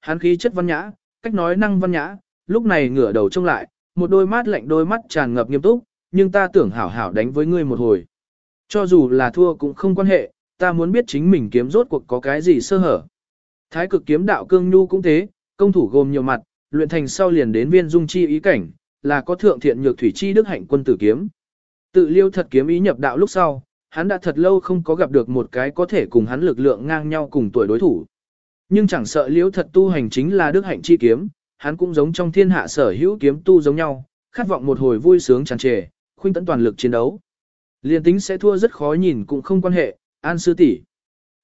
Hắn khí chất văn nhã, cách nói năng văn nhã, lúc này ngửa đầu trông lại, một đôi mắt lạnh đôi mắt tràn ngập nghiêm túc, nhưng ta tưởng hảo hảo đánh với ngươi một hồi. Cho dù là thua cũng không quan hệ, ta muốn biết chính mình kiếm rốt cuộc có cái gì sơ hở. Thái cực kiếm đạo cương nhu cũng thế, công thủ gồm nhiều mặt, luyện thành sau liền đến viên dung chi ý cảnh, là có thượng thiện nhược thủy chi đức hạnh quân tử kiếm. Tự liêu thật kiếm ý nhập đạo lúc sau, hắn đã thật lâu không có gặp được một cái có thể cùng hắn lực lượng ngang nhau cùng tuổi đối thủ. Nhưng chẳng sợ liễu thật tu hành chính là đức hạnh chi kiếm, hắn cũng giống trong thiên hạ sở hữu kiếm tu giống nhau, khát vọng một hồi vui sướng tràn trề, khuynh tận toàn lực chiến đấu. Liên tính sẽ thua rất khó nhìn cũng không quan hệ, an sư tỷ.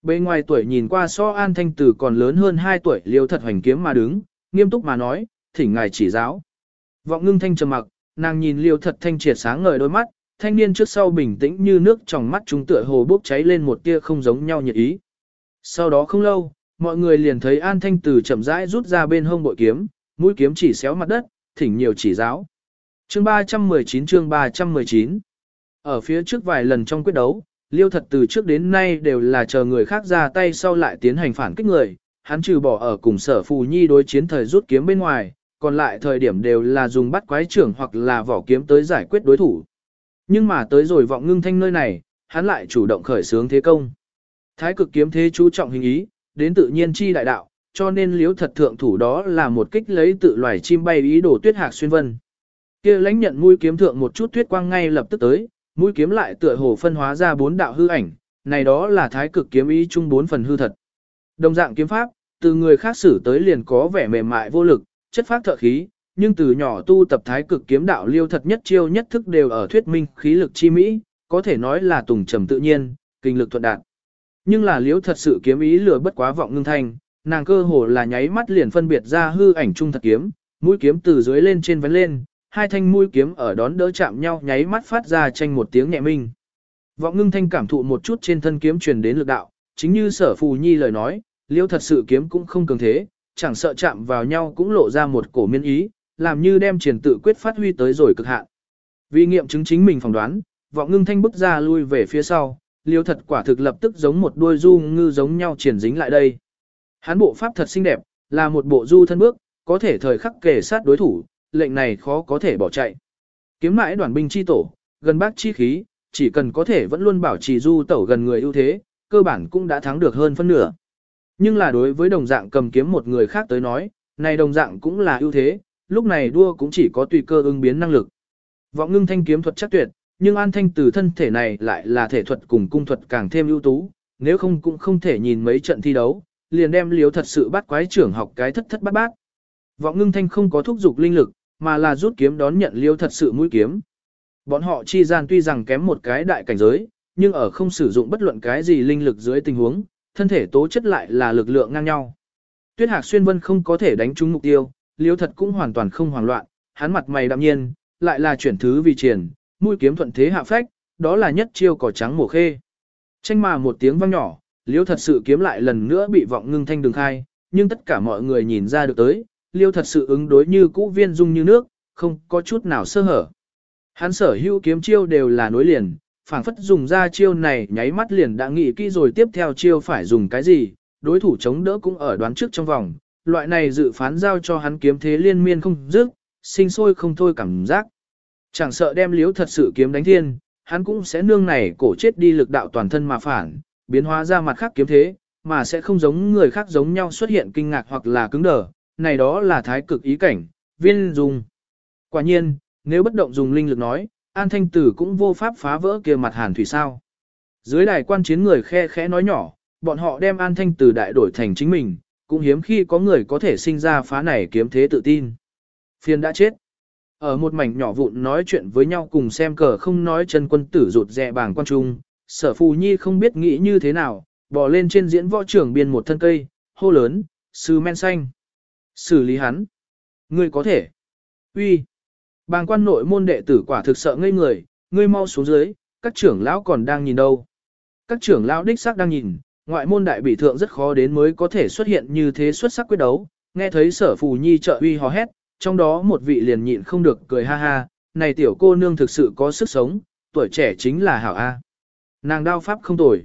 Bên ngoài tuổi nhìn qua so an thanh tử còn lớn hơn 2 tuổi liêu thật hoành kiếm mà đứng, nghiêm túc mà nói, thỉnh ngài chỉ giáo. Vọng ngưng thanh trầm mặc, nàng nhìn liêu thật thanh triệt sáng ngời đôi mắt, thanh niên trước sau bình tĩnh như nước trong mắt chúng tựa hồ bốc cháy lên một tia không giống nhau nhiệt ý. Sau đó không lâu, mọi người liền thấy an thanh từ chậm rãi rút ra bên hông bội kiếm, mũi kiếm chỉ xéo mặt đất, thỉnh nhiều chỉ giáo. Chương 319 chương 319 Ở phía trước vài lần trong quyết đấu, liêu thật từ trước đến nay đều là chờ người khác ra tay sau lại tiến hành phản kích người, hắn trừ bỏ ở cùng sở phù nhi đối chiến thời rút kiếm bên ngoài, còn lại thời điểm đều là dùng bắt quái trưởng hoặc là vỏ kiếm tới giải quyết đối thủ. Nhưng mà tới rồi vọng ngưng thanh nơi này, hắn lại chủ động khởi xướng thế công. Thái cực kiếm thế chú trọng hình ý, đến tự nhiên chi đại đạo, cho nên liếu thật thượng thủ đó là một kích lấy tự loài chim bay ý đồ tuyết hạc xuyên vân. kia lãnh nhận mũi kiếm thượng một chút tuyết quang ngay lập tức tới, mũi kiếm lại tựa hồ phân hóa ra bốn đạo hư ảnh, này đó là thái cực kiếm ý chung bốn phần hư thật. Đồng dạng kiếm pháp, từ người khác xử tới liền có vẻ mềm mại vô lực, chất phát thợ khí, nhưng từ nhỏ tu tập thái cực kiếm đạo liêu thật nhất chiêu nhất thức đều ở thuyết minh khí lực chi mỹ, có thể nói là tùng trầm tự nhiên, kinh lực thuận đạt. Nhưng là liễu thật sự kiếm ý lừa bất quá vọng ngưng thanh, nàng cơ hồ là nháy mắt liền phân biệt ra hư ảnh trung thật kiếm, mũi kiếm từ dưới lên trên vén lên, hai thanh mũi kiếm ở đón đỡ chạm nhau nháy mắt phát ra tranh một tiếng nhẹ minh. Vọng ngưng thanh cảm thụ một chút trên thân kiếm truyền đến lực đạo, chính như sở phù nhi lời nói, liễu thật sự kiếm cũng không cường thế, chẳng sợ chạm vào nhau cũng lộ ra một cổ miên ý, làm như đem triển tự quyết phát huy tới rồi cực hạn. Vì nghiệm chứng chính mình phỏng đoán, vọng ngưng thanh bước ra lui về phía sau, liêu thật quả thực lập tức giống một đôi du ngư giống nhau triển dính lại đây. Hắn bộ pháp thật xinh đẹp, là một bộ du thân bước, có thể thời khắc kề sát đối thủ, lệnh này khó có thể bỏ chạy. Kiếm mãi đoàn binh chi tổ, gần bác chi khí, chỉ cần có thể vẫn luôn bảo trì du tẩu gần người ưu thế, cơ bản cũng đã thắng được hơn phân nửa. Nhưng là đối với đồng dạng cầm kiếm một người khác tới nói, này đồng dạng cũng là ưu thế, lúc này đua cũng chỉ có tùy cơ ứng biến năng lực. Vọng ngưng thanh kiếm thuật chắc tuyệt, nhưng an thanh từ thân thể này lại là thể thuật cùng cung thuật càng thêm ưu tú, nếu không cũng không thể nhìn mấy trận thi đấu, liền đem liếu thật sự bắt quái trưởng học cái thất thất bát bát. Vọng ngưng thanh không có thúc dục linh lực, mà là rút kiếm đón nhận liếu thật sự mũi kiếm. Bọn họ chi gian tuy rằng kém một cái đại cảnh giới, nhưng ở không sử dụng bất luận cái gì linh lực dưới tình huống, thân thể tố chất lại là lực lượng ngang nhau. Tuyết Hạc Xuyên Vân không có thể đánh trúng mục tiêu, liếu thật cũng hoàn toàn không hoảng loạn, hắn mặt mày đạm nhiên, lại là chuyển thứ vì triển, mũi kiếm thuận thế hạ phách, đó là nhất chiêu cỏ trắng mổ khê. Tranh mà một tiếng vang nhỏ, liêu thật sự kiếm lại lần nữa bị vọng ngưng thanh đường khai, nhưng tất cả mọi người nhìn ra được tới, liêu thật sự ứng đối như cũ viên dung như nước, không có chút nào sơ hở. Hắn sở hữu kiếm chiêu đều là nối liền, phảng phất dùng ra chiêu này nháy mắt liền đã nghĩ kỹ rồi tiếp theo chiêu phải dùng cái gì, đối thủ chống đỡ cũng ở đoán trước trong vòng, loại này dự phán giao cho hắn kiếm thế liên miên không dứt, sinh sôi không thôi cảm giác. Chẳng sợ đem liếu thật sự kiếm đánh thiên, hắn cũng sẽ nương này cổ chết đi lực đạo toàn thân mà phản, biến hóa ra mặt khác kiếm thế, mà sẽ không giống người khác giống nhau xuất hiện kinh ngạc hoặc là cứng đờ, này đó là thái cực ý cảnh, viên dùng. Quả nhiên, nếu bất động dùng linh lực nói, An Thanh Tử cũng vô pháp phá vỡ kia mặt hàn thủy sao. Dưới đài quan chiến người khe khẽ nói nhỏ, bọn họ đem An Thanh Tử đại đổi thành chính mình, cũng hiếm khi có người có thể sinh ra phá này kiếm thế tự tin. phiền đã chết. Ở một mảnh nhỏ vụn nói chuyện với nhau cùng xem cờ không nói chân quân tử rụt rè bảng quan trung, sở phù nhi không biết nghĩ như thế nào, bò lên trên diễn võ trưởng biên một thân cây, hô lớn, sư men xanh. Xử lý hắn. Ngươi có thể. uy Bàng quan nội môn đệ tử quả thực sợ ngây người, ngươi mau xuống dưới, các trưởng lão còn đang nhìn đâu. Các trưởng lão đích xác đang nhìn, ngoại môn đại bị thượng rất khó đến mới có thể xuất hiện như thế xuất sắc quyết đấu, nghe thấy sở phù nhi trợ uy hò hét, trong đó một vị liền nhịn không được cười ha ha, này tiểu cô nương thực sự có sức sống, tuổi trẻ chính là hảo A. Nàng đao pháp không tồi.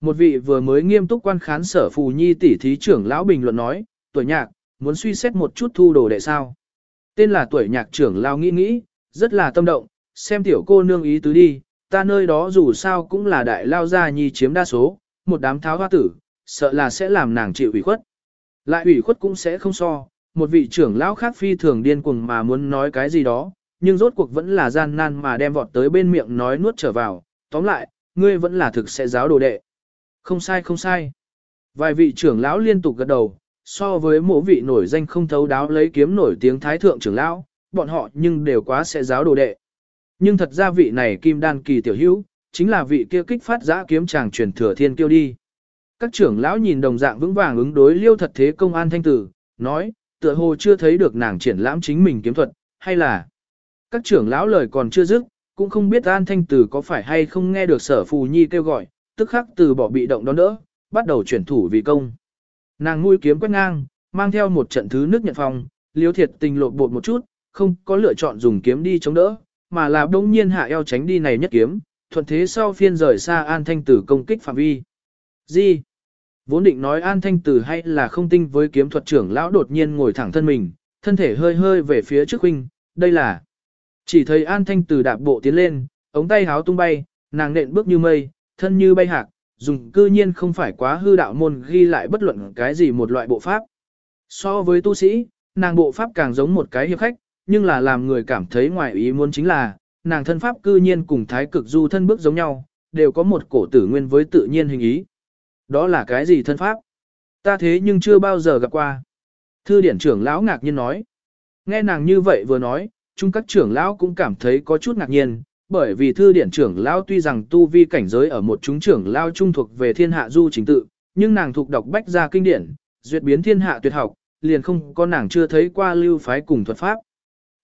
Một vị vừa mới nghiêm túc quan khán sở phù nhi tỷ thí trưởng lão bình luận nói, tuổi nhạc, muốn suy xét một chút thu đồ đệ sao. Tên là tuổi nhạc trưởng lao nghĩ nghĩ, rất là tâm động, xem tiểu cô nương ý tứ đi, ta nơi đó dù sao cũng là đại lao gia nhi chiếm đa số, một đám tháo hoa tử, sợ là sẽ làm nàng chịu ủy khuất. Lại ủy khuất cũng sẽ không so, một vị trưởng lão khác phi thường điên cuồng mà muốn nói cái gì đó, nhưng rốt cuộc vẫn là gian nan mà đem vọt tới bên miệng nói nuốt trở vào, tóm lại, ngươi vẫn là thực sẽ giáo đồ đệ. Không sai không sai. Vài vị trưởng lão liên tục gật đầu, so với mỗi vị nổi danh không thấu đáo lấy kiếm nổi tiếng thái thượng trưởng lão, bọn họ nhưng đều quá sẽ giáo đồ đệ. Nhưng thật ra vị này kim đan kỳ tiểu hữu, chính là vị kia kích phát giã kiếm chàng truyền thừa thiên kiêu đi. Các trưởng lão nhìn đồng dạng vững vàng ứng đối liêu thật thế công an thanh tử, nói, tựa hồ chưa thấy được nàng triển lãm chính mình kiếm thuật, hay là các trưởng lão lời còn chưa dứt, cũng không biết an thanh tử có phải hay không nghe được sở phù nhi kêu gọi, tức khắc từ bỏ bị động đón đỡ, bắt đầu chuyển thủ vì công. Nàng mũi kiếm quét ngang, mang theo một trận thứ nước nhận phòng, liếu thiệt tình lộ bột một chút, không có lựa chọn dùng kiếm đi chống đỡ, mà là đông nhiên hạ eo tránh đi này nhất kiếm, thuận thế sau phiên rời xa an thanh tử công kích phạm vi. Gì? Vốn định nói an thanh tử hay là không tinh với kiếm thuật trưởng lão đột nhiên ngồi thẳng thân mình, thân thể hơi hơi về phía trước huynh, đây là. Chỉ thấy an thanh tử đạp bộ tiến lên, ống tay háo tung bay, nàng nện bước như mây, thân như bay hạc, dùng cư nhiên không phải quá hư đạo môn ghi lại bất luận cái gì một loại bộ pháp. So với tu sĩ, nàng bộ pháp càng giống một cái hiệp khách, nhưng là làm người cảm thấy ngoài ý muốn chính là, nàng thân pháp cư nhiên cùng thái cực du thân bước giống nhau, đều có một cổ tử nguyên với tự nhiên hình ý. Đó là cái gì thân pháp? Ta thế nhưng chưa bao giờ gặp qua. Thư điển trưởng lão ngạc nhiên nói. Nghe nàng như vậy vừa nói, chung các trưởng lão cũng cảm thấy có chút ngạc nhiên, bởi vì thư điển trưởng lão tuy rằng tu vi cảnh giới ở một chúng trưởng lão trung thuộc về thiên hạ du chính tự, nhưng nàng thuộc đọc bách gia kinh điển, duyệt biến thiên hạ tuyệt học, liền không có nàng chưa thấy qua lưu phái cùng thuật pháp.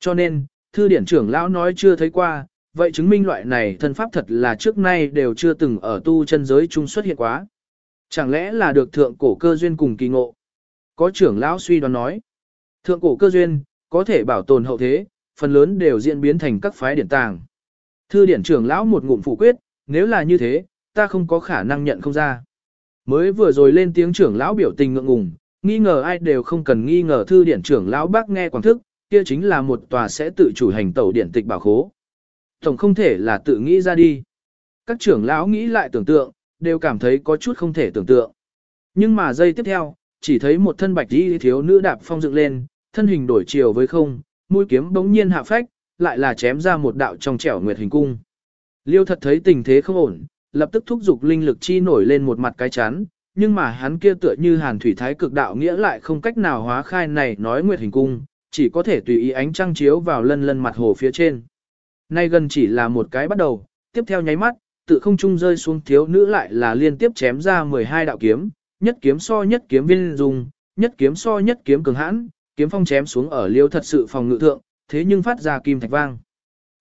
Cho nên, thư điển trưởng lão nói chưa thấy qua, vậy chứng minh loại này thân pháp thật là trước nay đều chưa từng ở tu chân giới trung xuất hiện quá. Chẳng lẽ là được thượng cổ cơ duyên cùng kỳ ngộ? Có trưởng lão suy đoán nói, thượng cổ cơ duyên, có thể bảo tồn hậu thế, phần lớn đều diễn biến thành các phái điển tàng. Thư điển trưởng lão một ngụm phủ quyết, nếu là như thế, ta không có khả năng nhận không ra. Mới vừa rồi lên tiếng trưởng lão biểu tình ngượng ngùng, nghi ngờ ai đều không cần nghi ngờ thư điển trưởng lão bác nghe quảng thức, kia chính là một tòa sẽ tự chủ hành tẩu điển tịch bảo khố. Tổng không thể là tự nghĩ ra đi. Các trưởng lão nghĩ lại tưởng tượng, đều cảm thấy có chút không thể tưởng tượng. Nhưng mà giây tiếp theo, chỉ thấy một thân bạch y thiếu nữ đạp phong dựng lên, thân hình đổi chiều với không, mũi kiếm bỗng nhiên hạ phách, lại là chém ra một đạo trong trẻo nguyệt hình cung. Liêu thật thấy tình thế không ổn, lập tức thúc giục linh lực chi nổi lên một mặt cái chán, nhưng mà hắn kia tựa như hàn thủy thái cực đạo nghĩa lại không cách nào hóa khai này nói nguyệt hình cung, chỉ có thể tùy ý ánh trăng chiếu vào lân lân mặt hồ phía trên. Nay gần chỉ là một cái bắt đầu, tiếp theo nháy mắt, tự không trung rơi xuống thiếu nữ lại là liên tiếp chém ra 12 đạo kiếm, nhất kiếm so nhất kiếm viên dùng, nhất kiếm so nhất kiếm cường hãn, kiếm phong chém xuống ở liêu thật sự phòng ngự thượng, thế nhưng phát ra kim thạch vang.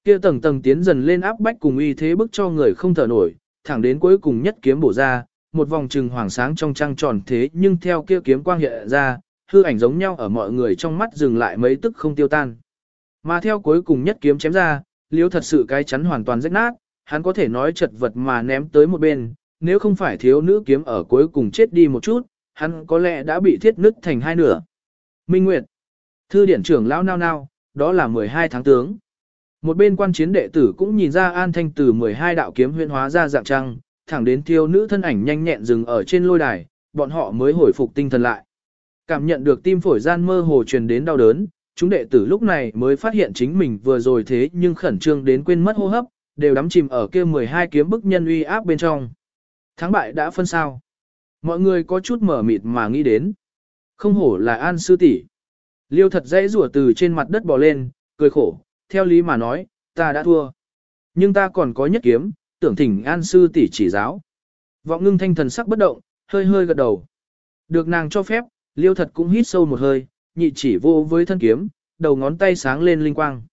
Kia tầng tầng tiến dần lên áp bách cùng uy thế bức cho người không thở nổi, thẳng đến cuối cùng nhất kiếm bổ ra, một vòng trừng hoàng sáng trong trăng tròn thế nhưng theo kia kiếm quang hiện ra, hư ảnh giống nhau ở mọi người trong mắt dừng lại mấy tức không tiêu tan. Mà theo cuối cùng nhất kiếm chém ra, liêu thật sự cái chắn hoàn toàn rách nát, hắn có thể nói chật vật mà ném tới một bên, nếu không phải thiếu nữ kiếm ở cuối cùng chết đi một chút, hắn có lẽ đã bị thiết nứt thành hai nửa. Minh Nguyệt, thư điển trưởng lão nao nao, đó là 12 tháng tướng. Một bên quan chiến đệ tử cũng nhìn ra an thanh từ 12 đạo kiếm huyên hóa ra dạng trăng, thẳng đến thiếu nữ thân ảnh nhanh nhẹn dừng ở trên lôi đài, bọn họ mới hồi phục tinh thần lại. Cảm nhận được tim phổi gian mơ hồ truyền đến đau đớn, chúng đệ tử lúc này mới phát hiện chính mình vừa rồi thế nhưng khẩn trương đến quên mất hô hấp, đều đắm chìm ở kia 12 kiếm bức nhân uy áp bên trong. Thắng bại đã phân sao. Mọi người có chút mở mịt mà nghĩ đến. Không hổ là an sư tỷ. Liêu thật dãy rủa từ trên mặt đất bò lên, cười khổ, theo lý mà nói, ta đã thua. Nhưng ta còn có nhất kiếm, tưởng thỉnh an sư tỷ chỉ giáo. Vọng ngưng thanh thần sắc bất động, hơi hơi gật đầu. Được nàng cho phép, liêu thật cũng hít sâu một hơi, nhị chỉ vô với thân kiếm, đầu ngón tay sáng lên linh quang.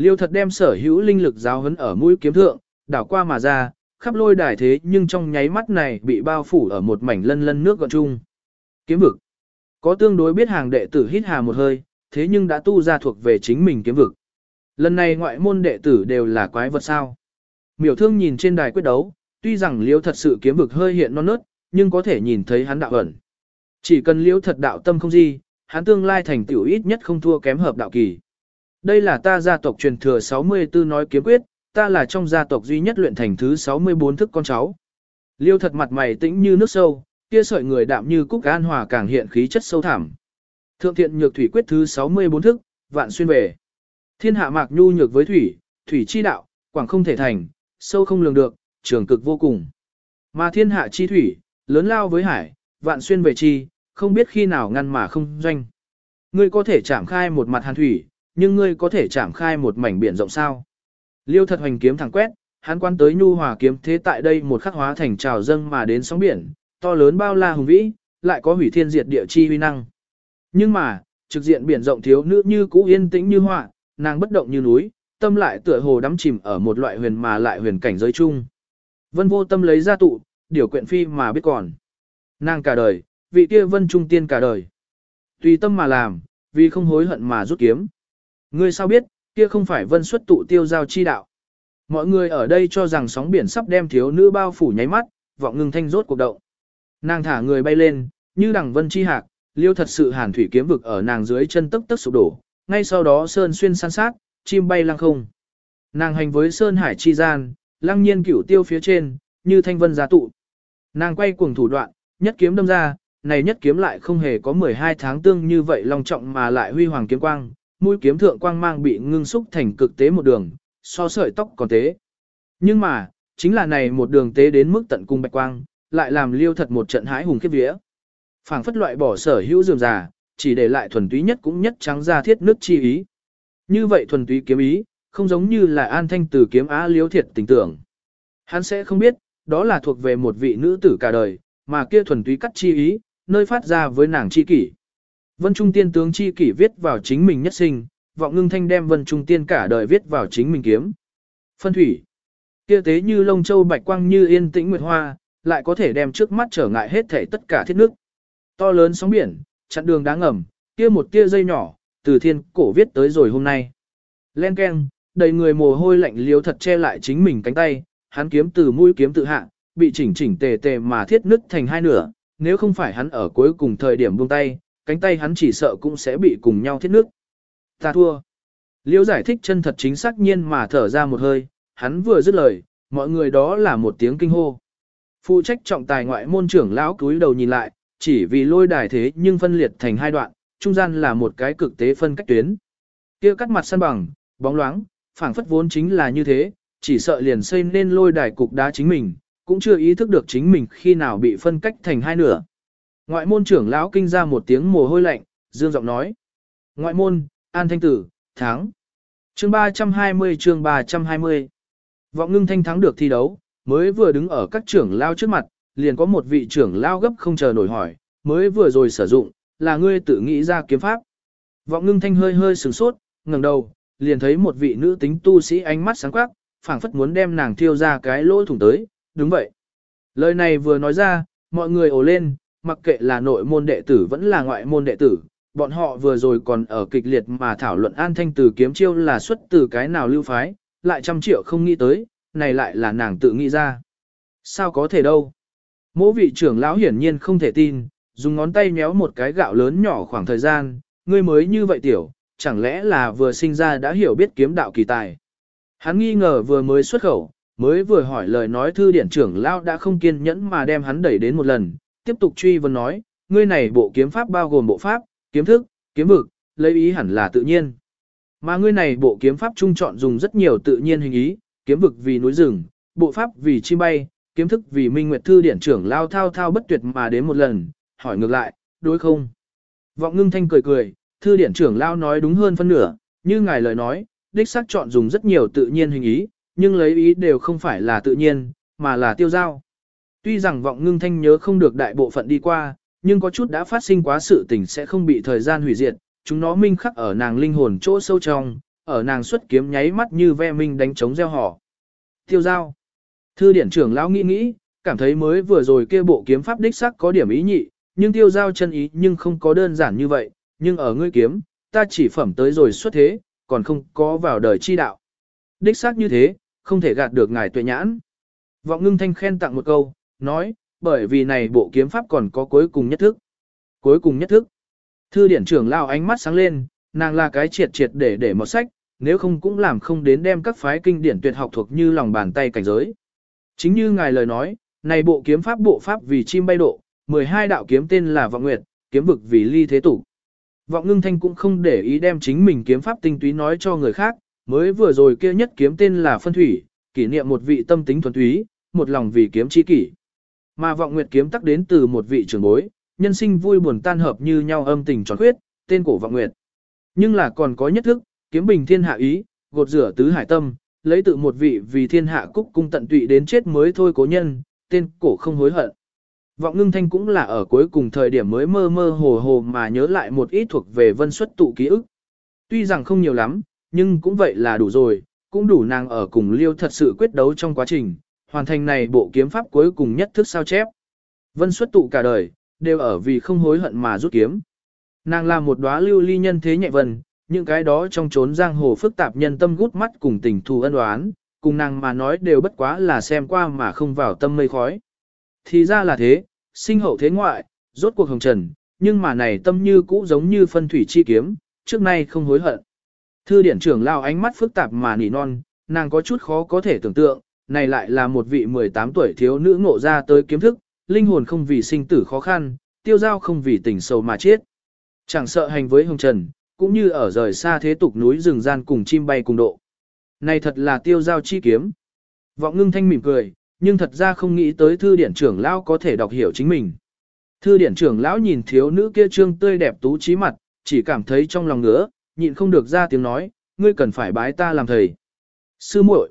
Liêu thật đem sở hữu linh lực giáo hấn ở mũi kiếm thượng, đảo qua mà ra, khắp lôi đài thế nhưng trong nháy mắt này bị bao phủ ở một mảnh lân lân nước gọn chung. Kiếm vực. Có tương đối biết hàng đệ tử hít hà một hơi, thế nhưng đã tu ra thuộc về chính mình kiếm vực. Lần này ngoại môn đệ tử đều là quái vật sao. Miểu thương nhìn trên đài quyết đấu, tuy rằng liêu thật sự kiếm vực hơi hiện non nớt, nhưng có thể nhìn thấy hắn đạo ẩn. Chỉ cần liêu thật đạo tâm không gì, hắn tương lai thành tiểu ít nhất không thua kém hợp đạo kỳ. Đây là ta gia tộc truyền thừa 64 nói kiếm quyết, ta là trong gia tộc duy nhất luyện thành thứ 64 thức con cháu. Liêu thật mặt mày tĩnh như nước sâu, kia sợi người đạm như cúc an hòa càng hiện khí chất sâu thẳm. Thượng thiện nhược thủy quyết thứ 64 thức, vạn xuyên về. Thiên hạ mạc nhu nhược với thủy, thủy chi đạo, quảng không thể thành, sâu không lường được, trường cực vô cùng. Mà thiên hạ chi thủy, lớn lao với hải, vạn xuyên về chi, không biết khi nào ngăn mà không doanh. Ngươi có thể chạm khai một mặt hàn thủy, nhưng ngươi có thể chạm khai một mảnh biển rộng sao. Liêu thật hoành kiếm thẳng quét, hắn quan tới nhu hòa kiếm thế tại đây một khắc hóa thành trào dâng mà đến sóng biển, to lớn bao la hùng vĩ, lại có hủy thiên diệt địa chi huy năng. Nhưng mà, trực diện biển rộng thiếu nữ như cũ yên tĩnh như họa, nàng bất động như núi, tâm lại tựa hồ đắm chìm ở một loại huyền mà lại huyền cảnh giới chung. Vân vô tâm lấy ra tụ, điều quyện phi mà biết còn. Nàng cả đời, vị kia vân trung tiên cả đời. Tùy tâm mà làm, vì không hối hận mà rút kiếm. Ngươi sao biết, kia không phải vân xuất tụ tiêu giao chi đạo. Mọi người ở đây cho rằng sóng biển sắp đem thiếu nữ bao phủ nháy mắt, vọng ngưng thanh rốt cuộc động. Nàng thả người bay lên, như đằng vân chi hạc, liêu thật sự hàn thủy kiếm vực ở nàng dưới chân tức tức sụp đổ, ngay sau đó sơn xuyên san sát, chim bay lăng không. Nàng hành với sơn hải chi gian, lăng nhiên cửu tiêu phía trên, như thanh vân giá tụ. Nàng quay cuồng thủ đoạn, nhất kiếm đâm ra, này nhất kiếm lại không hề có 12 tháng tương như vậy long trọng mà lại huy hoàng kiếm quang, mũi kiếm thượng quang mang bị ngưng xúc thành cực tế một đường, so sợi tóc còn tế. Nhưng mà, chính là này một đường tế đến mức tận cung bạch quang, lại làm liêu thật một trận hái hùng khiếp vía. phảng phất loại bỏ sở hữu dường già, chỉ để lại thuần túy nhất cũng nhất trắng ra thiết nước chi ý. Như vậy thuần túy kiếm ý, không giống như là an thanh từ kiếm á liếu thiệt tình tưởng. Hắn sẽ không biết, đó là thuộc về một vị nữ tử cả đời, mà kia thuần túy cắt chi ý, nơi phát ra với nàng chi kỷ. Vân Trung Tiên tướng chi kỷ viết vào chính mình nhất sinh, vọng ngưng thanh đem Vân Trung Tiên cả đời viết vào chính mình kiếm. Phân thủy. Kia tế như lông châu bạch quang như yên tĩnh nguyệt hoa, lại có thể đem trước mắt trở ngại hết thể tất cả thiết nước. To lớn sóng biển, chặn đường đáng ngầm, kia một tia dây nhỏ, từ thiên cổ viết tới rồi hôm nay. Len keng, đầy người mồ hôi lạnh liếu thật che lại chính mình cánh tay, hắn kiếm từ mũi kiếm tự hạ, bị chỉnh chỉnh tề tề mà thiết nứt thành hai nửa, nếu không phải hắn ở cuối cùng thời điểm buông tay, cánh tay hắn chỉ sợ cũng sẽ bị cùng nhau thiết nước. Ta thua. Liễu giải thích chân thật chính xác nhiên mà thở ra một hơi, hắn vừa dứt lời, mọi người đó là một tiếng kinh hô. Phụ trách trọng tài ngoại môn trưởng lão cúi đầu nhìn lại, chỉ vì lôi đài thế nhưng phân liệt thành hai đoạn, trung gian là một cái cực tế phân cách tuyến. Kia cắt mặt săn bằng, bóng loáng, phảng phất vốn chính là như thế, chỉ sợ liền xây nên lôi đài cục đá chính mình, cũng chưa ý thức được chính mình khi nào bị phân cách thành hai nửa. Ngoại môn trưởng lão kinh ra một tiếng mồ hôi lạnh, dương giọng nói. Ngoại môn, an thanh tử, thắng. Chương 320 chương 320 Vọng ngưng thanh thắng được thi đấu, mới vừa đứng ở các trưởng lao trước mặt, liền có một vị trưởng lao gấp không chờ nổi hỏi, mới vừa rồi sử dụng, là ngươi tự nghĩ ra kiếm pháp. Vọng ngưng thanh hơi hơi sửng sốt, ngẩng đầu, liền thấy một vị nữ tính tu sĩ ánh mắt sáng quắc, phảng phất muốn đem nàng thiêu ra cái lỗ thủng tới, đúng vậy. Lời này vừa nói ra, mọi người ồ lên, mặc kệ là nội môn đệ tử vẫn là ngoại môn đệ tử, bọn họ vừa rồi còn ở kịch liệt mà thảo luận an thanh từ kiếm chiêu là xuất từ cái nào lưu phái, lại trăm triệu không nghĩ tới, này lại là nàng tự nghĩ ra. Sao có thể đâu? Mỗ vị trưởng lão hiển nhiên không thể tin, dùng ngón tay nhéo một cái gạo lớn nhỏ khoảng thời gian, ngươi mới như vậy tiểu, chẳng lẽ là vừa sinh ra đã hiểu biết kiếm đạo kỳ tài. Hắn nghi ngờ vừa mới xuất khẩu, mới vừa hỏi lời nói thư điển trưởng lão đã không kiên nhẫn mà đem hắn đẩy đến một lần, tiếp tục truy vấn nói, ngươi này bộ kiếm pháp bao gồm bộ pháp, kiếm thức, kiếm vực, lấy ý hẳn là tự nhiên. Mà ngươi này bộ kiếm pháp trung chọn dùng rất nhiều tự nhiên hình ý, kiếm vực vì núi rừng, bộ pháp vì chim bay, kiếm thức vì minh nguyệt thư điển trưởng lao thao thao bất tuyệt mà đến một lần, hỏi ngược lại, đối không? Vọng ngưng thanh cười cười, thư điển trưởng lao nói đúng hơn phân nửa, như ngài lời nói, đích xác chọn dùng rất nhiều tự nhiên hình ý, nhưng lấy ý đều không phải là tự nhiên, mà là tiêu giao. Tuy rằng vọng ngưng thanh nhớ không được đại bộ phận đi qua, nhưng có chút đã phát sinh quá sự tình sẽ không bị thời gian hủy diệt, chúng nó minh khắc ở nàng linh hồn chỗ sâu trong, ở nàng xuất kiếm nháy mắt như ve minh đánh trống gieo họ. Tiêu giao. Thư điển trưởng lão nghĩ nghĩ, cảm thấy mới vừa rồi kia bộ kiếm pháp đích sắc có điểm ý nhị, nhưng tiêu giao chân ý nhưng không có đơn giản như vậy, nhưng ở ngươi kiếm, ta chỉ phẩm tới rồi xuất thế, còn không có vào đời chi đạo. Đích xác như thế, không thể gạt được ngài tuệ nhãn. Vọng ngưng thanh khen tặng một câu, nói, bởi vì này bộ kiếm pháp còn có cuối cùng nhất thức. Cuối cùng nhất thức. Thư điển trưởng lao ánh mắt sáng lên, nàng là cái triệt triệt để để một sách, nếu không cũng làm không đến đem các phái kinh điển tuyệt học thuộc như lòng bàn tay cảnh giới. Chính như ngài lời nói, này bộ kiếm pháp bộ pháp vì chim bay độ, 12 đạo kiếm tên là Vọng Nguyệt, kiếm vực vì ly thế tủ. Vọng ngưng thanh cũng không để ý đem chính mình kiếm pháp tinh túy nói cho người khác, mới vừa rồi kia nhất kiếm tên là phân thủy, kỷ niệm một vị tâm tính thuần túy, một lòng vì kiếm chi kỷ. Mà vọng nguyệt kiếm tắc đến từ một vị trưởng bối, nhân sinh vui buồn tan hợp như nhau âm tình tròn khuyết, tên cổ vọng nguyệt. Nhưng là còn có nhất thức, kiếm bình thiên hạ ý, gột rửa tứ hải tâm, lấy tự một vị vì thiên hạ cúc cung tận tụy đến chết mới thôi cố nhân, tên cổ không hối hận. Vọng ngưng thanh cũng là ở cuối cùng thời điểm mới mơ mơ hồ hồ mà nhớ lại một ít thuộc về vân xuất tụ ký ức. Tuy rằng không nhiều lắm, nhưng cũng vậy là đủ rồi, cũng đủ nàng ở cùng liêu thật sự quyết đấu trong quá trình, hoàn thành này bộ kiếm pháp cuối cùng nhất thức sao chép. Vân xuất tụ cả đời, đều ở vì không hối hận mà rút kiếm. Nàng là một đóa lưu ly nhân thế nhẹ vân, những cái đó trong trốn giang hồ phức tạp nhân tâm gút mắt cùng tình thù ân oán, cùng nàng mà nói đều bất quá là xem qua mà không vào tâm mây khói. Thì ra là thế, sinh hậu thế ngoại, rốt cuộc hồng trần, nhưng mà này tâm như cũ giống như phân thủy chi kiếm, trước nay không hối hận. Thư điển trưởng lao ánh mắt phức tạp mà nỉ non, nàng có chút khó có thể tưởng tượng, này lại là một vị 18 tuổi thiếu nữ ngộ ra tới kiếm thức, linh hồn không vì sinh tử khó khăn, tiêu giao không vì tình sầu mà chết. Chẳng sợ hành với hồng trần, cũng như ở rời xa thế tục núi rừng gian cùng chim bay cùng độ. Này thật là tiêu giao chi kiếm. Vọng ngưng thanh mỉm cười, nhưng thật ra không nghĩ tới thư điển trưởng lão có thể đọc hiểu chính mình. Thư điển trưởng lão nhìn thiếu nữ kia trương tươi đẹp tú trí mặt, chỉ cảm thấy trong lòng ngứa, nhịn không được ra tiếng nói, ngươi cần phải bái ta làm thầy. Sư muội,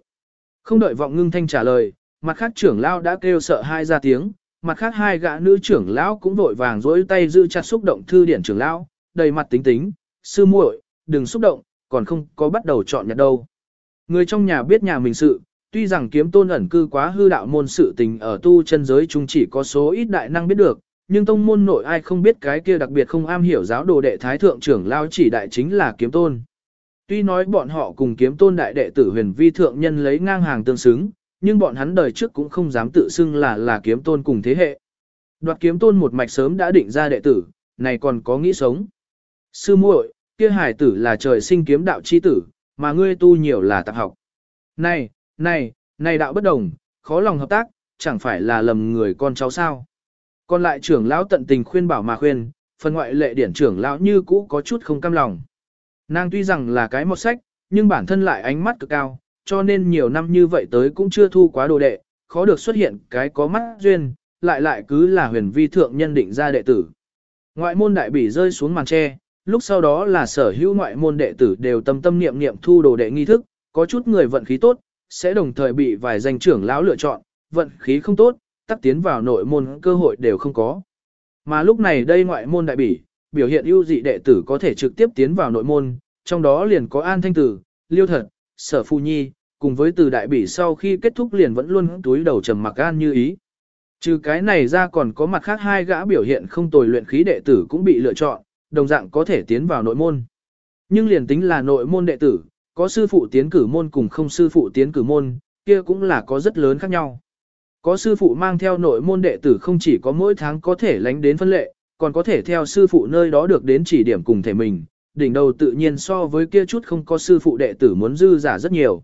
không đợi vọng ngưng thanh trả lời, mặt khác trưởng lão đã kêu sợ hai ra tiếng, mặt khác hai gã nữ trưởng lão cũng vội vàng dối tay giữ chặt xúc động thư điển trưởng lão, đầy mặt tính tính, sư muội, đừng xúc động, còn không có bắt đầu chọn nhặt đâu. Người trong nhà biết nhà mình sự, tuy rằng kiếm tôn ẩn cư quá hư đạo môn sự tình ở tu chân giới chung chỉ có số ít đại năng biết được, nhưng tông môn nội ai không biết cái kia đặc biệt không am hiểu giáo đồ đệ thái thượng trưởng lão chỉ đại chính là kiếm tôn. Tuy nói bọn họ cùng kiếm tôn đại đệ tử huyền vi thượng nhân lấy ngang hàng tương xứng, nhưng bọn hắn đời trước cũng không dám tự xưng là là kiếm tôn cùng thế hệ. Đoạt kiếm tôn một mạch sớm đã định ra đệ tử, này còn có nghĩ sống. Sư muội, kia hải tử là trời sinh kiếm đạo chi tử, mà ngươi tu nhiều là tạp học. Này, này, này đạo bất đồng, khó lòng hợp tác, chẳng phải là lầm người con cháu sao. Còn lại trưởng lão tận tình khuyên bảo mà khuyên, phần ngoại lệ điển trưởng lão như cũ có chút không cam lòng. Nàng tuy rằng là cái một sách, nhưng bản thân lại ánh mắt cực cao, cho nên nhiều năm như vậy tới cũng chưa thu quá đồ đệ, khó được xuất hiện cái có mắt duyên, lại lại cứ là huyền vi thượng nhân định ra đệ tử. Ngoại môn đại bỉ rơi xuống màn tre, lúc sau đó là sở hữu ngoại môn đệ tử đều tâm tâm niệm niệm thu đồ đệ nghi thức, có chút người vận khí tốt, sẽ đồng thời bị vài danh trưởng lão lựa chọn, vận khí không tốt, tắc tiến vào nội môn cơ hội đều không có. Mà lúc này đây ngoại môn đại bỉ, biểu hiện ưu dị đệ tử có thể trực tiếp tiến vào nội môn, trong đó liền có An Thanh Tử, Liêu Thật, Sở Phu Nhi, cùng với từ đại bỉ sau khi kết thúc liền vẫn luôn túi đầu trầm mặc an như ý. Trừ cái này ra còn có mặt khác hai gã biểu hiện không tồi luyện khí đệ tử cũng bị lựa chọn, đồng dạng có thể tiến vào nội môn. Nhưng liền tính là nội môn đệ tử, có sư phụ tiến cử môn cùng không sư phụ tiến cử môn, kia cũng là có rất lớn khác nhau. Có sư phụ mang theo nội môn đệ tử không chỉ có mỗi tháng có thể lánh đến phân lệ, còn có thể theo sư phụ nơi đó được đến chỉ điểm cùng thể mình, đỉnh đầu tự nhiên so với kia chút không có sư phụ đệ tử muốn dư giả rất nhiều.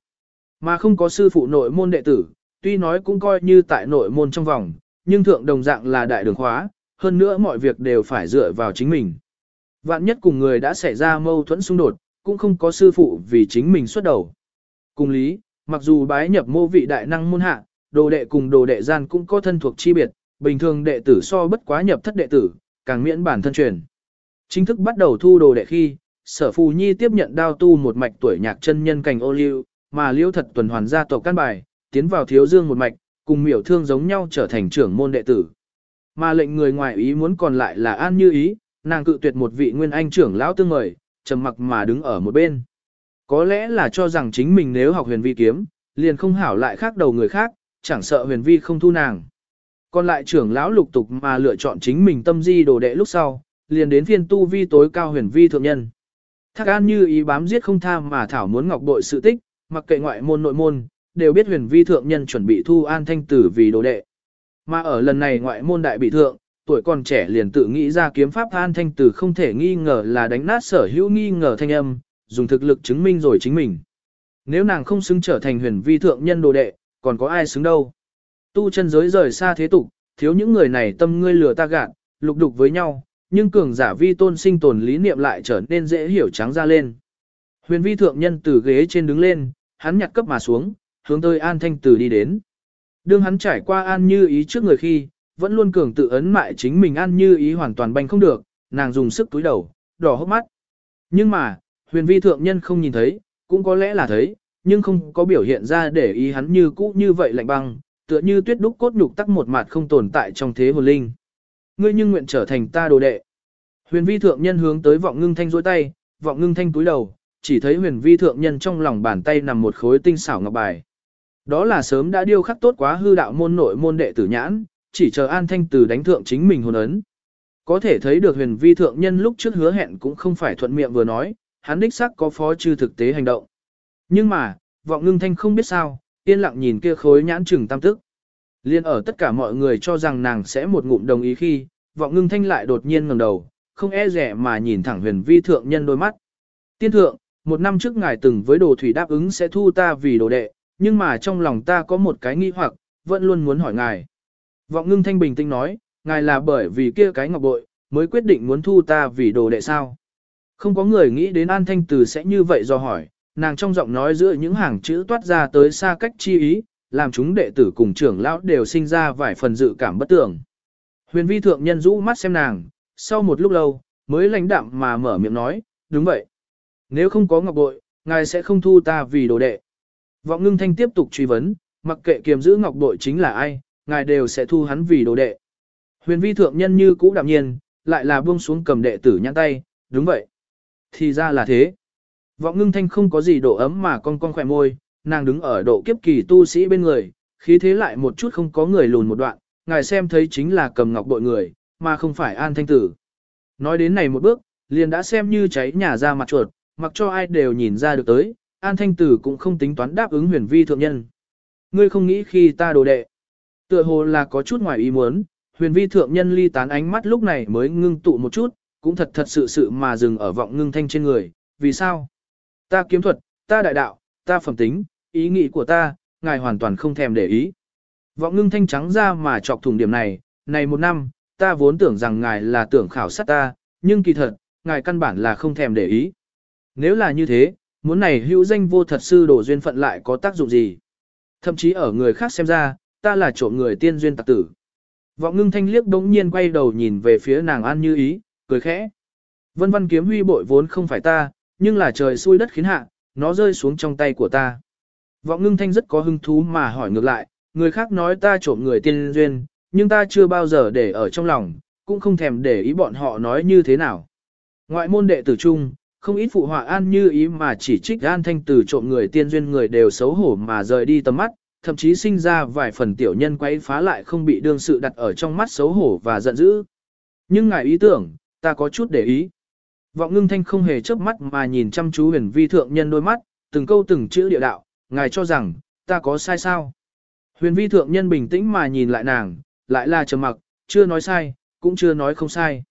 Mà không có sư phụ nội môn đệ tử, tuy nói cũng coi như tại nội môn trong vòng, nhưng thượng đồng dạng là đại đường khóa, hơn nữa mọi việc đều phải dựa vào chính mình. Vạn nhất cùng người đã xảy ra mâu thuẫn xung đột, cũng không có sư phụ vì chính mình xuất đầu. Cùng lý, mặc dù bái nhập mô vị đại năng môn hạ, đồ đệ cùng đồ đệ gian cũng có thân thuộc chi biệt, bình thường đệ tử so bất quá nhập thất đệ tử, càng miễn bản thân truyền. Chính thức bắt đầu thu đồ đệ khi, sở phù nhi tiếp nhận đao tu một mạch tuổi nhạc chân nhân cảnh ô liu, mà liêu thật tuần hoàn gia tộc căn bài, tiến vào thiếu dương một mạch, cùng miểu thương giống nhau trở thành trưởng môn đệ tử. Mà lệnh người ngoài ý muốn còn lại là an như ý, nàng cự tuyệt một vị nguyên anh trưởng lão tương mời, trầm mặc mà đứng ở một bên. Có lẽ là cho rằng chính mình nếu học huyền vi kiếm, liền không hảo lại khác đầu người khác, chẳng sợ huyền vi không thu nàng. Còn lại trưởng lão lục tục mà lựa chọn chính mình tâm di đồ đệ lúc sau, liền đến phiên tu vi tối cao huyền vi thượng nhân. Thác an như ý bám giết không tham mà thảo muốn ngọc bội sự tích, mặc kệ ngoại môn nội môn, đều biết huyền vi thượng nhân chuẩn bị thu an thanh tử vì đồ đệ. Mà ở lần này ngoại môn đại bị thượng, tuổi còn trẻ liền tự nghĩ ra kiếm pháp An Thanh Tử không thể nghi ngờ là đánh nát sở hữu nghi ngờ thanh âm, dùng thực lực chứng minh rồi chính mình. Nếu nàng không xứng trở thành huyền vi thượng nhân đồ đệ, còn có ai xứng đâu. Tu chân giới rời xa thế tục, thiếu những người này tâm ngươi lừa ta gạt, lục đục với nhau, nhưng cường giả vi tôn sinh tồn lý niệm lại trở nên dễ hiểu trắng ra lên. Huyền vi thượng nhân từ ghế trên đứng lên, hắn nhặt cấp mà xuống, hướng tới An Thanh Tử đi đến. Đương hắn trải qua An Như ý trước người khi, vẫn luôn cường tự ấn mại chính mình An Như ý hoàn toàn banh không được, nàng dùng sức túi đầu, đỏ hốc mắt. Nhưng mà, huyền vi thượng nhân không nhìn thấy, cũng có lẽ là thấy, nhưng không có biểu hiện ra để ý hắn như cũ như vậy lạnh băng, tựa như tuyết đúc cốt nhục tắc một mặt không tồn tại trong thế hồn linh. Ngươi nhưng nguyện trở thành ta đồ đệ. Huyền vi thượng nhân hướng tới vọng ngưng thanh dối tay, vọng ngưng thanh túi đầu, chỉ thấy huyền vi thượng nhân trong lòng bàn tay nằm một khối tinh xảo ngọc bài. Đó là sớm đã điêu khắc tốt quá hư đạo môn nội môn đệ tử nhãn, chỉ chờ an thanh từ đánh thượng chính mình hồn ấn. Có thể thấy được huyền vi thượng nhân lúc trước hứa hẹn cũng không phải thuận miệng vừa nói, hắn đích xác có phó chư thực tế hành động. Nhưng mà, vọng ngưng thanh không biết sao, yên lặng nhìn kia khối nhãn trừng tam tức. Liên ở tất cả mọi người cho rằng nàng sẽ một ngụm đồng ý khi, vọng ngưng thanh lại đột nhiên ngẩng đầu, không e rẻ mà nhìn thẳng huyền vi thượng nhân đôi mắt. Tiên thượng, một năm trước ngài từng với đồ thủy đáp ứng sẽ thu ta vì đồ đệ, nhưng mà trong lòng ta có một cái nghi hoặc, vẫn luôn muốn hỏi ngài. Vọng ngưng thanh bình tĩnh nói, ngài là bởi vì kia cái ngọc bội, mới quyết định muốn thu ta vì đồ đệ sao. Không có người nghĩ đến An Thanh Từ sẽ như vậy do hỏi, nàng trong giọng nói giữa những hàng chữ toát ra tới xa cách chi ý, làm chúng đệ tử cùng trưởng lão đều sinh ra vài phần dự cảm bất tưởng. Huyền vi thượng nhân rũ mắt xem nàng, sau một lúc lâu, mới lãnh đạm mà mở miệng nói, đúng vậy. Nếu không có ngọc bội, ngài sẽ không thu ta vì đồ đệ. Vọng ngưng thanh tiếp tục truy vấn, mặc kệ kiềm giữ ngọc bội chính là ai, ngài đều sẽ thu hắn vì đồ đệ. Huyền vi thượng nhân như cũ đạm nhiên, lại là buông xuống cầm đệ tử nhãn tay, đúng vậy. Thì ra là thế. Vọng ngưng thanh không có gì độ ấm mà con con khỏe môi, nàng đứng ở độ kiếp kỳ tu sĩ bên người, khí thế lại một chút không có người lùn một đoạn, ngài xem thấy chính là cầm ngọc bội người, mà không phải an thanh tử. Nói đến này một bước, liền đã xem như cháy nhà ra mặt chuột, mặc cho ai đều nhìn ra được tới, an thanh tử cũng không tính toán đáp ứng huyền vi thượng nhân. Ngươi không nghĩ khi ta đồ đệ. Tựa hồ là có chút ngoài ý muốn, huyền vi thượng nhân ly tán ánh mắt lúc này mới ngưng tụ một chút, cũng thật thật sự sự mà dừng ở vọng ngưng thanh trên người, vì sao? Ta kiếm thuật, ta đại đạo, ta phẩm tính, ý nghĩ của ta, ngài hoàn toàn không thèm để ý. Vọng ngưng thanh trắng ra mà chọc thủng điểm này, này một năm, ta vốn tưởng rằng ngài là tưởng khảo sát ta, nhưng kỳ thật, ngài căn bản là không thèm để ý. Nếu là như thế, muốn này hữu danh vô thật sư đổ duyên phận lại có tác dụng gì? Thậm chí ở người khác xem ra, ta là trộm người tiên duyên tạc tử. Vọng ngưng thanh liếc đống nhiên quay đầu nhìn về phía nàng an như ý, cười khẽ. Vân văn kiếm huy bội vốn không phải ta, nhưng là trời xui đất khiến hạ, nó rơi xuống trong tay của ta. Vọng ngưng thanh rất có hứng thú mà hỏi ngược lại, người khác nói ta trộm người tiên duyên, nhưng ta chưa bao giờ để ở trong lòng, cũng không thèm để ý bọn họ nói như thế nào. Ngoại môn đệ tử chung, không ít phụ họa an như ý mà chỉ trích an thanh từ trộm người tiên duyên người đều xấu hổ mà rời đi tầm mắt, thậm chí sinh ra vài phần tiểu nhân quấy phá lại không bị đương sự đặt ở trong mắt xấu hổ và giận dữ. Nhưng ngài ý tưởng, ta có chút để ý. Vọng ngưng thanh không hề chớp mắt mà nhìn chăm chú huyền vi thượng nhân đôi mắt, từng câu từng chữ địa đạo, ngài cho rằng, ta có sai sao. Huyền vi thượng nhân bình tĩnh mà nhìn lại nàng, lại là trầm mặc, chưa nói sai, cũng chưa nói không sai.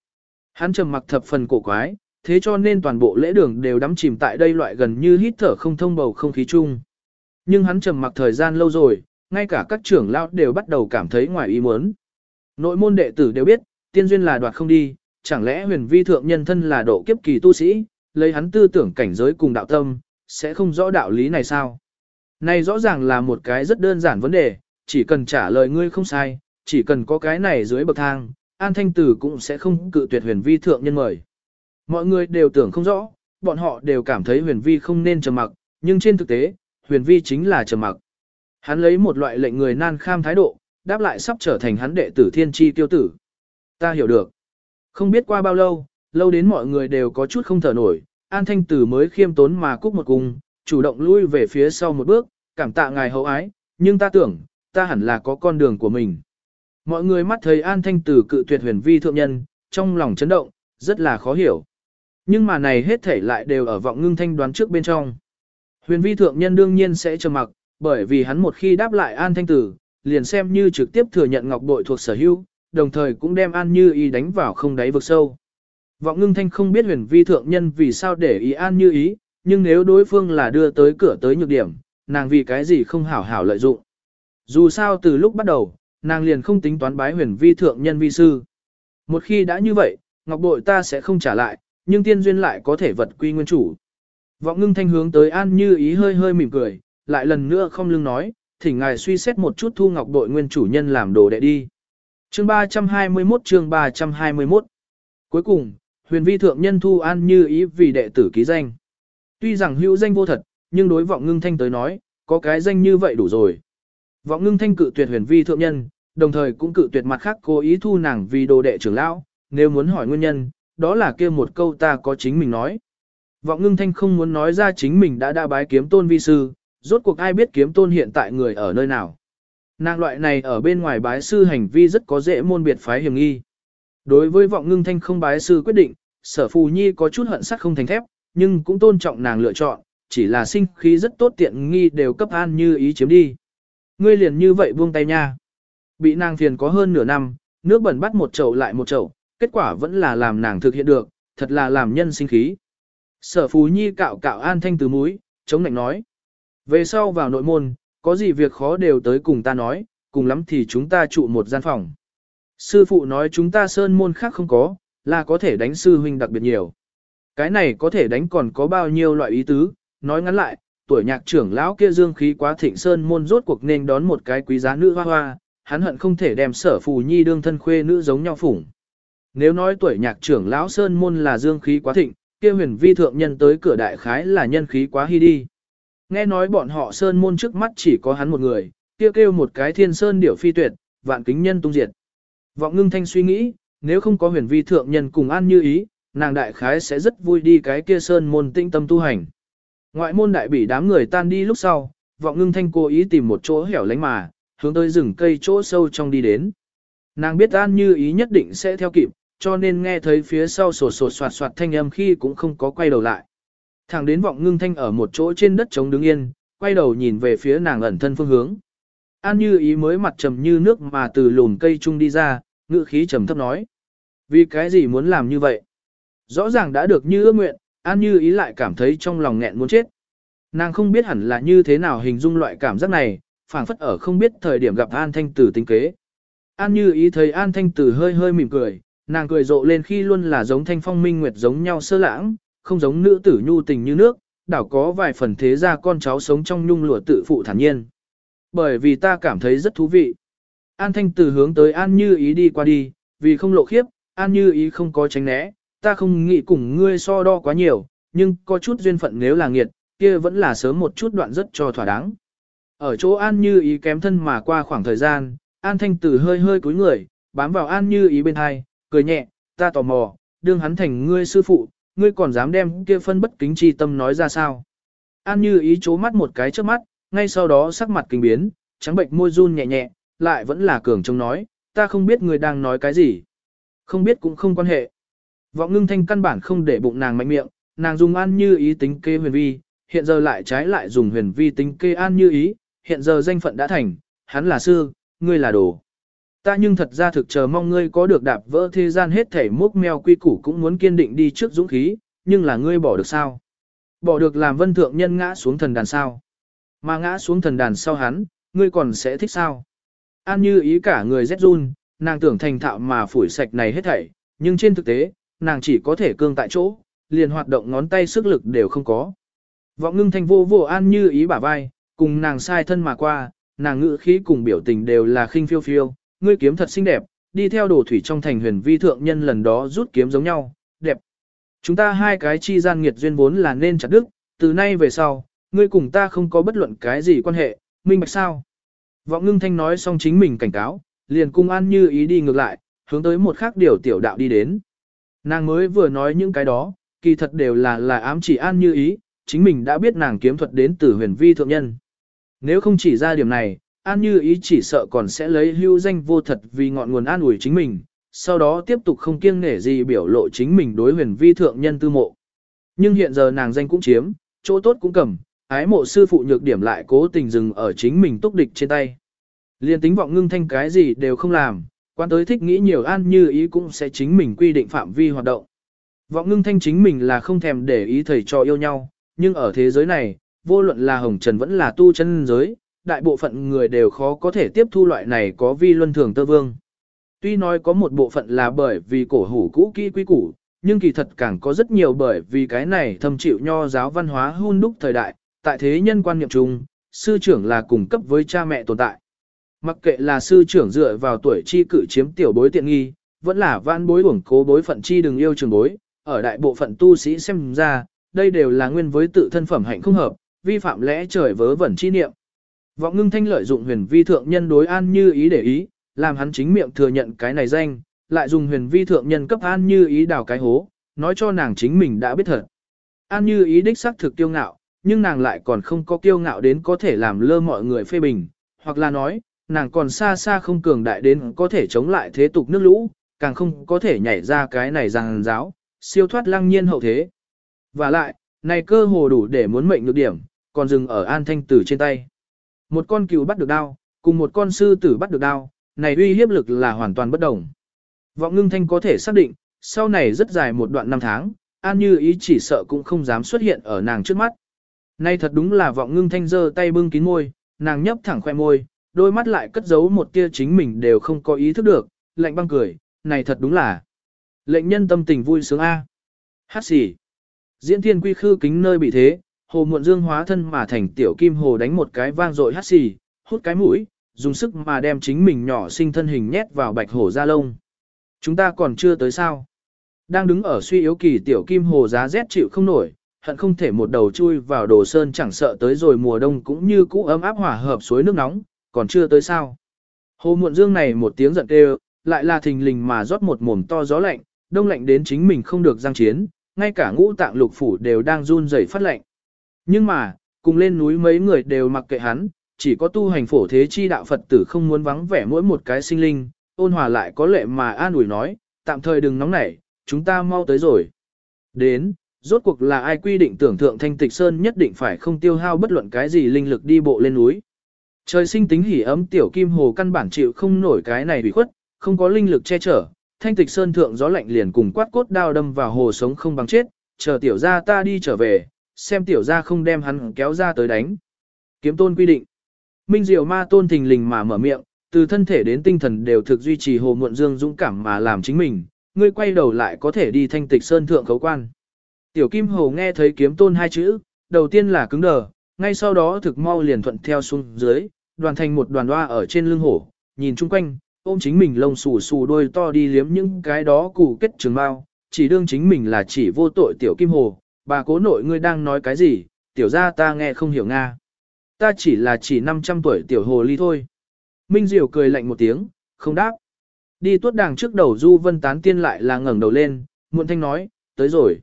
Hắn trầm mặc thập phần cổ quái, thế cho nên toàn bộ lễ đường đều đắm chìm tại đây loại gần như hít thở không thông bầu không khí chung. Nhưng hắn trầm mặc thời gian lâu rồi, ngay cả các trưởng lão đều bắt đầu cảm thấy ngoài ý muốn. Nội môn đệ tử đều biết, tiên duyên là đoạt không đi, chẳng lẽ huyền vi thượng nhân thân là độ kiếp kỳ tu sĩ, lấy hắn tư tưởng cảnh giới cùng đạo tâm, sẽ không rõ đạo lý này sao? Này rõ ràng là một cái rất đơn giản vấn đề, chỉ cần trả lời ngươi không sai, chỉ cần có cái này dưới bậc thang, An Thanh Tử cũng sẽ không cự tuyệt huyền vi thượng nhân mời. Mọi người đều tưởng không rõ, bọn họ đều cảm thấy huyền vi không nên trầm mặc, nhưng trên thực tế, huyền vi chính là trầm mặc. Hắn lấy một loại lệnh người nan kham thái độ, đáp lại sắp trở thành hắn đệ tử thiên tri tiêu tử. Ta hiểu được. Không biết qua bao lâu, lâu đến mọi người đều có chút không thở nổi, An Thanh Tử mới khiêm tốn mà cúc một cung, chủ động lui về phía sau một bước, cảm tạ ngài hậu ái, nhưng ta tưởng, ta hẳn là có con đường của mình. Mọi người mắt thấy An Thanh Tử cự tuyệt huyền vi thượng nhân, trong lòng chấn động, rất là khó hiểu. Nhưng mà này hết thể lại đều ở vọng ngưng thanh đoán trước bên trong. Huyền vi thượng nhân đương nhiên sẽ trầm mặc, bởi vì hắn một khi đáp lại An Thanh Tử, liền xem như trực tiếp thừa nhận ngọc bội thuộc sở hữu, đồng thời cũng đem An Như Ý đánh vào không đáy vực sâu. Vọng ngưng thanh không biết huyền vi thượng nhân vì sao để ý An Như Ý, nhưng nếu đối phương là đưa tới cửa tới nhược điểm, nàng vì cái gì không hảo hảo lợi dụng. Dù sao từ lúc bắt đầu, nàng liền không tính toán bái huyền vi thượng nhân vi sư. Một khi đã như vậy, ngọc bội ta sẽ không trả lại, nhưng tiên duyên lại có thể vật quy nguyên chủ. Vọng ngưng thanh hướng tới An Như Ý hơi hơi mỉm cười, lại lần nữa không lưng nói, thỉnh ngài suy xét một chút thu ngọc bội nguyên chủ nhân làm đồ đệ đi. Chương 321 chương 321 Cuối cùng, huyền vi thượng nhân thu An Như Ý vì đệ tử ký danh. Tuy rằng hữu danh vô thật, nhưng đối vọng ngưng thanh tới nói, có cái danh như vậy đủ rồi. Vọng ngưng thanh cự tuyệt huyền vi thượng nhân, đồng thời cũng cự tuyệt mặt khác cố ý thu nàng vì đồ đệ trưởng lão, nếu muốn hỏi nguyên nhân, đó là kia một câu ta có chính mình nói. Vọng ngưng thanh không muốn nói ra chính mình đã đã bái kiếm tôn vi sư, rốt cuộc ai biết kiếm tôn hiện tại người ở nơi nào. Nàng loại này ở bên ngoài bái sư hành vi rất có dễ môn biệt phái hiểm nghi. Đối với vọng ngưng thanh không bái sư quyết định, sở phù nhi có chút hận sắc không thành thép, nhưng cũng tôn trọng nàng lựa chọn, chỉ là sinh khí rất tốt tiện nghi đều cấp an như ý chiếm đi. Ngươi liền như vậy buông tay nha. Bị nàng phiền có hơn nửa năm, nước bẩn bắt một chậu lại một chậu, kết quả vẫn là làm nàng thực hiện được, thật là làm nhân sinh khí. Sở phù Nhi cạo cạo an thanh từ mũi, chống nạnh nói. Về sau vào nội môn, có gì việc khó đều tới cùng ta nói, cùng lắm thì chúng ta trụ một gian phòng. Sư phụ nói chúng ta sơn môn khác không có, là có thể đánh sư huynh đặc biệt nhiều. Cái này có thể đánh còn có bao nhiêu loại ý tứ, nói ngắn lại, tuổi nhạc trưởng lão kia dương khí quá thịnh sơn môn rốt cuộc nên đón một cái quý giá nữ hoa hoa, hắn hận không thể đem sở phù nhi đương thân khuê nữ giống nhau phủng. Nếu nói tuổi nhạc trưởng lão sơn môn là dương khí quá thịnh, kia huyền vi thượng nhân tới cửa đại khái là nhân khí quá hy đi. Nghe nói bọn họ sơn môn trước mắt chỉ có hắn một người, kia kêu một cái thiên sơn điểu phi tuyệt, vạn kính nhân tung diệt. Vọng ngưng thanh suy nghĩ, nếu không có huyền vi thượng nhân cùng an như ý, nàng đại khái sẽ rất vui đi cái kia sơn môn tinh tâm tu hành. Ngoại môn đại bỉ đám người tan đi lúc sau, vọng ngưng thanh cố ý tìm một chỗ hẻo lánh mà, hướng tới rừng cây chỗ sâu trong đi đến. Nàng biết an như ý nhất định sẽ theo kịp, cho nên nghe thấy phía sau sổ sổ soạt soạt thanh âm khi cũng không có quay đầu lại. Thẳng đến vọng ngưng thanh ở một chỗ trên đất trống đứng yên, quay đầu nhìn về phía nàng ẩn thân phương hướng. An như ý mới mặt trầm như nước mà từ lùn cây trung đi ra, ngự khí trầm thấp nói. Vì cái gì muốn làm như vậy? Rõ ràng đã được như ước nguyện, An như ý lại cảm thấy trong lòng nghẹn muốn chết. Nàng không biết hẳn là như thế nào hình dung loại cảm giác này, phảng phất ở không biết thời điểm gặp An Thanh Tử tính kế. An như ý thấy An Thanh Tử hơi hơi mỉm cười, nàng cười rộ lên khi luôn là giống thanh phong minh nguyệt giống nhau sơ lãng, không giống nữ tử nhu tình như nước, đảo có vài phần thế ra con cháu sống trong nhung lụa tự phụ thản nhiên. Bởi vì ta cảm thấy rất thú vị. An Thanh Tử hướng tới An Như Ý đi qua đi, vì không lộ khiếp, An Như Ý không có tránh né, ta không nghĩ cùng ngươi so đo quá nhiều, nhưng có chút duyên phận nếu là nghiệt, kia vẫn là sớm một chút đoạn rất cho thỏa đáng. Ở chỗ An Như Ý kém thân mà qua khoảng thời gian, An Thanh Tử hơi hơi cúi người, bám vào An Như Ý bên hai, cười nhẹ, ta tò mò, đương hắn thành ngươi sư phụ, ngươi còn dám đem kia phân bất kính chi tâm nói ra sao. An Như Ý chố mắt một cái trước mắt, ngay sau đó sắc mặt kinh biến, trắng bệnh môi run nhẹ nhẹ, lại vẫn là cường trông nói, ta không biết ngươi đang nói cái gì. Không biết cũng không quan hệ. Vọng ngưng thanh căn bản không để bụng nàng mạnh miệng, nàng dùng an như ý tính kê huyền vi, hiện giờ lại trái lại dùng huyền vi tính kê an như ý, hiện giờ danh phận đã thành, hắn là sư, ngươi là đồ. Ta nhưng thật ra thực chờ mong ngươi có được đạp vỡ thế gian hết thể mốc meo quy củ cũng muốn kiên định đi trước dũng khí, nhưng là ngươi bỏ được sao? Bỏ được làm vân thượng nhân ngã xuống thần đàn sao? Mà ngã xuống thần đàn sau hắn, ngươi còn sẽ thích sao? An như ý cả người rét run, nàng tưởng thành thạo mà phủi sạch này hết thảy, nhưng trên thực tế, nàng chỉ có thể cương tại chỗ, liền hoạt động ngón tay sức lực đều không có. Vọng ngưng thanh vô vô an như ý bả vai, cùng nàng sai thân mà qua, nàng ngữ khí cùng biểu tình đều là khinh phiêu phiêu, ngươi kiếm thật xinh đẹp, đi theo đồ thủy trong thành huyền vi thượng nhân lần đó rút kiếm giống nhau, đẹp. Chúng ta hai cái chi gian nghiệt duyên vốn là nên chặt đức, từ nay về sau, ngươi cùng ta không có bất luận cái gì quan hệ, minh bạch sao. Vọng ngưng thanh nói xong chính mình cảnh cáo, liền cung an như ý đi ngược lại, hướng tới một khác điều tiểu đạo đi đến. Nàng mới vừa nói những cái đó, kỳ thật đều là là ám chỉ an như ý, chính mình đã biết nàng kiếm thuật đến từ huyền vi thượng nhân. Nếu không chỉ ra điểm này, an như ý chỉ sợ còn sẽ lấy hưu danh vô thật vì ngọn nguồn an ủi chính mình, sau đó tiếp tục không kiêng nể gì biểu lộ chính mình đối huyền vi thượng nhân tư mộ. Nhưng hiện giờ nàng danh cũng chiếm, chỗ tốt cũng cầm, ái mộ sư phụ nhược điểm lại cố tình dừng ở chính mình túc địch trên tay. Liên tính vọng ngưng thanh cái gì đều không làm, quan tới thích nghĩ nhiều an như ý cũng sẽ chính mình quy định phạm vi hoạt động. Vọng ngưng thanh chính mình là không thèm để ý thầy cho yêu nhau, nhưng ở thế giới này, vô luận là hồng trần vẫn là tu chân giới, đại bộ phận người đều khó có thể tiếp thu loại này có vi luân thường tơ vương. Tuy nói có một bộ phận là bởi vì cổ hủ cũ kỹ quy củ, nhưng kỳ thật càng có rất nhiều bởi vì cái này thâm chịu nho giáo văn hóa hun đúc thời đại, tại thế nhân quan niệm chung, sư trưởng là cùng cấp với cha mẹ tồn tại. Mặc kệ là sư trưởng dựa vào tuổi chi cử chiếm tiểu bối tiện nghi, vẫn là van bối uổng cố bối phận chi đừng yêu trường bối, ở đại bộ phận tu sĩ xem ra, đây đều là nguyên với tự thân phẩm hạnh không hợp, vi phạm lẽ trời vớ vẩn chi niệm. Vọng ngưng thanh lợi dụng huyền vi thượng nhân đối an như ý để ý, làm hắn chính miệng thừa nhận cái này danh, lại dùng huyền vi thượng nhân cấp an như ý đào cái hố, nói cho nàng chính mình đã biết thật. An như ý đích xác thực kiêu ngạo, nhưng nàng lại còn không có kiêu ngạo đến có thể làm lơ mọi người phê bình, hoặc là nói, nàng còn xa xa không cường đại đến có thể chống lại thế tục nước lũ, càng không có thể nhảy ra cái này rằng giáo, siêu thoát lăng nhiên hậu thế. Và lại, này cơ hồ đủ để muốn mệnh được điểm, còn dừng ở an thanh tử trên tay. Một con cừu bắt được đao, cùng một con sư tử bắt được đao, này uy hiếp lực là hoàn toàn bất đồng. Vọng ngưng thanh có thể xác định, sau này rất dài một đoạn năm tháng, an như ý chỉ sợ cũng không dám xuất hiện ở nàng trước mắt. Nay thật đúng là vọng ngưng thanh giơ tay bưng kín môi, nàng nhấp thẳng khoe môi, đôi mắt lại cất giấu một tia chính mình đều không có ý thức được, lạnh băng cười, này thật đúng là. Lệnh nhân tâm tình vui sướng A. Hát xỉ. Diễn thiên quy khư kính nơi bị thế, hồ muộn dương hóa thân mà thành tiểu kim hồ đánh một cái vang dội hắt xì, hút cái mũi, dùng sức mà đem chính mình nhỏ sinh thân hình nhét vào bạch hổ da lông. Chúng ta còn chưa tới sao. Đang đứng ở suy yếu kỳ tiểu kim hồ giá rét chịu không nổi, hận không thể một đầu chui vào đồ sơn chẳng sợ tới rồi mùa đông cũng như cũ ấm áp hòa hợp suối nước nóng, còn chưa tới sao. Hồ muộn dương này một tiếng giận kêu, lại là thình lình mà rót một mồm to gió lạnh, đông lạnh đến chính mình không được giang chiến, ngay cả ngũ tạng lục phủ đều đang run rẩy phát lạnh. Nhưng mà, cùng lên núi mấy người đều mặc kệ hắn, chỉ có tu hành phổ thế chi đạo Phật tử không muốn vắng vẻ mỗi một cái sinh linh, ôn hòa lại có lệ mà an ủi nói, tạm thời đừng nóng nảy, chúng ta mau tới rồi. Đến, rốt cuộc là ai quy định tưởng thượng thanh tịch sơn nhất định phải không tiêu hao bất luận cái gì linh lực đi bộ lên núi. Trời sinh tính hỉ ấm tiểu kim hồ căn bản chịu không nổi cái này bị khuất, không có linh lực che chở, thanh tịch sơn thượng gió lạnh liền cùng quát cốt đao đâm vào hồ sống không bằng chết, chờ tiểu gia ta đi trở về, xem tiểu gia không đem hắn kéo ra tới đánh. Kiếm tôn quy định. Minh Diệu Ma tôn thình lình mà mở miệng, từ thân thể đến tinh thần đều thực duy trì hồ muộn dương dũng cảm mà làm chính mình, ngươi quay đầu lại có thể đi thanh tịch sơn thượng khấu quan. Tiểu Kim Hồ nghe thấy kiếm tôn hai chữ, đầu tiên là cứng đờ, ngay sau đó thực mau liền thuận theo xuống dưới, đoàn thành một đoàn hoa ở trên lưng hổ, nhìn chung quanh, ôm chính mình lông xù xù đôi to đi liếm những cái đó củ kết trường bao, chỉ đương chính mình là chỉ vô tội tiểu Kim Hồ, bà cố nội ngươi đang nói cái gì, tiểu ra ta nghe không hiểu Nga. Ta chỉ là chỉ 500 tuổi tiểu hồ ly thôi. Minh Diệu cười lạnh một tiếng, không đáp. Đi tuốt đàng trước đầu Du Vân Tán Tiên lại là ngẩng đầu lên, muộn thanh nói, tới rồi.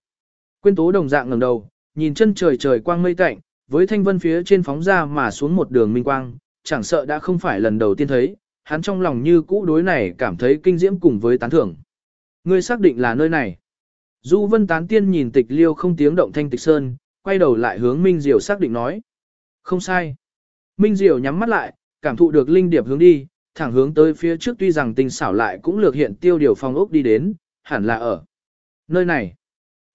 Quyên tố đồng dạng ngẩng đầu, nhìn chân trời trời quang mây cạnh, với thanh vân phía trên phóng ra mà xuống một đường minh quang, chẳng sợ đã không phải lần đầu tiên thấy, hắn trong lòng như cũ đối này cảm thấy kinh diễm cùng với tán thưởng. Ngươi xác định là nơi này. Du Vân Tán Tiên nhìn tịch liêu không tiếng động thanh tịch sơn, quay đầu lại hướng Minh Diệu xác định nói. Không sai. Minh Diệu nhắm mắt lại, cảm thụ được linh điệp hướng đi, thẳng hướng tới phía trước tuy rằng tinh xảo lại cũng lược hiện tiêu điều phòng ốc đi đến, hẳn là ở nơi này.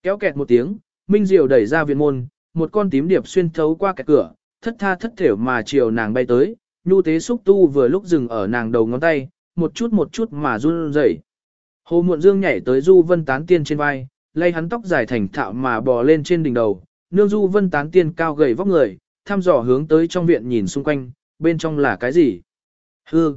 Kéo kẹt một tiếng, Minh Diệu đẩy ra viện môn, một con tím điệp xuyên thấu qua kẹt cửa, thất tha thất thểu mà chiều nàng bay tới, nhu tế xúc tu vừa lúc dừng ở nàng đầu ngón tay, một chút một chút mà run rẩy. Hồ Muộn Dương nhảy tới Du Vân Tán Tiên trên vai, lay hắn tóc dài thành thạo mà bò lên trên đỉnh đầu, nương Du Vân Tán Tiên cao gầy vóc người, thăm dò hướng tới trong viện nhìn xung quanh, bên trong là cái gì? Hư.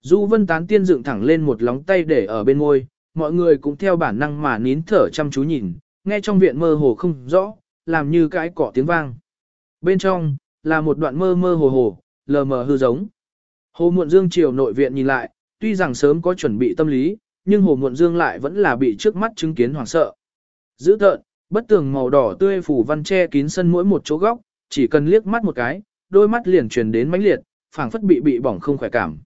Du Vân Tán Tiên dựng thẳng lên một lóng tay để ở bên môi, mọi người cũng theo bản năng mà nín thở chăm chú nhìn, nghe trong viện mơ hồ không rõ, làm như cái cỏ tiếng vang. Bên trong, là một đoạn mơ mơ hồ hồ, lờ mờ hư giống. Hồ Muộn Dương chiều nội viện nhìn lại, tuy rằng sớm có chuẩn bị tâm lý, nhưng Hồ Muộn Dương lại vẫn là bị trước mắt chứng kiến hoảng sợ dữ tợn, bất tường màu đỏ tươi phủ văn che kín sân mỗi một chỗ góc, chỉ cần liếc mắt một cái, đôi mắt liền truyền đến mãnh liệt, phảng phất bị bị bỏng không khỏe cảm.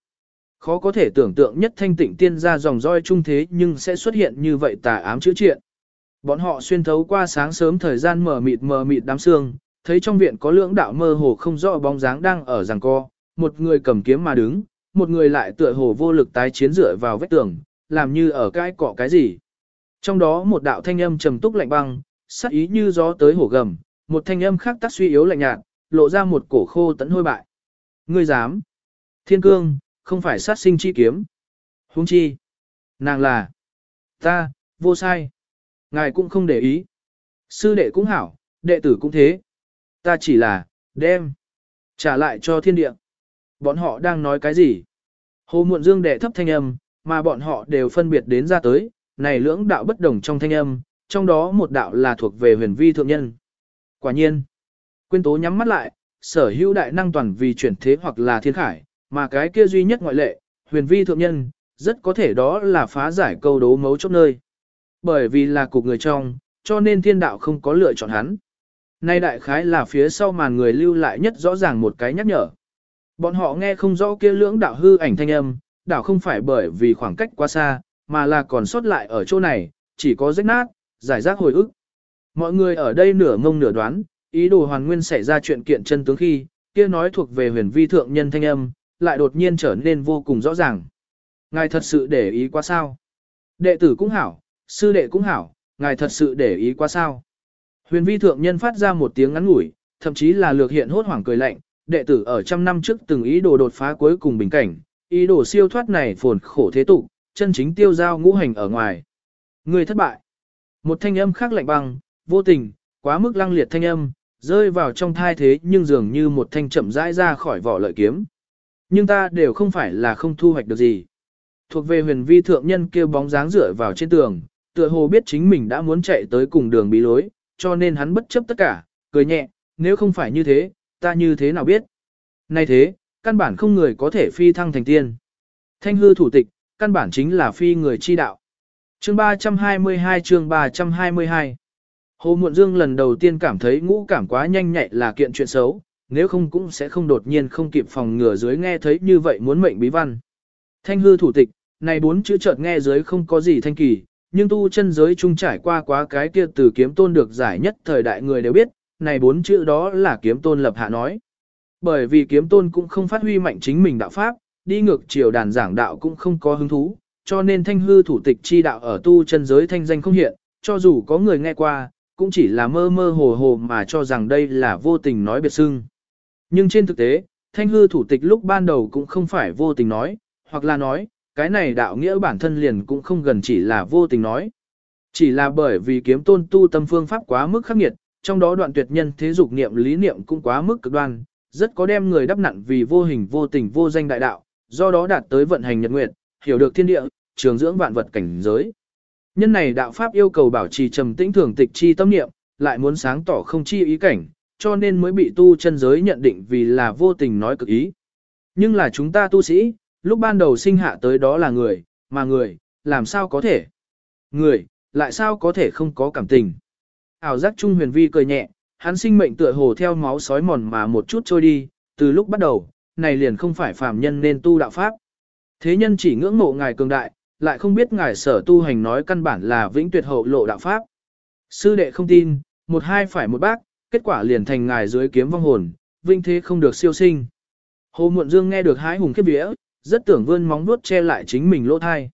Khó có thể tưởng tượng nhất thanh tịnh tiên ra dòng roi trung thế nhưng sẽ xuất hiện như vậy tà ám chữ triện. Bọn họ xuyên thấu qua sáng sớm thời gian mờ mịt mờ mịt đám sương, thấy trong viện có lưỡng đạo mơ hồ không rõ bóng dáng đang ở giằng co, một người cầm kiếm mà đứng, một người lại tựa hồ vô lực tái chiến dựa vào vách tường, làm như ở cái cọ cái gì. Trong đó một đạo thanh âm trầm túc lạnh băng, sắc ý như gió tới hổ gầm, một thanh âm khác tác suy yếu lạnh nhạt, lộ ra một cổ khô tận hôi bại. Ngươi dám? Thiên cương, không phải sát sinh chi kiếm. Huống chi? Nàng là ta, vô sai. Ngài cũng không để ý. Sư đệ cũng hảo, đệ tử cũng thế. Ta chỉ là, đem, trả lại cho thiên địa. Bọn họ đang nói cái gì? Hồ Muộn Dương đệ thấp thanh âm, mà bọn họ đều phân biệt đến ra tới, này lưỡng đạo bất đồng trong thanh âm, trong đó một đạo là thuộc về huyền vi thượng nhân. Quả nhiên, quyên tố nhắm mắt lại, sở hữu đại năng toàn vì chuyển thế hoặc là thiên khải, mà cái kia duy nhất ngoại lệ, huyền vi thượng nhân, rất có thể đó là phá giải câu đố mấu chốt nơi. Bởi vì là cục người trong, cho nên thiên đạo không có lựa chọn hắn. Nay đại khái là phía sau màn người lưu lại nhất rõ ràng một cái nhắc nhở. Bọn họ nghe không rõ kia lưỡng đạo hư ảnh thanh âm, đạo không phải bởi vì khoảng cách quá xa, mà là còn sót lại ở chỗ này, chỉ có rách nát, giải rác hồi ức. Mọi người ở đây nửa ngông nửa đoán, ý đồ hoàn nguyên xảy ra chuyện kiện chân tướng khi, kia nói thuộc về huyền vi thượng nhân thanh âm, lại đột nhiên trở nên vô cùng rõ ràng. Ngài thật sự để ý quá sao? Đệ tử cũng hảo, sư đệ cũng hảo, ngài thật sự để ý quá sao? Huyền vi thượng nhân phát ra một tiếng ngắn ngủi, thậm chí là lược hiện hốt hoảng cười lạnh, đệ tử ở trăm năm trước từng ý đồ đột phá cuối cùng bình cảnh, ý đồ siêu thoát này phồn khổ thế tục, chân chính tiêu giao ngũ hành ở ngoài. Người thất bại. Một thanh âm khác lạnh băng, vô tình, quá mức lăng liệt thanh âm, rơi vào trong thai thế nhưng dường như một thanh chậm rãi ra khỏi vỏ lợi kiếm. Nhưng ta đều không phải là không thu hoạch được gì. Thuộc về huyền vi thượng nhân kêu bóng dáng rửa vào trên tường, tựa hồ biết chính mình đã muốn chạy tới cùng đường bí lối, cho nên hắn bất chấp tất cả, cười nhẹ, nếu không phải như thế, ta như thế nào biết. Nay thế, căn bản không người có thể phi thăng thành tiên. Thanh hư thủ tịch, căn bản chính là phi người chi đạo. Chương 322 chương 322 Hồ Muộn Dương lần đầu tiên cảm thấy ngũ cảm quá nhanh nhạy là kiện chuyện xấu, nếu không cũng sẽ không đột nhiên không kịp phòng ngừa dưới nghe thấy như vậy muốn mệnh bí văn. Thanh hư thủ tịch, này bốn chữ chợt nghe dưới không có gì thanh kỳ, nhưng tu chân giới chung trải qua quá cái kia từ kiếm tôn được giải nhất thời đại người đều biết, này bốn chữ đó là kiếm tôn lập hạ nói. Bởi vì kiếm tôn cũng không phát huy mạnh chính mình đạo pháp, đi ngược chiều đàn giảng đạo cũng không có hứng thú, cho nên thanh hư thủ tịch chi đạo ở tu chân giới thanh danh không hiện, cho dù có người nghe qua, cũng chỉ là mơ mơ hồ hồ mà cho rằng đây là vô tình nói biệt xưng. Nhưng trên thực tế, thanh hư thủ tịch lúc ban đầu cũng không phải vô tình nói, hoặc là nói, cái này đạo nghĩa bản thân liền cũng không gần chỉ là vô tình nói. Chỉ là bởi vì kiếm tôn tu tâm phương pháp quá mức khắc nghiệt, trong đó đoạn tuyệt nhân thế dục niệm lý niệm cũng quá mức cực đoan, rất có đem người đắp nặn vì vô hình vô tình vô danh đại đạo, do đó đạt tới vận hành nhật nguyện, hiểu được thiên địa, trường dưỡng vạn vật cảnh giới. Nhân này đạo pháp yêu cầu bảo trì trầm tĩnh thường tịch chi tâm niệm, lại muốn sáng tỏ không chi ý cảnh, cho nên mới bị tu chân giới nhận định vì là vô tình nói cực ý. Nhưng là chúng ta tu sĩ, lúc ban đầu sinh hạ tới đó là người, mà người, làm sao có thể? Người, lại sao có thể không có cảm tình? Ảo giác trung huyền vi cười nhẹ, hắn sinh mệnh tựa hồ theo máu sói mòn mà một chút trôi đi, từ lúc bắt đầu, này liền không phải phàm nhân nên tu đạo pháp. Thế nhân chỉ ngưỡng mộ ngài cường đại, lại không biết ngài sở tu hành nói căn bản là vĩnh tuyệt hậu lộ đạo pháp. Sư đệ không tin, một hai phải một bác, kết quả liền thành ngài dưới kiếm vong hồn, vinh thế không được siêu sinh. Hồ Muộn Dương nghe được hái hùng khiếp vía, rất tưởng vươn móng vuốt che lại chính mình lỗ thai.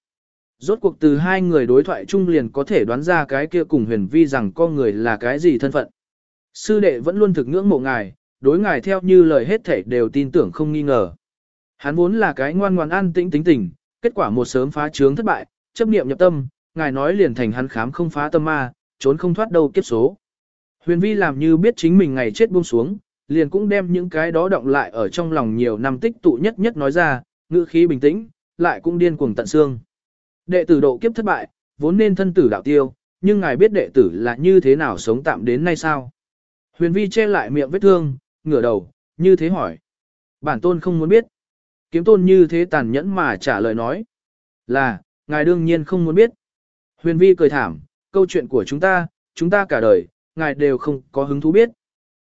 Rốt cuộc từ hai người đối thoại chung liền có thể đoán ra cái kia cùng huyền vi rằng con người là cái gì thân phận. Sư đệ vẫn luôn thực ngưỡng mộ ngài, đối ngài theo như lời hết thảy đều tin tưởng không nghi ngờ. Hắn vốn là cái ngoan ngoan an tĩnh tính tình, kết quả một sớm phá trướng thất bại, chấp niệm nhập tâm, ngài nói liền thành hắn khám không phá tâm ma, trốn không thoát đâu kiếp số. Huyền vi làm như biết chính mình ngày chết buông xuống, liền cũng đem những cái đó động lại ở trong lòng nhiều năm tích tụ nhất nhất nói ra, ngữ khí bình tĩnh, lại cũng điên cuồng tận xương. Đệ tử độ kiếp thất bại, vốn nên thân tử đạo tiêu, nhưng ngài biết đệ tử là như thế nào sống tạm đến nay sao? Huyền vi che lại miệng vết thương, ngửa đầu, như thế hỏi. Bản tôn không muốn biết. Kiếm tôn như thế tàn nhẫn mà trả lời nói. Là, ngài đương nhiên không muốn biết. Huyền vi cười thảm, câu chuyện của chúng ta, chúng ta cả đời, ngài đều không có hứng thú biết.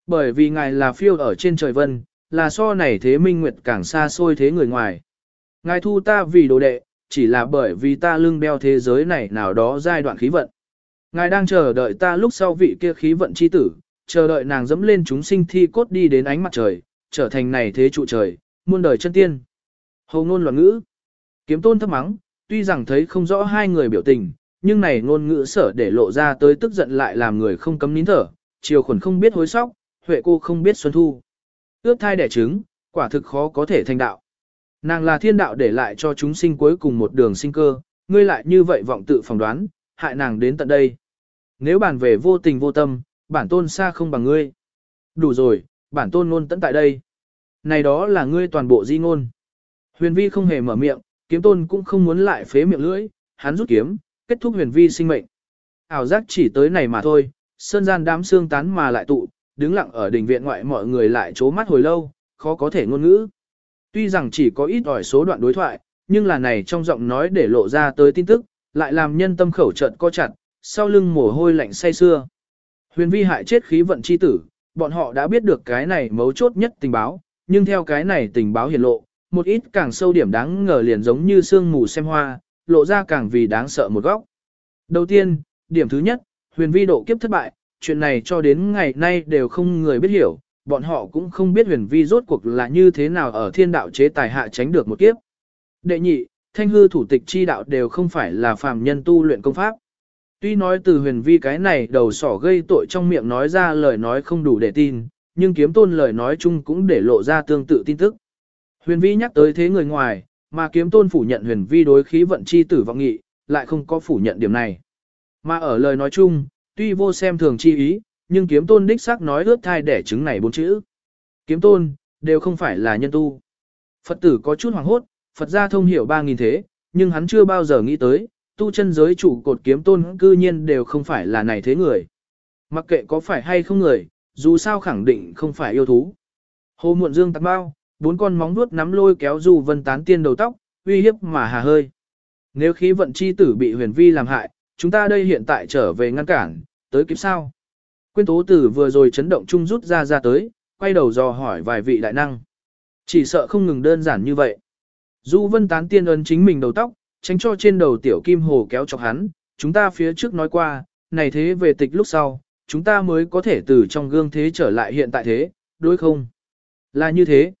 Bởi vì ngài là phiêu ở trên trời vân, là so này thế minh nguyệt càng xa xôi thế người ngoài. Ngài thu ta vì đồ đệ, chỉ là bởi vì ta lưng đeo thế giới này nào đó giai đoạn khí vận. Ngài đang chờ đợi ta lúc sau vị kia khí vận chi tử, chờ đợi nàng dẫm lên chúng sinh thi cốt đi đến ánh mặt trời, trở thành này thế trụ trời, muôn đời chân tiên. Hầu ngôn loạn ngữ. Kiếm tôn thấp mắng, tuy rằng thấy không rõ hai người biểu tình, nhưng này ngôn ngữ sở để lộ ra tới tức giận lại làm người không cấm nín thở, chiều khuẩn không biết hối sóc, huệ cô không biết xuân thu. Ước thai đẻ trứng, quả thực khó có thể thành đạo. Nàng là thiên đạo để lại cho chúng sinh cuối cùng một đường sinh cơ, ngươi lại như vậy vọng tự phỏng đoán, hại nàng đến tận đây. Nếu bàn về vô tình vô tâm, bản tôn xa không bằng ngươi. Đủ rồi, bản tôn ngôn tận tại đây. Này đó là ngươi toàn bộ di ngôn. Huyền vi không hề mở miệng, kiếm tôn cũng không muốn lại phế miệng lưỡi, hắn rút kiếm, kết thúc huyền vi sinh mệnh. Ảo giác chỉ tới này mà thôi, sơn gian đám xương tán mà lại tụ, đứng lặng ở đỉnh viện ngoại mọi người lại chố mắt hồi lâu, khó có thể ngôn ngữ. Tuy rằng chỉ có ít ỏi số đoạn đối thoại, nhưng là này trong giọng nói để lộ ra tới tin tức, lại làm nhân tâm khẩu trận co chặt, sau lưng mồ hôi lạnh say xưa. Huyền vi hại chết khí vận chi tử, bọn họ đã biết được cái này mấu chốt nhất tình báo, nhưng theo cái này tình báo hiển lộ, một ít càng sâu điểm đáng ngờ liền giống như sương mù xem hoa, lộ ra càng vì đáng sợ một góc. Đầu tiên, điểm thứ nhất, huyền vi độ kiếp thất bại, chuyện này cho đến ngày nay đều không người biết hiểu, bọn họ cũng không biết huyền vi rốt cuộc là như thế nào ở thiên đạo chế tài hạ tránh được một kiếp. Đệ nhị, thanh hư thủ tịch chi đạo đều không phải là phàm nhân tu luyện công pháp. Tuy nói từ huyền vi cái này đầu sỏ gây tội trong miệng nói ra lời nói không đủ để tin, nhưng kiếm tôn lời nói chung cũng để lộ ra tương tự tin tức. Huyền vi nhắc tới thế người ngoài, mà kiếm tôn phủ nhận huyền vi đối khí vận chi tử vọng nghị, lại không có phủ nhận điểm này. Mà ở lời nói chung, tuy vô xem thường chi ý, nhưng kiếm tôn đích xác nói ướt thai đẻ trứng này bốn chữ. Kiếm tôn, đều không phải là nhân tu. Phật tử có chút hoảng hốt, Phật gia thông hiểu ba nghìn thế, nhưng hắn chưa bao giờ nghĩ tới, tu chân giới chủ cột kiếm tôn cư nhiên đều không phải là này thế người. Mặc kệ có phải hay không người, dù sao khẳng định không phải yêu thú. Hồ muộn dương tạc bao, bốn con móng vuốt nắm lôi kéo dù vân tán tiên đầu tóc, uy hiếp mà hà hơi. Nếu khí vận chi tử bị huyền vi làm hại, chúng ta đây hiện tại trở về ngăn cản, tới kịp sao? Quyên tố tử vừa rồi chấn động chung rút ra ra tới, quay đầu dò hỏi vài vị đại năng. Chỉ sợ không ngừng đơn giản như vậy. Du vân tán tiên ấn chính mình đầu tóc, tránh cho trên đầu tiểu kim hồ kéo chọc hắn, chúng ta phía trước nói qua, này thế về tịch lúc sau, chúng ta mới có thể từ trong gương thế trở lại hiện tại thế, đối không? Là như thế.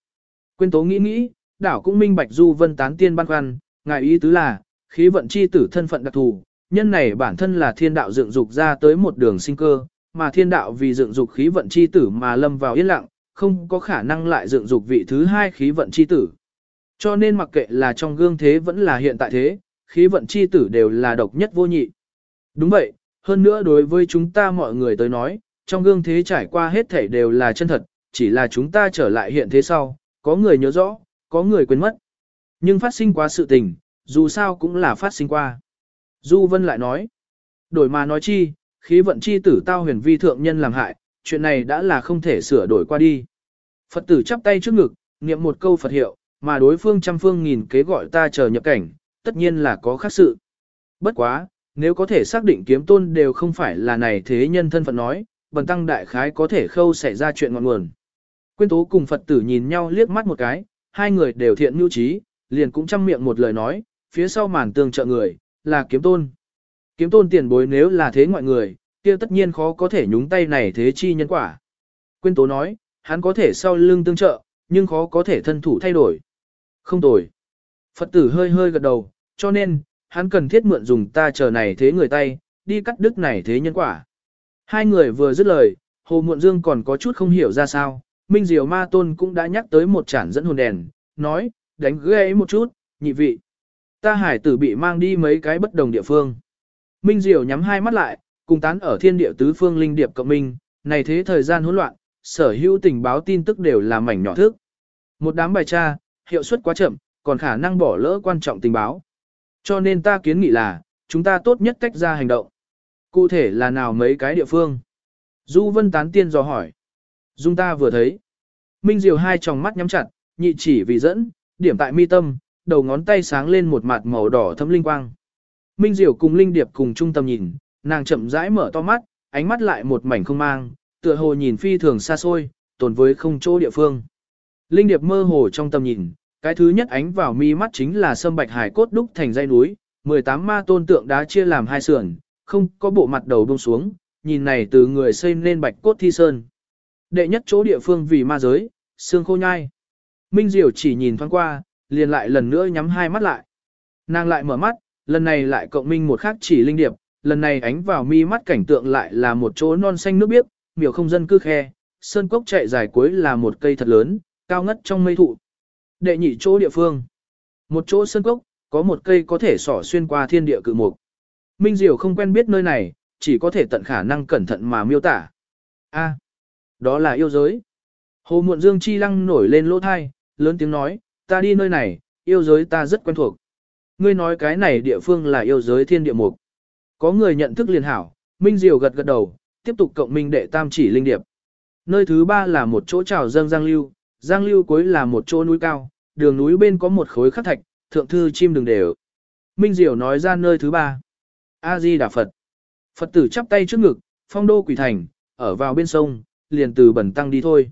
Quyên tố nghĩ nghĩ, đảo cũng minh bạch du vân tán tiên băn khoăn, ngài ý tứ là, khí vận chi tử thân phận đặc thù, nhân này bản thân là thiên đạo dựng dục ra tới một đường sinh cơ, mà thiên đạo vì dựng dục khí vận chi tử mà lâm vào yên lặng, không có khả năng lại dựng dục vị thứ hai khí vận chi tử. Cho nên mặc kệ là trong gương thế vẫn là hiện tại thế, khí vận chi tử đều là độc nhất vô nhị. Đúng vậy, hơn nữa đối với chúng ta mọi người tới nói, trong gương thế trải qua hết thảy đều là chân thật, chỉ là chúng ta trở lại hiện thế sau, có người nhớ rõ, có người quên mất. Nhưng phát sinh quá sự tình, dù sao cũng là phát sinh qua. Du Vân lại nói, đổi mà nói chi, khí vận chi tử tao huyền vi thượng nhân làm hại, chuyện này đã là không thể sửa đổi qua đi. Phật tử chắp tay trước ngực, niệm một câu Phật hiệu, mà đối phương trăm phương nghìn kế gọi ta chờ nhập cảnh, tất nhiên là có khác sự. Bất quá, nếu có thể xác định kiếm tôn đều không phải là này thế nhân thân phận nói, bần tăng đại khái có thể khâu xảy ra chuyện ngọn nguồn. Quyên tố cùng Phật tử nhìn nhau liếc mắt một cái, hai người đều thiện nhu trí, liền cũng chăm miệng một lời nói, phía sau màn tường trợ người, là kiếm tôn. Kiếm tôn tiền bối nếu là thế ngoại người, kia tất nhiên khó có thể nhúng tay này thế chi nhân quả. Quyên tố nói, hắn có thể sau lưng tương trợ, nhưng khó có thể thân thủ thay đổi. Không tồi. Phật tử hơi hơi gật đầu, cho nên, hắn cần thiết mượn dùng ta chờ này thế người tay, đi cắt đứt này thế nhân quả. Hai người vừa dứt lời, Hồ Muộn Dương còn có chút không hiểu ra sao, Minh Diệu Ma Tôn cũng đã nhắc tới một chản dẫn hồn đèn, nói, đánh ghê một chút, nhị vị. Ta hải tử bị mang đi mấy cái bất đồng địa phương. Minh Diệu nhắm hai mắt lại, cùng tán ở thiên địa tứ phương linh điệp cộng minh, này thế thời gian hỗn loạn, sở hữu tình báo tin tức đều là mảnh nhỏ thức. Một đám bài tra, hiệu suất quá chậm, còn khả năng bỏ lỡ quan trọng tình báo. Cho nên ta kiến nghị là, chúng ta tốt nhất tách ra hành động. Cụ thể là nào mấy cái địa phương? Du Vân Tán Tiên dò hỏi. Dung ta vừa thấy. Minh Diều hai tròng mắt nhắm chặt, nhị chỉ vì dẫn, điểm tại mi tâm, đầu ngón tay sáng lên một mặt màu đỏ thấm linh quang. Minh Diều cùng Linh Điệp cùng trung tâm nhìn, nàng chậm rãi mở to mắt, ánh mắt lại một mảnh không mang, tựa hồ nhìn phi thường xa xôi, tồn với không chỗ địa phương. Linh Điệp mơ hồ trong tầm nhìn, cái thứ nhất ánh vào mi mắt chính là sâm bạch hải cốt đúc thành dây núi, 18 ma tôn tượng đá chia làm hai sườn, không có bộ mặt đầu buông xuống, nhìn này từ người xây nên bạch cốt thi sơn. Đệ nhất chỗ địa phương vì ma giới, xương khô nhai. Minh Diệu chỉ nhìn thoáng qua, liền lại lần nữa nhắm hai mắt lại. Nàng lại mở mắt, lần này lại cộng minh một khác chỉ linh điệp, lần này ánh vào mi mắt cảnh tượng lại là một chỗ non xanh nước biếc, miểu không dân cư khe, sơn cốc chạy dài cuối là một cây thật lớn, cao ngất trong mây thụ. Đệ nhị chỗ địa phương. Một chỗ sơn cốc, có một cây có thể sỏ xuyên qua thiên địa cự mục. Minh Diệu không quen biết nơi này, chỉ có thể tận khả năng cẩn thận mà miêu tả. A, đó là yêu giới. Hồ Muộn Dương Chi Lăng nổi lên lỗ thai, lớn tiếng nói, ta đi nơi này, yêu giới ta rất quen thuộc. Ngươi nói cái này địa phương là yêu giới thiên địa mục. Có người nhận thức liền hảo, Minh Diệu gật gật đầu, tiếp tục cộng minh đệ tam chỉ linh điệp. Nơi thứ ba là một chỗ trào dâng giang lưu, giang lưu cuối là một chỗ núi cao, đường núi bên có một khối khắc thạch, thượng thư chim đường đều. Minh Diệu nói ra nơi thứ ba. A-di Đà Phật. Phật tử chắp tay trước ngực, phong đô quỷ thành, ở vào bên sông, liền từ bẩn tăng đi thôi.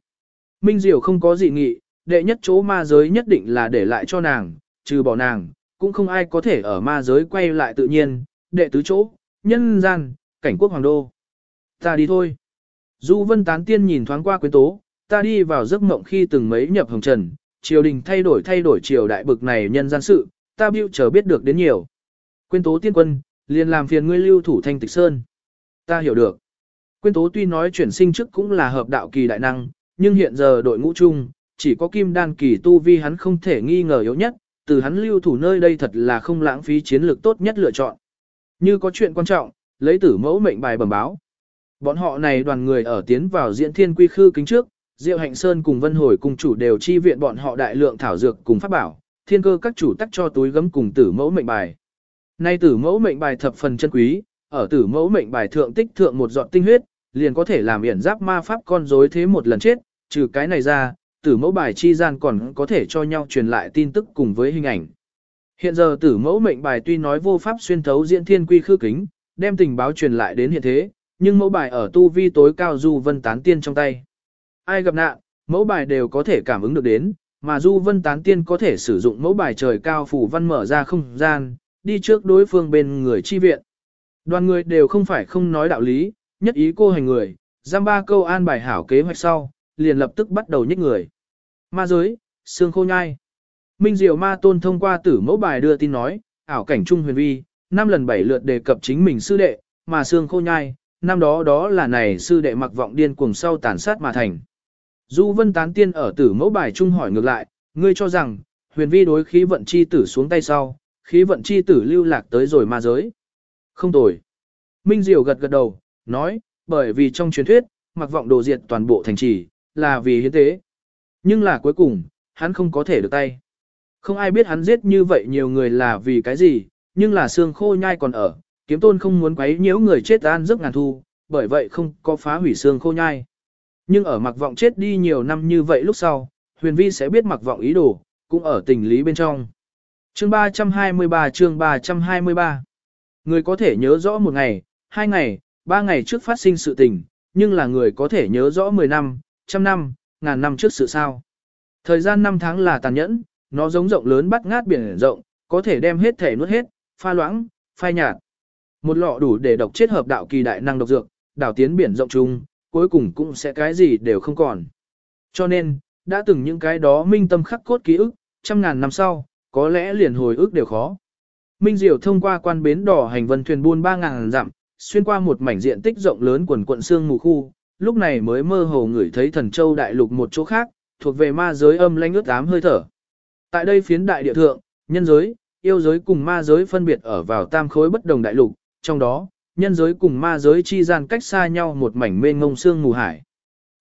Minh Diệu không có dị nghị, đệ nhất chỗ ma giới nhất định là để lại cho nàng, trừ bỏ nàng, cũng không ai có thể ở ma giới quay lại tự nhiên, đệ tứ chỗ, nhân gian, cảnh quốc hoàng đô. Ta đi thôi. Du vân tán tiên nhìn thoáng qua quyến tố, ta đi vào giấc mộng khi từng mấy nhập hồng trần, triều đình thay đổi thay đổi triều đại bực này nhân gian sự, ta biêu chờ biết được đến nhiều. Quyên tố tiên quân, liền làm phiền ngươi lưu thủ thanh tịch sơn. Ta hiểu được. Quyên tố tuy nói chuyển sinh trước cũng là hợp đạo kỳ đại năng, nhưng hiện giờ đội ngũ chung, chỉ có kim đan kỳ tu vi hắn không thể nghi ngờ yếu nhất, từ hắn lưu thủ nơi đây thật là không lãng phí chiến lược tốt nhất lựa chọn. Như có chuyện quan trọng, lấy tử mẫu mệnh bài bẩm báo. Bọn họ này đoàn người ở tiến vào diễn thiên quy khư kính trước, Diệu Hạnh Sơn cùng Vân Hồi cùng chủ đều chi viện bọn họ đại lượng thảo dược cùng pháp bảo, thiên cơ các chủ tắc cho túi gấm cùng tử mẫu mệnh bài. Nay tử mẫu mệnh bài thập phần chân quý, ở tử mẫu mệnh bài thượng tích thượng một giọt tinh huyết, liền có thể làm yển giáp ma pháp con rối thế một lần chết, trừ cái này ra, tử mẫu bài chi gian còn có thể cho nhau truyền lại tin tức cùng với hình ảnh. Hiện giờ tử mẫu mệnh bài tuy nói vô pháp xuyên thấu diễn thiên quy khư kính, đem tình báo truyền lại đến hiện thế, nhưng mẫu bài ở tu vi tối cao du vân tán tiên trong tay. Ai gặp nạn, mẫu bài đều có thể cảm ứng được đến, mà du vân tán tiên có thể sử dụng mẫu bài trời cao phủ văn mở ra không gian, đi trước đối phương bên người chi viện. Đoàn người đều không phải không nói đạo lý, nhất ý cô hành người, giam ba câu an bài hảo kế hoạch sau, liền lập tức bắt đầu nhích người. Ma giới, xương khô nhai. Minh Diệu Ma Tôn thông qua tử mẫu bài đưa tin nói, ảo cảnh trung huyền vi, năm lần bảy lượt đề cập chính mình sư đệ, mà xương khô nhai, năm đó đó là này sư đệ mặc vọng điên cuồng sau tàn sát mà thành. Du Vân Tán Tiên ở tử mẫu bài trung hỏi ngược lại, ngươi cho rằng, huyền vi đối khí vận chi tử xuống tay sau, khí vận chi tử lưu lạc tới rồi ma giới. Không tồi. Minh Diệu gật gật đầu, nói, bởi vì trong truyền thuyết, mặc vọng đồ diệt toàn bộ thành trì, là vì hiến tế. Nhưng là cuối cùng, hắn không có thể được tay. Không ai biết hắn giết như vậy nhiều người là vì cái gì, nhưng là xương khô nhai còn ở, kiếm tôn không muốn quấy nhiễu người chết an giấc ngàn thu, bởi vậy không có phá hủy xương khô nhai. Nhưng ở mặc vọng chết đi nhiều năm như vậy lúc sau, huyền vi sẽ biết mặc vọng ý đồ, cũng ở tình lý bên trong. Chương 323 chương 323 Người có thể nhớ rõ một ngày, hai ngày, ba ngày trước phát sinh sự tình, nhưng là người có thể nhớ rõ 10 năm, trăm năm, ngàn năm trước sự sao. Thời gian năm tháng là tàn nhẫn, nó giống rộng lớn bắt ngát biển rộng, có thể đem hết thể nuốt hết, pha loãng, phai nhạt. Một lọ đủ để độc chết hợp đạo kỳ đại năng độc dược, đảo tiến biển rộng chung, cuối cùng cũng sẽ cái gì đều không còn. Cho nên, đã từng những cái đó minh tâm khắc cốt ký ức, trăm ngàn năm sau, có lẽ liền hồi ức đều khó. Minh Diệu thông qua quan bến đỏ hành vân thuyền buôn 3.000 dặm, xuyên qua một mảnh diện tích rộng lớn quần quận xương mù khu, lúc này mới mơ hồ ngửi thấy thần châu đại lục một chỗ khác, thuộc về ma giới âm lãnh ướt ám hơi thở. Tại đây phiến đại địa thượng, nhân giới, yêu giới cùng ma giới phân biệt ở vào tam khối bất đồng đại lục, trong đó, nhân giới cùng ma giới chi gian cách xa nhau một mảnh mênh ngông xương mù hải.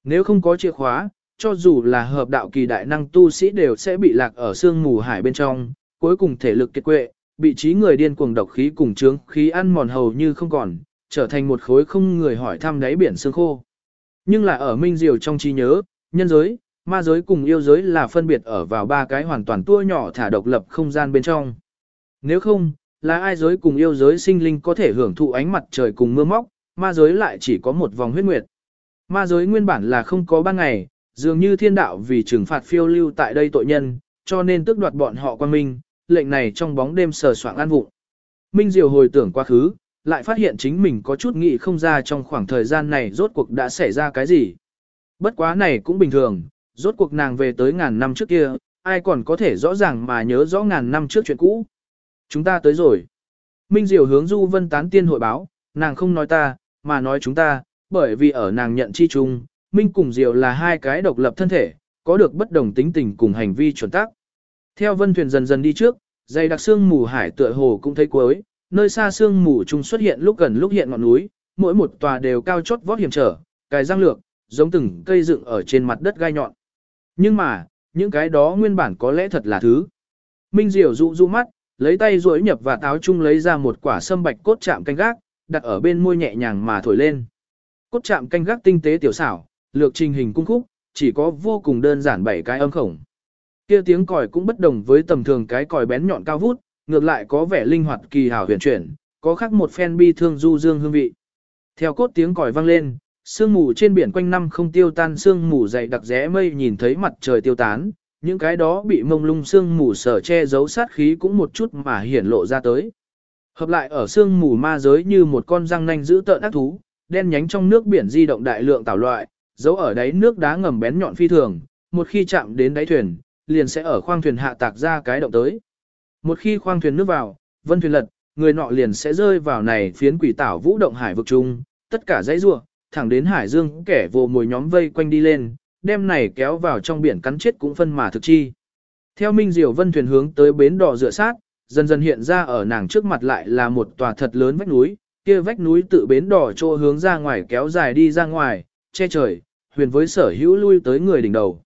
Nếu không có chìa khóa, cho dù là hợp đạo kỳ đại năng tu sĩ đều sẽ bị lạc ở xương mù hải bên trong, cuối cùng thể lực kiệt quệ, bị trí người điên cuồng độc khí cùng trướng khí ăn mòn hầu như không còn, trở thành một khối không người hỏi thăm đáy biển xương khô. Nhưng là ở minh diều trong trí nhớ, nhân giới, ma giới cùng yêu giới là phân biệt ở vào ba cái hoàn toàn tua nhỏ thả độc lập không gian bên trong. Nếu không, là ai giới cùng yêu giới sinh linh có thể hưởng thụ ánh mặt trời cùng mưa móc, ma giới lại chỉ có một vòng huyết nguyệt. Ma giới nguyên bản là không có ban ngày, dường như thiên đạo vì trừng phạt phiêu lưu tại đây tội nhân, cho nên tước đoạt bọn họ quan minh, lệnh này trong bóng đêm sờ soạng an vụng. Minh Diều hồi tưởng quá khứ, lại phát hiện chính mình có chút nghĩ không ra trong khoảng thời gian này rốt cuộc đã xảy ra cái gì. Bất quá này cũng bình thường, rốt cuộc nàng về tới ngàn năm trước kia, ai còn có thể rõ ràng mà nhớ rõ ngàn năm trước chuyện cũ. Chúng ta tới rồi. Minh Diệu hướng Du Vân tán tiên hội báo, nàng không nói ta, mà nói chúng ta, bởi vì ở nàng nhận chi chung, Minh cùng Diệu là hai cái độc lập thân thể, có được bất đồng tính tình cùng hành vi chuẩn tác. Theo vân thuyền dần dần đi trước, dày đặc xương mù hải tựa hồ cũng thấy cuối, nơi xa xương mù trung xuất hiện lúc gần lúc hiện ngọn núi, mỗi một tòa đều cao chót vót hiểm trở, cài răng lược, giống từng cây dựng ở trên mặt đất gai nhọn. Nhưng mà, những cái đó nguyên bản có lẽ thật là thứ. Minh Diệu dụ dụ mắt, lấy tay duỗi nhập và táo chung lấy ra một quả sâm bạch cốt chạm canh gác, đặt ở bên môi nhẹ nhàng mà thổi lên. Cốt chạm canh gác tinh tế tiểu xảo, lược trình hình cung khúc, chỉ có vô cùng đơn giản bảy cái âm khổng. Kia tiếng còi cũng bất đồng với tầm thường cái còi bén nhọn cao vút, ngược lại có vẻ linh hoạt kỳ hảo huyền chuyển, có khác một phen bi thương du dương hương vị. Theo cốt tiếng còi vang lên, sương mù trên biển quanh năm không tiêu tan sương mù dày đặc rẽ mây nhìn thấy mặt trời tiêu tán, những cái đó bị mông lung sương mù sở che giấu sát khí cũng một chút mà hiển lộ ra tới. Hợp lại ở sương mù ma giới như một con răng nanh giữ tợn ác thú, đen nhánh trong nước biển di động đại lượng tảo loại, giấu ở đáy nước đá ngầm bén nhọn phi thường, một khi chạm đến đáy thuyền, liền sẽ ở khoang thuyền hạ tạc ra cái động tới. Một khi khoang thuyền nước vào, vân thuyền lật, người nọ liền sẽ rơi vào này phiến quỷ tảo vũ động hải vực chung, tất cả dãy rua, thẳng đến hải dương kẻ vô mồi nhóm vây quanh đi lên, đem này kéo vào trong biển cắn chết cũng phân mà thực chi. Theo Minh Diệu Vân thuyền hướng tới bến đỏ dựa sát, dần dần hiện ra ở nàng trước mặt lại là một tòa thật lớn vách núi, kia vách núi tự bến đỏ trô hướng ra ngoài kéo dài đi ra ngoài, che trời, huyền với sở hữu lui tới người đỉnh đầu.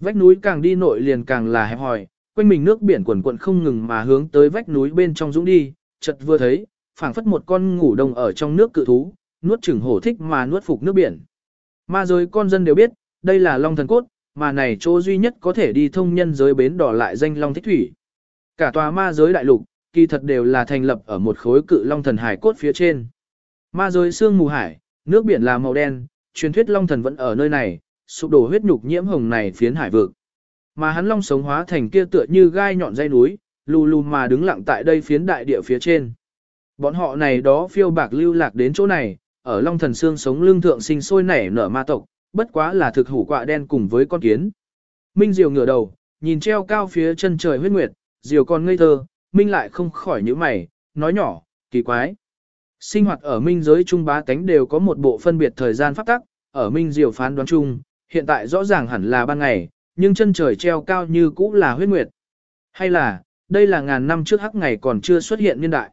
Vách núi càng đi nội liền càng là hẹp hòi, quanh mình nước biển quần quận không ngừng mà hướng tới vách núi bên trong dũng đi, chợt vừa thấy, phảng phất một con ngủ đông ở trong nước cự thú, nuốt chửng hổ thích mà nuốt phục nước biển. Ma giới con dân đều biết, đây là Long Thần Cốt, mà này chỗ duy nhất có thể đi thông nhân giới bến đỏ lại danh Long Thích Thủy. Cả tòa ma giới đại lục, kỳ thật đều là thành lập ở một khối cự Long Thần Hải cốt phía trên. Ma giới xương mù hải, nước biển là màu đen, truyền thuyết Long Thần vẫn ở nơi này, sụp đổ huyết nhục nhiễm hồng này phiến hải vực. Mà hắn long sống hóa thành kia tựa như gai nhọn dây núi, lù lù mà đứng lặng tại đây phiến đại địa phía trên. Bọn họ này đó phiêu bạc lưu lạc đến chỗ này, ở long thần xương sống lương thượng sinh sôi nảy nở ma tộc, bất quá là thực hủ quạ đen cùng với con kiến. Minh Diều ngửa đầu, nhìn treo cao phía chân trời huyết nguyệt, Diều còn ngây thơ, Minh lại không khỏi nhíu mày, nói nhỏ, kỳ quái. Sinh hoạt ở Minh giới trung bá tánh đều có một bộ phân biệt thời gian pháp tắc, ở Minh Diều phán đoán chung, hiện tại rõ ràng hẳn là ban ngày, nhưng chân trời treo cao như cũ là huyết nguyệt. Hay là, đây là ngàn năm trước hắc ngày còn chưa xuất hiện niên đại.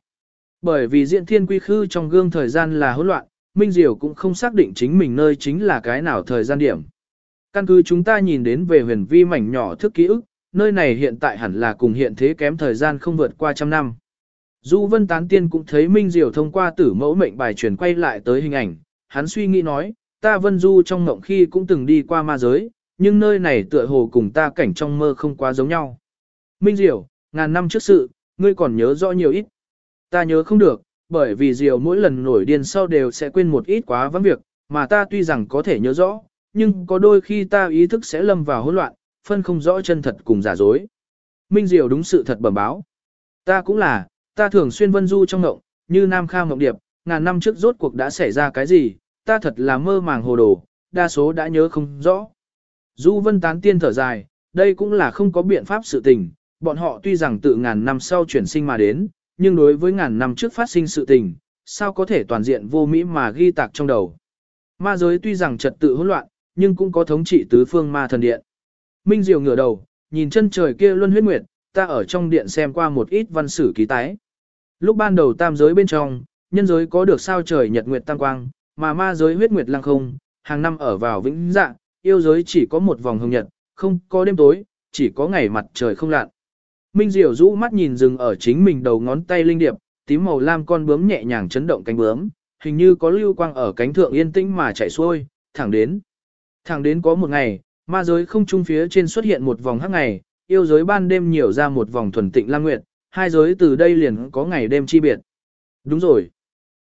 Bởi vì diện thiên quy khư trong gương thời gian là hỗn loạn, Minh Diệu cũng không xác định chính mình nơi chính là cái nào thời gian điểm. Căn cứ chúng ta nhìn đến về huyền vi mảnh nhỏ thức ký ức, nơi này hiện tại hẳn là cùng hiện thế kém thời gian không vượt qua trăm năm. Du Vân Tán Tiên cũng thấy Minh Diệu thông qua tử mẫu mệnh bài truyền quay lại tới hình ảnh, hắn suy nghĩ nói, ta Vân Du trong ngộng khi cũng từng đi qua ma giới, nhưng nơi này tựa hồ cùng ta cảnh trong mơ không quá giống nhau. Minh Diệu, ngàn năm trước sự, ngươi còn nhớ rõ nhiều ít. Ta nhớ không được, bởi vì diều mỗi lần nổi điên sau đều sẽ quên một ít quá vắng việc, mà ta tuy rằng có thể nhớ rõ, nhưng có đôi khi ta ý thức sẽ lâm vào hỗn loạn, phân không rõ chân thật cùng giả dối. Minh diều đúng sự thật bẩm báo. Ta cũng là, ta thường xuyên vân du trong ngộng, như Nam Kha Mộng Điệp, ngàn năm trước rốt cuộc đã xảy ra cái gì, ta thật là mơ màng hồ đồ, đa số đã nhớ không rõ. Du vân tán tiên thở dài, đây cũng là không có biện pháp sự tình, bọn họ tuy rằng tự ngàn năm sau chuyển sinh mà đến, nhưng đối với ngàn năm trước phát sinh sự tình, sao có thể toàn diện vô mỹ mà ghi tạc trong đầu. Ma giới tuy rằng trật tự hỗn loạn, nhưng cũng có thống trị tứ phương ma thần điện. Minh Diều ngửa đầu, nhìn chân trời kia luân huyết nguyệt, ta ở trong điện xem qua một ít văn sử ký tái. Lúc ban đầu tam giới bên trong, nhân giới có được sao trời nhật nguyệt tam quang, mà ma giới huyết nguyệt lăng không, hàng năm ở vào vĩnh dạng, yêu giới chỉ có một vòng hồng nhật, không có đêm tối, chỉ có ngày mặt trời không lặn. Minh Diệu rũ mắt nhìn dừng ở chính mình đầu ngón tay linh điệp, tím màu lam con bướm nhẹ nhàng chấn động cánh bướm, hình như có lưu quang ở cánh thượng yên tĩnh mà chạy xuôi, thẳng đến. Thẳng đến có một ngày, ma giới không trung phía trên xuất hiện một vòng hắc ngày, yêu giới ban đêm nhiều ra một vòng thuần tịnh lang nguyệt, hai giới từ đây liền có ngày đêm chi biệt. Đúng rồi.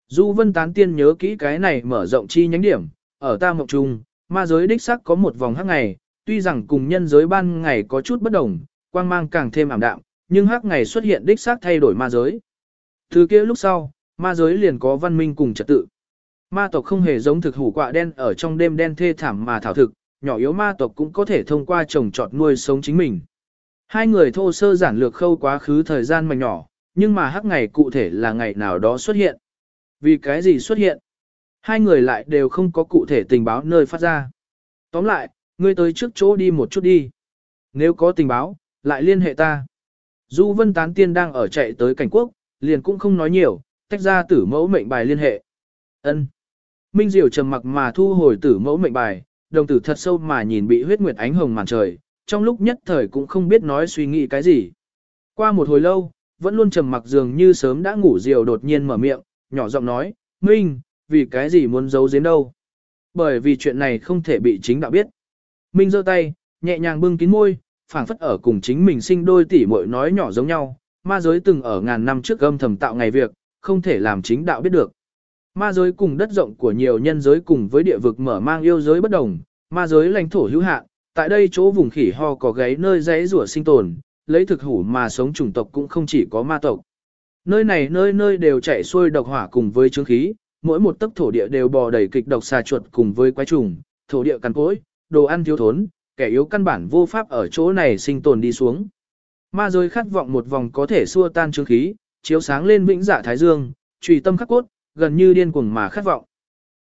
Du Vân Tán Tiên nhớ kỹ cái này mở rộng chi nhánh điểm, ở ta mộng trung, ma giới đích sắc có một vòng hắc ngày, tuy rằng cùng nhân giới ban ngày có chút bất đồng, quang mang càng thêm ảm đạm, nhưng hắc ngày xuất hiện đích xác thay đổi ma giới. Từ kia lúc sau, ma giới liền có văn minh cùng trật tự. Ma tộc không hề giống thực hủ quạ đen ở trong đêm đen thê thảm mà thảo thực, nhỏ yếu ma tộc cũng có thể thông qua trồng trọt nuôi sống chính mình. Hai người thô sơ giản lược khâu quá khứ thời gian mà nhỏ, nhưng mà hắc ngày cụ thể là ngày nào đó xuất hiện. Vì cái gì xuất hiện? Hai người lại đều không có cụ thể tình báo nơi phát ra. Tóm lại, ngươi tới trước chỗ đi một chút đi. Nếu có tình báo, lại liên hệ ta. Du Vân Tán Tiên đang ở chạy tới cảnh quốc, liền cũng không nói nhiều, tách ra tử mẫu mệnh bài liên hệ. Ân. Minh Diệu trầm mặc mà thu hồi tử mẫu mệnh bài, đồng tử thật sâu mà nhìn bị huyết nguyệt ánh hồng màn trời, trong lúc nhất thời cũng không biết nói suy nghĩ cái gì. Qua một hồi lâu, vẫn luôn trầm mặc dường như sớm đã ngủ Diệu đột nhiên mở miệng, nhỏ giọng nói, Minh, vì cái gì muốn giấu giếm đâu. Bởi vì chuyện này không thể bị chính đạo biết. Minh giơ tay, nhẹ nhàng bưng kín môi, phảng phất ở cùng chính mình sinh đôi tỷ muội nói nhỏ giống nhau, ma giới từng ở ngàn năm trước âm thầm tạo ngày việc, không thể làm chính đạo biết được. Ma giới cùng đất rộng của nhiều nhân giới cùng với địa vực mở mang yêu giới bất đồng, ma giới lãnh thổ hữu hạn, tại đây chỗ vùng khỉ ho có gáy nơi rẽ rủa sinh tồn, lấy thực hủ mà sống chủng tộc cũng không chỉ có ma tộc. Nơi này nơi nơi đều chạy xuôi độc hỏa cùng với chứng khí, mỗi một tấc thổ địa đều bò đầy kịch độc xà chuột cùng với quái trùng, thổ địa cằn cỗi, đồ ăn thiếu thốn, kẻ yếu căn bản vô pháp ở chỗ này sinh tồn đi xuống. Ma giới khát vọng một vòng có thể xua tan chứng khí, chiếu sáng lên vĩnh dạ thái dương, trùy tâm khắc cốt, gần như điên cuồng mà khát vọng.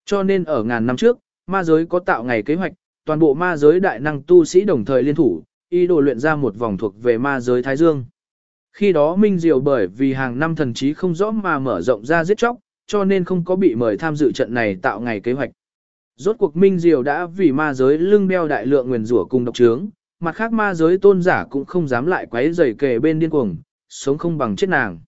Cho nên ở ngàn năm trước, ma giới có tạo ngày kế hoạch, toàn bộ ma giới đại năng tu sĩ đồng thời liên thủ, ý đồ luyện ra một vòng thuộc về ma giới thái dương. Khi đó Minh Diệu bởi vì hàng năm thần trí không rõ mà mở rộng ra giết chóc, cho nên không có bị mời tham dự trận này tạo ngày kế hoạch. Rốt cuộc Minh Diệu đã vì ma giới lưng đeo đại lượng nguyền rủa cùng độc trướng, mặt khác ma giới tôn giả cũng không dám lại quấy rầy kề bên điên cuồng, sống không bằng chết nàng.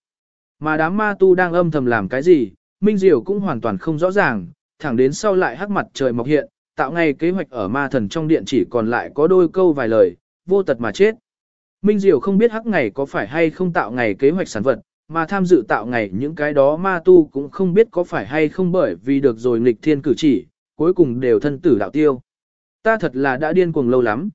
Mà đám ma tu đang âm thầm làm cái gì, Minh Diệu cũng hoàn toàn không rõ ràng, thẳng đến sau lại hắc mặt trời mọc hiện, tạo ngày kế hoạch ở ma thần trong điện chỉ còn lại có đôi câu vài lời, vô tật mà chết. Minh Diệu không biết hắc ngày có phải hay không tạo ngày kế hoạch sản vật, mà tham dự tạo ngày những cái đó ma tu cũng không biết có phải hay không bởi vì được rồi nghịch thiên cử chỉ, cuối cùng đều thân tử đạo tiêu. Ta thật là đã điên cuồng lâu lắm.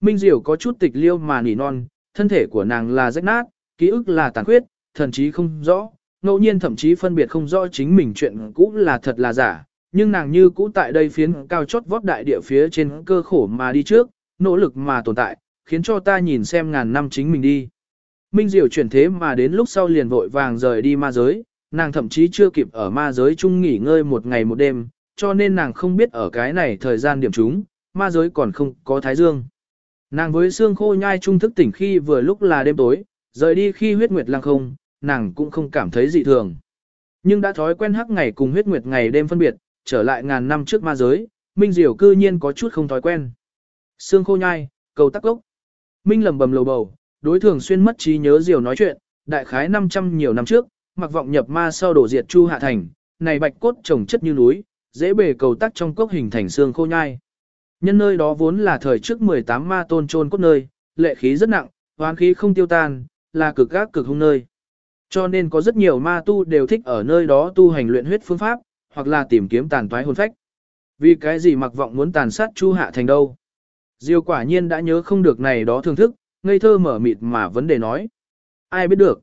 Minh Diệu có chút tịch liêu mà nỉ non, thân thể của nàng là rách nát, ký ức là tàn khuyết, thần trí không rõ, ngẫu nhiên thậm chí phân biệt không rõ chính mình chuyện cũ là thật là giả, nhưng nàng như cũ tại đây phiến cao chót vót đại địa phía trên cơ khổ mà đi trước, nỗ lực mà tồn tại, khiến cho ta nhìn xem ngàn năm chính mình đi. Minh Diệu chuyển thế mà đến lúc sau liền vội vàng rời đi ma giới, nàng thậm chí chưa kịp ở ma giới chung nghỉ ngơi một ngày một đêm, cho nên nàng không biết ở cái này thời gian điểm chúng, ma giới còn không có thái dương. Nàng với xương khô nhai trung thức tỉnh khi vừa lúc là đêm tối, rời đi khi huyết nguyệt lang không, nàng cũng không cảm thấy dị thường. Nhưng đã thói quen hắc ngày cùng huyết nguyệt ngày đêm phân biệt, trở lại ngàn năm trước ma giới, Minh diều cư nhiên có chút không thói quen. Xương khô nhai, cầu tắc gốc. Minh lầm bầm lầu bầu, đối thường xuyên mất trí nhớ diều nói chuyện, đại khái 500 nhiều năm trước, mặc vọng nhập ma sau đổ diệt Chu Hạ Thành, này bạch cốt trồng chất như núi, dễ bề cầu tắc trong cốc hình thành xương khô nhai. Nhân nơi đó vốn là thời trước 18 ma tôn trôn cốt nơi, lệ khí rất nặng, hoán khí không tiêu tan, là cực gác cực hung nơi. Cho nên có rất nhiều ma tu đều thích ở nơi đó tu hành luyện huyết phương pháp, hoặc là tìm kiếm tàn toái hồn phách. Vì cái gì mặc vọng muốn tàn sát Chu Hạ Thành đâu? Diêu quả nhiên đã nhớ không được này đó thưởng thức, ngây thơ mở mịt mà vấn đề nói. Ai biết được?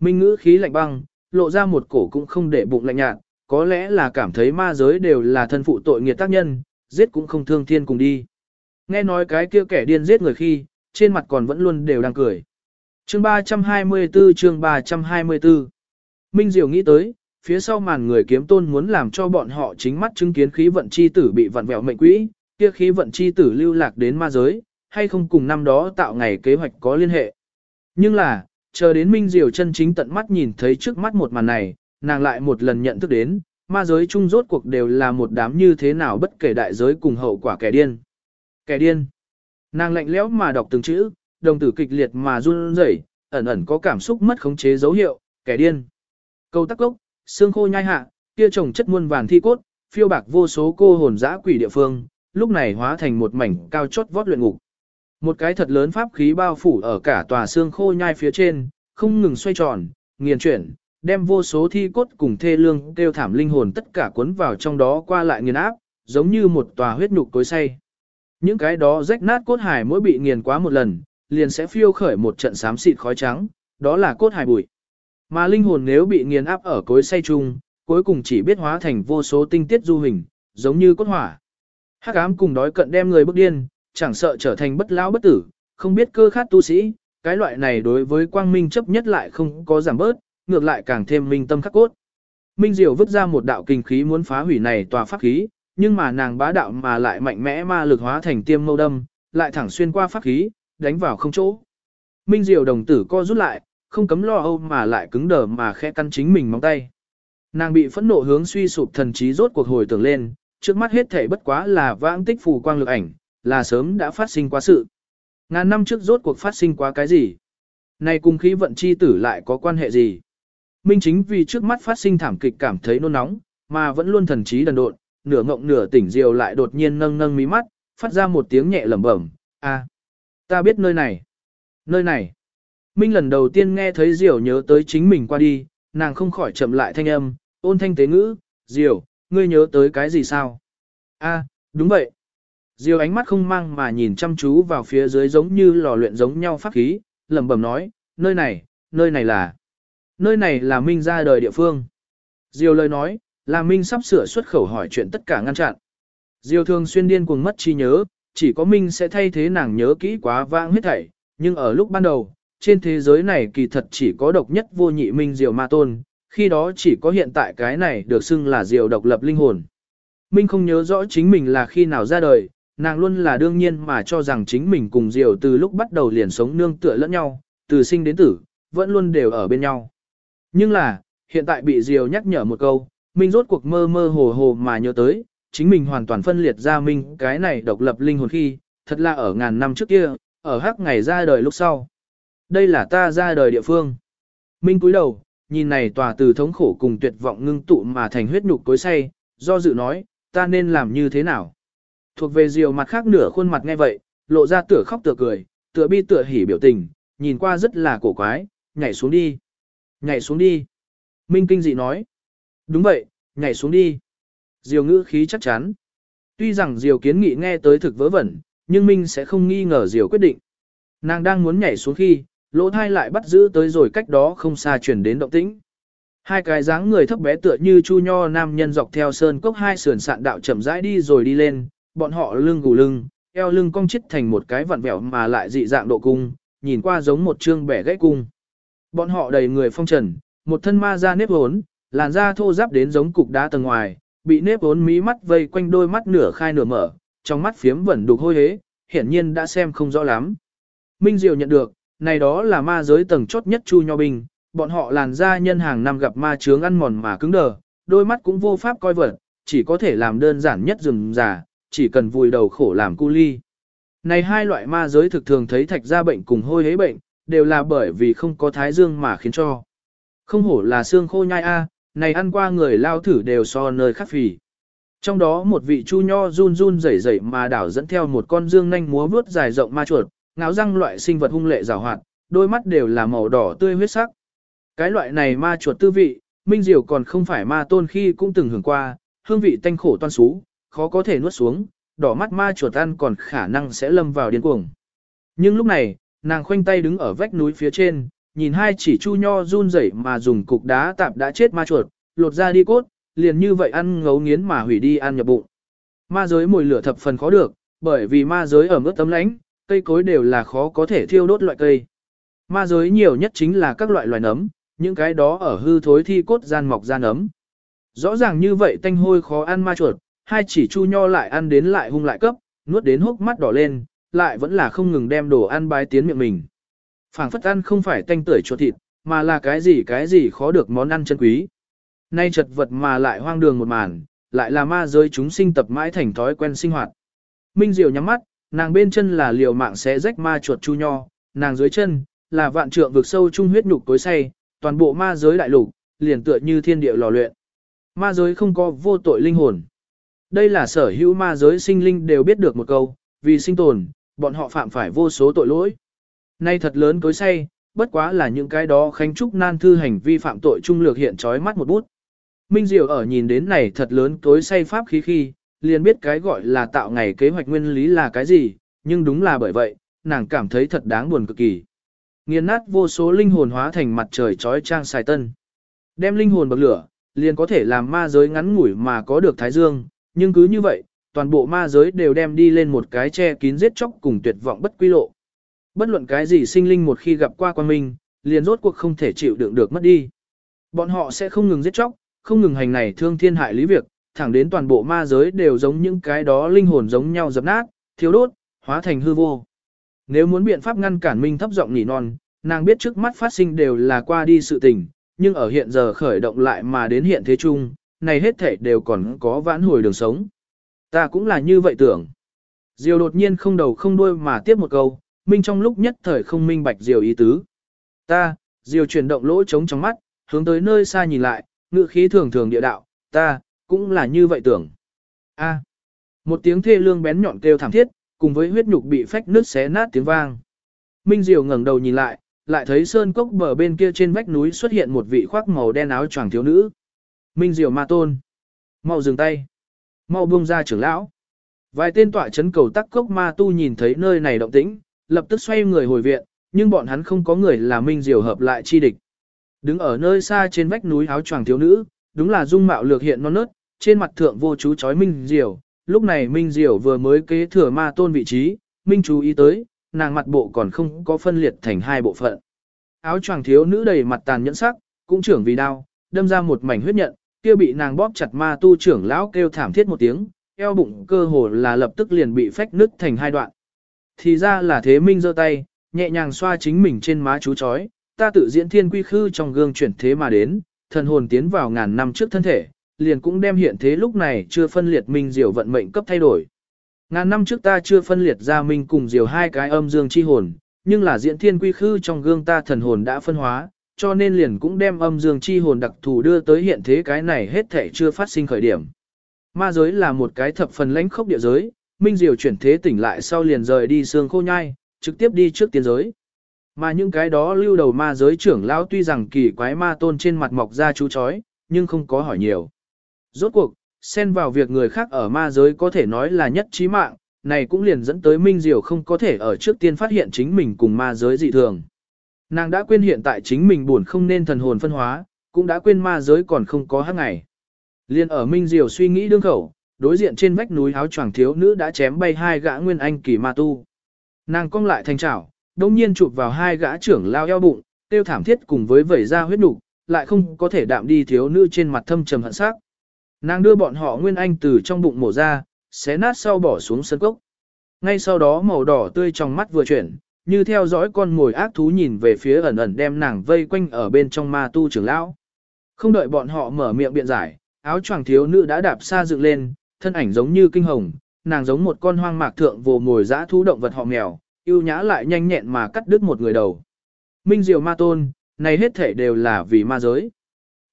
Minh ngữ khí lạnh băng, lộ ra một cổ cũng không để bụng lạnh nhạt, có lẽ là cảm thấy ma giới đều là thân phụ tội nghiệt tác nhân, giết cũng không thương thiên cùng đi. Nghe nói cái kia kẻ điên giết người khi, trên mặt còn vẫn luôn đều đang cười. Chương 324 chương 324 Minh Diệu nghĩ tới, phía sau màn người kiếm tôn muốn làm cho bọn họ chính mắt chứng kiến khí vận chi tử bị vặn vẹo mệnh quỹ, kia khí vận chi tử lưu lạc đến ma giới, hay không cùng năm đó tạo ngày kế hoạch có liên hệ. Nhưng là, chờ đến Minh Diệu chân chính tận mắt nhìn thấy trước mắt một màn này, nàng lại một lần nhận thức đến, ma giới chung rốt cuộc đều là một đám như thế nào bất kể đại giới cùng hậu quả kẻ điên. Kẻ điên. Nàng lạnh lẽo mà đọc từng chữ, đồng tử kịch liệt mà run rẩy, ẩn ẩn có cảm xúc mất khống chế dấu hiệu, kẻ điên. Câu tắc gốc, xương khô nhai hạ, kia trồng chất muôn vàn thi cốt, phiêu bạc vô số cô hồn dã quỷ địa phương, lúc này hóa thành một mảnh cao chót vót luyện ngục. Một cái thật lớn pháp khí bao phủ ở cả tòa xương khô nhai phía trên, không ngừng xoay tròn, nghiền chuyển, đem vô số thi cốt cùng thê lương kêu thảm linh hồn tất cả cuốn vào trong đó qua lại nghiền áp, giống như một tòa huyết nhục cối say. Những cái đó rách nát cốt hải mỗi bị nghiền quá một lần, liền sẽ phiêu khởi một trận xám xịt khói trắng, đó là cốt hải bụi. Mà linh hồn nếu bị nghiền áp ở cối say chung, cuối cùng chỉ biết hóa thành vô số tinh tiết du hình, giống như cốt hỏa. Hắc ám cùng đói cận đem người bức điên, chẳng sợ trở thành bất lão bất tử, không biết cơ khát tu sĩ, cái loại này đối với quang minh chấp nhất lại không có giảm bớt, ngược lại càng thêm minh tâm khắc cốt. Minh Diệu vứt ra một đạo kinh khí muốn phá hủy này tòa pháp khí, nhưng mà nàng bá đạo mà lại mạnh mẽ ma lực hóa thành tiêm mâu đâm, lại thẳng xuyên qua pháp khí, đánh vào không chỗ. Minh Diệu đồng tử co rút lại, không cấm lo âu mà lại cứng đờ mà khẽ căn chính mình móng tay. Nàng bị phẫn nộ hướng suy sụp thần trí rốt cuộc hồi tưởng lên, trước mắt hết thảy bất quá là vãng tích phù quang lực ảnh, là sớm đã phát sinh quá sự. Ngàn năm trước rốt cuộc phát sinh quá cái gì? Này cùng khí vận chi tử lại có quan hệ gì? Minh chính vì trước mắt phát sinh thảm kịch cảm thấy nôn nóng, mà vẫn luôn thần trí đần độn, nửa ngộng nửa tỉnh diều lại đột nhiên nâng nâng mí mắt, phát ra một tiếng nhẹ lẩm bẩm, a, ta biết nơi này, nơi này. Minh lần đầu tiên nghe thấy diều nhớ tới chính mình qua đi, nàng không khỏi chậm lại thanh âm, ôn thanh tế ngữ, diều, ngươi nhớ tới cái gì sao? A, đúng vậy. Diều ánh mắt không mang mà nhìn chăm chú vào phía dưới giống như lò luyện giống nhau pháp khí, lẩm bẩm nói, nơi này, nơi này là, nơi này là Minh ra đời địa phương. Diều lời nói, là Minh sắp sửa xuất khẩu hỏi chuyện tất cả ngăn chặn. Diều thường xuyên điên cuồng mất trí nhớ, chỉ có Minh sẽ thay thế nàng nhớ kỹ quá vãng hết thảy, nhưng ở lúc ban đầu, trên thế giới này kỳ thật chỉ có độc nhất vô nhị Minh Diều Ma Tôn, khi đó chỉ có hiện tại cái này được xưng là Diều độc lập linh hồn. Minh không nhớ rõ chính mình là khi nào ra đời, nàng luôn là đương nhiên mà cho rằng chính mình cùng Diều từ lúc bắt đầu liền sống nương tựa lẫn nhau, từ sinh đến tử, vẫn luôn đều ở bên nhau. Nhưng là, hiện tại bị Diều nhắc nhở một câu, Minh rốt cuộc mơ mơ hồ hồ mà nhớ tới, chính mình hoàn toàn phân liệt ra Minh cái này độc lập linh hồn khi, thật là ở ngàn năm trước kia, ở hắc ngày ra đời lúc sau. Đây là ta ra đời địa phương. Minh cúi đầu, nhìn này tòa từ thống khổ cùng tuyệt vọng ngưng tụ mà thành huyết nhục cối say, do dự nói, ta nên làm như thế nào. Thuộc về diều mặt khác nửa khuôn mặt nghe vậy, lộ ra tựa khóc tựa cười, tựa bi tựa hỉ biểu tình, nhìn qua rất là cổ quái, nhảy xuống đi. Nhảy xuống đi. Minh kinh dị nói. Đúng vậy, nhảy xuống đi. Diều ngữ khí chắc chắn. Tuy rằng Diều kiến nghị nghe tới thực vớ vẩn, nhưng Minh sẽ không nghi ngờ Diều quyết định. Nàng đang muốn nhảy xuống khi, lỗ thai lại bắt giữ tới rồi cách đó không xa chuyển đến động tĩnh. Hai cái dáng người thấp bé tựa như chu nho nam nhân dọc theo sơn cốc hai sườn sạn đạo chậm rãi đi rồi đi lên, bọn họ lưng gù lưng, eo lưng cong chít thành một cái vặn vẹo mà lại dị dạng độ cung, nhìn qua giống một trương bẻ gãy cung. Bọn họ đầy người phong trần, một thân ma da nếp hốn, làn da thô ráp đến giống cục đá tầng ngoài, bị nếp hốn mí mắt vây quanh đôi mắt nửa khai nửa mở, trong mắt phiếm vẫn đục hôi hế, hiển nhiên đã xem không rõ lắm. Minh Diệu nhận được, này đó là ma giới tầng chốt nhất chu nho bình. bọn họ làn da nhân hàng năm gặp ma chướng ăn mòn mà cứng đờ, đôi mắt cũng vô pháp coi vật, chỉ có thể làm đơn giản nhất rừng già, chỉ cần vùi đầu khổ làm cu ly. Này hai loại ma giới thực thường thấy thạch ra bệnh cùng hôi hế bệnh, đều là bởi vì không có thái dương mà khiến cho. Không hổ là xương khô nhai a, này ăn qua người lao thử đều so nơi khác phì. Trong đó một vị chu nho run run rẩy rẩy mà đảo dẫn theo một con dương nhanh múa vuốt dài rộng ma chuột, ngáo răng loại sinh vật hung lệ rào hoạt, đôi mắt đều là màu đỏ tươi huyết sắc. Cái loại này ma chuột tư vị, Minh Diệu còn không phải ma tôn khi cũng từng hưởng qua, hương vị tanh khổ toan xú, khó có thể nuốt xuống, đỏ mắt ma chuột ăn còn khả năng sẽ lâm vào điên cuồng. Nhưng lúc này, nàng khoanh tay đứng ở vách núi phía trên, nhìn hai chỉ chu nho run rẩy mà dùng cục đá tạp đã chết ma chuột, lột ra đi cốt, liền như vậy ăn ngấu nghiến mà hủy đi ăn nhập bụng. Ma giới mùi lửa thập phần khó được, bởi vì ma giới ở mức tấm lánh, cây cối đều là khó có thể thiêu đốt loại cây. Ma giới nhiều nhất chính là các loại loài nấm, những cái đó ở hư thối thi cốt gian mọc ra nấm. Rõ ràng như vậy tanh hôi khó ăn ma chuột, hai chỉ chu nho lại ăn đến lại hung lại cấp, nuốt đến hốc mắt đỏ lên, lại vẫn là không ngừng đem đồ ăn bái tiến miệng mình. phảng phất ăn không phải tanh tưởi chuột thịt, mà là cái gì cái gì khó được món ăn chân quý. Nay chật vật mà lại hoang đường một màn, lại là ma giới chúng sinh tập mãi thành thói quen sinh hoạt. Minh Diệu nhắm mắt, nàng bên chân là liều mạng sẽ rách ma chuột chu nho, nàng dưới chân là vạn trượng vực sâu trung huyết nhục tối say, toàn bộ ma giới đại lục liền tựa như thiên địa lò luyện. Ma giới không có vô tội linh hồn. Đây là sở hữu ma giới sinh linh đều biết được một câu, vì sinh tồn, bọn họ phạm phải vô số tội lỗi. Nay thật lớn tối say, bất quá là những cái đó khánh trúc nan thư hành vi phạm tội trung lược hiện trói mắt một bút. Minh Diệu ở nhìn đến này thật lớn tối say pháp khí khi, liền biết cái gọi là tạo ngày kế hoạch nguyên lý là cái gì, nhưng đúng là bởi vậy, nàng cảm thấy thật đáng buồn cực kỳ. Nghiền nát vô số linh hồn hóa thành mặt trời trói trang xài tân. Đem linh hồn bậc lửa, liền có thể làm ma giới ngắn ngủi mà có được thái dương, nhưng cứ như vậy, toàn bộ ma giới đều đem đi lên một cái che kín giết chóc cùng tuyệt vọng bất quy lộ. Bất luận cái gì sinh linh một khi gặp qua quan minh, liền rốt cuộc không thể chịu đựng được mất đi. Bọn họ sẽ không ngừng giết chóc, không ngừng hành này thương thiên hại lý việc, thẳng đến toàn bộ ma giới đều giống những cái đó linh hồn giống nhau dập nát, thiếu đốt, hóa thành hư vô. Nếu muốn biện pháp ngăn cản Minh thấp giọng nhỉ non, nàng biết trước mắt phát sinh đều là qua đi sự tình, nhưng ở hiện giờ khởi động lại mà đến hiện thế chung, này hết thể đều còn có vãn hồi đường sống. Ta cũng là như vậy tưởng. Diều đột nhiên không đầu không đuôi mà tiếp một câu, Minh trong lúc nhất thời không minh bạch Diều ý tứ. Ta, Diều chuyển động lỗ trống trong mắt, hướng tới nơi xa nhìn lại, ngựa khí thường thường địa đạo, ta, cũng là như vậy tưởng. A. một tiếng thê lương bén nhọn kêu thảm thiết, cùng với huyết nhục bị phách nứt xé nát tiếng vang. Minh Diều ngẩng đầu nhìn lại, lại thấy sơn cốc bờ bên kia trên vách núi xuất hiện một vị khoác màu đen áo choàng thiếu nữ. Minh Diều ma tôn. Mau dừng tay. Mau buông ra trưởng lão. Vài tên tọa chấn cầu tắc cốc ma tu nhìn thấy nơi này động tĩnh, lập tức xoay người hồi viện, nhưng bọn hắn không có người là Minh Diều hợp lại chi địch. Đứng ở nơi xa trên vách núi áo choàng thiếu nữ, đúng là dung mạo lược hiện non nớt, trên mặt thượng vô chú chói Minh Diều. Lúc này Minh Diều vừa mới kế thừa ma tôn vị trí, Minh chú ý tới, nàng mặt bộ còn không có phân liệt thành hai bộ phận. Áo choàng thiếu nữ đầy mặt tàn nhẫn sắc, cũng trưởng vì đau, đâm ra một mảnh huyết nhận, kia bị nàng bóp chặt ma tu trưởng lão kêu thảm thiết một tiếng, eo bụng cơ hồ là lập tức liền bị phách nứt thành hai đoạn. Thì ra là thế Minh giơ tay, nhẹ nhàng xoa chính mình trên má chú chói, ta tự diễn thiên quy khư trong gương chuyển thế mà đến, thần hồn tiến vào ngàn năm trước thân thể, liền cũng đem hiện thế lúc này chưa phân liệt Minh diệu vận mệnh cấp thay đổi. Ngàn năm trước ta chưa phân liệt ra Minh cùng diệu hai cái âm dương chi hồn, nhưng là diễn thiên quy khư trong gương ta thần hồn đã phân hóa, cho nên liền cũng đem âm dương chi hồn đặc thù đưa tới hiện thế cái này hết thể chưa phát sinh khởi điểm. Ma giới là một cái thập phần lãnh khốc địa giới, Minh Diều chuyển thế tỉnh lại sau liền rời đi xương khô nhai, trực tiếp đi trước tiên giới. Mà những cái đó lưu đầu ma giới trưởng lão tuy rằng kỳ quái ma tôn trên mặt mọc ra chú chói, nhưng không có hỏi nhiều. Rốt cuộc, xen vào việc người khác ở ma giới có thể nói là nhất trí mạng, này cũng liền dẫn tới Minh Diều không có thể ở trước tiên phát hiện chính mình cùng ma giới dị thường. Nàng đã quên hiện tại chính mình buồn không nên thần hồn phân hóa, cũng đã quên ma giới còn không có hát ngày. Liên ở Minh Diều suy nghĩ đương khẩu, đối diện trên vách núi áo choàng thiếu nữ đã chém bay hai gã nguyên anh kỳ ma tu. Nàng cong lại thành chảo, đồng nhiên chụp vào hai gã trưởng lao eo bụng, tiêu thảm thiết cùng với vẩy ra huyết nục, lại không có thể đạm đi thiếu nữ trên mặt thâm trầm hận sắc. Nàng đưa bọn họ nguyên anh từ trong bụng mổ ra, xé nát sau bỏ xuống sân cốc. Ngay sau đó màu đỏ tươi trong mắt vừa chuyển, như theo dõi con mồi ác thú nhìn về phía ẩn ẩn đem nàng vây quanh ở bên trong ma tu trưởng lão. Không đợi bọn họ mở miệng biện giải, áo choàng thiếu nữ đã đạp xa dựng lên, thân ảnh giống như kinh hồng, nàng giống một con hoang mạc thượng vồ mồi dã thú động vật họ mèo, yêu nhã lại nhanh nhẹn mà cắt đứt một người đầu. Minh Diệu Ma Tôn, này hết thể đều là vì ma giới.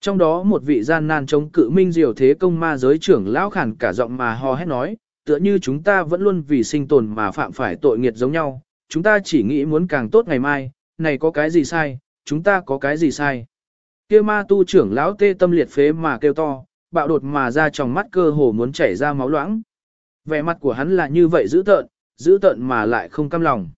Trong đó một vị gian nan chống cự Minh Diệu thế công ma giới trưởng lão khản cả giọng mà ho hét nói, tựa như chúng ta vẫn luôn vì sinh tồn mà phạm phải tội nghiệt giống nhau, chúng ta chỉ nghĩ muốn càng tốt ngày mai, này có cái gì sai, chúng ta có cái gì sai. Kia ma tu trưởng lão tê tâm liệt phế mà kêu to, bạo đột mà ra trong mắt cơ hồ muốn chảy ra máu loãng. Vẻ mặt của hắn là như vậy dữ tợn, dữ tợn mà lại không cam lòng.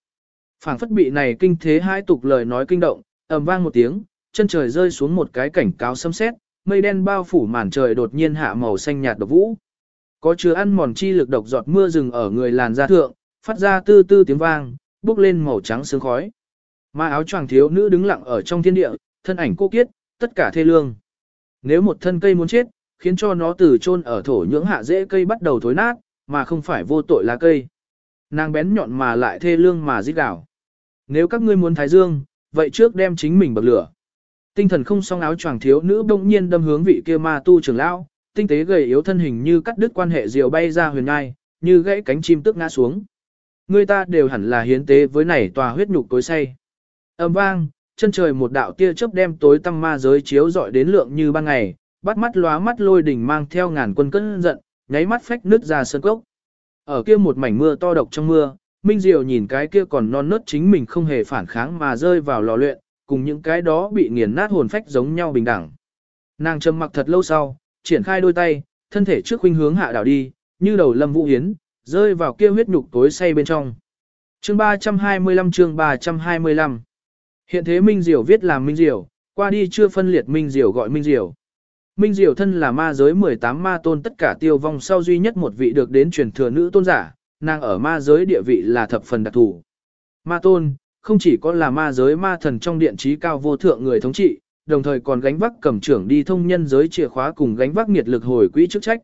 phảng phất bị này kinh thế hai tục lời nói kinh động, ầm vang một tiếng, chân trời rơi xuống một cái cảnh cáo xâm xét, mây đen bao phủ màn trời đột nhiên hạ màu xanh nhạt độc vũ. Có chứa ăn mòn chi lực độc giọt mưa rừng ở người làn da thượng, phát ra tư tư tiếng vang, bốc lên màu trắng sương khói. Mà áo choàng thiếu nữ đứng lặng ở trong thiên địa, thân ảnh cô kiết, tất cả thê lương. Nếu một thân cây muốn chết, khiến cho nó từ chôn ở thổ nhưỡng hạ dễ cây bắt đầu thối nát, mà không phải vô tội lá cây. Nàng bén nhọn mà lại thê lương mà giết đảo. Nếu các ngươi muốn thái dương, vậy trước đem chính mình bậc lửa. Tinh thần không song áo choàng thiếu nữ bỗng nhiên đâm hướng vị kia ma tu trưởng lão, tinh tế gầy yếu thân hình như cắt đứt quan hệ diều bay ra huyền ngai, như gãy cánh chim tức ngã xuống. Người ta đều hẳn là hiến tế với này tòa huyết nhục tối say. Âm vang, chân trời một đạo tia chớp đem tối tăm ma giới chiếu rọi đến lượng như ban ngày, bắt mắt lóa mắt lôi đỉnh mang theo ngàn quân cơn giận, nháy mắt phách nứt ra sơn cốc. Ở kia một mảnh mưa to độc trong mưa, Minh Diệu nhìn cái kia còn non nớt chính mình không hề phản kháng mà rơi vào lò luyện, cùng những cái đó bị nghiền nát hồn phách giống nhau bình đẳng. Nàng trầm mặc thật lâu sau, triển khai đôi tay, thân thể trước khuynh hướng hạ đảo đi, như đầu lâm vũ hiến, rơi vào kia huyết nhục tối say bên trong. Chương 325 chương 325 Hiện thế Minh Diệu viết là Minh Diệu, qua đi chưa phân liệt Minh Diệu gọi Minh Diệu. Minh Diệu thân là ma giới 18 ma tôn tất cả tiêu vong sau duy nhất một vị được đến truyền thừa nữ tôn giả, nàng ở ma giới địa vị là thập phần đặc thủ. Ma tôn, không chỉ có là ma giới ma thần trong điện trí cao vô thượng người thống trị, đồng thời còn gánh vác cầm trưởng đi thông nhân giới chìa khóa cùng gánh vác nghiệt lực hồi quỹ chức trách.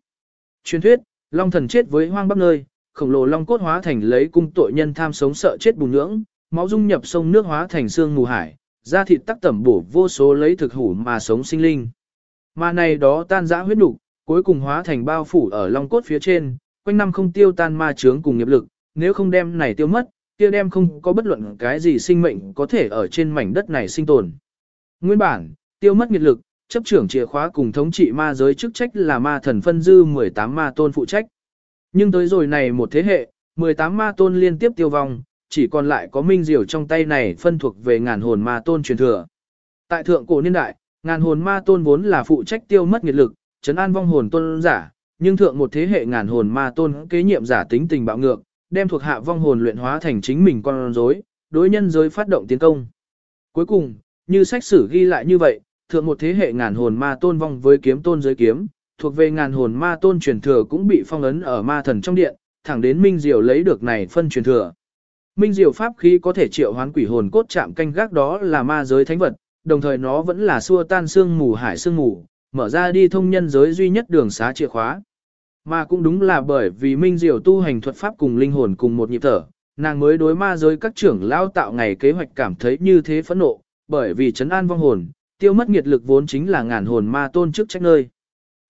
Truyền thuyết, Long thần chết với hoang bắc nơi, khổng lồ long cốt hóa thành lấy cung tội nhân tham sống sợ chết bùn nưỡng, máu dung nhập sông nước hóa thành xương mù hải, da thịt tắc tẩm bổ vô số lấy thực hủ mà sống sinh linh. Mà này đó tan dã huyết nục, cuối cùng hóa thành bao phủ ở long cốt phía trên, quanh năm không tiêu tan ma chướng cùng nghiệp lực, nếu không đem này tiêu mất, kia đem không có bất luận cái gì sinh mệnh có thể ở trên mảnh đất này sinh tồn. Nguyên bản, tiêu mất nghiệp lực, chấp trưởng chìa khóa cùng thống trị ma giới chức trách là ma thần phân dư 18 ma tôn phụ trách. Nhưng tới rồi này một thế hệ, 18 ma tôn liên tiếp tiêu vong, chỉ còn lại có minh diều trong tay này phân thuộc về ngàn hồn ma tôn truyền thừa. Tại thượng cổ niên đại, ngàn hồn ma tôn vốn là phụ trách tiêu mất nghiệt lực, trấn an vong hồn tôn giả, nhưng thượng một thế hệ ngàn hồn ma tôn kế nhiệm giả tính tình bạo ngược, đem thuộc hạ vong hồn luyện hóa thành chính mình con rối, đối nhân giới phát động tiến công. Cuối cùng, như sách sử ghi lại như vậy, thượng một thế hệ ngàn hồn ma tôn vong với kiếm tôn giới kiếm, thuộc về ngàn hồn ma tôn truyền thừa cũng bị phong ấn ở ma thần trong điện, thẳng đến Minh Diệu lấy được này phân truyền thừa. Minh Diệu pháp khí có thể triệu hoán quỷ hồn cốt chạm canh gác đó là ma giới thánh vật, đồng thời nó vẫn là xua tan xương mù hải xương mù, mở ra đi thông nhân giới duy nhất đường xá chìa khóa. Mà cũng đúng là bởi vì Minh Diệu tu hành thuật pháp cùng linh hồn cùng một nhịp thở, nàng mới đối ma giới các trưởng lao tạo ngày kế hoạch cảm thấy như thế phẫn nộ, bởi vì chấn an vong hồn, tiêu mất nghiệt lực vốn chính là ngàn hồn ma tôn chức trách nơi.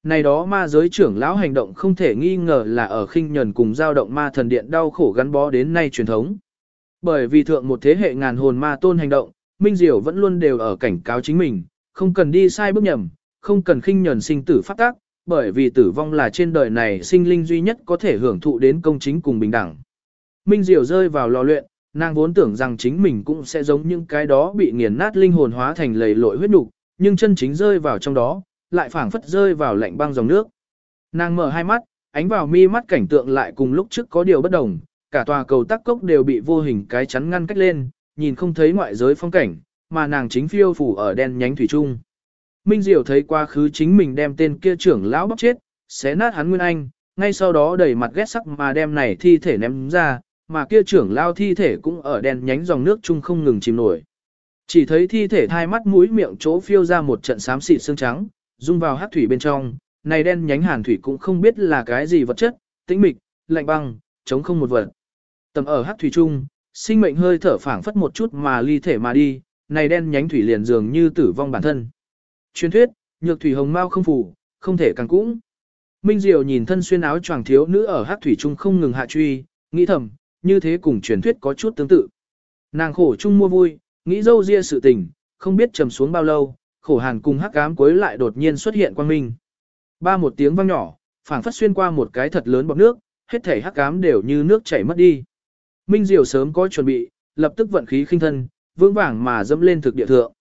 Này đó ma giới trưởng lão hành động không thể nghi ngờ là ở khinh nhẫn cùng giao động ma thần điện đau khổ gắn bó đến nay truyền thống. Bởi vì thượng một thế hệ ngàn hồn ma tôn hành động, Minh Diệu vẫn luôn đều ở cảnh cáo chính mình, không cần đi sai bước nhầm, không cần khinh nhẫn sinh tử phát tác, bởi vì tử vong là trên đời này sinh linh duy nhất có thể hưởng thụ đến công chính cùng bình đẳng. Minh Diệu rơi vào lò luyện, nàng vốn tưởng rằng chính mình cũng sẽ giống những cái đó bị nghiền nát linh hồn hóa thành lầy lội huyết nục, nhưng chân chính rơi vào trong đó, lại phảng phất rơi vào lạnh băng dòng nước. Nàng mở hai mắt, ánh vào mi mắt cảnh tượng lại cùng lúc trước có điều bất đồng, cả tòa cầu tắc cốc đều bị vô hình cái chắn ngăn cách lên, nhìn không thấy ngoại giới phong cảnh, mà nàng chính phiêu phủ ở đen nhánh thủy trung. Minh Diệu thấy quá khứ chính mình đem tên kia trưởng lão bóc chết, xé nát hắn Nguyên Anh, ngay sau đó đẩy mặt ghét sắc mà đem này thi thể ném ra, mà kia trưởng lao thi thể cũng ở đèn nhánh dòng nước chung không ngừng chìm nổi. Chỉ thấy thi thể thai mắt mũi miệng chỗ phiêu ra một trận xám xịt xương trắng, rung vào hát thủy bên trong, này đen nhánh hàn thủy cũng không biết là cái gì vật chất, tĩnh mịch, lạnh băng, chống không một vật. Tầm ở hát thủy chung, sinh mệnh hơi thở phảng phất một chút mà ly thể mà đi, này đen nhánh thủy liền dường như tử vong bản thân. Truyền thuyết, nhược thủy hồng mau không phủ, không thể càng cũng. Minh Diệu nhìn thân xuyên áo choàng thiếu nữ ở hát thủy trung không ngừng hạ truy, nghĩ thầm, như thế cùng truyền thuyết có chút tương tự. Nàng khổ chung mua vui, nghĩ dâu ria sự tình, không biết trầm xuống bao lâu, khổ hàn cùng hắc ám cuối lại đột nhiên xuất hiện quang minh. Ba một tiếng vang nhỏ, phảng phất xuyên qua một cái thật lớn bọt nước, hết thể hắc ám đều như nước chảy mất đi. Minh Diệu sớm có chuẩn bị, lập tức vận khí khinh thân, vững vàng mà dẫm lên thực địa thượng.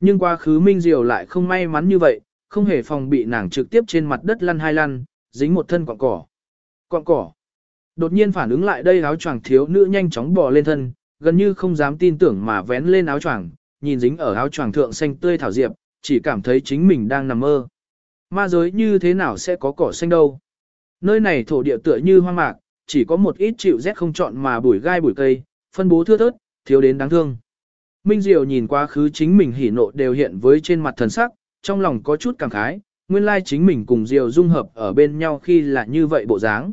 Nhưng quá khứ Minh Diệu lại không may mắn như vậy, không hề phòng bị nàng trực tiếp trên mặt đất lăn hai lăn, dính một thân cọng cỏ. Cọng cỏ. Đột nhiên phản ứng lại đây áo choàng thiếu nữ nhanh chóng bò lên thân, gần như không dám tin tưởng mà vén lên áo choàng, nhìn dính ở áo choàng thượng xanh tươi thảo diệp, chỉ cảm thấy chính mình đang nằm mơ. Ma giới như thế nào sẽ có cỏ xanh đâu? Nơi này thổ địa tựa như hoang mạc, chỉ có một ít chịu rét không chọn mà bụi gai bụi cây, phân bố thưa thớt, thiếu đến đáng thương. Minh Diệu nhìn quá khứ chính mình hỉ nộ đều hiện với trên mặt thần sắc, trong lòng có chút cảm khái, nguyên lai chính mình cùng Diệu dung hợp ở bên nhau khi là như vậy bộ dáng.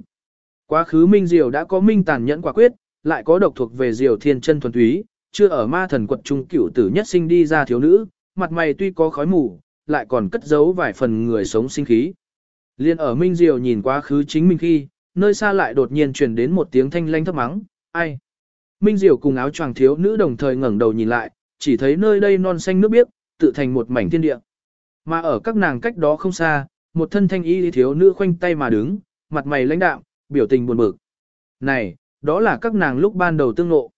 Quá khứ Minh Diệu đã có minh tàn nhẫn quả quyết, lại có độc thuộc về Diệu thiên chân thuần túy, chưa ở ma thần quật trung cửu tử nhất sinh đi ra thiếu nữ, mặt mày tuy có khói mù, lại còn cất giấu vài phần người sống sinh khí. Liên ở Minh Diệu nhìn quá khứ chính mình khi, nơi xa lại đột nhiên truyền đến một tiếng thanh lanh thấp mắng, ai? Minh Diệu cùng áo choàng thiếu nữ đồng thời ngẩng đầu nhìn lại, chỉ thấy nơi đây non xanh nước biếc, tự thành một mảnh thiên địa. Mà ở các nàng cách đó không xa, một thân thanh y thiếu nữ khoanh tay mà đứng, mặt mày lãnh đạm, biểu tình buồn bực. Này, đó là các nàng lúc ban đầu tương ngộ.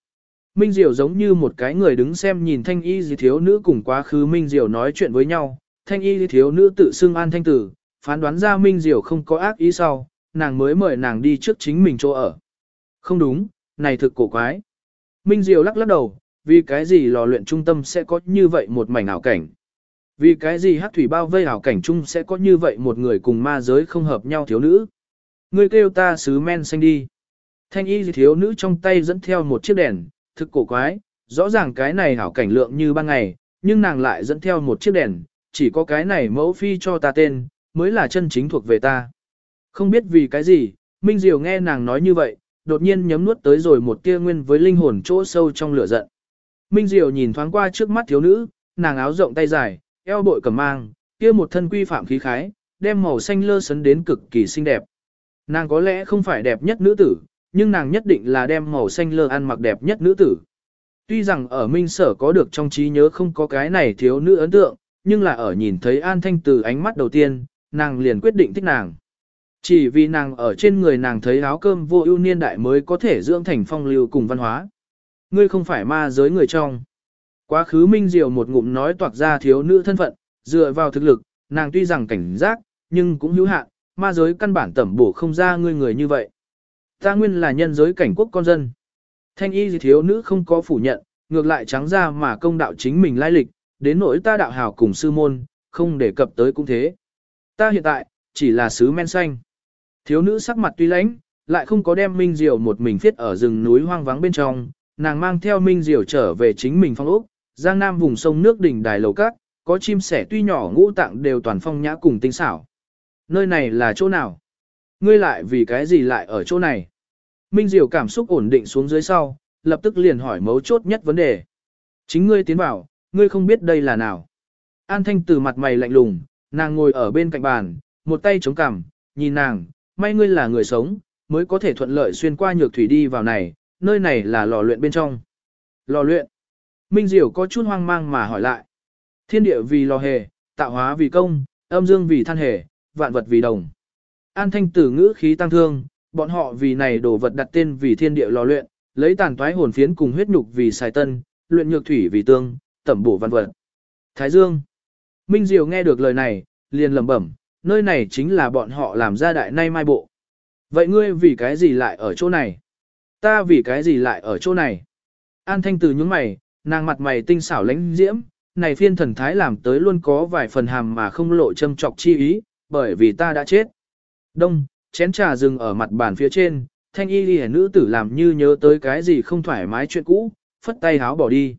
Minh Diệu giống như một cái người đứng xem nhìn thanh y gì thiếu nữ cùng quá khứ Minh Diệu nói chuyện với nhau, thanh y gì thiếu nữ tự xưng an thanh tử, phán đoán ra Minh Diệu không có ác ý sau, nàng mới mời nàng đi trước chính mình chỗ ở. Không đúng, này thực cổ quái. Minh Diệu lắc lắc đầu, vì cái gì lò luyện trung tâm sẽ có như vậy một mảnh ảo cảnh. Vì cái gì hát thủy bao vây ảo cảnh chung sẽ có như vậy một người cùng ma giới không hợp nhau thiếu nữ. Ngươi kêu ta sứ men xanh đi. Thanh y thiếu nữ trong tay dẫn theo một chiếc đèn, thực cổ quái, Rõ ràng cái này hảo cảnh lượng như ban ngày, nhưng nàng lại dẫn theo một chiếc đèn, chỉ có cái này mẫu phi cho ta tên, mới là chân chính thuộc về ta. Không biết vì cái gì, Minh Diều nghe nàng nói như vậy, đột nhiên nhấm nuốt tới rồi một tia nguyên với linh hồn chỗ sâu trong lửa giận. Minh Diều nhìn thoáng qua trước mắt thiếu nữ, nàng áo rộng tay dài, eo bội cầm mang, kia một thân quy phạm khí khái, đem màu xanh lơ sấn đến cực kỳ xinh đẹp. Nàng có lẽ không phải đẹp nhất nữ tử, nhưng nàng nhất định là đem màu xanh lơ ăn mặc đẹp nhất nữ tử. Tuy rằng ở Minh Sở có được trong trí nhớ không có cái này thiếu nữ ấn tượng, nhưng là ở nhìn thấy An Thanh từ ánh mắt đầu tiên, nàng liền quyết định thích nàng. Chỉ vì nàng ở trên người nàng thấy áo cơm vô ưu niên đại mới có thể dưỡng thành phong lưu cùng văn hóa. Ngươi không phải ma giới người trong. Quá khứ Minh Diệu một ngụm nói toạc ra thiếu nữ thân phận, dựa vào thực lực, nàng tuy rằng cảnh giác, nhưng cũng hữu hạn, ma giới căn bản tẩm bổ không ra ngươi người như vậy. Ta nguyên là nhân giới cảnh quốc con dân. Thanh y gì thiếu nữ không có phủ nhận, ngược lại trắng ra mà công đạo chính mình lai lịch, đến nỗi ta đạo hào cùng sư môn, không đề cập tới cũng thế. Ta hiện tại, chỉ là sứ men xanh. Thiếu nữ sắc mặt tuy lãnh, lại không có đem Minh Diệu một mình viết ở rừng núi hoang vắng bên trong, nàng mang theo Minh Diệu trở về chính mình phong ốc, giang nam vùng sông nước đỉnh đài lầu cát, có chim sẻ tuy nhỏ ngũ tạng đều toàn phong nhã cùng tinh xảo. Nơi này là chỗ nào? Ngươi lại vì cái gì lại ở chỗ này? Minh Diệu cảm xúc ổn định xuống dưới sau, lập tức liền hỏi mấu chốt nhất vấn đề. Chính ngươi tiến vào, ngươi không biết đây là nào. An Thanh từ mặt mày lạnh lùng, nàng ngồi ở bên cạnh bàn, một tay chống cằm, nhìn nàng, may ngươi là người sống, mới có thể thuận lợi xuyên qua nhược thủy đi vào này, nơi này là lò luyện bên trong. Lò luyện. Minh Diệu có chút hoang mang mà hỏi lại. Thiên địa vì lò hề, tạo hóa vì công, âm dương vì than hề, vạn vật vì đồng. An thanh tử ngữ khí tăng thương, bọn họ vì này đổ vật đặt tên vì thiên địa lò luyện, lấy tàn toái hồn phiến cùng huyết nhục vì xài tân, luyện nhược thủy vì tương, tẩm bổ văn vật. Thái Dương. Minh diều nghe được lời này, liền lẩm bẩm, nơi này chính là bọn họ làm ra đại nay mai bộ. Vậy ngươi vì cái gì lại ở chỗ này? Ta vì cái gì lại ở chỗ này? An thanh từ nhướng mày, nàng mặt mày tinh xảo lãnh diễm, này phiên thần thái làm tới luôn có vài phần hàm mà không lộ châm trọc chi ý, bởi vì ta đã chết. Đông, chén trà dừng ở mặt bàn phía trên, thanh y ghi nữ tử làm như nhớ tới cái gì không thoải mái chuyện cũ, phất tay háo bỏ đi.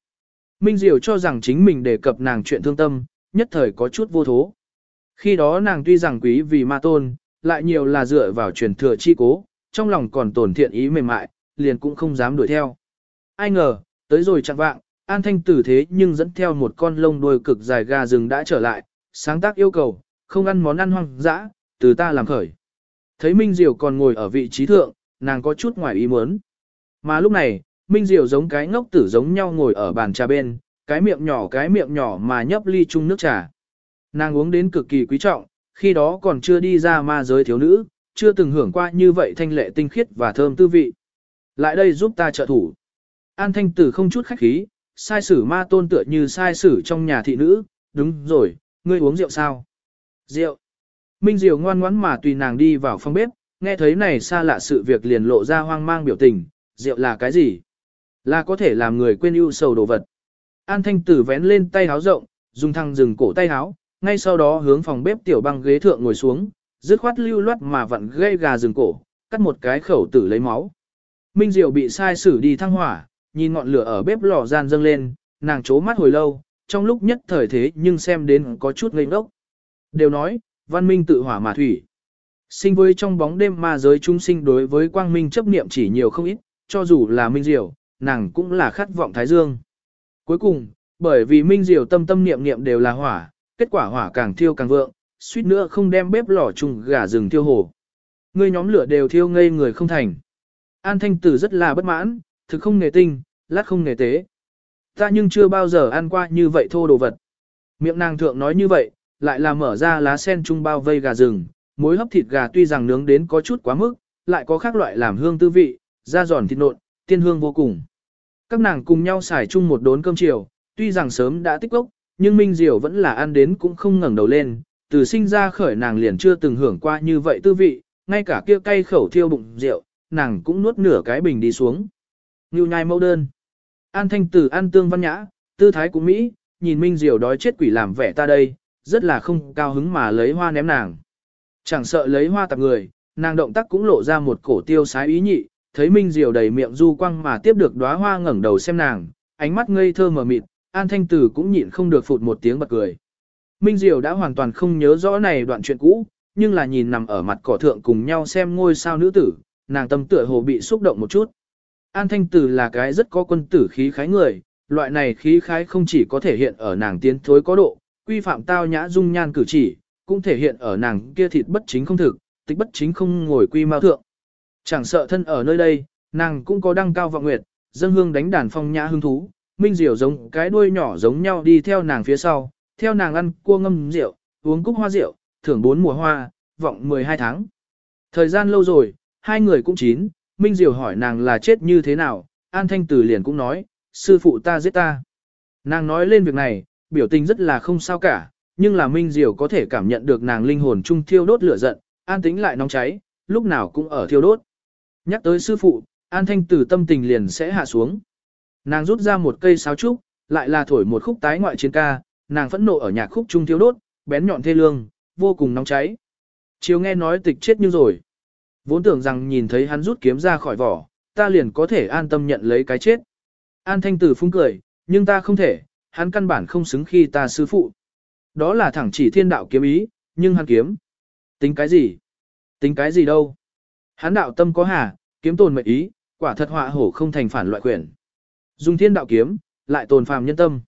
Minh Diệu cho rằng chính mình đề cập nàng chuyện thương tâm, nhất thời có chút vô thố. Khi đó nàng tuy rằng quý vì ma tôn, lại nhiều là dựa vào truyền thừa chi cố, trong lòng còn tổn thiện ý mềm mại, liền cũng không dám đuổi theo. Ai ngờ, tới rồi chặn vạng, An Thanh tử thế nhưng dẫn theo một con lông đuôi cực dài gà rừng đã trở lại, sáng tác yêu cầu, không ăn món ăn hoang dã, từ ta làm khởi. Thấy Minh Diệu còn ngồi ở vị trí thượng, nàng có chút ngoài ý muốn. Mà lúc này, Minh Diệu giống cái ngốc tử giống nhau ngồi ở bàn trà bên, cái miệng nhỏ cái miệng nhỏ mà nhấp ly chung nước trà. Nàng uống đến cực kỳ quý trọng, khi đó còn chưa đi ra ma giới thiếu nữ, chưa từng hưởng qua như vậy thanh lệ tinh khiết và thơm tư vị. Lại đây giúp ta trợ thủ. An thanh tử không chút khách khí, sai sử ma tôn tựa như sai sử trong nhà thị nữ, đúng rồi, ngươi uống rượu sao? Rượu. Minh Diệu ngoan ngoãn mà tùy nàng đi vào phòng bếp, nghe thấy này xa lạ sự việc liền lộ ra hoang mang biểu tình, rượu là cái gì? Là có thể làm người quên ưu sầu đồ vật. An thanh tử vén lên tay háo rộng, dùng thăng dừng cổ tay háo, ngay sau đó hướng phòng bếp tiểu băng ghế thượng ngồi xuống, dứt khoát lưu loát mà vặn gây gà rừng cổ, cắt một cái khẩu tử lấy máu. Minh Diệu bị sai xử đi thăng hỏa, nhìn ngọn lửa ở bếp lò gian dâng lên, nàng chố mắt hồi lâu, trong lúc nhất thời thế nhưng xem đến có chút ngây ngốc. Đều nói, văn minh tự hỏa mà thủy. Sinh với trong bóng đêm ma giới chúng sinh đối với quang minh chấp niệm chỉ nhiều không ít, cho dù là minh diệu, nàng cũng là khát vọng thái dương. Cuối cùng, bởi vì minh diệu tâm tâm niệm niệm đều là hỏa, kết quả hỏa càng thiêu càng vượng, suýt nữa không đem bếp lò trùng gà rừng thiêu hồ. Người nhóm lửa đều thiêu ngây người không thành. An Thanh Tử rất là bất mãn, thực không nghề tinh, lát không nghề tế. Ta nhưng chưa bao giờ ăn qua như vậy thô đồ vật. Miệng nàng thượng nói như vậy, lại là mở ra lá sen chung bao vây gà rừng, mối hấp thịt gà tuy rằng nướng đến có chút quá mức, lại có khác loại làm hương tư vị, da giòn thịt nộn, tiên hương vô cùng. Các nàng cùng nhau xài chung một đốn cơm chiều, tuy rằng sớm đã tích lốc, nhưng Minh Diệu vẫn là ăn đến cũng không ngẩng đầu lên, từ sinh ra khởi nàng liền chưa từng hưởng qua như vậy tư vị, ngay cả kia cay khẩu thiêu bụng rượu, nàng cũng nuốt nửa cái bình đi xuống. Ngưu nhai mẫu đơn. An thanh tử ăn tương văn nhã, tư thái của Mỹ, nhìn Minh Diệu đói chết quỷ làm vẻ ta đây, rất là không cao hứng mà lấy hoa ném nàng. Chẳng sợ lấy hoa tạp người, nàng động tác cũng lộ ra một cổ tiêu sái ý nhị, thấy Minh Diệu đầy miệng du quăng mà tiếp được đóa hoa ngẩng đầu xem nàng, ánh mắt ngây thơ mờ mịt, An Thanh Tử cũng nhịn không được phụt một tiếng bật cười. Minh Diệu đã hoàn toàn không nhớ rõ này đoạn chuyện cũ, nhưng là nhìn nằm ở mặt cỏ thượng cùng nhau xem ngôi sao nữ tử, nàng tâm tựa hồ bị xúc động một chút. An Thanh Tử là cái rất có quân tử khí khái người, loại này khí khái không chỉ có thể hiện ở nàng tiến thối có độ, quy phạm tao nhã dung nhan cử chỉ, cũng thể hiện ở nàng kia thịt bất chính không thực, tịch bất chính không ngồi quy mao thượng. Chẳng sợ thân ở nơi đây, nàng cũng có đăng cao vọng nguyệt, dân hương đánh đàn phong nhã hương thú, minh diệu giống cái đuôi nhỏ giống nhau đi theo nàng phía sau, theo nàng ăn cua ngâm rượu, uống cúc hoa rượu, thưởng bốn mùa hoa, vọng 12 tháng. Thời gian lâu rồi, hai người cũng chín, Minh Diệu hỏi nàng là chết như thế nào, An Thanh Tử liền cũng nói, sư phụ ta giết ta. Nàng nói lên việc này, biểu tình rất là không sao cả, nhưng là Minh Diều có thể cảm nhận được nàng linh hồn trung thiêu đốt lửa giận, an tính lại nóng cháy, lúc nào cũng ở thiêu đốt. Nhắc tới sư phụ, An Thanh Tử tâm tình liền sẽ hạ xuống. Nàng rút ra một cây sáo trúc, lại là thổi một khúc tái ngoại chiến ca, nàng phẫn nộ ở nhạc khúc trung thiêu đốt, bén nhọn thê lương, vô cùng nóng cháy. Chiều nghe nói tịch chết như rồi. Vốn tưởng rằng nhìn thấy hắn rút kiếm ra khỏi vỏ, ta liền có thể an tâm nhận lấy cái chết. An thanh tử phung cười, nhưng ta không thể, hắn căn bản không xứng khi ta sư phụ. Đó là thẳng chỉ thiên đạo kiếm ý, nhưng hắn kiếm. Tính cái gì? Tính cái gì đâu? Hắn đạo tâm có hà, kiếm tồn mệnh ý, quả thật họa hổ không thành phản loại quyển. Dùng thiên đạo kiếm, lại tồn phàm nhân tâm.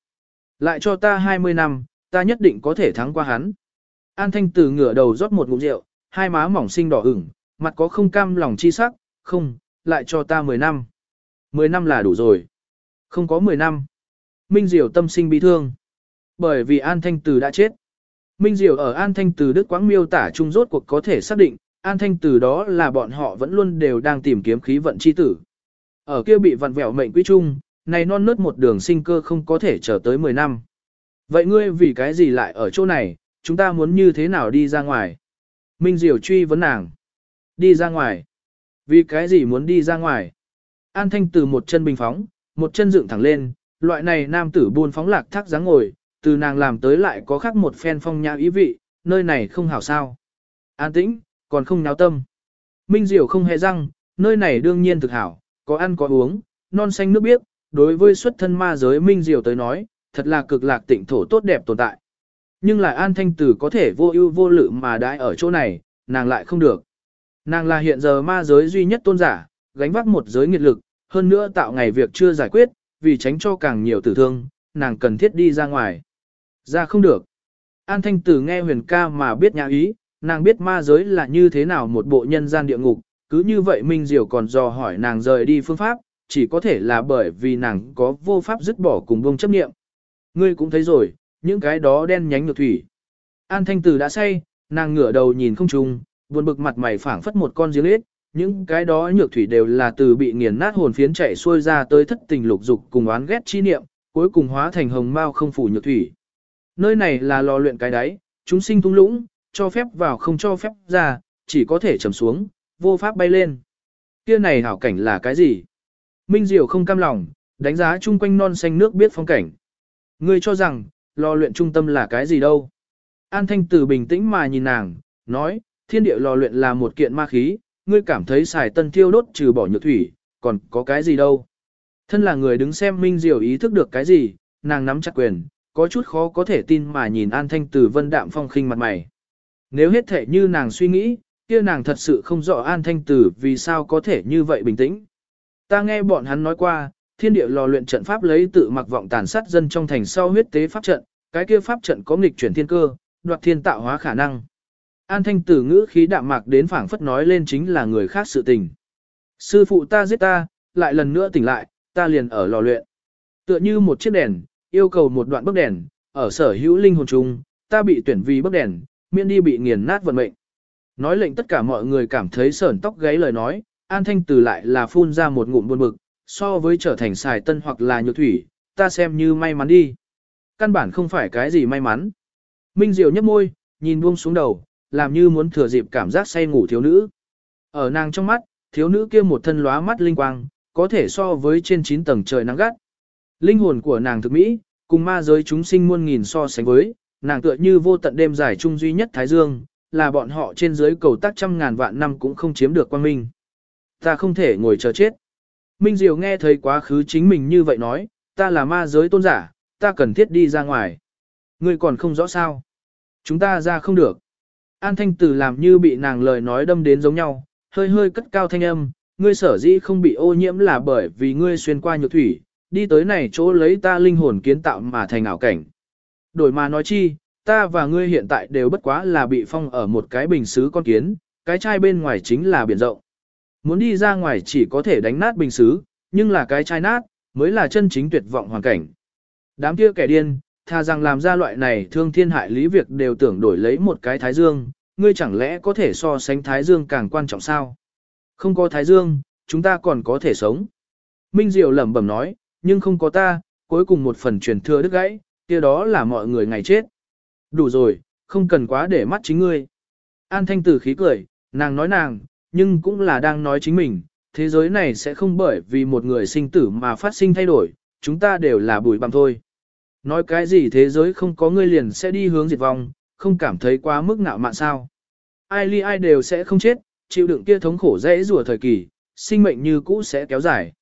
Lại cho ta 20 năm, ta nhất định có thể thắng qua hắn. An thanh tử ngửa đầu rót một ngụm rượu, hai má mỏng xinh đỏ ửng, mặt có không cam lòng chi sắc, không, lại cho ta 10 năm. 10 năm là đủ rồi. Không có 10 năm. Minh Diệu tâm sinh bi thương. Bởi vì An Thanh Từ đã chết. Minh Diệu ở An Thanh Từ Đức Quáng miêu tả chung rốt cuộc có thể xác định, An Thanh Từ đó là bọn họ vẫn luôn đều đang tìm kiếm khí vận chi tử. Ở kia bị vặn vẹo mệnh quý chung, này non nớt một đường sinh cơ không có thể chờ tới 10 năm. Vậy ngươi vì cái gì lại ở chỗ này, chúng ta muốn như thế nào đi ra ngoài? Minh Diệu truy vấn nàng. Đi ra ngoài. Vì cái gì muốn đi ra ngoài? An Thanh từ một chân bình phóng, một chân dựng thẳng lên, loại này nam tử buôn phóng lạc thác dáng ngồi, từ nàng làm tới lại có khác một phen phong nhã ý vị, nơi này không hảo sao. An tĩnh, còn không náo tâm. Minh Diệu không hề răng, nơi này đương nhiên thực hảo, có ăn có uống, non xanh nước biếc, đối với xuất thân ma giới Minh Diệu tới nói, thật là cực lạc tịnh thổ tốt đẹp tồn tại. Nhưng lại An Thanh Tử có thể vô ưu vô lự mà đãi ở chỗ này, nàng lại không được. Nàng là hiện giờ ma giới duy nhất tôn giả, gánh vác một giới nghiệt lực, hơn nữa tạo ngày việc chưa giải quyết, vì tránh cho càng nhiều tử thương, nàng cần thiết đi ra ngoài. Ra không được. An Thanh Tử nghe huyền ca mà biết nhà ý, nàng biết ma giới là như thế nào một bộ nhân gian địa ngục, cứ như vậy Minh Diệu còn dò hỏi nàng rời đi phương pháp, chỉ có thể là bởi vì nàng có vô pháp dứt bỏ cùng bông chấp niệm. Ngươi cũng thấy rồi, những cái đó đen nhánh ngược thủy. An Thanh Tử đã say, nàng ngửa đầu nhìn không trùng, buồn bực mặt mày phảng phất một con giếng lết, những cái đó nhược thủy đều là từ bị nghiền nát hồn phiến chạy xuôi ra tới thất tình lục dục cùng oán ghét chi niệm, cuối cùng hóa thành hồng mao không phủ nhược thủy. Nơi này là lò luyện cái đáy, chúng sinh thung lũng, cho phép vào không cho phép ra, chỉ có thể trầm xuống, vô pháp bay lên. Kia này hảo cảnh là cái gì? Minh Diệu không cam lòng, đánh giá chung quanh non xanh nước biết phong cảnh. Ngươi cho rằng, lò luyện trung tâm là cái gì đâu? An Thanh Tử bình tĩnh mà nhìn nàng, nói, thiên địa lò luyện là một kiện ma khí, ngươi cảm thấy xài tân thiêu đốt trừ bỏ nhược thủy, còn có cái gì đâu. Thân là người đứng xem Minh Diệu ý thức được cái gì, nàng nắm chặt quyền, có chút khó có thể tin mà nhìn An Thanh Tử vân đạm phong khinh mặt mày. Nếu hết thể như nàng suy nghĩ, kia nàng thật sự không rõ An Thanh Tử vì sao có thể như vậy bình tĩnh. Ta nghe bọn hắn nói qua, thiên địa lò luyện trận pháp lấy tự mặc vọng tàn sát dân trong thành sau huyết tế pháp trận, cái kia pháp trận có nghịch chuyển thiên cơ, đoạt thiên tạo hóa khả năng. An thanh tử ngữ khí đạm mạc đến phảng phất nói lên chính là người khác sự tình. Sư phụ ta giết ta, lại lần nữa tỉnh lại, ta liền ở lò luyện. Tựa như một chiếc đèn, yêu cầu một đoạn bức đèn, ở sở hữu linh hồn chung, ta bị tuyển vì bức đèn, miễn đi bị nghiền nát vận mệnh. Nói lệnh tất cả mọi người cảm thấy sởn tóc gáy lời nói, An Thanh Tử lại là phun ra một ngụm buồn bực, so với trở thành xài tân hoặc là nhược thủy, ta xem như may mắn đi. Căn bản không phải cái gì may mắn. Minh Diệu nhấp môi, nhìn buông xuống đầu, làm như muốn thừa dịp cảm giác say ngủ thiếu nữ. Ở nàng trong mắt, thiếu nữ kia một thân lóa mắt linh quang, có thể so với trên 9 tầng trời nắng gắt. Linh hồn của nàng thực mỹ, cùng ma giới chúng sinh muôn nghìn so sánh với, nàng tựa như vô tận đêm dài chung duy nhất Thái Dương, là bọn họ trên dưới cầu tác trăm ngàn vạn năm cũng không chiếm được quang minh. Ta không thể ngồi chờ chết. Minh Diệu nghe thấy quá khứ chính mình như vậy nói, ta là ma giới tôn giả, ta cần thiết đi ra ngoài. Ngươi còn không rõ sao. Chúng ta ra không được. An thanh tử làm như bị nàng lời nói đâm đến giống nhau, hơi hơi cất cao thanh âm, ngươi sở dĩ không bị ô nhiễm là bởi vì ngươi xuyên qua nhược thủy, đi tới này chỗ lấy ta linh hồn kiến tạo mà thành ảo cảnh. Đổi mà nói chi, ta và ngươi hiện tại đều bất quá là bị phong ở một cái bình xứ con kiến, cái chai bên ngoài chính là biển rộng. Muốn đi ra ngoài chỉ có thể đánh nát bình xứ, nhưng là cái chai nát, mới là chân chính tuyệt vọng hoàn cảnh. Đám kia kẻ điên, thà rằng làm ra loại này thương thiên hại lý việc đều tưởng đổi lấy một cái thái dương, ngươi chẳng lẽ có thể so sánh thái dương càng quan trọng sao? Không có thái dương, chúng ta còn có thể sống. Minh Diệu lẩm bẩm nói, nhưng không có ta, cuối cùng một phần truyền thừa đứt gãy, kia đó là mọi người ngày chết. Đủ rồi, không cần quá để mắt chính ngươi. An Thanh Tử khí cười, nàng nói nàng, nhưng cũng là đang nói chính mình, thế giới này sẽ không bởi vì một người sinh tử mà phát sinh thay đổi, chúng ta đều là bụi bặm thôi. Nói cái gì thế giới không có ngươi liền sẽ đi hướng diệt vong, không cảm thấy quá mức nạo mạn sao. Ai ly ai đều sẽ không chết, chịu đựng kia thống khổ dễ rùa thời kỳ, sinh mệnh như cũ sẽ kéo dài.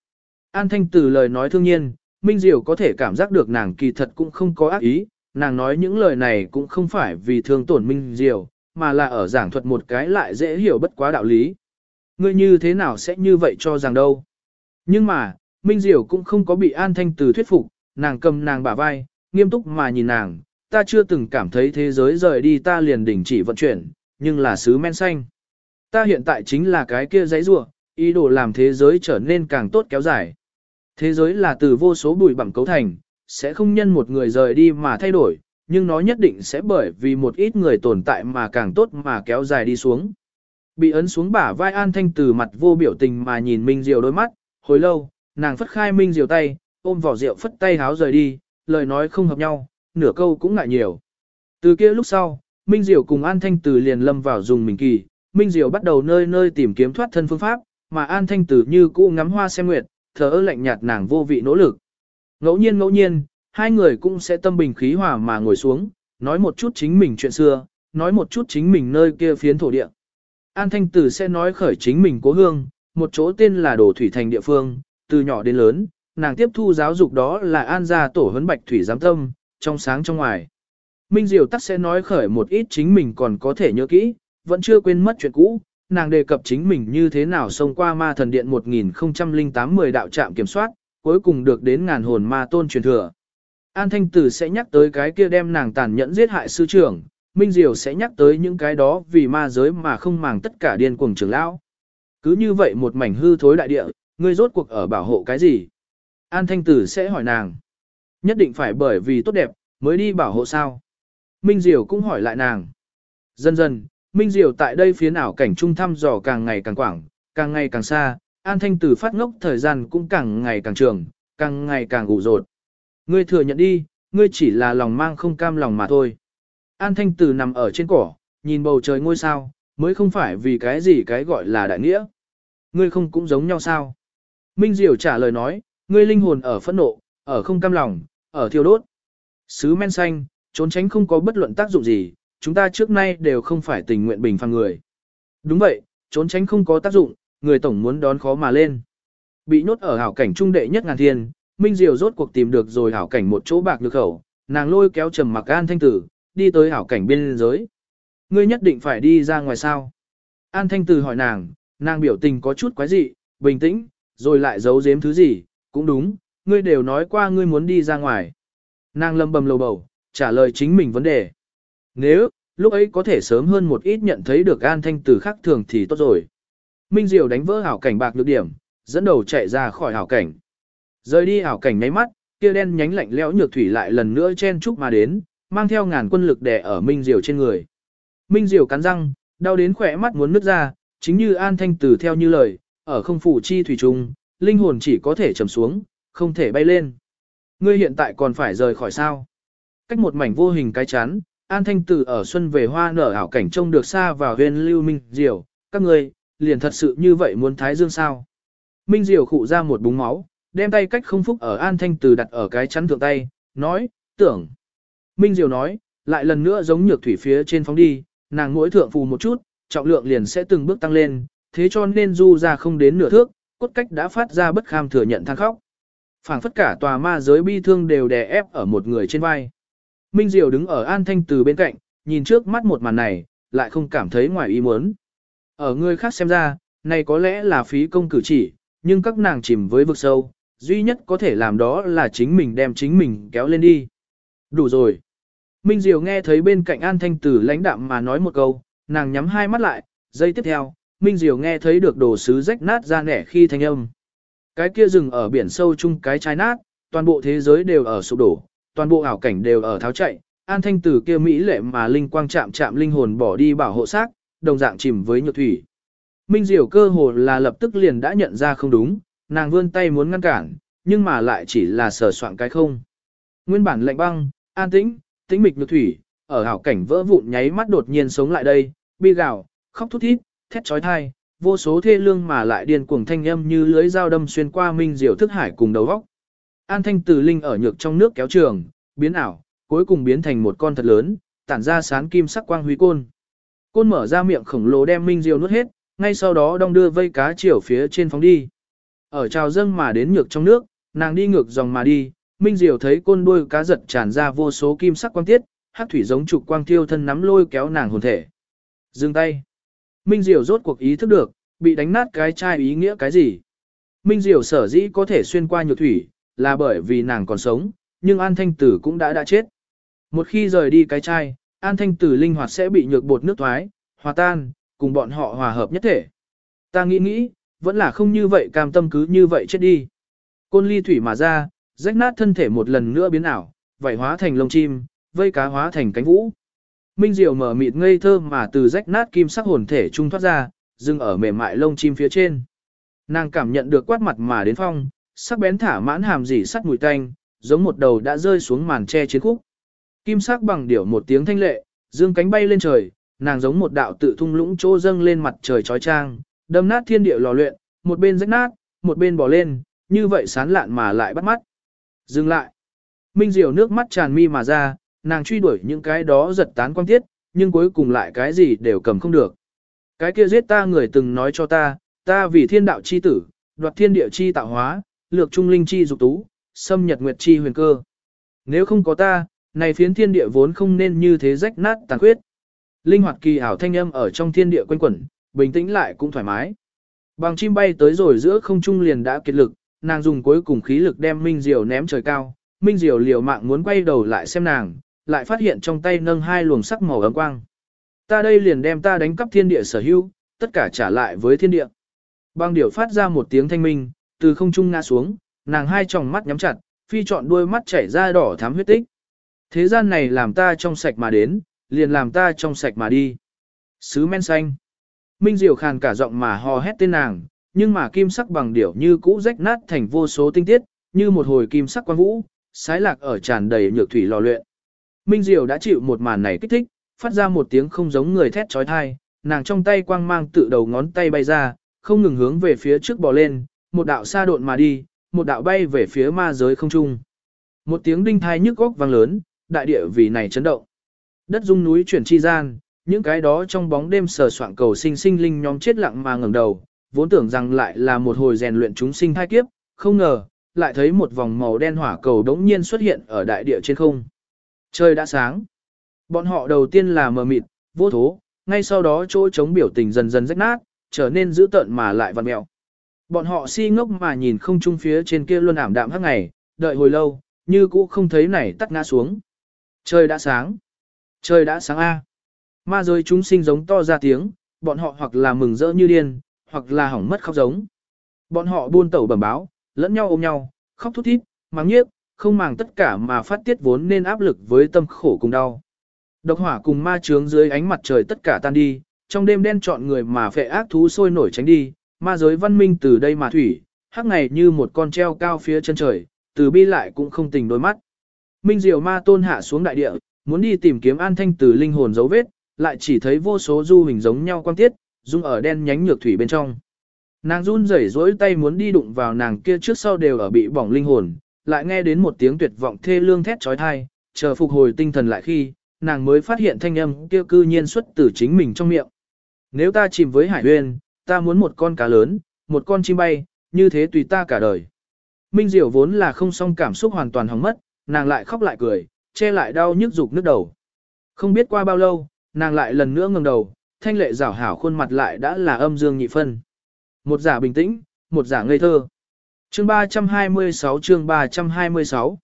An Thanh từ lời nói thương nhiên, Minh Diệu có thể cảm giác được nàng kỳ thật cũng không có ác ý, nàng nói những lời này cũng không phải vì thương tổn Minh Diệu, mà là ở giảng thuật một cái lại dễ hiểu bất quá đạo lý. Ngươi như thế nào sẽ như vậy cho rằng đâu. Nhưng mà, Minh Diệu cũng không có bị An Thanh từ thuyết phục, nàng cầm nàng bả vai, nghiêm túc mà nhìn nàng, ta chưa từng cảm thấy thế giới rời đi ta liền đình chỉ vận chuyển, nhưng là sứ men xanh. Ta hiện tại chính là cái kia giấy rua, ý đồ làm thế giới trở nên càng tốt kéo dài. Thế giới là từ vô số bụi bặm cấu thành, sẽ không nhân một người rời đi mà thay đổi, nhưng nó nhất định sẽ bởi vì một ít người tồn tại mà càng tốt mà kéo dài đi xuống. Bị ấn xuống bả vai An Thanh từ mặt vô biểu tình mà nhìn Minh Diệu đôi mắt, hồi lâu, nàng phất khai Minh Diệu tay, ôm vỏ rượu phất tay háo rời đi, lời nói không hợp nhau, nửa câu cũng ngại nhiều. Từ kia lúc sau, Minh Diệu cùng An Thanh Từ liền lâm vào dùng mình kỳ, Minh Diệu bắt đầu nơi nơi tìm kiếm thoát thân phương pháp, mà An Thanh Từ như cũ ngắm hoa xem nguyệt, thở lạnh nhạt nàng vô vị nỗ lực. Ngẫu nhiên ngẫu nhiên, hai người cũng sẽ tâm bình khí hòa mà ngồi xuống, nói một chút chính mình chuyện xưa, nói một chút chính mình nơi kia phiến thổ địa. An Thanh Tử sẽ nói khởi chính mình cố hương, một chỗ tên là Đồ Thủy Thành địa phương, từ nhỏ đến lớn, nàng tiếp thu giáo dục đó là An gia tổ huấn Bạch Thủy giám tâm, trong sáng trong ngoài. Minh Diệu tắc sẽ nói khởi một ít chính mình còn có thể nhớ kỹ, vẫn chưa quên mất chuyện cũ, nàng đề cập chính mình như thế nào xông qua ma thần điện 1008 10 đạo trạm kiểm soát, cuối cùng được đến ngàn hồn ma tôn truyền thừa. An Thanh Tử sẽ nhắc tới cái kia đem nàng tàn nhẫn giết hại sư trưởng, Minh Diệu sẽ nhắc tới những cái đó vì ma giới mà không màng tất cả điên cuồng trưởng lão. Cứ như vậy một mảnh hư thối đại địa, ngươi rốt cuộc ở bảo hộ cái gì? An Thanh Tử sẽ hỏi nàng. Nhất định phải bởi vì tốt đẹp, mới đi bảo hộ sao? Minh Diệu cũng hỏi lại nàng. Dần dần, Minh Diệu tại đây phía nào cảnh trung thăm dò càng ngày càng quảng, càng ngày càng xa, An Thanh Tử phát ngốc thời gian cũng càng ngày càng trường, càng ngày càng ủ rột. Ngươi thừa nhận đi, ngươi chỉ là lòng mang không cam lòng mà thôi. An Thanh Tử nằm ở trên cỏ, nhìn bầu trời ngôi sao, mới không phải vì cái gì cái gọi là đại nghĩa. Ngươi không cũng giống nhau sao? Minh Diệu trả lời nói, ngươi linh hồn ở phẫn nộ, ở không cam lòng, ở thiêu đốt. Sứ men xanh, trốn tránh không có bất luận tác dụng gì, chúng ta trước nay đều không phải tình nguyện bình phàm người. Đúng vậy, trốn tránh không có tác dụng, người tổng muốn đón khó mà lên. Bị nhốt ở hảo cảnh trung đệ nhất ngàn thiên, Minh Diệu rốt cuộc tìm được rồi hảo cảnh một chỗ bạc lực khẩu, nàng lôi kéo trầm mặc An Thanh Tử, đi tới hảo cảnh biên giới. Ngươi nhất định phải đi ra ngoài sao? An Thanh Tử hỏi nàng, nàng biểu tình có chút quái dị, bình tĩnh, rồi lại giấu giếm thứ gì, cũng đúng, ngươi đều nói qua ngươi muốn đi ra ngoài. Nàng lâm bầm lầu bầu, trả lời chính mình vấn đề. Nếu, lúc ấy có thể sớm hơn một ít nhận thấy được an thanh từ khác thường thì tốt rồi. Minh Diệu đánh vỡ hảo cảnh bạc lực điểm, dẫn đầu chạy ra khỏi hảo cảnh. Rời đi hảo cảnh nháy mắt, kia đen nhánh lạnh lẽo nhược thủy lại lần nữa chen chúc mà đến, mang theo ngàn quân lực đè ở Minh Diệu trên người. Minh Diệu cắn răng, đau đến khỏe mắt muốn nứt ra, chính như An Thanh Từ theo như lời, ở không phủ chi thủy trung, linh hồn chỉ có thể trầm xuống, không thể bay lên. Ngươi hiện tại còn phải rời khỏi sao? Cách một mảnh vô hình cái chắn, An Thanh Tử ở xuân về hoa nở ảo cảnh trông được xa vào huyền lưu Minh Diệu, các ngươi, liền thật sự như vậy muốn thái dương sao? Minh Diệu khụ ra một búng máu, đem tay cách không phúc ở An Thanh Tử đặt ở cái chắn thượng tay, nói, tưởng. Minh Diệu nói, lại lần nữa giống nhược thủy phía trên phóng đi, nàng mỗi thượng phù một chút, trọng lượng liền sẽ từng bước tăng lên, thế cho nên du ra không đến nửa thước, cốt cách đã phát ra bất kham thừa nhận than khóc. phảng phất cả tòa ma giới bi thương đều đè ép ở một người trên vai. Minh Diệu đứng ở An Thanh Từ bên cạnh, nhìn trước mắt một màn này, lại không cảm thấy ngoài ý muốn. Ở người khác xem ra, này có lẽ là phí công cử chỉ, nhưng các nàng chìm với vực sâu, duy nhất có thể làm đó là chính mình đem chính mình kéo lên đi. Đủ rồi. Minh Diệu nghe thấy bên cạnh An Thanh Tử lãnh đạm mà nói một câu, nàng nhắm hai mắt lại, giây tiếp theo, Minh Diệu nghe thấy được đồ sứ rách nát ra nẻ khi thanh âm. Cái kia rừng ở biển sâu chung cái trái nát, toàn bộ thế giới đều ở sụp đổ, toàn bộ ảo cảnh đều ở tháo chạy, An Thanh Tử kia mỹ lệ mà linh quang chạm chạm linh hồn bỏ đi bảo hộ xác, đồng dạng chìm với nhược thủy. Minh Diệu cơ hồ là lập tức liền đã nhận ra không đúng, nàng vươn tay muốn ngăn cản, nhưng mà lại chỉ là sờ soạn cái không. Nguyên bản lạnh băng, an tĩnh, tĩnh mịch nhược thủy, ở hảo cảnh vỡ vụn nháy mắt đột nhiên sống lại đây, bi gào, khóc thút thít, thét chói tai, vô số thê lương mà lại điên cuồng thanh âm như lưới dao đâm xuyên qua minh diều thức hải cùng đầu góc. An thanh tử linh ở nhược trong nước kéo trường, biến ảo, cuối cùng biến thành một con thật lớn, tản ra sán kim sắc quang huy côn. Côn mở ra miệng khổng lồ đem minh diều nuốt hết, ngay sau đó đong đưa vây cá chiều phía trên phóng đi. Ở trào dâng mà đến nhược trong nước, nàng đi ngược dòng mà đi, Minh diều thấy côn đuôi cá giật tràn ra vô số kim sắc quang tiết, hắc thủy giống trục quang tiêu thân nắm lôi kéo nàng hồn thể. Dừng tay. Minh Diệu rốt cuộc ý thức được, bị đánh nát cái chai ý nghĩa cái gì. Minh Diệu sở dĩ có thể xuyên qua nhược thủy, là bởi vì nàng còn sống, nhưng An Thanh Tử cũng đã đã chết. Một khi rời đi cái chai, An Thanh Tử linh hoạt sẽ bị nhược bột nước thoái, hòa tan, cùng bọn họ hòa hợp nhất thể. Ta nghĩ nghĩ, vẫn là không như vậy cam tâm cứ như vậy chết đi. Côn ly thủy mà ra, rách nát thân thể một lần nữa biến ảo, vảy hóa thành lông chim, vây cá hóa thành cánh vũ. Minh Diệu mở mịt ngây thơ mà từ rách nát kim sắc hồn thể trung thoát ra, dừng ở mềm mại lông chim phía trên. Nàng cảm nhận được quát mặt mà đến phong, sắc bén thả mãn hàm dỉ sắt mùi tanh, giống một đầu đã rơi xuống màn che chiến khúc. Kim sắc bằng điểu một tiếng thanh lệ, dương cánh bay lên trời, nàng giống một đạo tự thung lũng trô dâng lên mặt trời chói trang, đâm nát thiên địa lò luyện, một bên rách nát, một bên bỏ lên, như vậy sán lạn mà lại bắt mắt. Dừng lại. Minh Diệu nước mắt tràn mi mà ra, nàng truy đuổi những cái đó giật tán quan thiết nhưng cuối cùng lại cái gì đều cầm không được. Cái kia giết ta người từng nói cho ta, ta vì thiên đạo chi tử, đoạt thiên địa chi tạo hóa, lược trung linh chi dục tú, xâm nhật nguyệt chi huyền cơ. Nếu không có ta, này phiến thiên địa vốn không nên như thế rách nát tàn khuyết. Linh hoạt kỳ ảo thanh âm ở trong thiên địa quanh quẩn, bình tĩnh lại cũng thoải mái. Bằng chim bay tới rồi giữa không trung liền đã kiệt lực, nàng dùng cuối cùng khí lực đem Minh Diều ném trời cao. Minh Diều liều mạng muốn quay đầu lại xem nàng, lại phát hiện trong tay nâng hai luồng sắc màu ấm quang. Ta đây liền đem ta đánh cắp thiên địa sở hữu, tất cả trả lại với thiên địa. Băng điểu phát ra một tiếng thanh minh, từ không trung ngã xuống, nàng hai tròng mắt nhắm chặt, phi chọn đuôi mắt chảy ra đỏ thắm huyết tích. Thế gian này làm ta trong sạch mà đến, liền làm ta trong sạch mà đi. Sứ men xanh. Minh Diệu khàn cả giọng mà hò hét tên nàng, nhưng mà kim sắc bằng điểu như cũ rách nát thành vô số tinh tiết, như một hồi kim sắc quang vũ, sái lạc ở tràn đầy nhược thủy lò luyện. Minh Diệu đã chịu một màn này kích thích, phát ra một tiếng không giống người thét trói thai, nàng trong tay quang mang tự đầu ngón tay bay ra, không ngừng hướng về phía trước bò lên, một đạo xa độn mà đi, một đạo bay về phía ma giới không trung. Một tiếng đinh thai nhức góc vang lớn, đại địa vì này chấn động. Đất rung núi chuyển chi gian, những cái đó trong bóng đêm sờ soạn cầu sinh sinh linh nhóm chết lặng mà ngẩng đầu, vốn tưởng rằng lại là một hồi rèn luyện chúng sinh thai kiếp, không ngờ, lại thấy một vòng màu đen hỏa cầu đống nhiên xuất hiện ở đại địa trên không. Trời đã sáng. Bọn họ đầu tiên là mờ mịt, vô thố, ngay sau đó chỗ chống biểu tình dần dần rách nát, trở nên dữ tợn mà lại vặn mẹo. Bọn họ si ngốc mà nhìn không trung phía trên kia luôn ảm đạm hắc ngày, đợi hồi lâu, như cũ không thấy này tắt ngã xuống. Trời đã sáng. Trời đã sáng A. Ma giới chúng sinh giống to ra tiếng, bọn họ hoặc là mừng rỡ như điên, hoặc là hỏng mất khóc giống. Bọn họ buôn tẩu bẩm báo, lẫn nhau ôm nhau, khóc thút thít, mắng nhiếc, không màng tất cả mà phát tiết vốn nên áp lực với tâm khổ cùng đau. Độc hỏa cùng ma trướng dưới ánh mặt trời tất cả tan đi, trong đêm đen chọn người mà phệ ác thú sôi nổi tránh đi, ma giới văn minh từ đây mà thủy, hắc ngày như một con treo cao phía chân trời, từ bi lại cũng không tình đôi mắt. Minh diệu ma tôn hạ xuống đại địa, muốn đi tìm kiếm an thanh từ linh hồn dấu vết, lại chỉ thấy vô số du hình giống nhau quan tiết, dung ở đen nhánh nhược thủy bên trong. Nàng run rẩy rỗi tay muốn đi đụng vào nàng kia trước sau đều ở bị bỏng linh hồn, lại nghe đến một tiếng tuyệt vọng thê lương thét trói thai, chờ phục hồi tinh thần lại khi, nàng mới phát hiện thanh âm kia cư nhiên xuất từ chính mình trong miệng. Nếu ta chìm với hải huyên, ta muốn một con cá lớn, một con chim bay, như thế tùy ta cả đời. Minh Diệu vốn là không song cảm xúc hoàn toàn hỏng mất, nàng lại khóc lại cười, che lại đau nhức dục nước đầu. Không biết qua bao lâu, nàng lại lần nữa ngẩng đầu, thanh lệ rảo hảo khuôn mặt lại đã là âm dương nhị phân. Một giả bình tĩnh, một giả ngây thơ. Chương 326 chương 326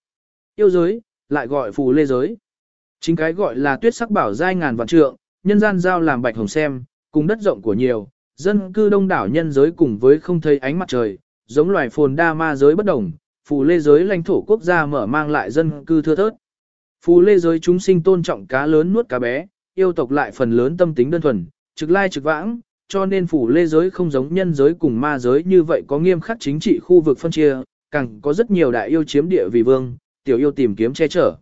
Yêu giới, lại gọi phù lê giới. Chính cái gọi là tuyết sắc bảo giai ngàn vạn trượng, nhân gian giao làm bạch hồng xem, cùng đất rộng của nhiều, dân cư đông đảo nhân giới cùng với không thấy ánh mặt trời, giống loài phồn đa ma giới bất đồng, phù lê giới lãnh thổ quốc gia mở mang lại dân cư thưa thớt. Phù lê giới chúng sinh tôn trọng cá lớn nuốt cá bé, yêu tộc lại phần lớn tâm tính đơn thuần, trực lai trực vãng, cho nên phù lê giới không giống nhân giới cùng ma giới như vậy có nghiêm khắc chính trị khu vực phân chia, càng có rất nhiều đại yêu chiếm địa vì vương, tiểu yêu tìm kiếm che chở.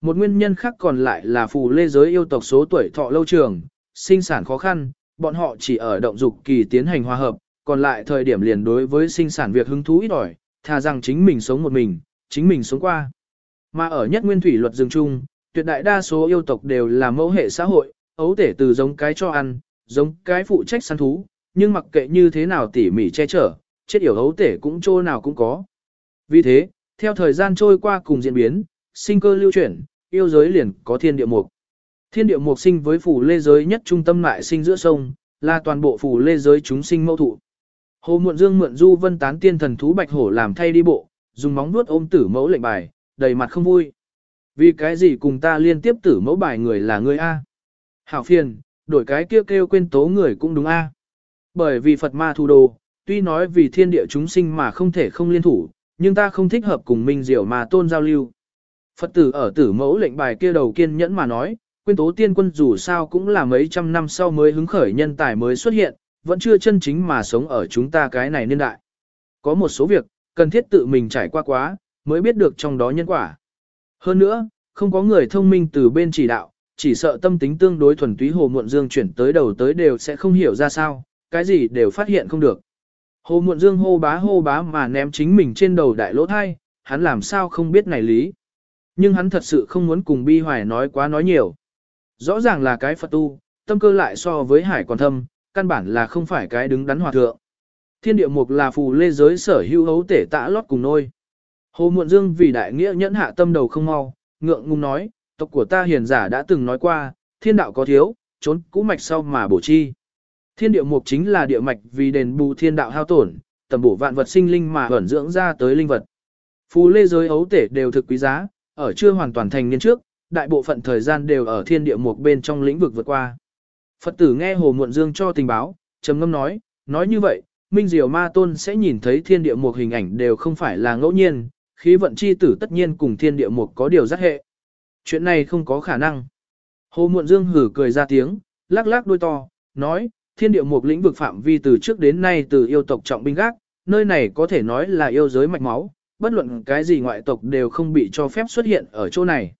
Một nguyên nhân khác còn lại là phù lê giới yêu tộc số tuổi thọ lâu trường, sinh sản khó khăn, bọn họ chỉ ở động dục kỳ tiến hành hòa hợp, còn lại thời điểm liền đối với sinh sản việc hứng thú ít ỏi, thà rằng chính mình sống một mình, chính mình sống qua. Mà ở nhất nguyên thủy luật rừng chung, tuyệt đại đa số yêu tộc đều là mẫu hệ xã hội, ấu tể từ giống cái cho ăn, giống cái phụ trách săn thú, nhưng mặc kệ như thế nào tỉ mỉ che chở, chết yểu hấu tể cũng chỗ nào cũng có. Vì thế, theo thời gian trôi qua cùng diễn biến, sinh cơ lưu chuyển, yêu giới liền có thiên địa mục. Thiên địa mục sinh với phủ lê giới nhất trung tâm lại sinh giữa sông, là toàn bộ phủ lê giới chúng sinh mâu thụ. Hồ Muộn Dương mượn du vân tán tiên thần thú bạch hổ làm thay đi bộ, dùng móng vuốt ôm tử mẫu lệnh bài, đầy mặt không vui. Vì cái gì cùng ta liên tiếp tử mẫu bài người là ngươi A? Hảo phiền, đổi cái kêu kêu quên tố người cũng đúng A. À. Bởi vì Phật ma thu đồ, tuy nói vì thiên địa chúng sinh mà không thể không liên thủ, nhưng ta không thích hợp cùng Minh Diệu mà tôn giao lưu. Phật tử ở tử mẫu lệnh bài kia đầu kiên nhẫn mà nói, quên tố tiên quân dù sao cũng là mấy trăm năm sau mới hứng khởi nhân tài mới xuất hiện, vẫn chưa chân chính mà sống ở chúng ta cái này niên đại. Có một số việc, cần thiết tự mình trải qua quá, mới biết được trong đó nhân quả. Hơn nữa, không có người thông minh từ bên chỉ đạo, chỉ sợ tâm tính tương đối thuần túy hồ muộn dương chuyển tới đầu tới đều sẽ không hiểu ra sao, cái gì đều phát hiện không được. Hồ muộn dương hô bá hô bá mà ném chính mình trên đầu đại lỗ thai, hắn làm sao không biết này lý. Nhưng hắn thật sự không muốn cùng bi hoài nói quá nói nhiều. Rõ ràng là cái Phật tu, tâm cơ lại so với hải còn thâm, căn bản là không phải cái đứng đắn hòa thượng. Thiên địa mục là phù lê giới sở hữu hấu tể tạ lót cùng nôi. Hồ Muộn Dương vì đại nghĩa nhẫn hạ tâm đầu không mau, ngượng ngùng nói, tộc của ta hiền giả đã từng nói qua, thiên đạo có thiếu, trốn cũ mạch sau mà bổ chi. Thiên địa mục chính là địa mạch vì đền bù thiên đạo hao tổn, tầm bổ vạn vật sinh linh mà ẩn dưỡng ra tới linh vật. Phù lê giới ấu tể đều thực quý giá, ở chưa hoàn toàn thành niên trước, đại bộ phận thời gian đều ở thiên địa mục bên trong lĩnh vực vượt qua. Phật tử nghe Hồ Muộn Dương cho tình báo, trầm ngâm nói, nói như vậy, Minh diều Ma Tôn sẽ nhìn thấy thiên địa mục hình ảnh đều không phải là ngẫu nhiên, khí vận chi tử tất nhiên cùng thiên địa mục có điều rất hệ. Chuyện này không có khả năng. Hồ Muộn Dương hử cười ra tiếng, lắc lắc đôi to, nói, thiên địa mục lĩnh vực phạm vi từ trước đến nay từ yêu tộc trọng binh gác, nơi này có thể nói là yêu giới mạch máu, bất luận cái gì ngoại tộc đều không bị cho phép xuất hiện ở chỗ này.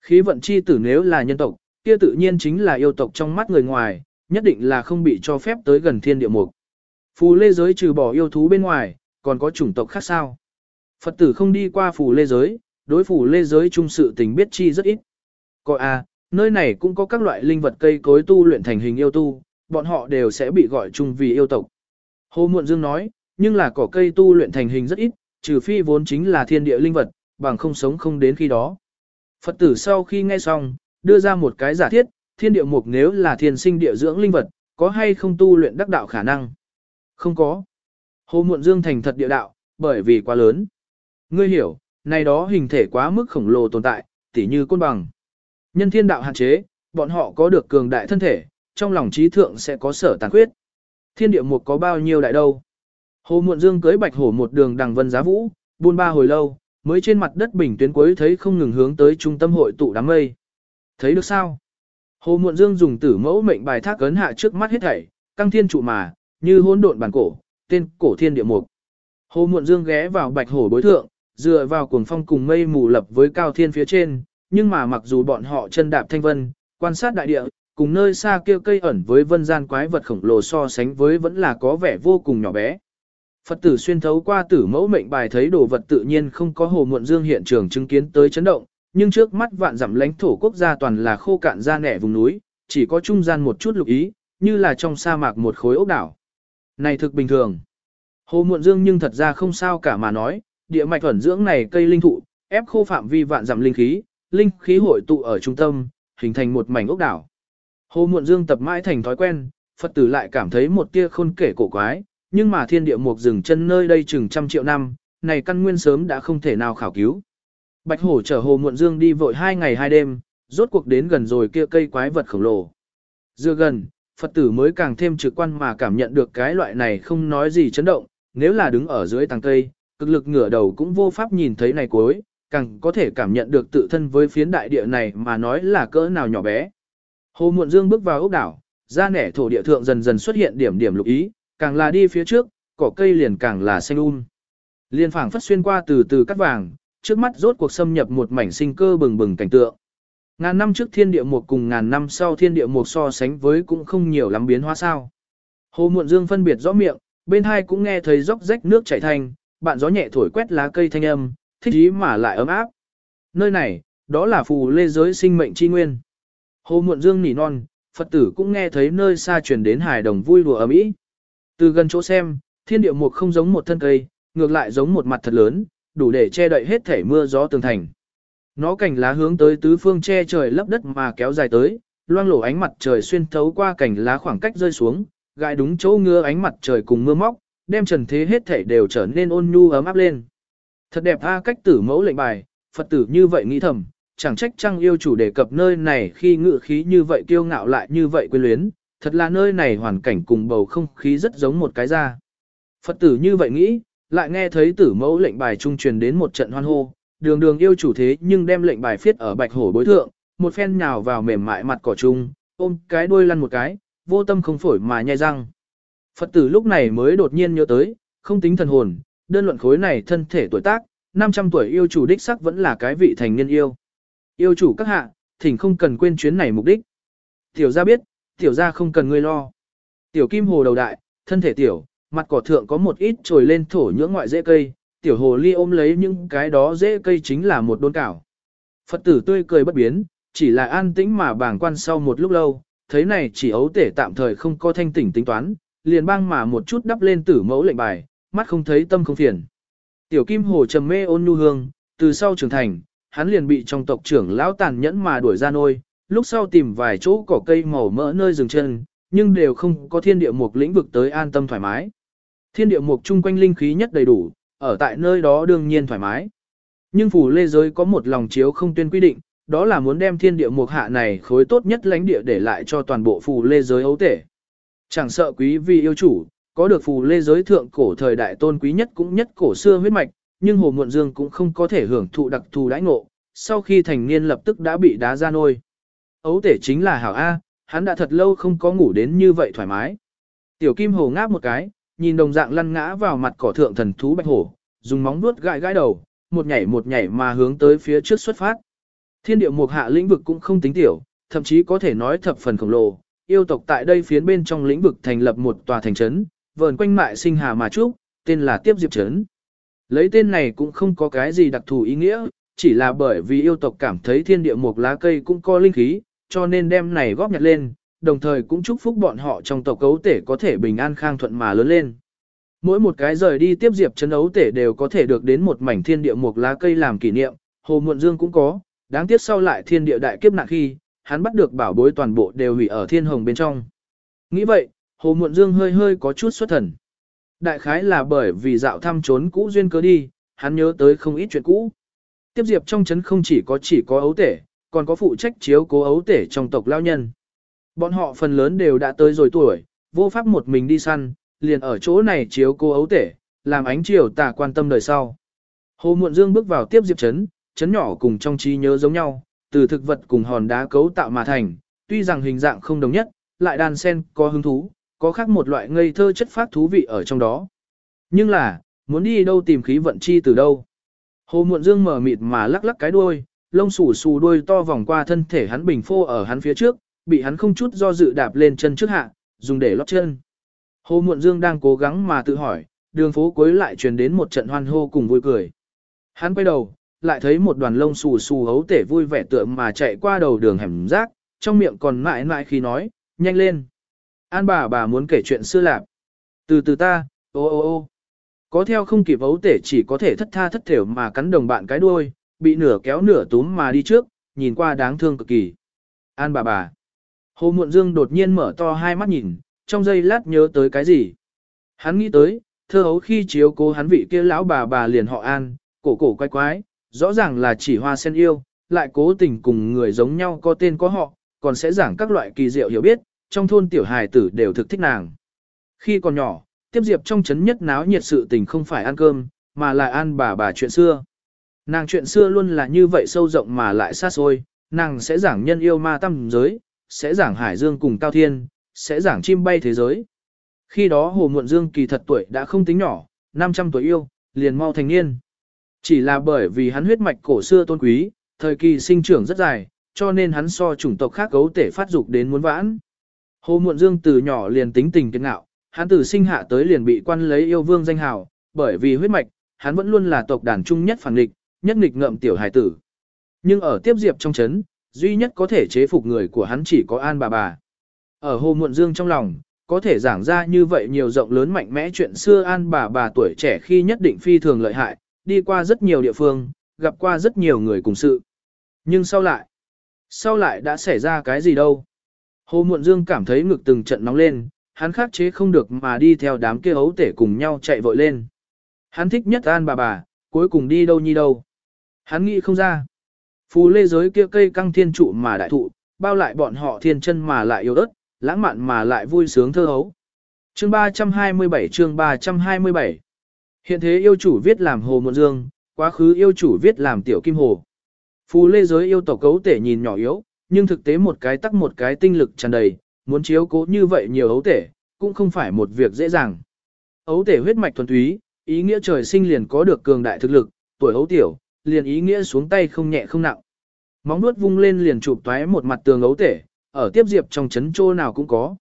Khí vận chi tử nếu là nhân tộc, kia tự nhiên chính là yêu tộc trong mắt người ngoài, nhất định là không bị cho phép tới gần thiên địa mục. Phù lê giới trừ bỏ yêu thú bên ngoài, còn có chủng tộc khác sao? Phật tử không đi qua phù lê giới, đối phủ lê giới trung sự tình biết chi rất ít. Coi à, nơi này cũng có các loại linh vật cây cối tu luyện thành hình yêu tu, bọn họ đều sẽ bị gọi chung vì yêu tộc. Hồ Muộn Dương nói, nhưng là cỏ cây tu luyện thành hình rất ít, trừ phi vốn chính là thiên địa linh vật, bằng không sống không đến khi đó. Phật tử sau khi nghe xong, đưa ra một cái giả thiết, thiên địa mục nếu là thiên sinh địa dưỡng linh vật, có hay không tu luyện đắc đạo khả năng? Không có. Hồ Muộn Dương thành thật địa đạo, bởi vì quá lớn. Ngươi hiểu, này đó hình thể quá mức khổng lồ tồn tại, tỉ như côn bằng. Nhân thiên đạo hạn chế, bọn họ có được cường đại thân thể, trong lòng trí thượng sẽ có sở tàn khuyết. Thiên địa mục có bao nhiêu đại đâu? Hồ Muộn Dương cưới bạch hổ một đường đằng vân giá vũ, buôn ba hồi lâu, mới trên mặt đất bình tuyến cuối thấy không ngừng hướng tới trung tâm hội tụ đám mây. Thấy được sao? Hồ Muộn Dương dùng tử mẫu mệnh bài thác cấn hạ trước mắt hết thảy, căng thiên trụ mà, như hỗn độn bản cổ, tên cổ thiên địa mục. Hồ Muộn Dương ghé vào bạch hổ bối thượng, dựa vào cuồng phong cùng mây mù lập với cao thiên phía trên, nhưng mà mặc dù bọn họ chân đạp thanh vân, quan sát đại địa, cùng nơi xa kia cây ẩn với vân gian quái vật khổng lồ so sánh với vẫn là có vẻ vô cùng nhỏ bé. Phật tử xuyên thấu qua tử mẫu mệnh bài thấy đồ vật tự nhiên không có hồ muộn dương hiện trường chứng kiến tới chấn động, nhưng trước mắt vạn dặm lãnh thổ quốc gia toàn là khô cạn ra nẻ vùng núi, chỉ có trung gian một chút lục ý, như là trong sa mạc một khối ốc đảo. Này thực bình thường. Hồ muộn dương nhưng thật ra không sao cả mà nói, địa mạch thuần dưỡng này cây linh thụ, ép khô phạm vi vạn dặm linh khí, linh khí hội tụ ở trung tâm, hình thành một mảnh ốc đảo. Hồ Muộn Dương tập mãi thành thói quen, Phật tử lại cảm thấy một tia khôn kể cổ quái, nhưng mà thiên địa mục dừng chân nơi đây chừng trăm triệu năm, này căn nguyên sớm đã không thể nào khảo cứu. Bạch hổ chở Hồ Muộn Dương đi vội hai ngày hai đêm, rốt cuộc đến gần rồi kia cây quái vật khổng lồ. Dựa gần, Phật tử mới càng thêm trực quan mà cảm nhận được cái loại này không nói gì chấn động, nếu là đứng ở dưới tàng cây, cực lực ngửa đầu cũng vô pháp nhìn thấy này cuối, càng có thể cảm nhận được tự thân với phiến đại địa này mà nói là cỡ nào nhỏ bé. Hồ Muộn Dương bước vào ốc đảo, ra nẻ thổ địa thượng dần dần xuất hiện điểm điểm lục ý, càng là đi phía trước, cỏ cây liền càng là xanh um. Liên phảng phất xuyên qua từ từ cắt vàng, trước mắt rốt cuộc xâm nhập một mảnh sinh cơ bừng bừng cảnh tượng. Ngàn năm trước thiên địa mục cùng ngàn năm sau thiên địa mục so sánh với cũng không nhiều lắm biến hóa sao. Hồ Muộn Dương phân biệt rõ miệng, bên hai cũng nghe thấy róc rách nước chảy thành, bạn gió nhẹ thổi quét lá cây thanh âm, thích ý mà lại ấm áp. Nơi này, đó là phù lê giới sinh mệnh chi nguyên. Hồ Muộn Dương nỉ non, Phật tử cũng nghe thấy nơi xa truyền đến hài đồng vui đùa ấm ý. Từ gần chỗ xem, thiên địa mục không giống một thân cây, ngược lại giống một mặt thật lớn, đủ để che đậy hết thể mưa gió tường thành. Nó cảnh lá hướng tới tứ phương che trời lấp đất mà kéo dài tới, loang lổ ánh mặt trời xuyên thấu qua cảnh lá khoảng cách rơi xuống, gai đúng chỗ ngứa ánh mặt trời cùng mưa móc, đem trần thế hết thể đều trở nên ôn nhu ấm áp lên. Thật đẹp a cách tử mẫu lệnh bài, Phật tử như vậy nghĩ thầm, chẳng trách trăng yêu chủ đề cập nơi này khi ngự khí như vậy kiêu ngạo lại như vậy quyến luyến, thật là nơi này hoàn cảnh cùng bầu không khí rất giống một cái ra. Phật tử như vậy nghĩ, lại nghe thấy tử mẫu lệnh bài trung truyền đến một trận hoan hô, đường đường yêu chủ thế nhưng đem lệnh bài phiết ở bạch hổ bối thượng, một phen nhào vào mềm mại mặt cỏ trung, ôm cái đuôi lăn một cái, vô tâm không phổi mà nhai răng. Phật tử lúc này mới đột nhiên nhớ tới, không tính thần hồn, đơn luận khối này thân thể tuổi tác, 500 tuổi yêu chủ đích sắc vẫn là cái vị thành niên yêu. Yêu chủ các hạ, thỉnh không cần quên chuyến này mục đích. Tiểu gia biết, tiểu gia không cần ngươi lo. Tiểu kim hồ đầu đại, thân thể tiểu, mặt cỏ thượng có một ít trồi lên thổ nhưỡng ngoại rễ cây, tiểu hồ ly ôm lấy những cái đó rễ cây chính là một đôn cảo. Phật tử tươi cười bất biến, chỉ là an tĩnh mà bàng quan sau một lúc lâu, thấy này chỉ ấu tể tạm thời không có thanh tỉnh tính toán, liền băng mà một chút đắp lên tử mẫu lệnh bài, mắt không thấy tâm không phiền. Tiểu kim hồ trầm mê ôn nhu hương, từ sau trưởng thành, hắn liền bị trong tộc trưởng lão tàn nhẫn mà đuổi ra nôi, lúc sau tìm vài chỗ cỏ cây màu mỡ nơi dừng chân, nhưng đều không có thiên địa mục lĩnh vực tới an tâm thoải mái. Thiên địa mục chung quanh linh khí nhất đầy đủ, ở tại nơi đó đương nhiên thoải mái. Nhưng phủ lê giới có một lòng chiếu không tuyên quy định, đó là muốn đem thiên địa mục hạ này khối tốt nhất lãnh địa để lại cho toàn bộ phù lê giới ấu tể. Chẳng sợ quý vị yêu chủ, có được phù lê giới thượng cổ thời đại tôn quý nhất cũng nhất cổ xưa huyết mạch, nhưng Hồ Muộn Dương cũng không có thể hưởng thụ đặc thù đãi ngộ, sau khi thành niên lập tức đã bị đá ra nôi. Ấu tể chính là Hảo A, hắn đã thật lâu không có ngủ đến như vậy thoải mái. Tiểu Kim Hồ ngáp một cái, nhìn đồng dạng lăn ngã vào mặt cỏ thượng thần thú bạch hổ, dùng móng vuốt gãi gãi đầu, một nhảy một nhảy mà hướng tới phía trước xuất phát. Thiên địa mục hạ lĩnh vực cũng không tính tiểu, thậm chí có thể nói thập phần khổng lồ. Yêu tộc tại đây phiến bên trong lĩnh vực thành lập một tòa thành trấn, vờn quanh mại sinh hà mà trúc, tên là Tiếp Diệp Trấn. Lấy tên này cũng không có cái gì đặc thù ý nghĩa, chỉ là bởi vì yêu tộc cảm thấy thiên địa mục lá cây cũng có linh khí, cho nên đem này góp nhặt lên, đồng thời cũng chúc phúc bọn họ trong tộc cấu tể có thể bình an khang thuận mà lớn lên. Mỗi một cái rời đi tiếp diệp Chấn ấu tể đều có thể được đến một mảnh thiên địa mục lá cây làm kỷ niệm, hồ muộn dương cũng có, đáng tiếc sau lại thiên địa đại kiếp nạn khi, hắn bắt được bảo bối toàn bộ đều hủy ở thiên hồng bên trong. Nghĩ vậy, hồ muộn dương hơi hơi có chút xuất thần. Đại khái là bởi vì dạo thăm trốn cũ duyên cớ đi, hắn nhớ tới không ít chuyện cũ. Tiếp diệp trong chấn không chỉ có chỉ có ấu tể, còn có phụ trách chiếu cố ấu tể trong tộc lao nhân. Bọn họ phần lớn đều đã tới rồi tuổi, vô pháp một mình đi săn, liền ở chỗ này chiếu cố ấu tể, làm ánh chiều tà quan tâm đời sau. Hồ Muộn Dương bước vào tiếp diệp chấn, chấn nhỏ cùng trong trí nhớ giống nhau, từ thực vật cùng hòn đá cấu tạo mà thành, tuy rằng hình dạng không đồng nhất, lại đàn sen có hứng thú, có khác một loại ngây thơ chất phát thú vị ở trong đó. Nhưng là, muốn đi đâu tìm khí vận chi từ đâu. Hồ Muộn Dương mở mịt mà lắc lắc cái đuôi, lông xù xù đuôi to vòng qua thân thể hắn bình phô ở hắn phía trước, bị hắn không chút do dự đạp lên chân trước hạ, dùng để lót chân. Hồ Muộn Dương đang cố gắng mà tự hỏi, đường phố cuối lại truyền đến một trận hoan hô cùng vui cười. Hắn quay đầu, lại thấy một đoàn lông xù xù hấu tể vui vẻ tựa mà chạy qua đầu đường hẻm rác, trong miệng còn mãi mãi khi nói, nhanh lên. An bà bà muốn kể chuyện xưa lạp. Từ từ ta, ô ô ô. Có theo không kịp ấu tể chỉ có thể thất tha thất thểu mà cắn đồng bạn cái đuôi, bị nửa kéo nửa túm mà đi trước, nhìn qua đáng thương cực kỳ. An bà bà. Hồ Muộn Dương đột nhiên mở to hai mắt nhìn, trong giây lát nhớ tới cái gì. Hắn nghĩ tới, thơ hấu khi chiếu cố hắn vị kia lão bà bà liền họ An, cổ cổ quái quái, rõ ràng là chỉ hoa sen yêu, lại cố tình cùng người giống nhau có tên có họ, còn sẽ giảng các loại kỳ diệu hiểu biết, trong thôn tiểu hài tử đều thực thích nàng. Khi còn nhỏ, tiếp diệp trong chấn nhất náo nhiệt sự tình không phải ăn cơm, mà là ăn bà bà chuyện xưa. Nàng chuyện xưa luôn là như vậy sâu rộng mà lại xa xôi, nàng sẽ giảng nhân yêu ma tâm giới, sẽ giảng hải dương cùng cao thiên, sẽ giảng chim bay thế giới. Khi đó Hồ Muộn Dương kỳ thật tuổi đã không tính nhỏ, 500 tuổi yêu, liền mau thành niên. Chỉ là bởi vì hắn huyết mạch cổ xưa tôn quý, thời kỳ sinh trưởng rất dài, cho nên hắn so chủng tộc khác gấu tể phát dục đến muốn vãn. Hồ Muộn Dương từ nhỏ liền tính tình kiên ngạo, hắn từ sinh hạ tới liền bị quan lấy yêu vương danh hào, bởi vì huyết mạch, hắn vẫn luôn là tộc đàn trung nhất phản nghịch, nhất nghịch ngợm tiểu hài tử. Nhưng ở tiếp diệp trong chấn, duy nhất có thể chế phục người của hắn chỉ có An bà bà. Ở Hồ Muộn Dương trong lòng, có thể giảng ra như vậy nhiều rộng lớn mạnh mẽ chuyện xưa An bà bà tuổi trẻ khi nhất định phi thường lợi hại, đi qua rất nhiều địa phương, gặp qua rất nhiều người cùng sự. Nhưng sau lại, sau lại đã xảy ra cái gì đâu? Hồ Muộn Dương cảm thấy ngực từng trận nóng lên, hắn khắc chế không được mà đi theo đám kia ấu tể cùng nhau chạy vội lên. Hắn thích nhất An bà bà, cuối cùng đi đâu nhi đâu. Hắn nghĩ không ra. Phù lê giới kia cây căng thiên trụ mà đại thụ, bao lại bọn họ thiên chân mà lại yêu ớt, lãng mạn mà lại vui sướng thơ hấu. Chương 327 chương 327 Hiện thế yêu chủ viết làm Hồ Muộn Dương, quá khứ yêu chủ viết làm Tiểu Kim Hồ. Phù lê giới yêu tộc cấu tể nhìn nhỏ yếu, nhưng thực tế một cái tắc một cái tinh lực tràn đầy, muốn chiếu cố như vậy nhiều ấu tể, cũng không phải một việc dễ dàng. Ấu tể huyết mạch thuần túy, ý nghĩa trời sinh liền có được cường đại thực lực, tuổi ấu tiểu, liền ý nghĩa xuống tay không nhẹ không nặng. Móng nuốt vung lên liền chụp toé một mặt tường ấu tể, ở tiếp diệp trong chấn trô nào cũng có.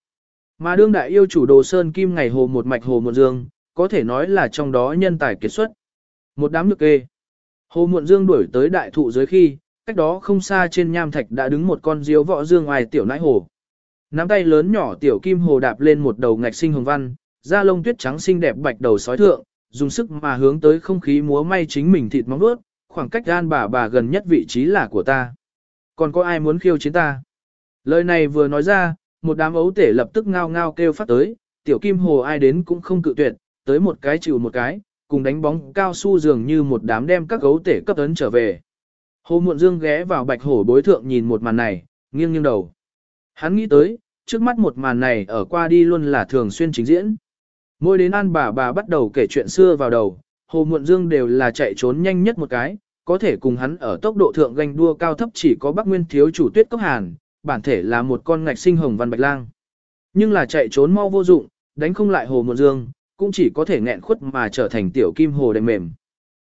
Mà đương đại yêu chủ đồ sơn kim ngày hồ một mạch hồ một dương, có thể nói là trong đó nhân tài kiệt xuất. Một đám nhược kê. Hồ Muộn Dương đuổi tới đại thụ dưới khi, cách đó không xa trên nham thạch đã đứng một con diếu võ dương ngoài tiểu nãi hồ. Nắm tay lớn nhỏ tiểu kim hồ đạp lên một đầu ngạch sinh hồng văn, da lông tuyết trắng xinh đẹp bạch đầu sói thượng, dùng sức mà hướng tới không khí múa may chính mình thịt móng nuốt, khoảng cách gan bà bà gần nhất vị trí là của ta. Còn có ai muốn khiêu chiến ta? Lời này vừa nói ra, một đám ấu tể lập tức ngao ngao kêu phát tới, tiểu kim hồ ai đến cũng không cự tuyệt, tới một cái chịu một cái, cùng đánh bóng cao su dường như một đám đem các gấu tể cấp ấn trở về. Hồ Muộn Dương ghé vào bạch hổ bối thượng nhìn một màn này, nghiêng nghiêng đầu. Hắn nghĩ tới, trước mắt một màn này ở qua đi luôn là thường xuyên chính diễn. Mỗi đến ăn bà bà bắt đầu kể chuyện xưa vào đầu, Hồ Muộn Dương đều là chạy trốn nhanh nhất một cái, có thể cùng hắn ở tốc độ thượng ganh đua cao thấp chỉ có Bắc Nguyên thiếu chủ Tuyết Cốc Hàn, bản thể là một con ngạch sinh hồng văn bạch lang. Nhưng là chạy trốn mau vô dụng, đánh không lại Hồ Muộn Dương, cũng chỉ có thể nghẹn khuất mà trở thành tiểu kim hồ đệm mềm.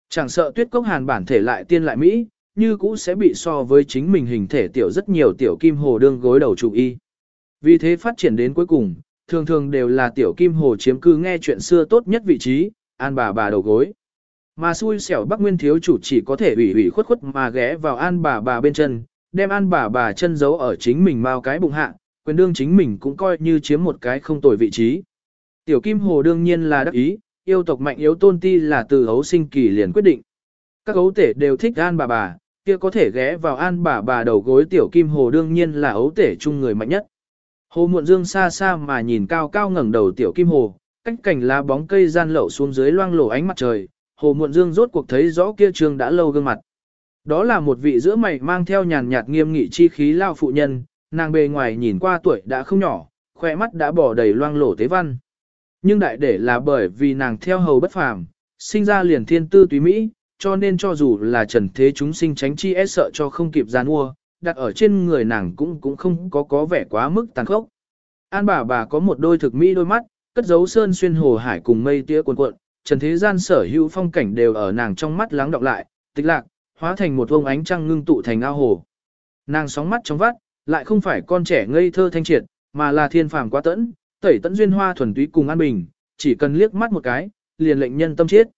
Chẳng sợ tuyết cốc hàn bản thể lại tiên lại Mỹ, như cũ sẽ bị so với chính mình hình thể tiểu rất nhiều tiểu kim hồ đương gối đầu chủ y. Vì thế phát triển đến cuối cùng, thường thường đều là tiểu kim hồ chiếm cư nghe chuyện xưa tốt nhất vị trí, an bà bà đầu gối. Mà xui xẻo Bắc Nguyên thiếu chủ chỉ có thể ủy ủy khuất khuất mà ghé vào an bà bà bên chân, đem an bà bà chân giấu ở chính mình bao cái bụng hạ, quyền đương chính mình cũng coi như chiếm một cái không tồi vị trí. Tiểu Kim Hồ đương nhiên là đắc ý, yêu tộc mạnh yếu tôn ti là từ hấu sinh kỳ liền quyết định. Các ấu tể đều thích an bà bà, kia có thể ghé vào an bà bà đầu gối Tiểu Kim Hồ đương nhiên là ấu tể chung người mạnh nhất. Hồ Muộn Dương xa xa mà nhìn cao cao ngẩng đầu Tiểu Kim Hồ, cách cảnh lá bóng cây gian lậu xuống dưới loang lổ ánh mặt trời, Hồ Muộn Dương rốt cuộc thấy rõ kia trường đã lâu gương mặt. Đó là một vị giữa mày mang theo nhàn nhạt nghiêm nghị chi khí lao phụ nhân, nàng bề ngoài nhìn qua tuổi đã không nhỏ, khỏe mắt đã bỏ đầy loang lổ tế văn. Nhưng đại để là bởi vì nàng theo hầu bất phàm, sinh ra liền thiên tư túy Mỹ, cho nên cho dù là trần thế chúng sinh tránh chi e sợ cho không kịp gian mua, đặt ở trên người nàng cũng cũng không có có vẻ quá mức tàn khốc. An bà bà có một đôi thực mỹ đôi mắt, cất dấu sơn xuyên hồ hải cùng mây tía cuộn cuộn, trần thế gian sở hữu phong cảnh đều ở nàng trong mắt lắng đọng lại, tịch lạc, hóa thành một vông ánh trăng ngưng tụ thành ao hồ. Nàng sóng mắt trong vắt, lại không phải con trẻ ngây thơ thanh triệt, mà là thiên phàm quá tẫn, tẩy tận duyên hoa thuần túy cùng an bình, chỉ cần liếc mắt một cái, liền lệnh nhân tâm chết.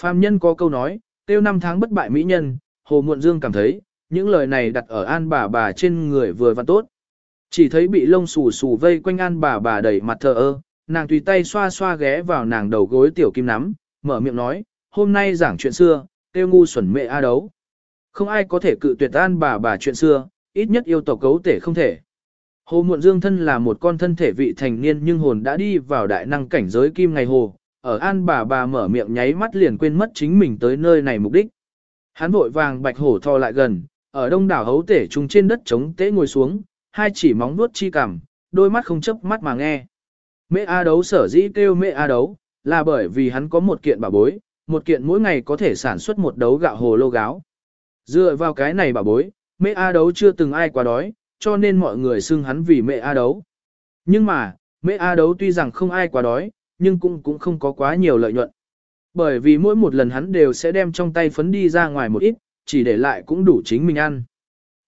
Phàm nhân có câu nói, tiêu năm tháng bất bại mỹ nhân, Hồ Muộn Dương cảm thấy, những lời này đặt ở an bà bà trên người vừa và tốt. Chỉ thấy bị lông xù xù vây quanh an bà bà đẩy mặt thờ ơ, nàng tùy tay xoa xoa ghé vào nàng đầu gối tiểu kim nắm, mở miệng nói, hôm nay giảng chuyện xưa, tiêu ngu xuẩn mẹ A đấu. Không ai có thể cự tuyệt an bà bà chuyện xưa, ít nhất yêu tộc cấu tể không thể. Hồ Muộn Dương thân là một con thân thể vị thành niên nhưng hồn đã đi vào đại năng cảnh giới kim ngày hồ, ở an bà bà mở miệng nháy mắt liền quên mất chính mình tới nơi này mục đích. Hắn vội vàng bạch hổ thò lại gần, ở đông đảo hấu tể trùng trên đất trống tế ngồi xuống, hai chỉ móng nuốt chi cằm, đôi mắt không chấp mắt mà nghe. Mẹ A đấu sở dĩ kêu mẹ A đấu, là bởi vì hắn có một kiện bảo bối, một kiện mỗi ngày có thể sản xuất một đấu gạo hồ lô gáo. Dựa vào cái này bảo bối, mẹ A đấu chưa từng ai quá đói, cho nên mọi người xưng hắn vì mẹ A đấu. Nhưng mà, mẹ A đấu tuy rằng không ai quá đói, nhưng cũng cũng không có quá nhiều lợi nhuận. Bởi vì mỗi một lần hắn đều sẽ đem trong tay phấn đi ra ngoài một ít, chỉ để lại cũng đủ chính mình ăn.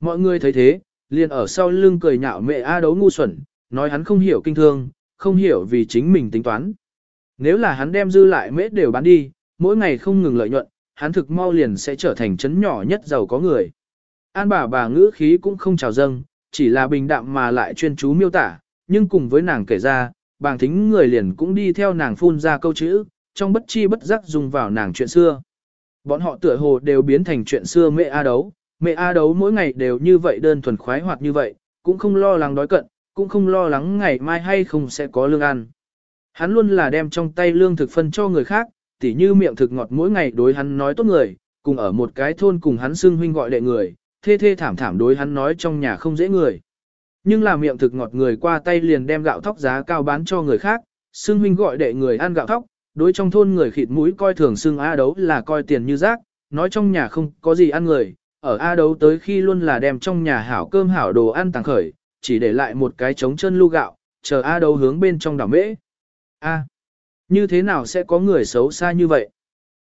Mọi người thấy thế, liền ở sau lưng cười nhạo mẹ A đấu ngu xuẩn, nói hắn không hiểu kinh thương, không hiểu vì chính mình tính toán. Nếu là hắn đem dư lại mễ đều bán đi, mỗi ngày không ngừng lợi nhuận, hắn thực mau liền sẽ trở thành chấn nhỏ nhất giàu có người. An bà bà ngữ khí cũng không trào dâng, chỉ là bình đạm mà lại chuyên chú miêu tả, nhưng cùng với nàng kể ra, bàng thính người liền cũng đi theo nàng phun ra câu chữ, trong bất chi bất giác dùng vào nàng chuyện xưa. Bọn họ tựa hồ đều biến thành chuyện xưa mẹ A đấu, mẹ A đấu mỗi ngày đều như vậy đơn thuần khoái hoạt như vậy, cũng không lo lắng đói cận, cũng không lo lắng ngày mai hay không sẽ có lương ăn. Hắn luôn là đem trong tay lương thực phân cho người khác, tỉ như miệng thực ngọt mỗi ngày đối hắn nói tốt người, cùng ở một cái thôn cùng hắn xưng huynh gọi đệ người, thê thê thảm thảm đối hắn nói trong nhà không dễ người. Nhưng là miệng thực ngọt người qua tay liền đem gạo thóc giá cao bán cho người khác, xưng huynh gọi đệ người ăn gạo thóc, đối trong thôn người khịt mũi coi thường xưng A đấu là coi tiền như rác, nói trong nhà không có gì ăn người, ở A đấu tới khi luôn là đem trong nhà hảo cơm hảo đồ ăn tàng khởi, chỉ để lại một cái trống chân lu gạo, chờ A đấu hướng bên trong đảo mễ. A. như thế nào sẽ có người xấu xa như vậy?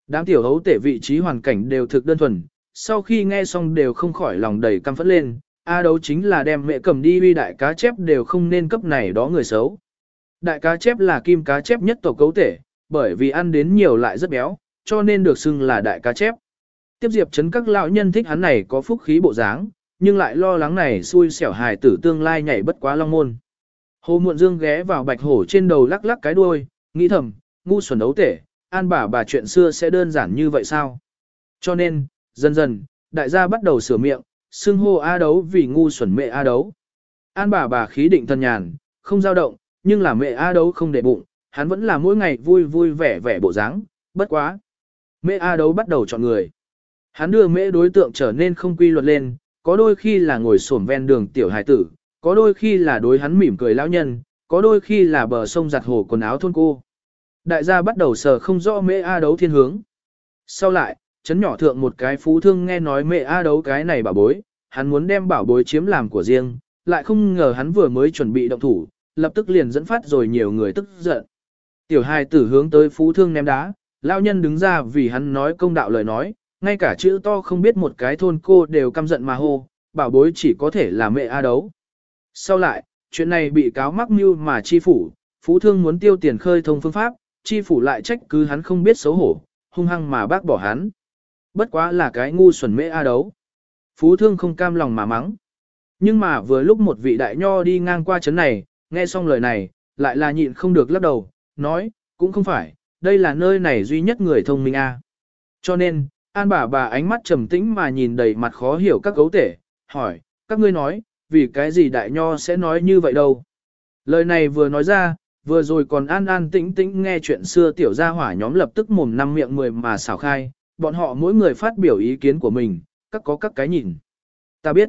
Đám tiểu hấu tể vị trí hoàn cảnh đều thực đơn thuần, sau khi nghe xong đều không khỏi lòng đầy căm phẫn lên, A đấu chính là đem mẹ cầm đi uy đại cá chép đều không nên cấp này đó người xấu. Đại cá chép là kim cá chép nhất tổ cấu thể, bởi vì ăn đến nhiều lại rất béo, cho nên được xưng là đại cá chép. Tiếp diệp chấn các lão nhân thích hắn này có phúc khí bộ dáng, nhưng lại lo lắng này xui xẻo hài tử tương lai nhảy bất quá long môn. Hồ Muộn Dương ghé vào bạch hổ trên đầu lắc lắc cái đuôi, nghĩ thầm, ngu xuẩn đấu tể, an bà bà chuyện xưa sẽ đơn giản như vậy sao? Cho nên, dần dần, đại gia bắt đầu sửa miệng, xưng hô A đấu vì ngu xuẩn mẹ A đấu. An bà bà khí định thần nhàn, không dao động, nhưng là mẹ A đấu không để bụng, hắn vẫn là mỗi ngày vui vui vẻ vẻ bộ dáng, bất quá. Mẹ A đấu bắt đầu chọn người. Hắn đưa mẹ đối tượng trở nên không quy luật lên, có đôi khi là ngồi xổm ven đường tiểu hải tử, có đôi khi là đối hắn mỉm cười lão nhân, có đôi khi là bờ sông giặt hồ quần áo thôn cô. Đại gia bắt đầu sờ không rõ mẹ A đấu thiên hướng. Sau lại, chấn nhỏ thượng một cái phú thương nghe nói mẹ A đấu cái này bảo bối, hắn muốn đem bảo bối chiếm làm của riêng, lại không ngờ hắn vừa mới chuẩn bị động thủ, lập tức liền dẫn phát rồi nhiều người tức giận. Tiểu hài tử hướng tới phú thương ném đá, lão nhân đứng ra vì hắn nói công đạo lời nói, ngay cả chữ to không biết một cái thôn cô đều căm giận mà hô, bảo bối chỉ có thể là mẹ A đấu. Sau lại, chuyện này bị cáo mắc mưu mà chi phủ, phú thương muốn tiêu tiền khơi thông phương pháp, chi phủ lại trách cứ hắn không biết xấu hổ, hung hăng mà bác bỏ hắn. Bất quá là cái ngu xuẩn mễ A đấu. Phú thương không cam lòng mà mắng. Nhưng mà vừa lúc một vị đại nho đi ngang qua chấn này, nghe xong lời này, lại là nhịn không được lắc đầu, nói, cũng không phải, đây là nơi này duy nhất người thông minh a. Cho nên, An bà bà ánh mắt trầm tĩnh mà nhìn đầy mặt khó hiểu các gấu tể, hỏi, các ngươi nói, vì cái gì đại nho sẽ nói như vậy đâu. Lời này vừa nói ra, vừa rồi còn an an tĩnh tĩnh nghe chuyện xưa tiểu gia hỏa nhóm lập tức mồm năm miệng mười mà xào khai, bọn họ mỗi người phát biểu ý kiến của mình, các có các cái nhìn. Ta biết,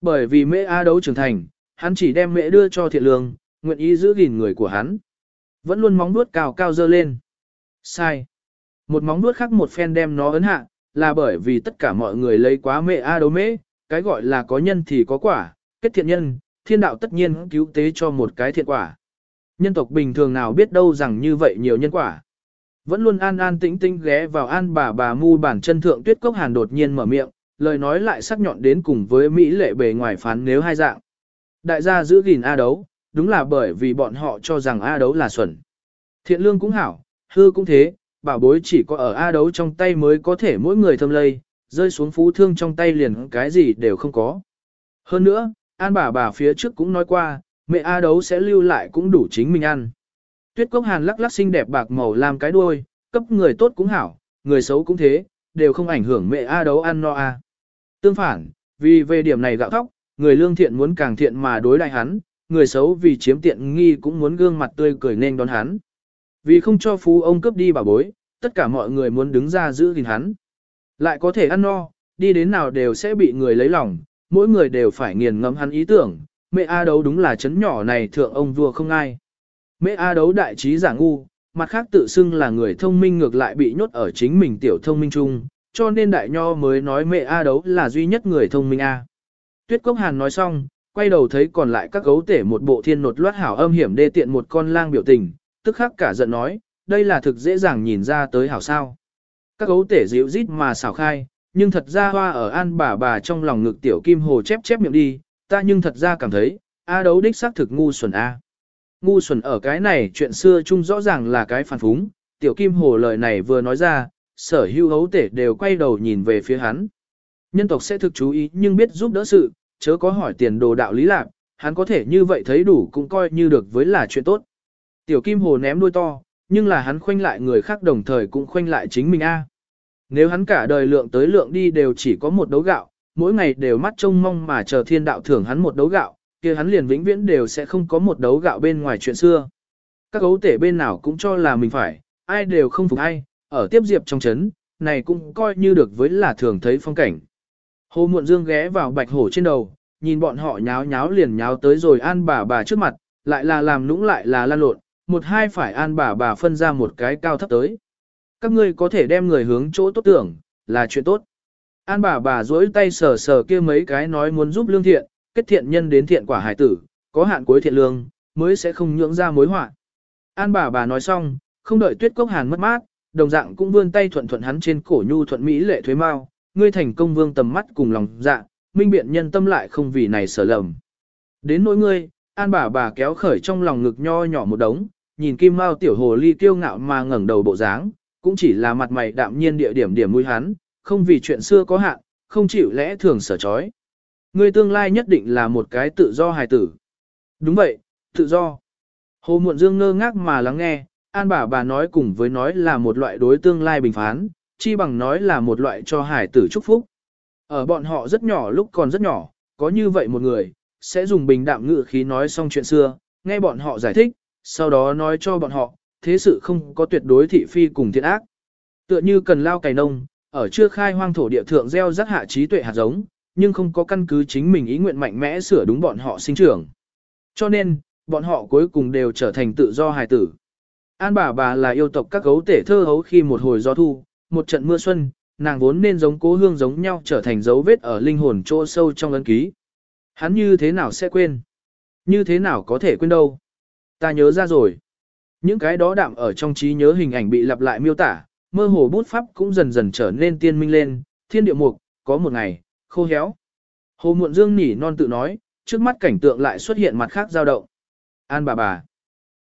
bởi vì mẹ A đấu trưởng thành, hắn chỉ đem mẹ đưa cho thiện lương, nguyện ý giữ gìn người của hắn. Vẫn luôn móng nuốt cao cao dơ lên. Sai. Một móng nuốt khác một phen đem nó ấn hạ, là bởi vì tất cả mọi người lấy quá mẹ A đấu mễ, cái gọi là có nhân thì có quả, kết thiện nhân, thiên đạo tất nhiên cứu tế cho một cái thiện quả. Nhân tộc bình thường nào biết đâu rằng như vậy nhiều nhân quả. Vẫn luôn an an tĩnh tĩnh ghé vào an bà bà mu bản chân thượng tuyết cốc hàn đột nhiên mở miệng, lời nói lại sắc nhọn đến cùng với Mỹ lệ bề ngoài phán nếu hai dạng. Đại gia giữ gìn A đấu, đúng là bởi vì bọn họ cho rằng A đấu là xuẩn. Thiện lương cũng hảo, hư cũng thế, bảo bối chỉ có ở A đấu trong tay mới có thể mỗi người thâm lây, rơi xuống phú thương trong tay liền cái gì đều không có. Hơn nữa, an bà bà phía trước cũng nói qua, mẹ A đấu sẽ lưu lại cũng đủ chính mình ăn. Tuyết cốc hàn lắc lắc xinh đẹp bạc màu làm cái đuôi, cấp người tốt cũng hảo, người xấu cũng thế, đều không ảnh hưởng mẹ A đấu ăn no A. Tương phản, vì về điểm này gạo thóc, người lương thiện muốn càng thiện mà đối đại hắn, người xấu vì chiếm tiện nghi cũng muốn gương mặt tươi cười nên đón hắn. Vì không cho phú ông cướp đi bà bối, tất cả mọi người muốn đứng ra giữ gìn hắn. Lại có thể ăn no, đi đến nào đều sẽ bị người lấy lòng, mỗi người đều phải nghiền ngẫm hắn ý tưởng, mẹ A đấu đúng là chấn nhỏ này thượng ông vua không ai. Mẹ A đấu đại trí giả ngu, mặt khác tự xưng là người thông minh ngược lại bị nhốt ở chính mình tiểu thông minh chung, cho nên đại nho mới nói mẹ A đấu là duy nhất người thông minh A. Tuyết Cốc Hàn nói xong, quay đầu thấy còn lại các gấu tể một bộ thiên nột loát hảo âm hiểm đê tiện một con lang biểu tình, tức khắc cả giận nói, đây là thực dễ dàng nhìn ra tới hảo sao. Các gấu tể dịu rít mà xảo khai, nhưng thật ra hoa ở an bà bà trong lòng ngực tiểu kim hồ chép chép miệng đi, ta nhưng thật ra cảm thấy, A đấu đích xác thực ngu xuẩn A. Ngu xuẩn ở cái này chuyện xưa chung rõ ràng là cái phản phúng, tiểu kim hồ lời này vừa nói ra, sở hữu hấu tể đều quay đầu nhìn về phía hắn. Nhân tộc sẽ thực chú ý nhưng biết giúp đỡ sự, chớ có hỏi tiền đồ đạo lý lạc, hắn có thể như vậy thấy đủ cũng coi như được với là chuyện tốt. Tiểu kim hồ ném đuôi to, nhưng là hắn khoanh lại người khác đồng thời cũng khoanh lại chính mình a. Nếu hắn cả đời lượng tới lượng đi đều chỉ có một đấu gạo, mỗi ngày đều mắt trông mong mà chờ thiên đạo thưởng hắn một đấu gạo, kia hắn liền vĩnh viễn đều sẽ không có một đấu gạo bên ngoài chuyện xưa. Các gấu tể bên nào cũng cho là mình phải, ai đều không phục ai, ở tiếp diệp trong chấn, này cũng coi như được với là thường thấy phong cảnh. Hồ Muộn Dương ghé vào bạch hổ trên đầu, nhìn bọn họ nháo nháo liền nháo tới rồi an bà bà trước mặt, lại là làm nũng lại là lan lộn, một hai phải an bà bà phân ra một cái cao thấp tới. Các ngươi có thể đem người hướng chỗ tốt tưởng, là chuyện tốt. An bà bà duỗi tay sờ sờ kia mấy cái nói muốn giúp lương thiện, kết thiện nhân đến thiện quả hải tử, có hạn cuối thiện lương, mới sẽ không nhượng ra mối họa. An bà bà nói xong, không đợi tuyết cốc hàn mất mát, đồng dạng cũng vươn tay thuận thuận hắn trên cổ nhu thuận mỹ lệ thuế mao, ngươi thành công vương tầm mắt cùng lòng dạ, minh biện nhân tâm lại không vì này sở lầm. Đến nỗi ngươi, an bà bà kéo khởi trong lòng ngực nho nhỏ một đống, nhìn kim mao tiểu hồ ly kiêu ngạo mà ngẩng đầu bộ dáng, cũng chỉ là mặt mày đạm nhiên địa điểm điểm mũi hắn, không vì chuyện xưa có hạn, không chịu lẽ thường sở chói. Ngươi tương lai nhất định là một cái tự do hài tử. Đúng vậy, tự do. Hồ Muộn Dương ngơ ngác mà lắng nghe, An bà bà nói cùng với nói là một loại đối tương lai bình phán, chi bằng nói là một loại cho hải tử chúc phúc. Ở bọn họ rất nhỏ lúc còn rất nhỏ, có như vậy một người, sẽ dùng bình đạm ngữ khí nói xong chuyện xưa, nghe bọn họ giải thích, sau đó nói cho bọn họ, thế sự không có tuyệt đối thị phi cùng thiện ác. Tựa như cần lao cày nông, ở chưa khai hoang thổ địa thượng gieo rắc hạ trí tuệ hạt giống, nhưng không có căn cứ chính mình ý nguyện mạnh mẽ sửa đúng bọn họ sinh trưởng. Cho nên, bọn họ cuối cùng đều trở thành tự do hài tử. An bà bà là yêu tộc các gấu tể thơ hấu khi một hồi gió thu, một trận mưa xuân, nàng vốn nên giống cố hương giống nhau trở thành dấu vết ở linh hồn chỗ sâu trong ấn ký. Hắn như thế nào sẽ quên? Như thế nào có thể quên đâu? Ta nhớ ra rồi. Những cái đó đạm ở trong trí nhớ hình ảnh bị lặp lại miêu tả, mơ hồ bút pháp cũng dần dần trở nên tiên minh lên, thiên địa mục, có một ngày, khô héo. Hồ Muộn Dương nỉ non tự nói, trước mắt cảnh tượng lại xuất hiện mặt khác dao động. An bà bà.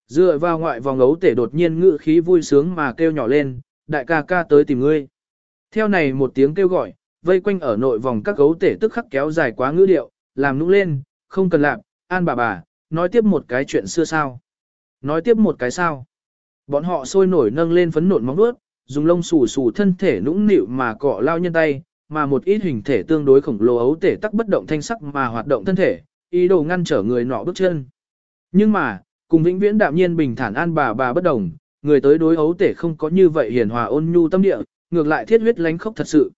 Dựa vào ngoại vòng ấu tể đột nhiên ngự khí vui sướng mà kêu nhỏ lên, đại ca ca tới tìm ngươi. Theo này một tiếng kêu gọi, vây quanh ở nội vòng các gấu tể tức khắc kéo dài quá ngữ điệu, làm nũng lên, không cần làm, an bà bà, nói tiếp một cái chuyện xưa sao. Nói tiếp một cái sao. Bọn họ sôi nổi nâng lên phấn nộn móng vuốt, dùng lông xù xù thân thể nũng nịu mà cọ lao nhân tay, mà một ít hình thể tương đối khổng lồ ấu tể tắc bất động thanh sắc mà hoạt động thân thể, ý đồ ngăn trở người nọ bước chân. Nhưng mà, cùng vĩnh viễn đạm nhiên bình thản an bà bà bất đồng, người tới đối ấu tể không có như vậy hiền hòa ôn nhu tâm địa, ngược lại thiết huyết lánh khốc thật sự.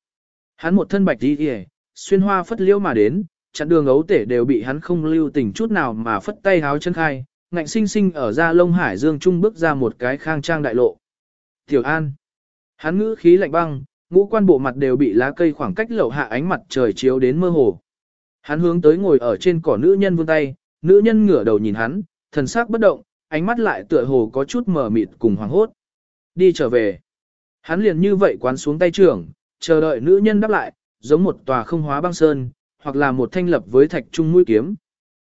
Hắn một thân bạch đi kìa, xuyên hoa phất liễu mà đến, chặn đường ấu tể đều bị hắn không lưu tình chút nào mà phất tay háo chân khai, ngạnh sinh sinh ở ra lông hải dương trung bước ra một cái khang trang đại lộ. Tiểu An. Hắn ngữ khí lạnh băng, ngũ quan bộ mặt đều bị lá cây khoảng cách lậu hạ ánh mặt trời chiếu đến mơ hồ. Hắn hướng tới ngồi ở trên cỏ nữ nhân vươn tay, nữ nhân ngửa đầu nhìn hắn, thần sắc bất động, ánh mắt lại tựa hồ có chút mờ mịt cùng hoàng hốt. Đi trở về. Hắn liền như vậy quán xuống tay trưởng, chờ đợi nữ nhân đáp lại, giống một tòa không hóa băng sơn, hoặc là một thanh lập với thạch trung mũi kiếm.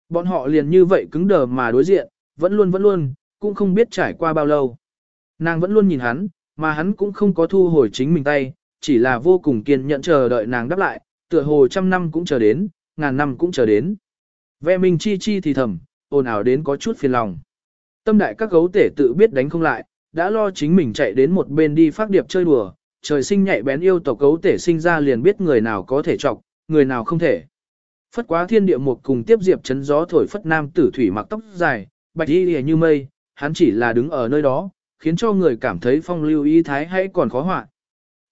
Bọn họ liền như vậy cứng đờ mà đối diện, vẫn luôn vẫn luôn, cũng không biết trải qua bao lâu. Nàng vẫn luôn nhìn hắn, mà hắn cũng không có thu hồi chính mình tay, chỉ là vô cùng kiên nhẫn chờ đợi nàng đáp lại, tựa hồ trăm năm cũng chờ đến, ngàn năm cũng chờ đến. Ve mình chi chi thì thầm, ồn ào đến có chút phiền lòng. Tâm đại các gấu tể tự biết đánh không lại, đã lo chính mình chạy đến một bên đi phát điệp chơi đùa, trời sinh nhạy bén yêu tộc gấu tể sinh ra liền biết người nào có thể chọc, người nào không thể. Phất quá thiên địa một cùng tiếp diệp chấn gió thổi phất nam tử thủy mặc tóc dài, bạch y lìa như mây, hắn chỉ là đứng ở nơi đó, khiến cho người cảm thấy phong lưu ý thái hay còn khó hoạn.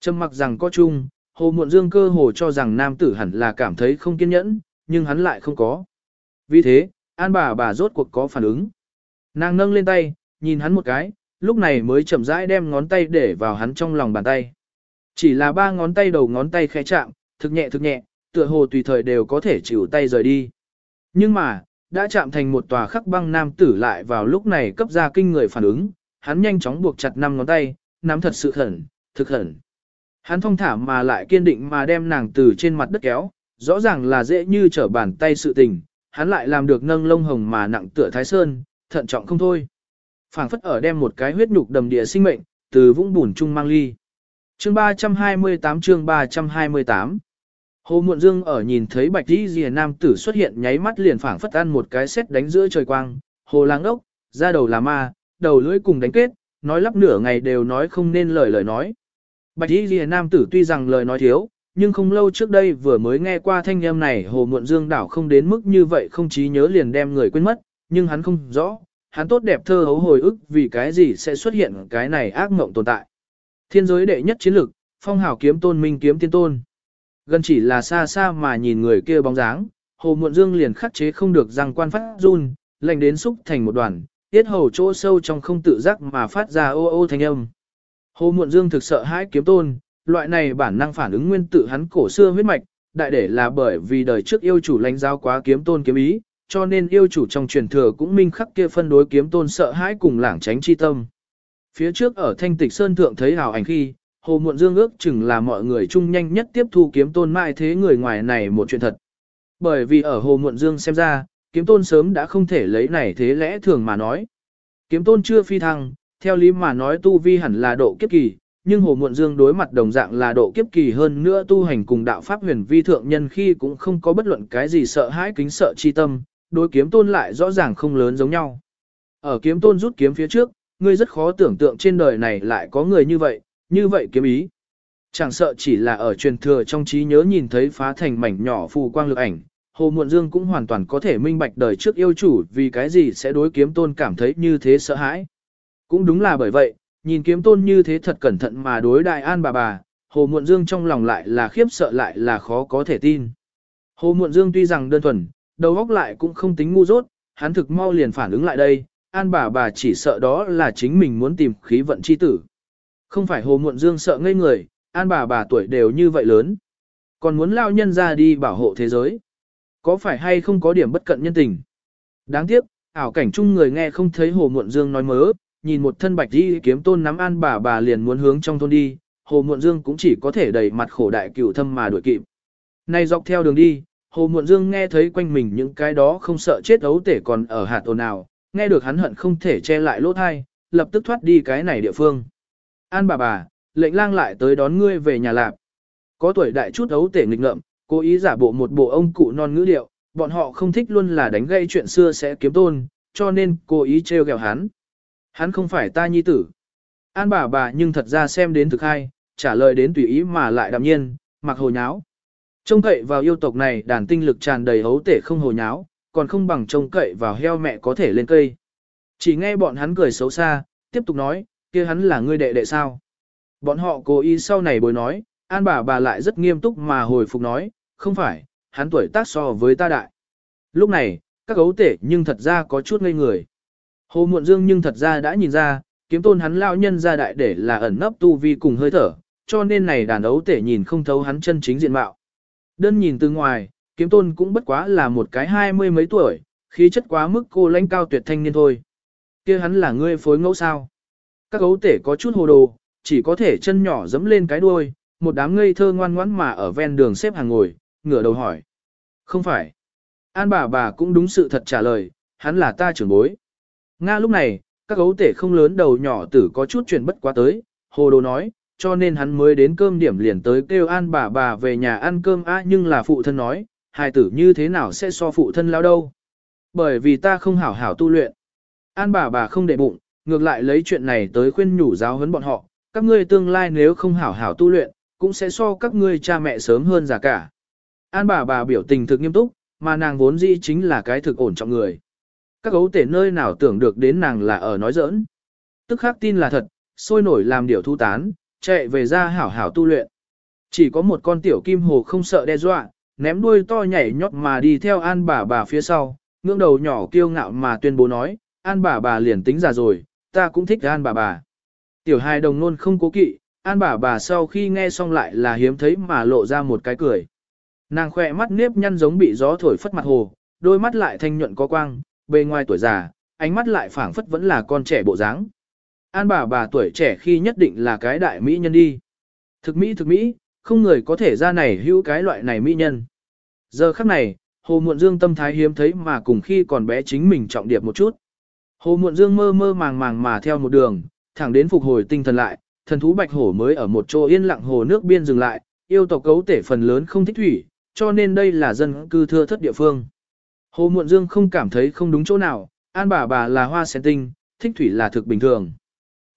Trầm mặc rằng có chung, hồ muộn dương cơ hồ cho rằng nam tử hẳn là cảm thấy không kiên nhẫn, nhưng hắn lại không có. Vì thế, an bà bà rốt cuộc có phản ứng. Nàng nâng lên tay, nhìn hắn một cái, lúc này mới chậm rãi đem ngón tay để vào hắn trong lòng bàn tay. Chỉ là ba ngón tay đầu ngón tay khẽ chạm, thực nhẹ thực nhẹ, tựa hồ tùy thời đều có thể chịu tay rời đi. Nhưng mà, đã chạm thành một tòa khắc băng nam tử lại vào lúc này cấp ra kinh người phản ứng, hắn nhanh chóng buộc chặt năm ngón tay, nắm thật sự khẩn, thực khẩn. Hắn thông thả mà lại kiên định mà đem nàng từ trên mặt đất kéo, rõ ràng là dễ như trở bàn tay sự tình, hắn lại làm được nâng lông hồng mà nặng tựa thái sơn, thận trọng không thôi. phảng phất ở đem một cái huyết nhục đầm địa sinh mệnh, từ vũng bùn chung mang ly. Chương 328 chương 328 Hồ Muộn Dương ở nhìn thấy bạch đi rìa nam tử xuất hiện nháy mắt liền phảng phất ăn một cái xét đánh giữa trời quang, hồ lang ốc, ra đầu là ma, đầu lưỡi cùng đánh kết, nói lắp nửa ngày đều nói không nên lời lời nói. Bạch Y Lìa nam tử tuy rằng lời nói thiếu, nhưng không lâu trước đây vừa mới nghe qua thanh âm này Hồ Muộn Dương đảo không đến mức như vậy không trí nhớ liền đem người quên mất, nhưng hắn không rõ, hắn tốt đẹp thơ hấu hồi ức vì cái gì sẽ xuất hiện cái này ác mộng tồn tại. Thiên giới đệ nhất chiến lực, phong hào kiếm tôn minh kiếm tiên tôn. Gần chỉ là xa xa mà nhìn người kia bóng dáng, hồ muộn dương liền khắc chế không được răng quan phát run, lạnh đến xúc thành một đoàn, tiết hầu chỗ sâu trong không tự giác mà phát ra ô ô thanh âm. Hồ muộn dương thực sợ hãi kiếm tôn, loại này bản năng phản ứng nguyên tự hắn cổ xưa huyết mạch, đại để là bởi vì đời trước yêu chủ lãnh giáo quá kiếm tôn kiếm ý, cho nên yêu chủ trong truyền thừa cũng minh khắc kia phân đối kiếm tôn sợ hãi cùng lảng tránh chi tâm. Phía trước ở thanh tịch sơn thượng thấy hào ảnh khi, Hồ Muộn Dương ước chừng là mọi người chung nhanh nhất tiếp thu kiếm tôn mãi thế người ngoài này một chuyện thật. Bởi vì ở Hồ Muộn Dương xem ra, kiếm tôn sớm đã không thể lấy này thế lẽ thường mà nói. Kiếm tôn chưa phi thăng, theo lý mà nói tu vi hẳn là độ kiếp kỳ, nhưng Hồ Muộn Dương đối mặt đồng dạng là độ kiếp kỳ hơn nữa tu hành cùng đạo pháp huyền vi thượng nhân khi cũng không có bất luận cái gì sợ hãi kính sợ chi tâm, đối kiếm tôn lại rõ ràng không lớn giống nhau. Ở kiếm tôn rút kiếm phía trước, ngươi rất khó tưởng tượng trên đời này lại có người như vậy, như vậy kiếm ý. Chẳng sợ chỉ là ở truyền thừa trong trí nhớ nhìn thấy phá thành mảnh nhỏ phù quang lực ảnh, Hồ Muộn Dương cũng hoàn toàn có thể minh bạch đời trước yêu chủ vì cái gì sẽ đối kiếm tôn cảm thấy như thế sợ hãi. Cũng đúng là bởi vậy, nhìn kiếm tôn như thế thật cẩn thận mà đối đại an bà bà, Hồ Muộn Dương trong lòng lại là khiếp sợ lại là khó có thể tin. Hồ Muộn Dương tuy rằng đơn thuần, đầu óc lại cũng không tính ngu dốt, hắn thực mau liền phản ứng lại đây, an bà bà chỉ sợ đó là chính mình muốn tìm khí vận chi tử. Không phải hồ muộn dương sợ ngây người, an bà bà tuổi đều như vậy lớn. Còn muốn lao nhân ra đi bảo hộ thế giới. Có phải hay không có điểm bất cận nhân tình? Đáng tiếc, ảo cảnh chung người nghe không thấy hồ muộn dương nói mớ, nhìn một thân bạch đi kiếm tôn nắm an bà bà liền muốn hướng trong thôn đi, hồ muộn dương cũng chỉ có thể đẩy mặt khổ đại cửu thâm mà đuổi kịp. Nay dọc theo đường đi, hồ muộn dương nghe thấy quanh mình những cái đó không sợ chết ấu tể còn ở hạt ồn nào, nghe được hắn hận không thể che lại lỗ thai, lập tức thoát đi cái này địa phương. An bà bà, lệnh lang lại tới đón ngươi về nhà lạp. Có tuổi đại chút ấu tể nghịch ngợm, cố ý giả bộ một bộ ông cụ non ngữ điệu, bọn họ không thích luôn là đánh gây chuyện xưa sẽ kiếm tôn, cho nên cố ý trêu ghẹo hắn. Hắn không phải ta nhi tử. An bà bà nhưng thật ra xem đến thực hay, trả lời đến tùy ý mà lại đạm nhiên, mặc hồ nháo. Trông cậy vào yêu tộc này đàn tinh lực tràn đầy hấu tể không hồ nháo, còn không bằng trông cậy vào heo mẹ có thể lên cây. Chỉ nghe bọn hắn cười xấu xa, tiếp tục nói, kia hắn là ngươi đệ đệ sao? Bọn họ cố ý sau này bối nói, an bà bà lại rất nghiêm túc mà hồi phục nói, không phải, hắn tuổi tác so với ta đại. Lúc này, các gấu tể nhưng thật ra có chút ngây người. Hồ Muộn Dương nhưng thật ra đã nhìn ra, kiếm tôn hắn lao nhân ra đại để là ẩn nấp tu vi cùng hơi thở, cho nên này đàn ấu tể nhìn không thấu hắn chân chính diện mạo. Đơn nhìn từ ngoài, kiếm tôn cũng bất quá là một cái hai mươi mấy tuổi, khí chất quá mức cô lãnh cao tuyệt thanh niên thôi. kia hắn là ngươi phối ngẫu sao? Các gấu tể có chút hồ đồ, chỉ có thể chân nhỏ dẫm lên cái đuôi, một đám ngây thơ ngoan ngoãn mà ở ven đường xếp hàng ngồi, ngửa đầu hỏi. Không phải. An bà bà cũng đúng sự thật trả lời, hắn là ta trưởng bối. Nga lúc này, các gấu tể không lớn đầu nhỏ tử có chút chuyện bất quá tới, hồ đồ nói, cho nên hắn mới đến cơm điểm liền tới kêu an bà bà về nhà ăn cơm À, nhưng là phụ thân nói, hài tử như thế nào sẽ so phụ thân lao đâu. Bởi vì ta không hảo hảo tu luyện. An bà bà không để bụng, ngược lại lấy chuyện này tới khuyên nhủ giáo huấn bọn họ, các ngươi tương lai nếu không hảo hảo tu luyện, cũng sẽ so các ngươi cha mẹ sớm hơn già cả. An bà bà biểu tình thực nghiêm túc, mà nàng vốn dĩ chính là cái thực ổn trọng người. Các gấu tể nơi nào tưởng được đến nàng là ở nói giỡn. Tức khắc tin là thật, sôi nổi làm điều thu tán, chạy về ra hảo hảo tu luyện. Chỉ có một con tiểu kim hồ không sợ đe dọa, ném đuôi to nhảy nhót mà đi theo an bà bà phía sau, ngưỡng đầu nhỏ kiêu ngạo mà tuyên bố nói, an bà bà liền tính già rồi, ta cũng thích an bà bà. Tiểu hài đồng nôn không cố kỵ, an bà bà sau khi nghe xong lại là hiếm thấy mà lộ ra một cái cười. Nàng khỏe mắt nếp nhăn giống bị gió thổi phất mặt hồ, đôi mắt lại thanh nhuận có quang, bề ngoài tuổi già, ánh mắt lại phảng phất vẫn là con trẻ bộ dáng. An bà bà tuổi trẻ khi nhất định là cái đại mỹ nhân đi. Thực mỹ thực mỹ, không người có thể ra này hữu cái loại này mỹ nhân. Giờ khắc này, Hồ Muộn Dương tâm thái hiếm thấy mà cùng khi còn bé chính mình trọng điệp một chút. Hồ Muộn Dương mơ mơ màng màng mà theo một đường, thẳng đến phục hồi tinh thần lại, thần thú bạch hổ mới ở một chỗ yên lặng hồ nước biên dừng lại, yêu tộc cấu tể phần lớn không thích thủy, cho nên đây là dân cư thưa thất địa phương. Hồ Muộn Dương không cảm thấy không đúng chỗ nào, an bà bà là hoa sen tinh, thích thủy là thực bình thường.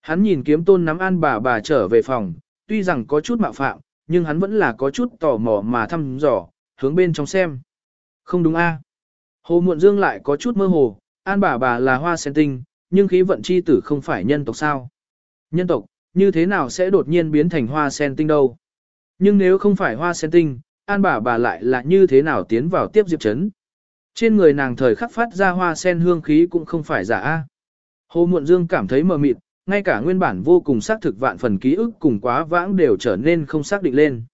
Hắn nhìn kiếm tôn nắm an bà bà trở về phòng, tuy rằng có chút mạo phạm, nhưng hắn vẫn là có chút tò mò mà thăm dò, hướng bên trong xem. Không đúng a? À? Hồ Muộn Dương lại có chút mơ hồ, an bà bà là hoa sen tinh, nhưng khí vận chi tử không phải nhân tộc sao? Nhân tộc, như thế nào sẽ đột nhiên biến thành hoa sen tinh đâu? Nhưng nếu không phải hoa sen tinh, an bà bà lại là như thế nào tiến vào tiếp diệp chấn? Trên người nàng thời khắc phát ra hoa sen hương khí cũng không phải giả a. Hồ Muộn Dương cảm thấy mờ mịt, ngay cả nguyên bản vô cùng xác thực vạn phần ký ức cùng quá vãng đều trở nên không xác định lên.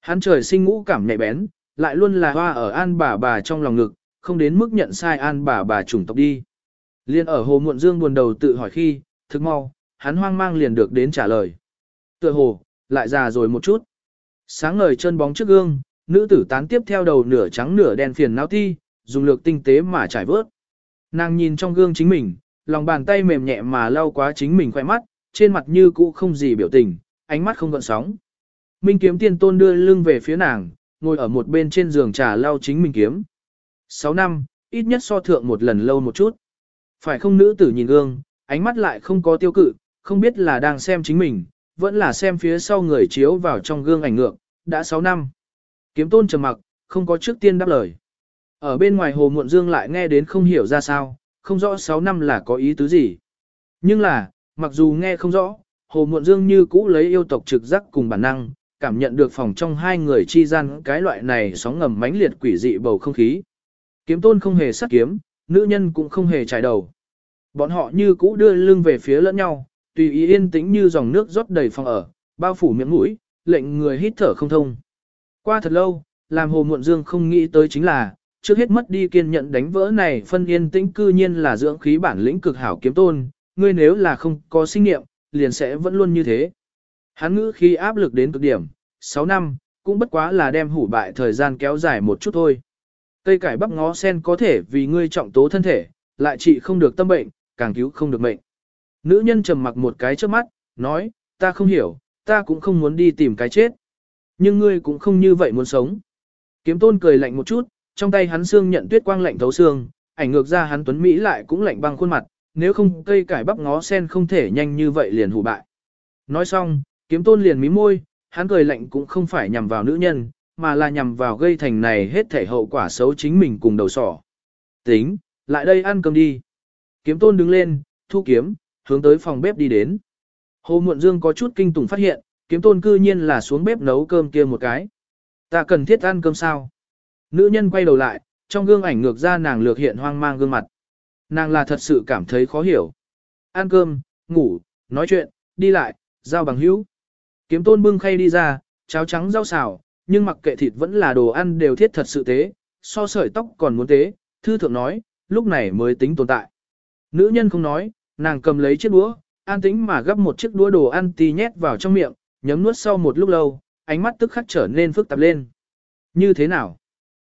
Hắn trời sinh ngũ cảm nhạy bén, lại luôn là hoa ở an bà bà trong lòng ngực, không đến mức nhận sai an bà bà chủng tộc đi. Liên ở hồ muộn dương buồn đầu tự hỏi khi, thực mau, hắn hoang mang liền được đến trả lời. Tựa hồ, lại già rồi một chút. Sáng ngời chân bóng trước gương, nữ tử tán tiếp theo đầu nửa trắng nửa đen phiền não thi, dùng lược tinh tế mà trải vớt. Nàng nhìn trong gương chính mình, lòng bàn tay mềm nhẹ mà lau quá chính mình khỏe mắt, trên mặt như cũ không gì biểu tình, ánh mắt không gợn sóng. Minh kiếm tiên tôn đưa lưng về phía nàng, ngồi ở một bên trên giường trà lau chính mình kiếm. 6 năm, ít nhất so thượng một lần lâu một chút. Phải không nữ tử nhìn gương, ánh mắt lại không có tiêu cự, không biết là đang xem chính mình, vẫn là xem phía sau người chiếu vào trong gương ảnh ngược, đã 6 năm. Kiếm tôn trầm mặc, không có trước tiên đáp lời. Ở bên ngoài hồ muộn dương lại nghe đến không hiểu ra sao, không rõ 6 năm là có ý tứ gì. Nhưng là, mặc dù nghe không rõ, hồ muộn dương như cũ lấy yêu tộc trực giác cùng bản năng, cảm nhận được phòng trong hai người chi gian cái loại này sóng ngầm mãnh liệt quỷ dị bầu không khí. Kiếm tôn không hề sát kiếm, nữ nhân cũng không hề trải đầu. Bọn họ như cũ đưa lưng về phía lẫn nhau, tùy ý yên tĩnh như dòng nước rót đầy phòng ở, bao phủ miệng mũi, lệnh người hít thở không thông. Qua thật lâu, làm hồ muộn dương không nghĩ tới chính là, trước hết mất đi kiên nhận đánh vỡ này phân yên tĩnh cư nhiên là dưỡng khí bản lĩnh cực hảo kiếm tôn, ngươi nếu là không có sinh nghiệm, liền sẽ vẫn luôn như thế. Hắn ngữ khi áp lực đến cực điểm, 6 năm, cũng bất quá là đem hủ bại thời gian kéo dài một chút thôi. Cây cải bắp ngó sen có thể vì ngươi trọng tố thân thể, lại trị không được tâm bệnh, càng cứu không được mệnh. Nữ nhân trầm mặc một cái trước mắt, nói, ta không hiểu, ta cũng không muốn đi tìm cái chết. Nhưng ngươi cũng không như vậy muốn sống. Kiếm tôn cười lạnh một chút, trong tay hắn xương nhận tuyết quang lạnh thấu xương, ảnh ngược ra hắn tuấn Mỹ lại cũng lạnh băng khuôn mặt, nếu không cây cải bắp ngó sen không thể nhanh như vậy liền hủ bại. Nói xong, kiếm tôn liền mí môi, hắn cười lạnh cũng không phải nhằm vào nữ nhân, mà là nhằm vào gây thành này hết thể hậu quả xấu chính mình cùng đầu sỏ. Tính, lại đây ăn cơm đi. Kiếm tôn đứng lên, thu kiếm, hướng tới phòng bếp đi đến. Hồ Muộn Dương có chút kinh tủng phát hiện, kiếm tôn cư nhiên là xuống bếp nấu cơm kia một cái. Ta cần thiết ăn cơm sao? Nữ nhân quay đầu lại, trong gương ảnh ngược ra nàng lược hiện hoang mang gương mặt. Nàng là thật sự cảm thấy khó hiểu. Ăn cơm, ngủ, nói chuyện, đi lại, giao bằng hữu. Kiếm tôn bưng khay đi ra, cháo trắng rau xào, nhưng mặc kệ thịt vẫn là đồ ăn đều thiết thật sự tế, so sợi tóc còn muốn tế, thư thượng nói, lúc này mới tính tồn tại. Nữ nhân không nói, nàng cầm lấy chiếc đũa, an tĩnh mà gấp một chiếc đũa đồ ăn tì nhét vào trong miệng, nhấm nuốt sau một lúc lâu, ánh mắt tức khắc trở nên phức tạp lên. Như thế nào?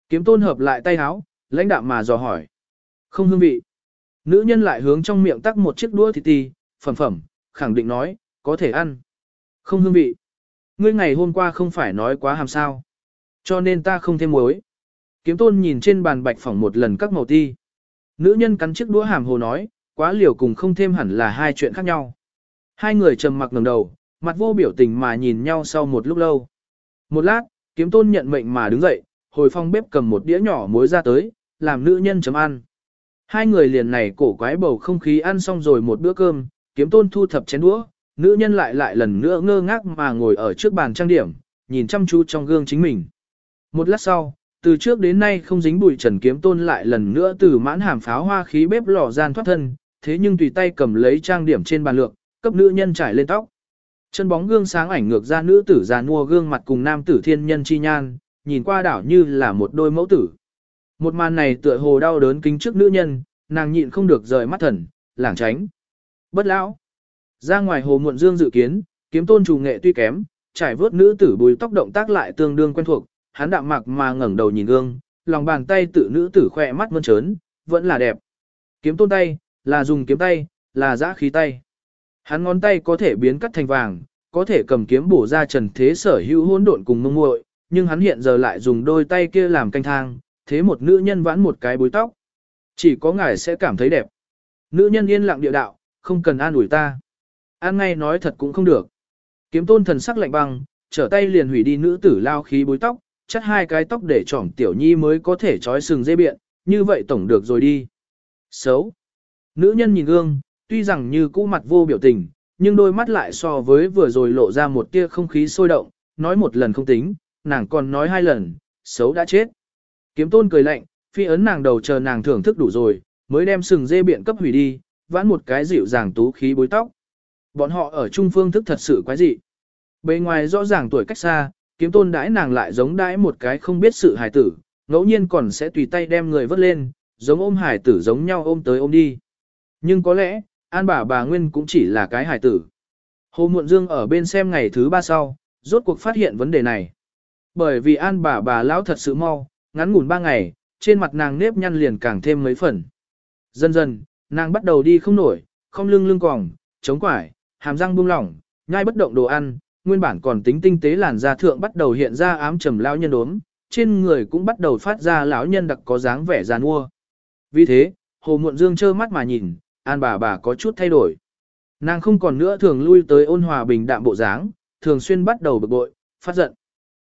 Kiếm tôn hợp lại tay háo, lãnh đạm mà dò hỏi. Không hương vị. Nữ nhân lại hướng trong miệng tắc một chiếc đũa thịt ti, phẩm phẩm, khẳng định nói, có thể ăn. Không hương vị. Ngươi ngày hôm qua không phải nói quá hàm sao. Cho nên ta không thêm muối. Kiếm tôn nhìn trên bàn bạch phỏng một lần các màu ti. Nữ nhân cắn chiếc đũa hàm hồ nói, Quá liều cùng không thêm hẳn là hai chuyện khác nhau. Hai người trầm mặc ngẩng đầu, mặt vô biểu tình mà nhìn nhau sau một lúc lâu. Một lát, kiếm tôn nhận mệnh mà đứng dậy, hồi phong bếp cầm một đĩa nhỏ muối ra tới, làm nữ nhân chấm ăn. Hai người liền này cổ quái bầu không khí ăn xong rồi một bữa cơm, kiếm tôn thu thập chén đũa, nữ nhân lại lại lần nữa ngơ ngác mà ngồi ở trước bàn trang điểm, nhìn chăm chú trong gương chính mình. Một lát sau, từ trước đến nay không dính bụi trần kiếm tôn lại lần nữa từ mãn hàm pháo hoa khí bếp lò gian thoát thân, thế nhưng tùy tay cầm lấy trang điểm trên bàn lược, cấp nữ nhân trải lên tóc. Chân bóng gương sáng ảnh ngược ra nữ tử già nua gương mặt cùng nam tử thiên nhân chi nhan, nhìn qua đảo như là một đôi mẫu tử. Một màn này tựa hồ đau đớn kính trước nữ nhân, nàng nhịn không được rời mắt thần, lảng tránh. Bất lão. Ra ngoài hồ muộn dương dự kiến, kiếm tôn chủ nghệ tuy kém, trải vớt nữ tử bùi tóc động tác lại tương đương quen thuộc, hắn đạm mạc mà ngẩng đầu nhìn gương, lòng bàn tay tự nữ tử khỏe mắt mơn trớn, vẫn là đẹp. Kiếm tôn tay, là dùng kiếm tay, là giã khí tay. Hắn ngón tay có thể biến cắt thành vàng, có thể cầm kiếm bổ ra trần thế sở hữu hỗn độn cùng mông muội, nhưng hắn hiện giờ lại dùng đôi tay kia làm canh thang, thế một nữ nhân vãn một cái búi tóc. Chỉ có ngài sẽ cảm thấy đẹp. Nữ nhân yên lặng địa đạo, không cần an ủi ta. An ngay nói thật cũng không được. Kiếm tôn thần sắc lạnh băng, trở tay liền hủy đi nữ tử lao khí búi tóc, chắt hai cái tóc để trỏm tiểu nhi mới có thể trói sừng dây biện, như vậy tổng được rồi đi. Xấu. Nữ nhân nhìn gương, tuy rằng như cũ mặt vô biểu tình, nhưng đôi mắt lại so với vừa rồi lộ ra một tia không khí sôi động, nói một lần không tính, nàng còn nói hai lần, xấu đã chết. Kiếm tôn cười lạnh, phi ấn nàng đầu chờ nàng thưởng thức đủ rồi, mới đem sừng dê biện cấp hủy đi, vãn một cái dịu dàng tú khí bối tóc. Bọn họ ở trung phương thức thật sự quái dị. Bề ngoài rõ ràng tuổi cách xa, kiếm tôn đãi nàng lại giống đãi một cái không biết sự hài tử, ngẫu nhiên còn sẽ tùy tay đem người vớt lên, giống ôm hài tử giống nhau ôm tới ôm đi. Nhưng có lẽ, an bà bà Nguyên cũng chỉ là cái hài tử. Hồ Muộn Dương ở bên xem ngày thứ ba sau, rốt cuộc phát hiện vấn đề này. Bởi vì an bà bà lão thật sự mau, ngắn ngủn ba ngày, trên mặt nàng nếp nhăn liền càng thêm mấy phần. Dần dần, nàng bắt đầu đi không nổi, không lưng lưng quòng chống quải, hàm răng buông lỏng, nhai bất động đồ ăn, nguyên bản còn tính tinh tế làn da thượng bắt đầu hiện ra ám trầm lão nhân đốm, trên người cũng bắt đầu phát ra lão nhân đặc có dáng vẻ giàn mua. Vì thế, Hồ Muộn Dương trơ mắt mà nhìn, an bà bà có chút thay đổi. Nàng không còn nữa thường lui tới ôn hòa bình đạm bộ dáng, thường xuyên bắt đầu bực bội, phát giận.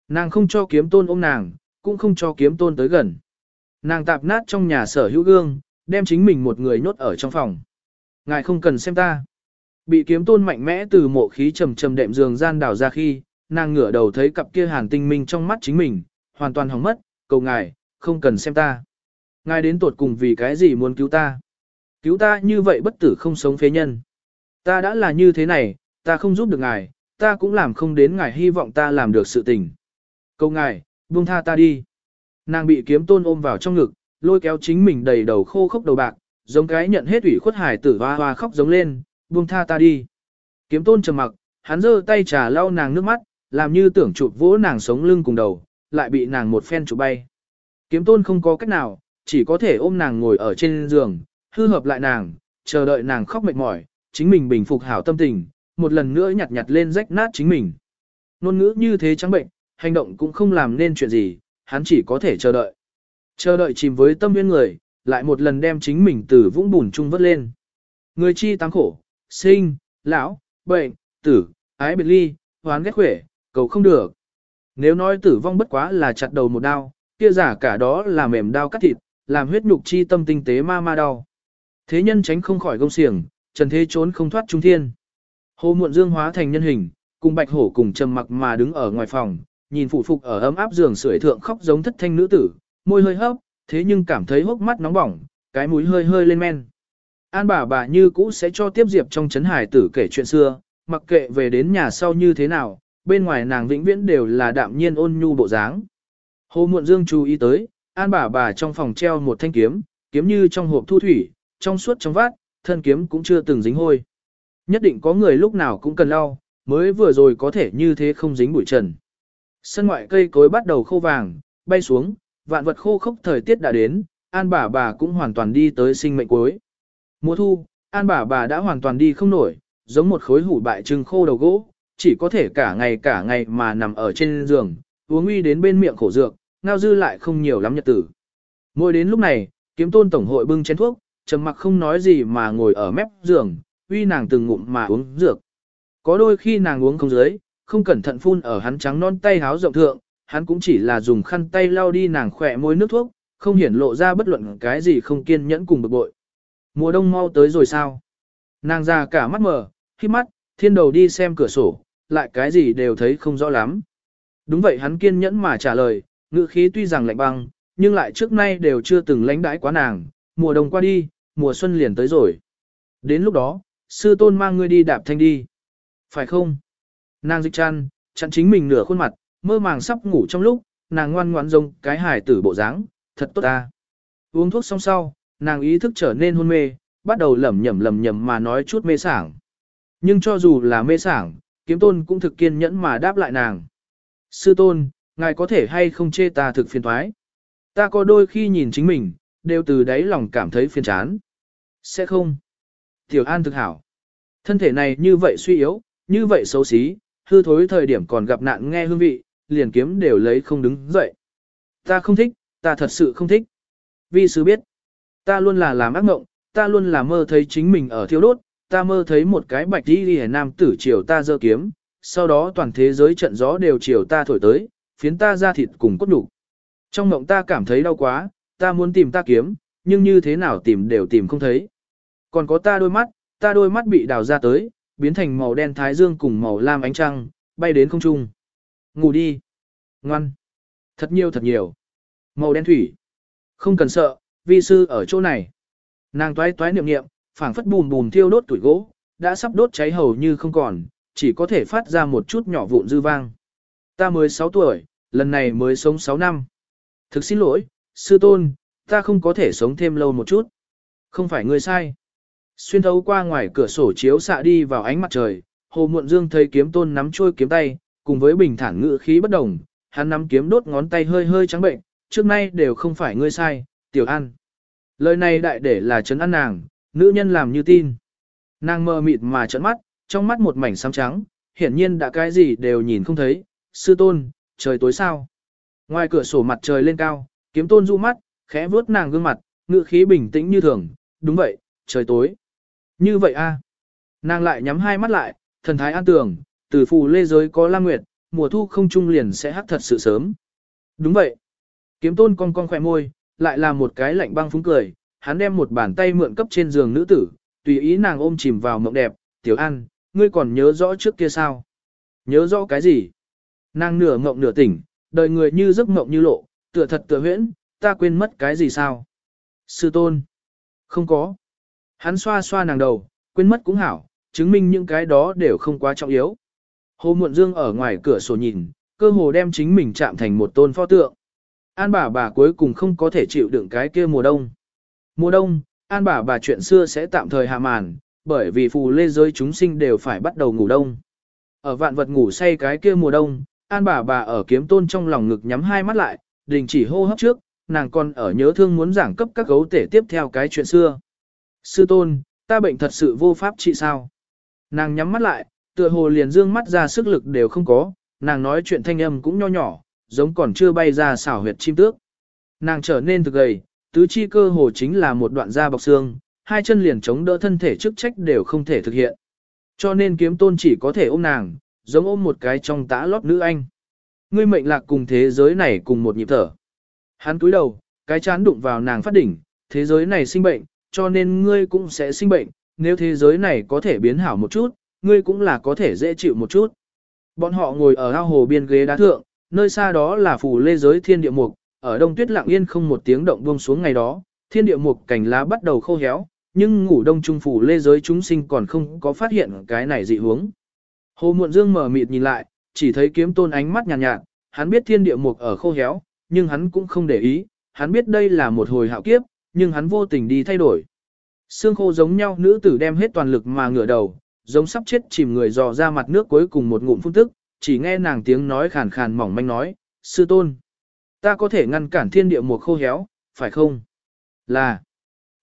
Nàng không cho kiếm tôn ôm nàng, cũng không cho kiếm tôn tới gần. Nàng tạp nát trong nhà sở hữu gương, đem chính mình một người nhốt ở trong phòng. Ngài không cần xem ta. Bị kiếm tôn mạnh mẽ từ mộ khí trầm trầm đệm giường gian đảo ra khi, nàng ngửa đầu thấy cặp kia hàn tinh minh trong mắt chính mình, hoàn toàn hỏng mất, cầu ngài, không cần xem ta. Ngài đến tuột cùng vì cái gì muốn cứu ta. Cứu ta như vậy bất tử không sống phế nhân. Ta đã là như thế này, ta không giúp được ngài, ta cũng làm không đến ngài hy vọng ta làm được sự tình. Cầu ngài, buông tha ta đi. Nàng bị kiếm tôn ôm vào trong ngực, lôi kéo chính mình đầy đầu khô khốc đầu bạc, giống cái nhận hết ủy khuất hải tử hoa hoa khóc giống lên, buông tha ta đi. Kiếm tôn trầm mặc, hắn giơ tay trà lau nàng nước mắt, làm như tưởng chụp vỗ nàng sống lưng cùng đầu, lại bị nàng một phen chụp bay. Kiếm tôn không có cách nào, chỉ có thể ôm nàng ngồi ở trên giường, hư hợp lại nàng, chờ đợi nàng khóc mệt mỏi, chính mình bình phục hảo tâm tình, một lần nữa nhặt nhặt lên rách nát chính mình. Nôn ngữ như thế trắng bệnh, hành động cũng không làm nên chuyện gì, hắn chỉ có thể chờ đợi. Chờ đợi chìm với tâm nguyên người, lại một lần đem chính mình từ vũng bùn chung vớt lên. Người chi tăng khổ, sinh, lão, bệnh, tử, ái biệt ly, hoán ghét khỏe, cầu không được. Nếu nói tử vong bất quá là chặt đầu một đao, kia giả cả đó là mềm đao cắt thịt, làm huyết nhục chi tâm tinh tế ma ma đau. Thế nhân tránh không khỏi gông xiềng, trần thế trốn không thoát trung thiên. Hồ muộn dương hóa thành nhân hình, cùng bạch hổ cùng trầm mặc mà đứng ở ngoài phòng, nhìn phụ phục ở ấm áp giường sưởi thượng khóc giống thất thanh nữ tử, môi hơi hấp, thế nhưng cảm thấy hốc mắt nóng bỏng, cái mũi hơi hơi lên men. An bà bà như cũ sẽ cho tiếp diệp trong chấn hải tử kể chuyện xưa, mặc kệ về đến nhà sau như thế nào, bên ngoài nàng vĩnh viễn đều là đạm nhiên ôn nhu bộ dáng. Hồ Muộn Dương chú ý tới, An bà bà trong phòng treo một thanh kiếm, kiếm như trong hộp thu thủy, trong suốt trong vát, thân kiếm cũng chưa từng dính hôi. Nhất định có người lúc nào cũng cần lau, mới vừa rồi có thể như thế không dính bụi trần. Sân ngoại cây cối bắt đầu khô vàng, bay xuống, vạn vật khô khốc thời tiết đã đến, an bà bà cũng hoàn toàn đi tới sinh mệnh cuối. Mùa thu, an bà bà đã hoàn toàn đi không nổi, giống một khối hủ bại trưng khô đầu gỗ, chỉ có thể cả ngày cả ngày mà nằm ở trên giường, uống uy đến bên miệng khổ dược, ngao dư lại không nhiều lắm nhật tử. Mỗi đến lúc này, kiếm tôn tổng hội bưng chén thuốc, trầm mặc không nói gì mà ngồi ở mép giường, uy nàng từng ngụm mà uống dược. Có đôi khi nàng uống không dưới, không cẩn thận phun ở hắn trắng non tay háo rộng thượng, hắn cũng chỉ là dùng khăn tay lau đi nàng khỏe môi nước thuốc, không hiển lộ ra bất luận cái gì không kiên nhẫn cùng bực bội. Mùa đông mau tới rồi sao? Nàng ra cả mắt mở, khi mắt, thiên đầu đi xem cửa sổ, lại cái gì đều thấy không rõ lắm. Đúng vậy hắn kiên nhẫn mà trả lời, ngữ khí tuy rằng lạnh băng, nhưng lại trước nay đều chưa từng lãnh đãi quá nàng, mùa đông qua đi, mùa xuân liền tới rồi. Đến lúc đó, sư tôn mang ngươi đi đạp thanh đi. Phải không? Nàng dịch chăn, chặn chính mình nửa khuôn mặt, mơ màng sắp ngủ trong lúc, nàng ngoan ngoãn rông cái hài tử bộ dáng, thật tốt ta. Uống thuốc xong sau, nàng ý thức trở nên hôn mê, bắt đầu lẩm nhẩm lẩm nhẩm mà nói chút mê sảng. Nhưng cho dù là mê sảng, kiếm tôn cũng thực kiên nhẫn mà đáp lại nàng. Sư tôn, ngài có thể hay không chê ta thực phiền thoái. Ta có đôi khi nhìn chính mình, đều từ đáy lòng cảm thấy phiền chán. Sẽ không. Tiểu An thực hảo. Thân thể này như vậy suy yếu, như vậy xấu xí, hư thối thời điểm còn gặp nạn nghe hương vị, liền kiếm đều lấy không đứng dậy. Ta không thích, ta thật sự không thích. Vi sư biết, ta luôn là làm ác mộng, ta luôn là mơ thấy chính mình ở thiêu đốt, ta mơ thấy một cái bạch đi đi nam tử chiều ta giơ kiếm, sau đó toàn thế giới trận gió đều chiều ta thổi tới, phiến ta ra thịt cùng cốt đủ. Trong mộng ta cảm thấy đau quá, ta muốn tìm ta kiếm, nhưng như thế nào tìm đều tìm không thấy. Còn có ta đôi mắt, ta đôi mắt bị đào ra tới, biến thành màu đen thái dương cùng màu lam ánh trăng, bay đến không trung. Ngủ đi. Ngoan. Thật nhiều thật nhiều. Màu đen thủy. Không cần sợ, vi sư ở chỗ này. Nàng toái toái niệm niệm, phảng phất bùn bùn thiêu đốt tuổi gỗ, đã sắp đốt cháy hầu như không còn, chỉ có thể phát ra một chút nhỏ vụn dư vang. Ta mới 6 tuổi, lần này mới sống 6 năm. Thực xin lỗi, sư tôn, ta không có thể sống thêm lâu một chút. Không phải ngươi sai. Xuyên thấu qua ngoài cửa sổ chiếu xạ đi vào ánh mặt trời, Hồ Muộn Dương thấy kiếm tôn nắm trôi kiếm tay, cùng với bình thản ngự khí bất đồng, hắn nắm kiếm đốt ngón tay hơi hơi trắng bệnh, trước nay đều không phải ngươi sai, tiểu an. Lời này đại để là chấn an nàng, nữ nhân làm như tin. Nàng mơ mịt mà trợn mắt, trong mắt một mảnh xám trắng, hiển nhiên đã cái gì đều nhìn không thấy, sư tôn, trời tối sao. Ngoài cửa sổ mặt trời lên cao, kiếm tôn du mắt, khẽ vuốt nàng gương mặt, ngựa khí bình tĩnh như thường, đúng vậy, trời tối. Như vậy a Nàng lại nhắm hai mắt lại, thần thái an tường, từ phù lê giới có lam nguyệt, mùa thu không trung liền sẽ hắc thật sự sớm. Đúng vậy. Kiếm tôn cong cong khỏe môi, lại là một cái lạnh băng phúng cười, hắn đem một bàn tay mượn cấp trên giường nữ tử, tùy ý nàng ôm chìm vào mộng đẹp, tiểu an, ngươi còn nhớ rõ trước kia sao? Nhớ rõ cái gì? Nàng nửa mộng nửa tỉnh, đời người như giấc mộng như lộ, tựa thật tựa huyễn, ta quên mất cái gì sao? Sư tôn. Không có. Hắn xoa xoa nàng đầu, quên mất cũng hảo, chứng minh những cái đó đều không quá trọng yếu. Hồ Muộn Dương ở ngoài cửa sổ nhìn, cơ hồ đem chính mình chạm thành một tôn pho tượng. An bà bà cuối cùng không có thể chịu đựng cái kia mùa đông. Mùa đông, an bà bà chuyện xưa sẽ tạm thời hạ màn, bởi vì phù lê giới chúng sinh đều phải bắt đầu ngủ đông. Ở vạn vật ngủ say cái kia mùa đông, an bà bà ở kiếm tôn trong lòng ngực nhắm hai mắt lại, đình chỉ hô hấp trước, nàng còn ở nhớ thương muốn giảng cấp các gấu tể tiếp theo cái chuyện xưa. Sư tôn, ta bệnh thật sự vô pháp trị sao? Nàng nhắm mắt lại, tựa hồ liền dương mắt ra sức lực đều không có, nàng nói chuyện thanh âm cũng nho nhỏ, giống còn chưa bay ra xảo huyệt chim tước. Nàng trở nên thực gầy, tứ chi cơ hồ chính là một đoạn da bọc xương, hai chân liền chống đỡ thân thể chức trách đều không thể thực hiện. Cho nên kiếm tôn chỉ có thể ôm nàng, giống ôm một cái trong tã lót nữ anh. Ngươi mệnh lạc cùng thế giới này cùng một nhịp thở. Hắn cúi đầu, cái chán đụng vào nàng phát đỉnh, thế giới này sinh bệnh, cho nên ngươi cũng sẽ sinh bệnh, nếu thế giới này có thể biến hảo một chút, ngươi cũng là có thể dễ chịu một chút. Bọn họ ngồi ở ao hồ biên ghế đá thượng, nơi xa đó là phủ lê giới thiên địa mục, ở đông tuyết lặng yên không một tiếng động buông xuống ngày đó, thiên địa mục cành lá bắt đầu khô héo, nhưng ngủ đông trung phủ lê giới chúng sinh còn không có phát hiện cái này dị hướng. Hồ Muộn Dương mở mịt nhìn lại, chỉ thấy kiếm tôn ánh mắt nhàn nhạt, nhạt, hắn biết thiên địa mục ở khô héo, nhưng hắn cũng không để ý, hắn biết đây là một hồi hạo kiếp, nhưng hắn vô tình đi thay đổi. Xương khô giống nhau nữ tử đem hết toàn lực mà ngửa đầu, giống sắp chết chìm người dò ra mặt nước cuối cùng một ngụm phun tức, chỉ nghe nàng tiếng nói khàn khàn mỏng manh nói, sư tôn. Ta có thể ngăn cản thiên địa mùa khô héo, phải không? Là.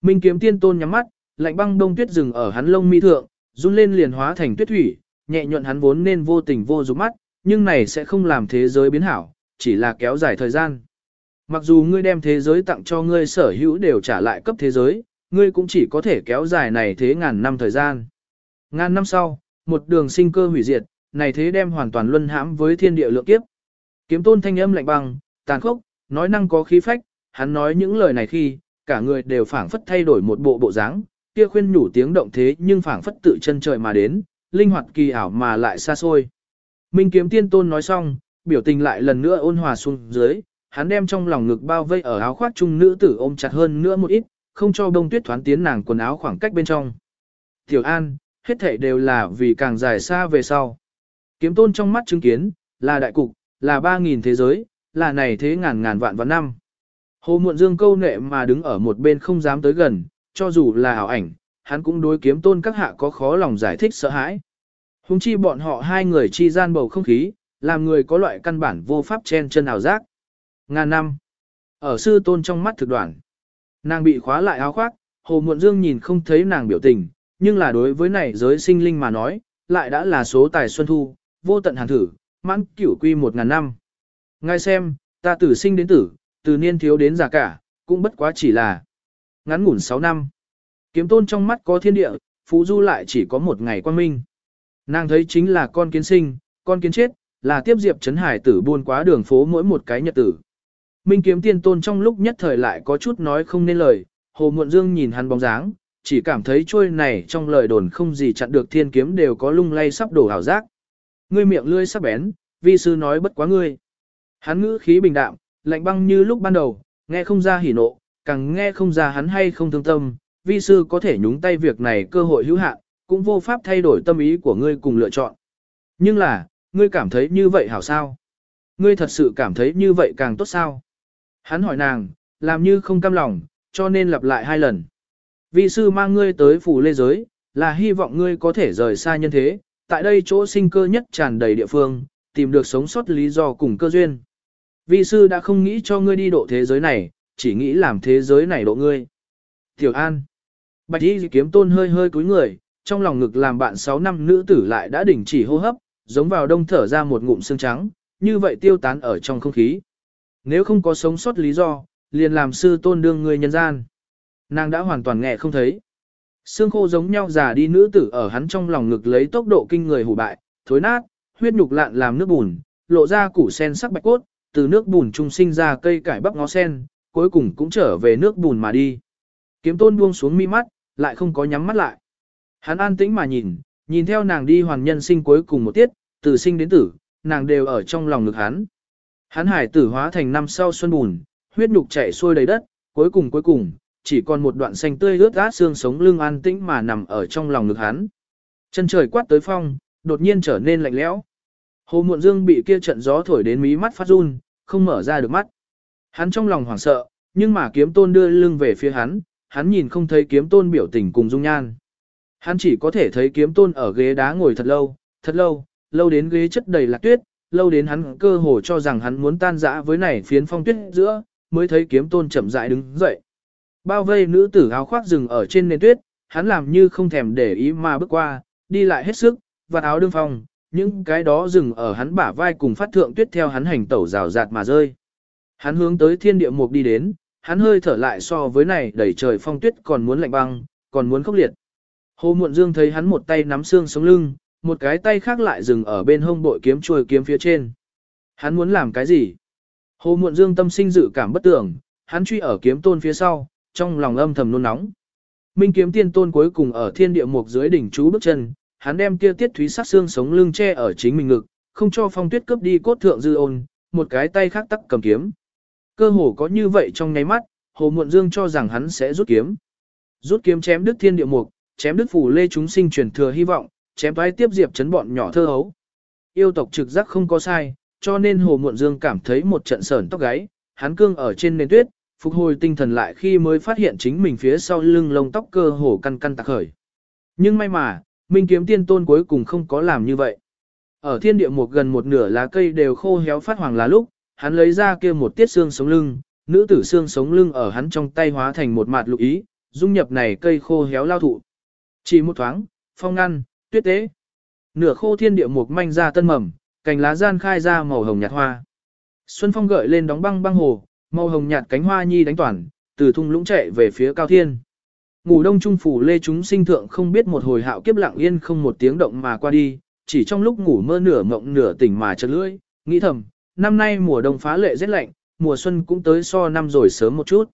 Minh kiếm tiên tôn nhắm mắt, lạnh băng đông tuyết rừng ở hắn lông mi thượng, run lên liền hóa thành tuyết thủy, nhẹ nhuận hắn vốn nên vô tình vô dục mắt, nhưng này sẽ không làm thế giới biến hảo, chỉ là kéo dài thời gian. Mặc dù ngươi đem thế giới tặng cho ngươi sở hữu đều trả lại cấp thế giới, ngươi cũng chỉ có thể kéo dài này thế ngàn năm thời gian. Ngàn năm sau, một đường sinh cơ hủy diệt, này thế đem hoàn toàn luân hãm với thiên địa lượng kiếp. Kiếm tôn thanh âm lạnh băng, tàn khốc, nói năng có khí phách, hắn nói những lời này khi, cả người đều phảng phất thay đổi một bộ bộ dáng, kia khuyên nhủ tiếng động thế nhưng phảng phất tự chân trời mà đến, linh hoạt kỳ ảo mà lại xa xôi. Minh kiếm tiên tôn nói xong, biểu tình lại lần nữa ôn hòa xuống dưới, hắn đem trong lòng ngực bao vây ở áo khoác trung nữ tử ôm chặt hơn nữa một ít, không cho bông tuyết thoán tiến nàng quần áo khoảng cách bên trong. Tiểu An, hết thảy đều là vì càng dài xa về sau. Kiếm tôn trong mắt chứng kiến, là đại cục, là ba nghìn thế giới, là này thế ngàn ngàn vạn vạn năm. Hồ Muộn Dương câu nệ mà đứng ở một bên không dám tới gần, cho dù là ảo ảnh, hắn cũng đối kiếm tôn các hạ có khó lòng giải thích sợ hãi. Hùng chi bọn họ hai người chi gian bầu không khí, làm người có loại căn bản vô pháp chen chân ảo giác. Ngàn năm. Ở sư tôn trong mắt thực đoạn. Nàng bị khóa lại áo khoác, Hồ Muộn Dương nhìn không thấy nàng biểu tình, nhưng là đối với này giới sinh linh mà nói, lại đã là số tài xuân thu, vô tận hàn thử, mãn cửu quy một ngàn năm. Ngay xem, ta tử sinh đến tử, từ niên thiếu đến già cả, cũng bất quá chỉ là ngắn ngủn 6 năm. Kiếm tôn trong mắt có thiên địa, phú du lại chỉ có một ngày quan minh. Nàng thấy chính là con kiến sinh, con kiến chết, là tiếp diệp chấn hải tử buôn quá đường phố mỗi một cái nhật tử. Minh kiếm tiên tôn trong lúc nhất thời lại có chút nói không nên lời, hồ muộn dương nhìn hắn bóng dáng, chỉ cảm thấy trôi này trong lời đồn không gì chặn được thiên kiếm đều có lung lay sắp đổ hảo giác. Ngươi miệng lươi sắc bén, vi sư nói bất quá ngươi. Hắn ngữ khí bình đạm, lạnh băng như lúc ban đầu, nghe không ra hỉ nộ, càng nghe không ra hắn hay không thương tâm, vi sư có thể nhúng tay việc này cơ hội hữu hạn, cũng vô pháp thay đổi tâm ý của ngươi cùng lựa chọn. Nhưng là, ngươi cảm thấy như vậy hảo sao? Ngươi thật sự cảm thấy như vậy càng tốt sao? Hắn hỏi nàng, làm như không cam lòng, cho nên lặp lại hai lần. vị sư mang ngươi tới phủ lê giới, là hy vọng ngươi có thể rời xa nhân thế, tại đây chỗ sinh cơ nhất tràn đầy địa phương, tìm được sống sót lý do cùng cơ duyên. vị sư đã không nghĩ cho ngươi đi độ thế giới này, chỉ nghĩ làm thế giới này độ ngươi. Tiểu An. Bạch y kiếm tôn hơi hơi cúi người, trong lòng ngực làm bạn 6 năm nữ tử lại đã đình chỉ hô hấp, giống vào đông thở ra một ngụm xương trắng, như vậy tiêu tán ở trong không khí. Nếu không có sống sót lý do, liền làm sư tôn đương người nhân gian. Nàng đã hoàn toàn nghe không thấy. Xương khô giống nhau già đi nữ tử ở hắn trong lòng ngực lấy tốc độ kinh người hủ bại, thối nát, huyết nhục lạn làm nước bùn, lộ ra củ sen sắc bạch cốt, từ nước bùn trung sinh ra cây cải bắp ngó sen, cuối cùng cũng trở về nước bùn mà đi. Kiếm tôn buông xuống mi mắt, lại không có nhắm mắt lại. Hắn an tĩnh mà nhìn, nhìn theo nàng đi hoàn nhân sinh cuối cùng một tiết, từ sinh đến tử, nàng đều ở trong lòng ngực hắn. Hắn hải tử hóa thành năm sau xuân bùn, huyết nhục chảy xuôi đầy đất, cuối cùng cuối cùng, chỉ còn một đoạn xanh tươi ướt át xương sống lưng an tĩnh mà nằm ở trong lòng ngực hắn. Chân trời quát tới phong, đột nhiên trở nên lạnh lẽo. Hồ Muộn Dương bị kia trận gió thổi đến mí mắt phát run, không mở ra được mắt. Hắn trong lòng hoảng sợ, nhưng mà kiếm tôn đưa lưng về phía hắn, hắn nhìn không thấy kiếm tôn biểu tình cùng dung nhan. Hắn chỉ có thể thấy kiếm tôn ở ghế đá ngồi thật lâu, thật lâu, lâu đến ghế chất đầy lạc tuyết, lâu đến hắn cơ hồ cho rằng hắn muốn tan rã với này phiến phong tuyết giữa, mới thấy kiếm tôn chậm rãi đứng dậy. Bao vây nữ tử áo khoác rừng ở trên nền tuyết, hắn làm như không thèm để ý mà bước qua, đi lại hết sức, và áo đương phong, những cái đó rừng ở hắn bả vai cùng phát thượng tuyết theo hắn hành tẩu rào rạt mà rơi. Hắn hướng tới thiên địa mục đi đến, hắn hơi thở lại so với này đẩy trời phong tuyết còn muốn lạnh băng, còn muốn khốc liệt. Hồ Muộn Dương thấy hắn một tay nắm xương sống lưng, một cái tay khác lại dừng ở bên hông bội kiếm chuôi kiếm phía trên. Hắn muốn làm cái gì? Hồ Muộn Dương tâm sinh dự cảm bất tưởng, hắn truy ở kiếm tôn phía sau, trong lòng âm thầm nôn nóng. Minh kiếm tiên tôn cuối cùng ở thiên địa mục dưới đỉnh chú bước chân, hắn đem kia tiết thúy sát xương sống lưng che ở chính mình ngực, không cho phong tuyết cướp đi cốt thượng dư ôn, một cái tay khác tắc cầm kiếm. Cơ hồ có như vậy trong nháy mắt, Hồ Muộn Dương cho rằng hắn sẽ rút kiếm. Rút kiếm chém đứt thiên địa mục, chém đứt phủ lê chúng sinh truyền thừa hy vọng, chém toái tiếp diệp chấn bọn nhỏ thơ hấu. Yêu tộc trực giác không có sai, cho nên Hồ Muộn Dương cảm thấy một trận sởn tóc gáy, hắn cương ở trên nền tuyết, phục hồi tinh thần lại khi mới phát hiện chính mình phía sau lưng lông tóc cơ hồ căn căn tạc khởi. Nhưng may mà, Minh kiếm tiên tôn cuối cùng không có làm như vậy. Ở thiên địa một gần một nửa lá cây đều khô héo phát hoàng lá lúc, hắn lấy ra kia một tiết xương sống lưng, nữ tử xương sống lưng ở hắn trong tay hóa thành một mạt lục ý, dung nhập này cây khô héo lao thụ. Chỉ một thoáng, phong ngăn, tuyết tế. Nửa khô thiên địa mục manh ra tân mầm, cành lá gian khai ra màu hồng nhạt hoa. Xuân phong gợi lên đóng băng băng hồ, màu hồng nhạt cánh hoa nhi đánh toàn, từ thung lũng chạy về phía cao thiên. Ngủ đông trung phủ lê chúng sinh thượng không biết một hồi hạo kiếp lặng yên không một tiếng động mà qua đi, chỉ trong lúc ngủ mơ nửa mộng nửa tỉnh mà chợt lưỡi, nghĩ thầm, năm nay mùa đông phá lệ rất lạnh, mùa xuân cũng tới so năm rồi sớm một chút.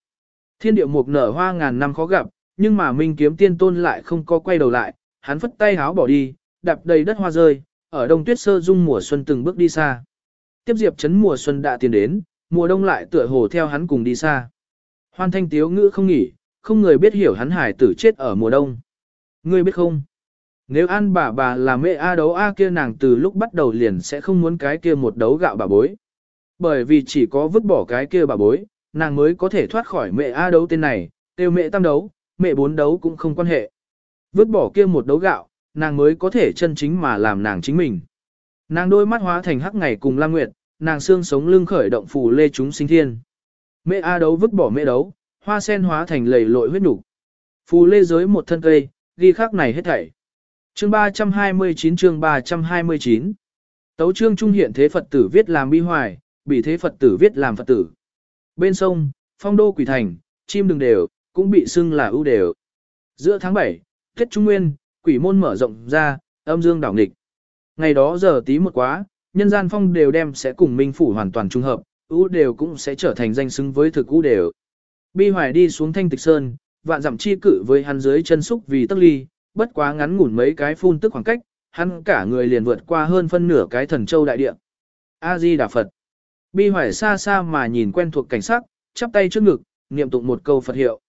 Thiên địa mục nở hoa ngàn năm khó gặp, nhưng mà Minh kiếm tiên tôn lại không có quay đầu lại, hắn phất tay háo bỏ đi, đạp đầy đất hoa rơi, ở đông tuyết sơ dung mùa xuân từng bước đi xa. Tiếp diệp chấn mùa xuân đã tiến đến, mùa đông lại tựa hồ theo hắn cùng đi xa. Hoan thanh tiếu ngữ không nghỉ, không người biết hiểu hắn hải tử chết ở mùa đông. Ngươi biết không? Nếu an bà bà là mẹ A đấu A kia nàng từ lúc bắt đầu liền sẽ không muốn cái kia một đấu gạo bà bối. Bởi vì chỉ có vứt bỏ cái kia bà bối, nàng mới có thể thoát khỏi mẹ A đấu tên này, tiêu mẹ tam đấu, mẹ bốn đấu cũng không quan hệ. Vứt bỏ kia một đấu gạo, nàng mới có thể chân chính mà làm nàng chính mình. Nàng đôi mắt hóa thành hắc ngày cùng Lam Nguyệt, nàng xương sống lưng khởi động phù lê chúng sinh thiên. Mẹ A đấu vứt bỏ mẹ đấu, hoa sen hóa thành lầy lội huyết nục. Phù lê giới một thân cây, ghi khắc này hết thảy. Chương 329 chương 329 Tấu chương trung hiện thế Phật tử viết làm bi hoài, bị thế Phật tử viết làm Phật tử. Bên sông, phong đô quỷ thành, chim đường đều, cũng bị xưng là ưu đều. Giữa tháng 7, Tết Trung Nguyên, quỷ môn mở rộng ra, âm dương đảo nghịch. Ngày đó giờ tí một quá, nhân gian phong đều đem sẽ cùng minh phủ hoàn toàn trung hợp, ưu đều cũng sẽ trở thành danh xứng với thực ưu đều. Bi hoài đi xuống thanh tịch sơn, vạn dặm chi cử với hắn dưới chân xúc vì tắc ly, bất quá ngắn ngủn mấy cái phun tức khoảng cách, hắn cả người liền vượt qua hơn phân nửa cái thần châu đại địa. A-di Đà Phật. Bi hoài xa xa mà nhìn quen thuộc cảnh sắc, chắp tay trước ngực, niệm tụng một câu Phật hiệu.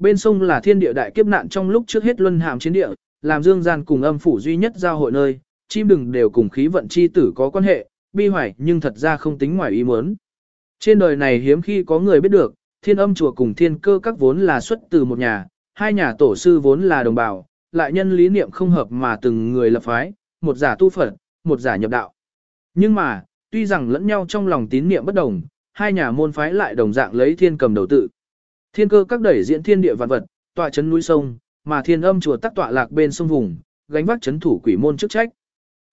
Bên sông là thiên địa đại kiếp nạn trong lúc trước hết luân hàm chiến địa, làm dương gian cùng âm phủ duy nhất giao hội nơi, chim đừng đều cùng khí vận chi tử có quan hệ, bi hoài nhưng thật ra không tính ngoài ý muốn. Trên đời này hiếm khi có người biết được, thiên âm chùa cùng thiên cơ các vốn là xuất từ một nhà, hai nhà tổ sư vốn là đồng bào, lại nhân lý niệm không hợp mà từng người lập phái, một giả tu Phật, một giả nhập đạo. Nhưng mà, tuy rằng lẫn nhau trong lòng tín niệm bất đồng, hai nhà môn phái lại đồng dạng lấy thiên cầm đầu tự. Thiên cơ các đẩy diễn thiên địa vạn vật, tọa chấn núi sông, mà thiên âm chùa tắc tọa lạc bên sông vùng, gánh vác chấn thủ quỷ môn chức trách.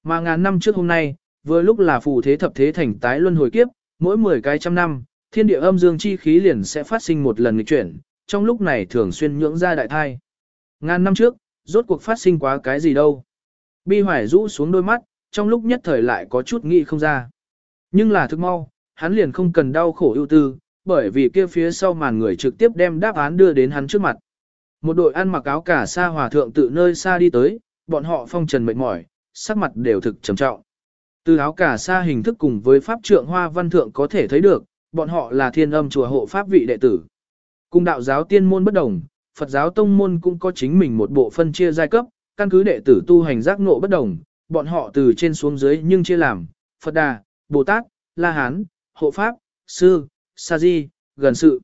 Mà ngàn năm trước hôm nay, vừa lúc là phù thế thập thế thành tái luân hồi kiếp, mỗi 10 cái trăm năm, thiên địa âm dương chi khí liền sẽ phát sinh một lần nghịch chuyển, trong lúc này thường xuyên nhưỡng ra đại thai. Ngàn năm trước, rốt cuộc phát sinh quá cái gì đâu. Bi hoài rũ xuống đôi mắt, trong lúc nhất thời lại có chút nghĩ không ra. Nhưng là thức mau, hắn liền không cần đau khổ ưu tư, bởi vì kia phía sau màn người trực tiếp đem đáp án đưa đến hắn trước mặt. Một đội ăn mặc áo cả sa hòa thượng tự nơi xa đi tới, bọn họ phong trần mệt mỏi, sắc mặt đều thực trầm trọng. Từ áo cả sa hình thức cùng với pháp trượng hoa văn thượng có thể thấy được, bọn họ là thiên âm chùa hộ pháp vị đệ tử. Cùng đạo giáo tiên môn bất đồng, Phật giáo tông môn cũng có chính mình một bộ phân chia giai cấp, căn cứ đệ tử tu hành giác ngộ bất đồng, bọn họ từ trên xuống dưới nhưng chia làm, Phật Đà, Bồ Tát, La Hán, Hộ Pháp, Sư, Sa Di, gần sự.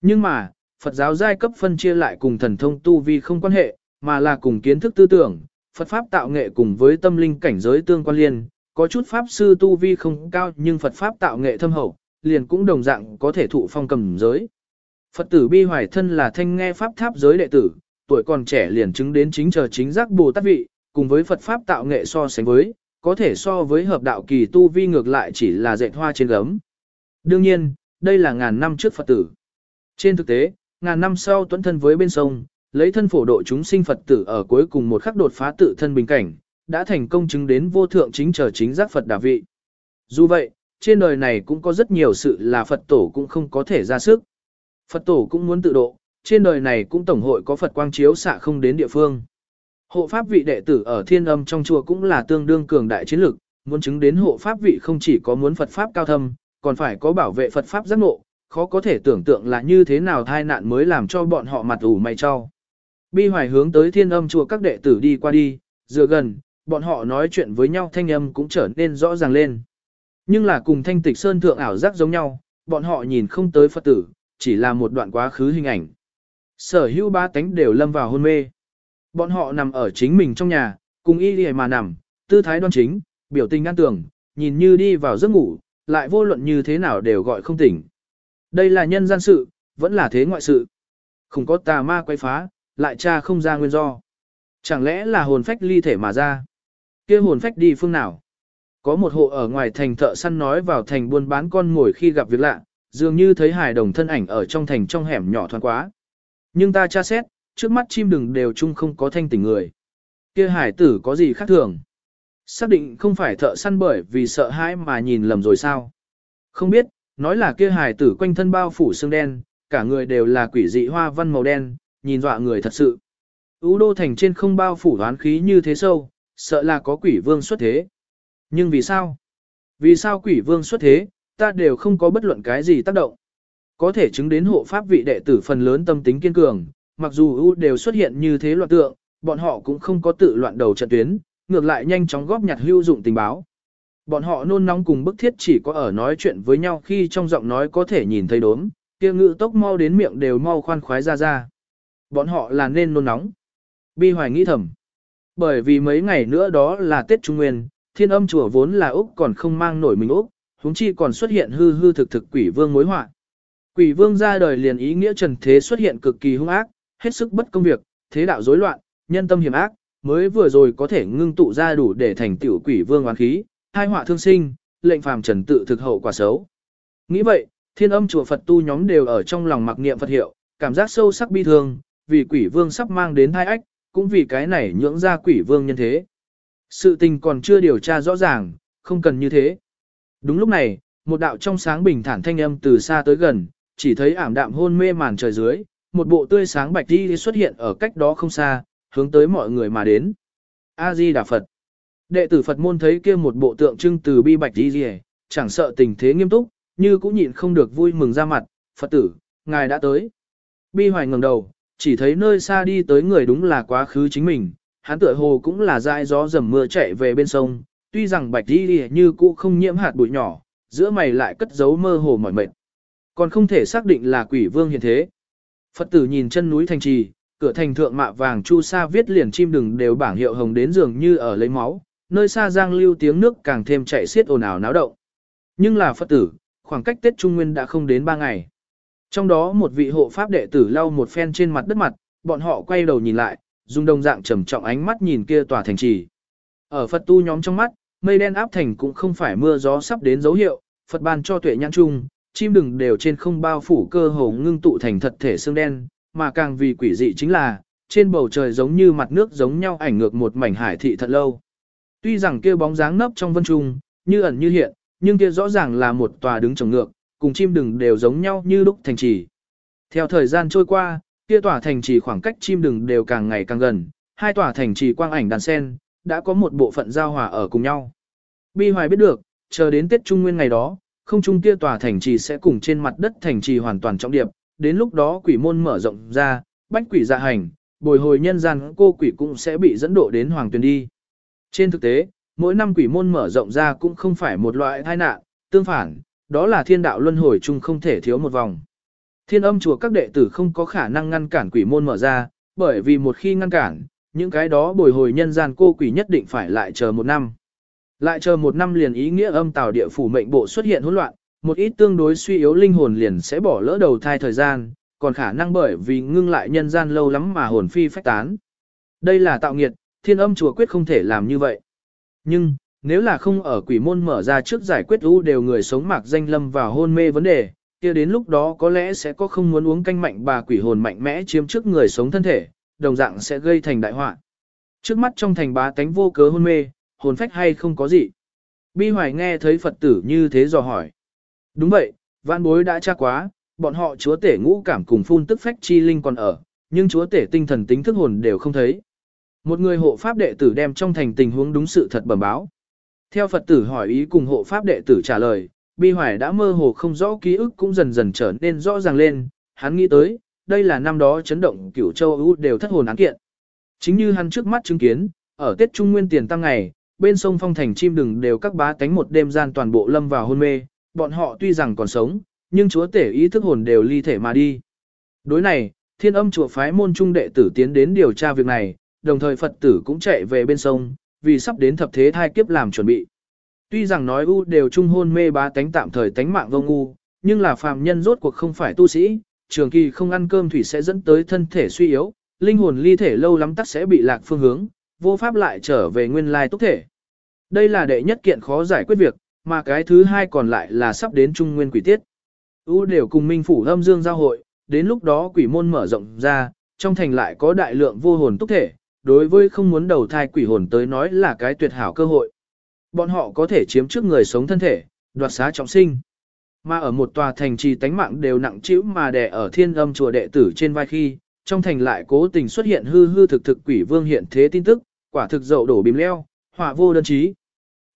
Nhưng mà, Phật giáo giai cấp phân chia lại cùng thần thông tu vi không quan hệ, mà là cùng kiến thức tư tưởng, Phật Pháp tạo nghệ cùng với tâm linh cảnh giới tương quan liên, có chút Pháp sư tu vi không cao nhưng Phật Pháp tạo nghệ thâm hậu, liền cũng đồng dạng có thể thụ phong cầm giới. Phật tử bi hoài thân là thanh nghe Pháp tháp giới đệ tử, tuổi còn trẻ liền chứng đến chính chờ chính giác Bồ Tát vị, cùng với Phật Pháp tạo nghệ so sánh với, có thể so với hợp đạo kỳ tu vi ngược lại chỉ là dệt hoa trên gấm. Đương nhiên, đây là ngàn năm trước Phật tử. Trên thực tế, ngàn năm sau tuấn thân với bên sông, lấy thân phổ độ chúng sinh Phật tử ở cuối cùng một khắc đột phá tự thân bình cảnh, đã thành công chứng đến vô thượng chính trở chính giác Phật đà vị. Dù vậy, trên đời này cũng có rất nhiều sự là Phật tổ cũng không có thể ra sức. Phật tổ cũng muốn tự độ, trên đời này cũng tổng hội có Phật quang chiếu xạ không đến địa phương. Hộ pháp vị đệ tử ở thiên âm trong chùa cũng là tương đương cường đại chiến lực, muốn chứng đến hộ pháp vị không chỉ có muốn Phật pháp cao thâm, còn phải có bảo vệ Phật pháp giác ngộ, khó có thể tưởng tượng là như thế nào thai nạn mới làm cho bọn họ mặt ủ mày cho. Bi hoài hướng tới thiên âm chùa các đệ tử đi qua đi, dựa gần, bọn họ nói chuyện với nhau thanh âm cũng trở nên rõ ràng lên. Nhưng là cùng thanh tịch sơn thượng ảo giác giống nhau, bọn họ nhìn không tới Phật tử, chỉ là một đoạn quá khứ hình ảnh. Sở hữu ba tánh đều lâm vào hôn mê. Bọn họ nằm ở chính mình trong nhà, cùng y lì mà nằm, tư thái đoan chính, biểu tình an tường, nhìn như đi vào giấc ngủ, lại vô luận như thế nào đều gọi không tỉnh. Đây là nhân gian sự, vẫn là thế ngoại sự. Không có tà ma quay phá, lại cha không ra nguyên do. Chẳng lẽ là hồn phách ly thể mà ra? kia hồn phách đi phương nào? Có một hộ ở ngoài thành thợ săn nói vào thành buôn bán con ngồi khi gặp việc lạ, dường như thấy hài đồng thân ảnh ở trong thành trong hẻm nhỏ thoáng quá. Nhưng ta tra xét, trước mắt chim đừng đều chung không có thanh tỉnh người. Kia hải tử có gì khác thường? Xác định không phải thợ săn bởi vì sợ hãi mà nhìn lầm rồi sao? Không biết, nói là kia hải tử quanh thân bao phủ xương đen, cả người đều là quỷ dị hoa văn màu đen, nhìn dọa người thật sự. Ú đô thành trên không bao phủ đoán khí như thế sâu, sợ là có quỷ vương xuất thế. Nhưng vì sao? Vì sao quỷ vương xuất thế, ta đều không có bất luận cái gì tác động. Có thể chứng đến hộ pháp vị đệ tử phần lớn tâm tính kiên cường, mặc dù ưu đều xuất hiện như thế loạn tượng, bọn họ cũng không có tự loạn đầu trận tuyến, ngược lại nhanh chóng góp nhặt hữu dụng tình báo. Bọn họ nôn nóng cùng bức thiết chỉ có ở nói chuyện với nhau khi trong giọng nói có thể nhìn thấy đốm, kia ngự tốc mau đến miệng đều mau khoan khoái ra ra. Bọn họ là nên nôn nóng. Bi hoài nghĩ thầm. Bởi vì mấy ngày nữa đó là Tết Trung Nguyên, thiên âm chùa vốn là Úc còn không mang nổi mình Úc, huống chi còn xuất hiện hư hư thực thực quỷ vương mối họa. Quỷ vương ra đời liền ý nghĩa trần thế xuất hiện cực kỳ hung ác, hết sức bất công việc, thế đạo rối loạn, nhân tâm hiểm ác, mới vừa rồi có thể ngưng tụ ra đủ để thành tiểu quỷ vương oán khí, hai họa thương sinh, lệnh phàm trần tự thực hậu quả xấu. Nghĩ vậy, thiên âm chùa Phật tu nhóm đều ở trong lòng mặc niệm Phật hiệu, cảm giác sâu sắc bi thương, vì quỷ vương sắp mang đến thai ách, cũng vì cái này nhưỡng ra quỷ vương nhân thế. Sự tình còn chưa điều tra rõ ràng, không cần như thế. Đúng lúc này, một đạo trong sáng bình thản thanh âm từ xa tới gần, chỉ thấy ảm đạm hôn mê màn trời dưới, một bộ tươi sáng bạch đi xuất hiện ở cách đó không xa, hướng tới mọi người mà đến. A-di Đà Phật. Đệ tử Phật môn thấy kia một bộ tượng trưng từ bi bạch đi rìa, chẳng sợ tình thế nghiêm túc, như cũng nhịn không được vui mừng ra mặt, Phật tử, ngài đã tới. Bi hoài ngẩng đầu, chỉ thấy nơi xa đi tới người đúng là quá khứ chính mình, hắn tựa hồ cũng là dại gió dầm mưa chạy về bên sông, tuy rằng bạch đi rìa như cũ không nhiễm hạt bụi nhỏ, giữa mày lại cất giấu mơ hồ mỏi mệt. Còn không thể xác định là quỷ vương hiện thế. Phật tử nhìn chân núi thành trì, cửa thành thượng mạ vàng chu sa viết liền chim đừng đều bảng hiệu hồng đến dường như ở lấy máu, nơi xa giang lưu tiếng nước càng thêm chạy xiết ồn ào náo động. Nhưng là Phật tử, khoảng cách Tết Trung Nguyên đã không đến 3 ngày. Trong đó một vị hộ pháp đệ tử lau một phen trên mặt đất mặt, bọn họ quay đầu nhìn lại, dùng đồng dạng trầm trọng ánh mắt nhìn kia tòa thành trì. Ở Phật tu nhóm trong mắt, mây đen áp thành cũng không phải mưa gió sắp đến dấu hiệu, Phật ban cho tuệ nhãn chung, chim đừng đều trên không bao phủ cơ hồ ngưng tụ thành thật thể xương đen, mà càng vì quỷ dị chính là, trên bầu trời giống như mặt nước giống nhau ảnh ngược một mảnh hải thị thật lâu. Tuy rằng kia bóng dáng nấp trong vân trung, như ẩn như hiện, nhưng kia rõ ràng là một tòa đứng trồng ngược, cùng chim đừng đều giống nhau như lúc thành trì. Theo thời gian trôi qua, kia tòa thành trì khoảng cách chim đừng đều càng ngày càng gần, hai tòa thành trì quang ảnh đàn sen, đã có một bộ phận giao hòa ở cùng nhau. Bi Hoài biết được, chờ đến Tết Trung Nguyên ngày đó, không trung kia tòa thành trì sẽ cùng trên mặt đất thành trì hoàn toàn trọng điệp, đến lúc đó quỷ môn mở rộng ra, bách quỷ dạ hành, bồi hồi nhân gian cô quỷ cũng sẽ bị dẫn độ đến hoàng tuyển đi. Trên thực tế, mỗi năm quỷ môn mở rộng ra cũng không phải một loại tai nạn, tương phản, đó là thiên đạo luân hồi chung không thể thiếu một vòng. Thiên âm chùa các đệ tử không có khả năng ngăn cản quỷ môn mở ra, bởi vì một khi ngăn cản, những cái đó bồi hồi nhân gian cô quỷ nhất định phải lại chờ một năm. Lại chờ một năm liền ý nghĩa âm tào địa phủ mệnh bộ xuất hiện hỗn loạn, một ít tương đối suy yếu linh hồn liền sẽ bỏ lỡ đầu thai thời gian, còn khả năng bởi vì ngưng lại nhân gian lâu lắm mà hồn phi phách tán. Đây là tạo nghiệt, thiên âm chùa quyết không thể làm như vậy. Nhưng, nếu là không ở quỷ môn mở ra trước giải quyết u đều người sống mạc danh lâm vào hôn mê vấn đề, kia đến lúc đó có lẽ sẽ có không muốn uống canh mạnh bà quỷ hồn mạnh mẽ chiếm trước người sống thân thể, đồng dạng sẽ gây thành đại họa. Trước mắt trong thành bá tánh vô cớ hôn mê, hồn phách hay không có gì. Bi hoài nghe thấy Phật tử như thế dò hỏi. Đúng vậy, vạn bối đã tra quá, bọn họ chúa tể ngũ cảm cùng phun tức phách chi linh còn ở, nhưng chúa tể tinh thần tính thức hồn đều không thấy. Một người hộ pháp đệ tử đem trong thành tình huống đúng sự thật bẩm báo. Theo Phật tử hỏi ý cùng hộ pháp đệ tử trả lời, Bi Hoài đã mơ hồ không rõ ký ức cũng dần dần trở nên rõ ràng lên, hắn nghĩ tới, đây là năm đó chấn động cửu châu ưu đều thất hồn án kiện. Chính như hắn trước mắt chứng kiến, ở Tết Trung Nguyên tiền tăng ngày, bên sông phong thành chim đừng đều các bá tánh một đêm gian toàn bộ lâm vào hôn mê, bọn họ tuy rằng còn sống, nhưng chúa tể ý thức hồn đều ly thể mà đi. Đối này, thiên âm chùa phái môn trung đệ tử tiến đến điều tra việc này, đồng thời Phật tử cũng chạy về bên sông, vì sắp đến thập thế thai kiếp làm chuẩn bị. Tuy rằng nói u đều trung hôn mê bá tánh tạm thời tánh mạng vô ngu, nhưng là phàm nhân rốt cuộc không phải tu sĩ, trường kỳ không ăn cơm thủy sẽ dẫn tới thân thể suy yếu, linh hồn ly thể lâu lắm tắc sẽ bị lạc phương hướng, vô pháp lại trở về nguyên lai túc thể. Đây là đệ nhất kiện khó giải quyết việc, mà cái thứ hai còn lại là sắp đến trung nguyên quỷ tiết. U đều cùng minh phủ âm dương giao hội, đến lúc đó quỷ môn mở rộng ra, trong thành lại có đại lượng vô hồn túc thể, đối với không muốn đầu thai quỷ hồn tới nói là cái tuyệt hảo cơ hội. Bọn họ có thể chiếm trước người sống thân thể, đoạt xá trọng sinh. Mà ở một tòa thành trì tánh mạng đều nặng trĩu mà đè ở thiên âm chùa đệ tử trên vai khi, trong thành lại cố tình xuất hiện hư hư thực thực quỷ vương hiện thế tin tức, quả thực dậu đổ bìm leo, hỏa vô đơn chí.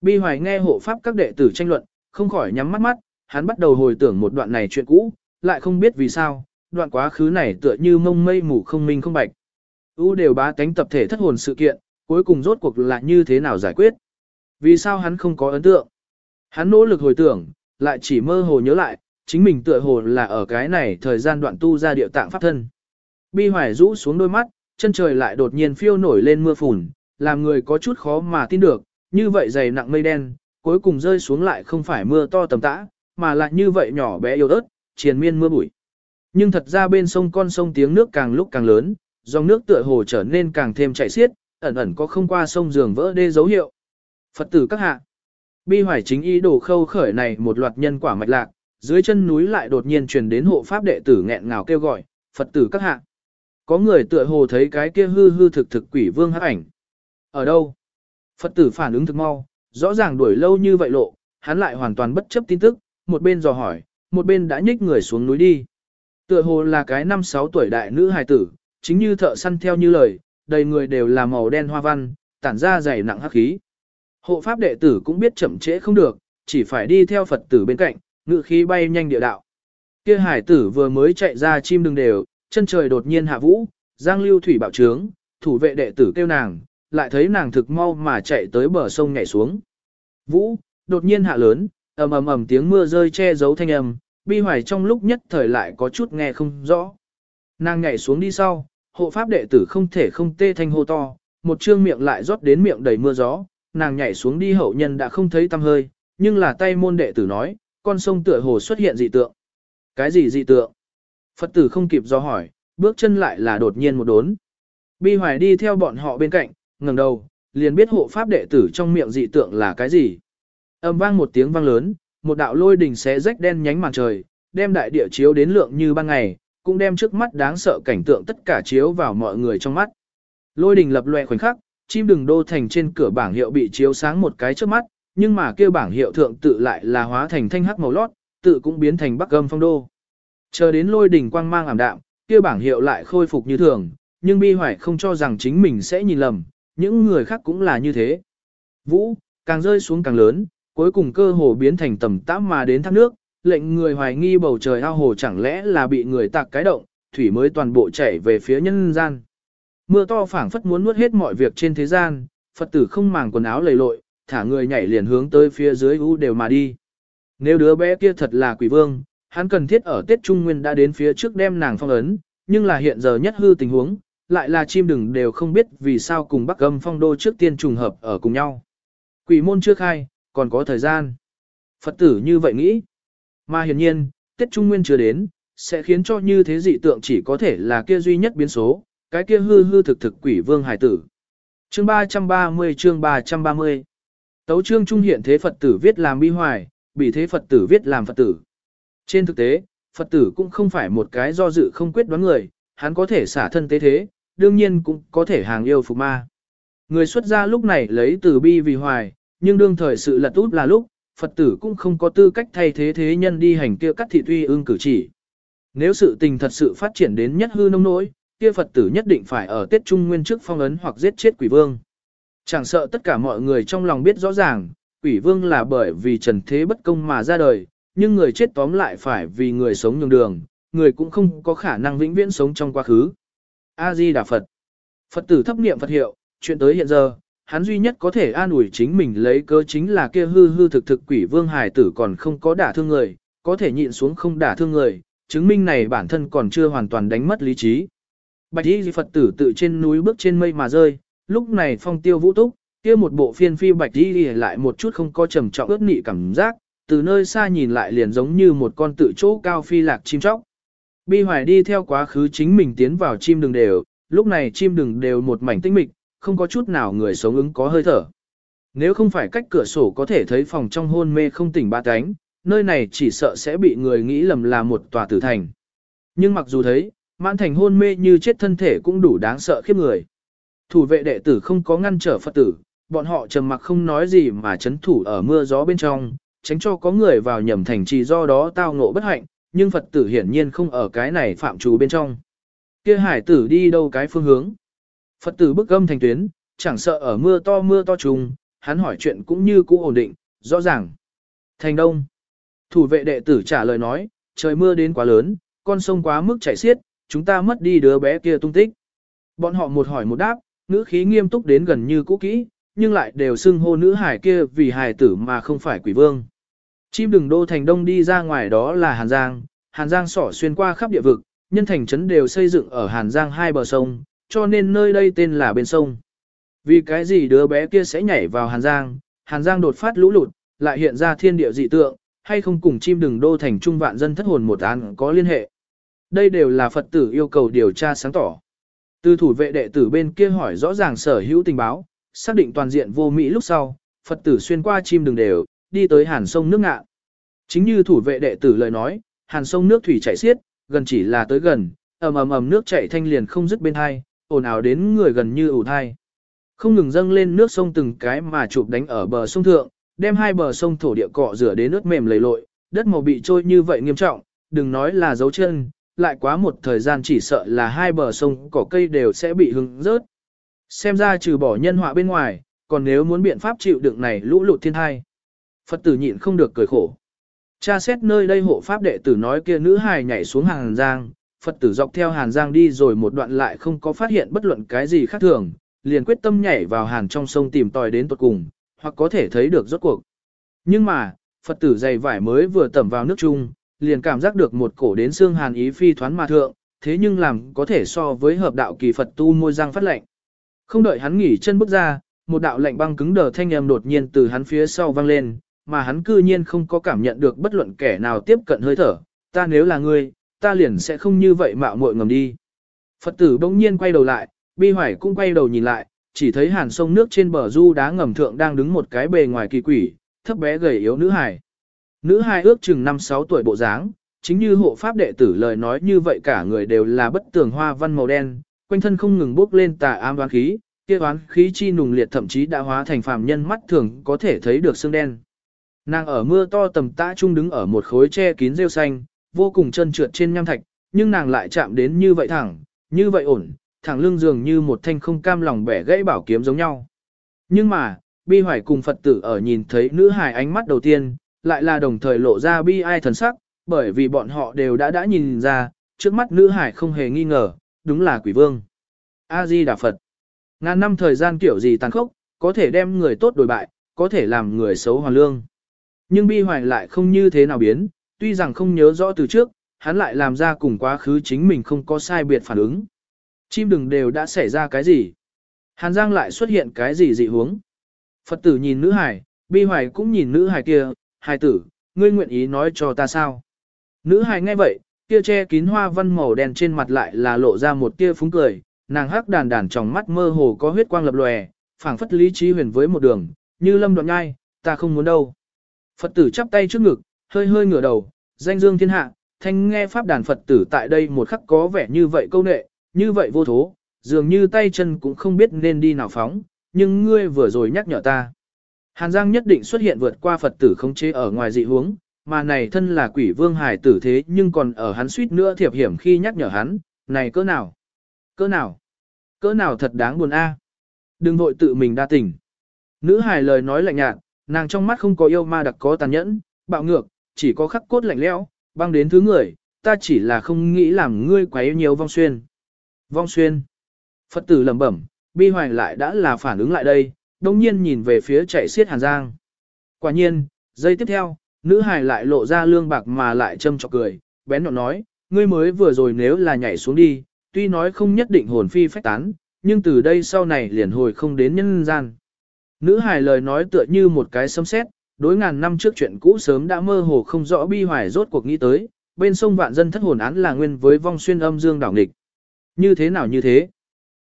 Bi hoài nghe hộ pháp các đệ tử tranh luận, không khỏi nhắm mắt mắt, hắn bắt đầu hồi tưởng một đoạn này chuyện cũ, lại không biết vì sao, đoạn quá khứ này tựa như mông mây mù không minh không bạch. U đều bá tánh tập thể thất hồn sự kiện, cuối cùng rốt cuộc là như thế nào giải quyết. Vì sao hắn không có ấn tượng? Hắn nỗ lực hồi tưởng, lại chỉ mơ hồ nhớ lại, chính mình tựa hồ là ở cái này thời gian đoạn tu ra điệu tạng pháp thân. Bi hoài rũ xuống đôi mắt, chân trời lại đột nhiên phiêu nổi lên mưa phùn, làm người có chút khó mà tin được, như vậy dày nặng mây đen, cuối cùng rơi xuống lại không phải mưa to tầm tã, mà lại như vậy nhỏ bé yếu ớt, triền miên mưa bụi. Nhưng thật ra bên sông con sông tiếng nước càng lúc càng lớn, dòng nước tựa hồ trở nên càng thêm chảy xiết, ẩn ẩn có không qua sông giường vỡ đê dấu hiệu. Phật tử các hạ. Bi hoài chính ý đồ khâu khởi này một loạt nhân quả mạch lạc, dưới chân núi lại đột nhiên truyền đến hộ pháp đệ tử nghẹn ngào kêu gọi, Phật tử các hạ. Có người tựa hồ thấy cái kia hư hư thực thực quỷ vương hắc ảnh. Ở đâu? Phật tử phản ứng thực mau, rõ ràng đuổi lâu như vậy lộ, hắn lại hoàn toàn bất chấp tin tức, một bên dò hỏi, một bên đã nhích người xuống núi đi. Tựa hồ là cái năm sáu tuổi đại nữ hài tử, chính như thợ săn theo như lời, đầy người đều là màu đen hoa văn, tản ra dày nặng hắc khí. Hộ pháp đệ tử cũng biết chậm trễ không được, chỉ phải đi theo Phật tử bên cạnh, ngự khí bay nhanh địa đạo. Kia hải tử vừa mới chạy ra chim đừng đều, chân trời đột nhiên hạ vũ, giang lưu thủy bạo trướng, thủ vệ đệ tử kêu nàng, lại thấy nàng thực mau mà chạy tới bờ sông nhảy xuống. Vũ, đột nhiên hạ lớn, ầm ầm ầm tiếng mưa rơi che giấu thanh âm, bi hoài trong lúc nhất thời lại có chút nghe không rõ. Nàng nhảy xuống đi sau, hộ pháp đệ tử không thể không tê thanh hô to, một trương miệng lại rót đến miệng đầy mưa gió, nàng nhảy xuống đi hậu nhân đã không thấy tăm hơi, nhưng là tay môn đệ tử nói, con sông tựa hồ xuất hiện dị tượng. Cái gì dị tượng? Phật tử không kịp do hỏi, bước chân lại là đột nhiên một đốn. Bi hoài đi theo bọn họ bên cạnh, ngẩng đầu, liền biết hộ pháp đệ tử trong miệng dị tượng là cái gì. Âm vang một tiếng vang lớn, một đạo lôi đỉnh xé rách đen nhánh màn trời, đem đại địa chiếu đến lượng như ban ngày, cũng đem trước mắt đáng sợ cảnh tượng tất cả chiếu vào mọi người trong mắt. Lôi đỉnh lập loè khoảnh khắc, chim đừng đô thành trên cửa bảng hiệu bị chiếu sáng một cái trước mắt, nhưng mà kêu bảng hiệu thượng tự lại là hóa thành thanh hắc màu lót, tự cũng biến thành bắc âm phong đô. Chờ đến lôi đỉnh quang mang ảm đạm, kia bảng hiệu lại khôi phục như thường, nhưng bi hoài không cho rằng chính mình sẽ nhìn lầm, những người khác cũng là như thế. Vũ, càng rơi xuống càng lớn, cuối cùng cơ hồ biến thành tầm tám mà đến thác nước, lệnh người hoài nghi bầu trời ao hồ chẳng lẽ là bị người tạc cái động, thủy mới toàn bộ chảy về phía nhân gian. Mưa to phảng phất muốn nuốt hết mọi việc trên thế gian, Phật tử không màng quần áo lầy lội, thả người nhảy liền hướng tới phía dưới u đều mà đi. Nếu đứa bé kia thật là quỷ vương, hắn cần thiết ở Tết Trung Nguyên đã đến phía trước đem nàng phong ấn, nhưng là hiện giờ nhất hư tình huống, lại là chim đừng đều không biết vì sao cùng Bắc Âm Phong Đô trước tiên trùng hợp ở cùng nhau. Quỷ môn chưa khai, còn có thời gian. Phật tử như vậy nghĩ. Mà hiển nhiên, Tết Trung Nguyên chưa đến, sẽ khiến cho như thế dị tượng chỉ có thể là kia duy nhất biến số, cái kia hư hư thực thực quỷ vương hải tử. Chương 330 chương 330 Tấu chương trung hiện thế Phật tử viết làm bi hoài, bị thế Phật tử viết làm Phật tử. Trên thực tế, Phật tử cũng không phải một cái do dự không quyết đoán người, hắn có thể xả thân tế thế, đương nhiên cũng có thể hàng yêu phục ma. Người xuất gia lúc này lấy từ bi vì hoài, nhưng đương thời sự lật út là lúc, Phật tử cũng không có tư cách thay thế thế nhân đi hành kia cắt thị tuy ương cử chỉ. Nếu sự tình thật sự phát triển đến nhất hư nông nỗi, kia Phật tử nhất định phải ở Tết Trung Nguyên trước phong ấn hoặc giết chết quỷ vương. Chẳng sợ tất cả mọi người trong lòng biết rõ ràng, quỷ vương là bởi vì trần thế bất công mà ra đời, nhưng người chết tóm lại phải vì người sống nhường đường, người cũng không có khả năng vĩnh viễn sống trong quá khứ. A-di Đà Phật Phật tử thấp niệm Phật hiệu, chuyện tới hiện giờ, hắn duy nhất có thể an ủi chính mình lấy cơ chính là kia hư hư thực thực quỷ vương hài tử còn không có đả thương người, có thể nhịn xuống không đả thương người, chứng minh này bản thân còn chưa hoàn toàn đánh mất lý trí. Bạch y Phật tử tự trên núi bước trên mây mà rơi, lúc này phong tiêu vũ túc, kia một bộ phiên phi bạch y lại một chút không có trầm trọng ướt nị cảm giác, từ nơi xa nhìn lại liền giống như một con tự chỗ cao phi lạc chim chóc. Bi hoài đi theo quá khứ chính mình tiến vào chim đường đều, lúc này chim đường đều một mảnh tinh mịch, không có chút nào người sống ứng có hơi thở. Nếu không phải cách cửa sổ có thể thấy phòng trong hôn mê không tỉnh ba cánh, nơi này chỉ sợ sẽ bị người nghĩ lầm là một tòa tử thành. Nhưng mặc dù thấy, mãn thành hôn mê như chết thân thể cũng đủ đáng sợ khiếp người. Thủ vệ đệ tử không có ngăn trở Phật tử, bọn họ trầm mặc không nói gì mà chấn thủ ở mưa gió bên trong, tránh cho có người vào nhầm thành trì do đó tao ngộ bất hạnh, nhưng Phật tử hiển nhiên không ở cái này phạm trù bên trong. Kia hải tử đi đâu cái phương hướng? Phật tử bức âm thành tuyến, chẳng sợ ở mưa to mưa to trùng, hắn hỏi chuyện cũng như cũ ổn định, rõ ràng. Thành đông. Thủ vệ đệ tử trả lời nói, trời mưa đến quá lớn, con sông quá mức chảy xiết, chúng ta mất đi đứa bé kia tung tích. Bọn họ một hỏi một đáp, ngữ khí nghiêm túc đến gần như cũ kỹ, nhưng lại đều xưng hô nữ hải kia vì hài tử mà không phải quỷ vương. Chim đừng đô thành đông đi ra ngoài đó là Hàn Giang, Hàn Giang sỏ xuyên qua khắp địa vực, nhân thành trấn đều xây dựng ở Hàn Giang hai bờ sông, cho nên nơi đây tên là bên sông. Vì cái gì đứa bé kia sẽ nhảy vào Hàn Giang, Hàn Giang đột phát lũ lụt, lại hiện ra thiên địa dị tượng, hay không cùng chim đừng đô thành trung vạn dân thất hồn một án có liên hệ. Đây đều là Phật tử yêu cầu điều tra sáng tỏ. Từ thủ vệ đệ tử bên kia hỏi rõ ràng sở hữu tình báo, xác định toàn diện vô mỹ lúc sau, Phật tử xuyên qua chim đừng đều, đi tới hàn sông nước ngạ. Chính như thủ vệ đệ tử lời nói, hàn sông nước thủy chảy xiết, gần chỉ là tới gần, ầm ầm ầm nước chảy thanh liền không dứt bên hai, ồn ào đến người gần như ủ thai. Không ngừng dâng lên nước sông từng cái mà chụp đánh ở bờ sông thượng, đem hai bờ sông thổ địa cọ rửa đến nước mềm lầy lội, đất màu bị trôi như vậy nghiêm trọng, đừng nói là dấu chân, lại quá một thời gian chỉ sợ là hai bờ sông cỏ cây đều sẽ bị hứng rớt. Xem ra trừ bỏ nhân họa bên ngoài, còn nếu muốn biện pháp chịu đựng này lũ lụt thiên thai. Phật tử nhịn không được cười khổ. Cha xét nơi đây hộ pháp đệ tử nói kia nữ hài nhảy xuống hàng giang, Phật tử dọc theo hàn giang đi rồi một đoạn lại không có phát hiện bất luận cái gì khác thường, liền quyết tâm nhảy vào hàn trong sông tìm tòi đến tuột cùng, hoặc có thể thấy được rốt cuộc. Nhưng mà, Phật tử dày vải mới vừa tẩm vào nước chung, liền cảm giác được một cổ đến xương hàn ý phi thoán mà thượng, thế nhưng làm có thể so với hợp đạo kỳ Phật tu môi răng phát lệnh. Không đợi hắn nghỉ chân bước ra, một đạo lạnh băng cứng đờ thanh âm đột nhiên từ hắn phía sau vang lên, mà hắn cư nhiên không có cảm nhận được bất luận kẻ nào tiếp cận hơi thở, ta nếu là ngươi, ta liền sẽ không như vậy mạo muội ngầm đi. Phật tử bỗng nhiên quay đầu lại, bi hoài cũng quay đầu nhìn lại, chỉ thấy hàn sông nước trên bờ du đá ngầm thượng đang đứng một cái bề ngoài kỳ quỷ, thấp bé gầy yếu nữ hài. Nữ hài ước chừng 5-6 tuổi bộ dáng, chính như hộ pháp đệ tử lời nói như vậy cả người đều là bất tường hoa văn màu đen, quanh thân không ngừng bốc lên tà ám đoán khí, kia đoán khí chi nùng liệt thậm chí đã hóa thành phàm nhân mắt thường có thể thấy được xương đen. Nàng ở mưa to tầm tã trung đứng ở một khối che kín rêu xanh, vô cùng chân trượt trên nham thạch, nhưng nàng lại chạm đến như vậy thẳng, như vậy ổn, thẳng lưng dường như một thanh không cam lòng bẻ gãy bảo kiếm giống nhau. Nhưng mà, bi hoài cùng Phật tử ở nhìn thấy nữ hài ánh mắt đầu tiên, lại là đồng thời lộ ra bi ai thần sắc, bởi vì bọn họ đều đã đã nhìn ra, trước mắt nữ hải không hề nghi ngờ, đúng là quỷ vương. A-di Đà Phật. Ngàn năm thời gian kiểu gì tàn khốc, có thể đem người tốt đổi bại, có thể làm người xấu hoàn lương. Nhưng bi hoài lại không như thế nào biến, tuy rằng không nhớ rõ từ trước, hắn lại làm ra cùng quá khứ chính mình không có sai biệt phản ứng. Chim đừng đều đã xảy ra cái gì. Hàn Giang lại xuất hiện cái gì dị hướng. Phật tử nhìn nữ hải, bi hoài cũng nhìn nữ hải kia, hài tử, ngươi nguyện ý nói cho ta sao? Nữ hải nghe vậy, kia che kín hoa văn màu đen trên mặt lại là lộ ra một tia phúng cười, nàng hắc đàn đàn trong mắt mơ hồ có huyết quang lập lòe, phảng phất lý trí huyền với một đường, như lâm đoạn nhai, ta không muốn đâu. Phật tử chắp tay trước ngực, hơi hơi ngửa đầu, danh dương thiên hạ, thanh nghe pháp đàn Phật tử tại đây một khắc có vẻ như vậy câu nệ, như vậy vô thố, dường như tay chân cũng không biết nên đi nào phóng, nhưng ngươi vừa rồi nhắc nhở ta. Hàn Giang nhất định xuất hiện vượt qua Phật tử không chế ở ngoài dị huống, mà này thân là quỷ vương hài tử thế nhưng còn ở hắn suýt nữa thiệp hiểm khi nhắc nhở hắn, này cỡ nào? Cỡ nào? Cỡ nào thật đáng buồn a? Đừng vội tự mình đa tình. Nữ hài lời nói lạnh nhạt, nàng trong mắt không có yêu ma đặc có tàn nhẫn, bạo ngược, chỉ có khắc cốt lạnh lẽo, băng đến thứ người, ta chỉ là không nghĩ làm ngươi quá yêu nhiều vong xuyên. Vong xuyên. Phật tử lẩm bẩm, bi hoài lại đã là phản ứng lại đây, đồng nhiên nhìn về phía chạy xiết Hàn Giang. Quả nhiên, giây tiếp theo, nữ hài lại lộ ra lương bạc mà lại châm chọc cười, bén nhọn nói, ngươi mới vừa rồi nếu là nhảy xuống đi, tuy nói không nhất định hồn phi phách tán, nhưng từ đây sau này liền hồi không đến nhân gian. Nữ hài lời nói tựa như một cái sấm sét, đối ngàn năm trước chuyện cũ sớm đã mơ hồ không rõ bi hoài rốt cuộc nghĩ tới, bên sông vạn dân thất hồn án là nguyên với vong xuyên âm dương đảo nghịch. Như thế nào như thế?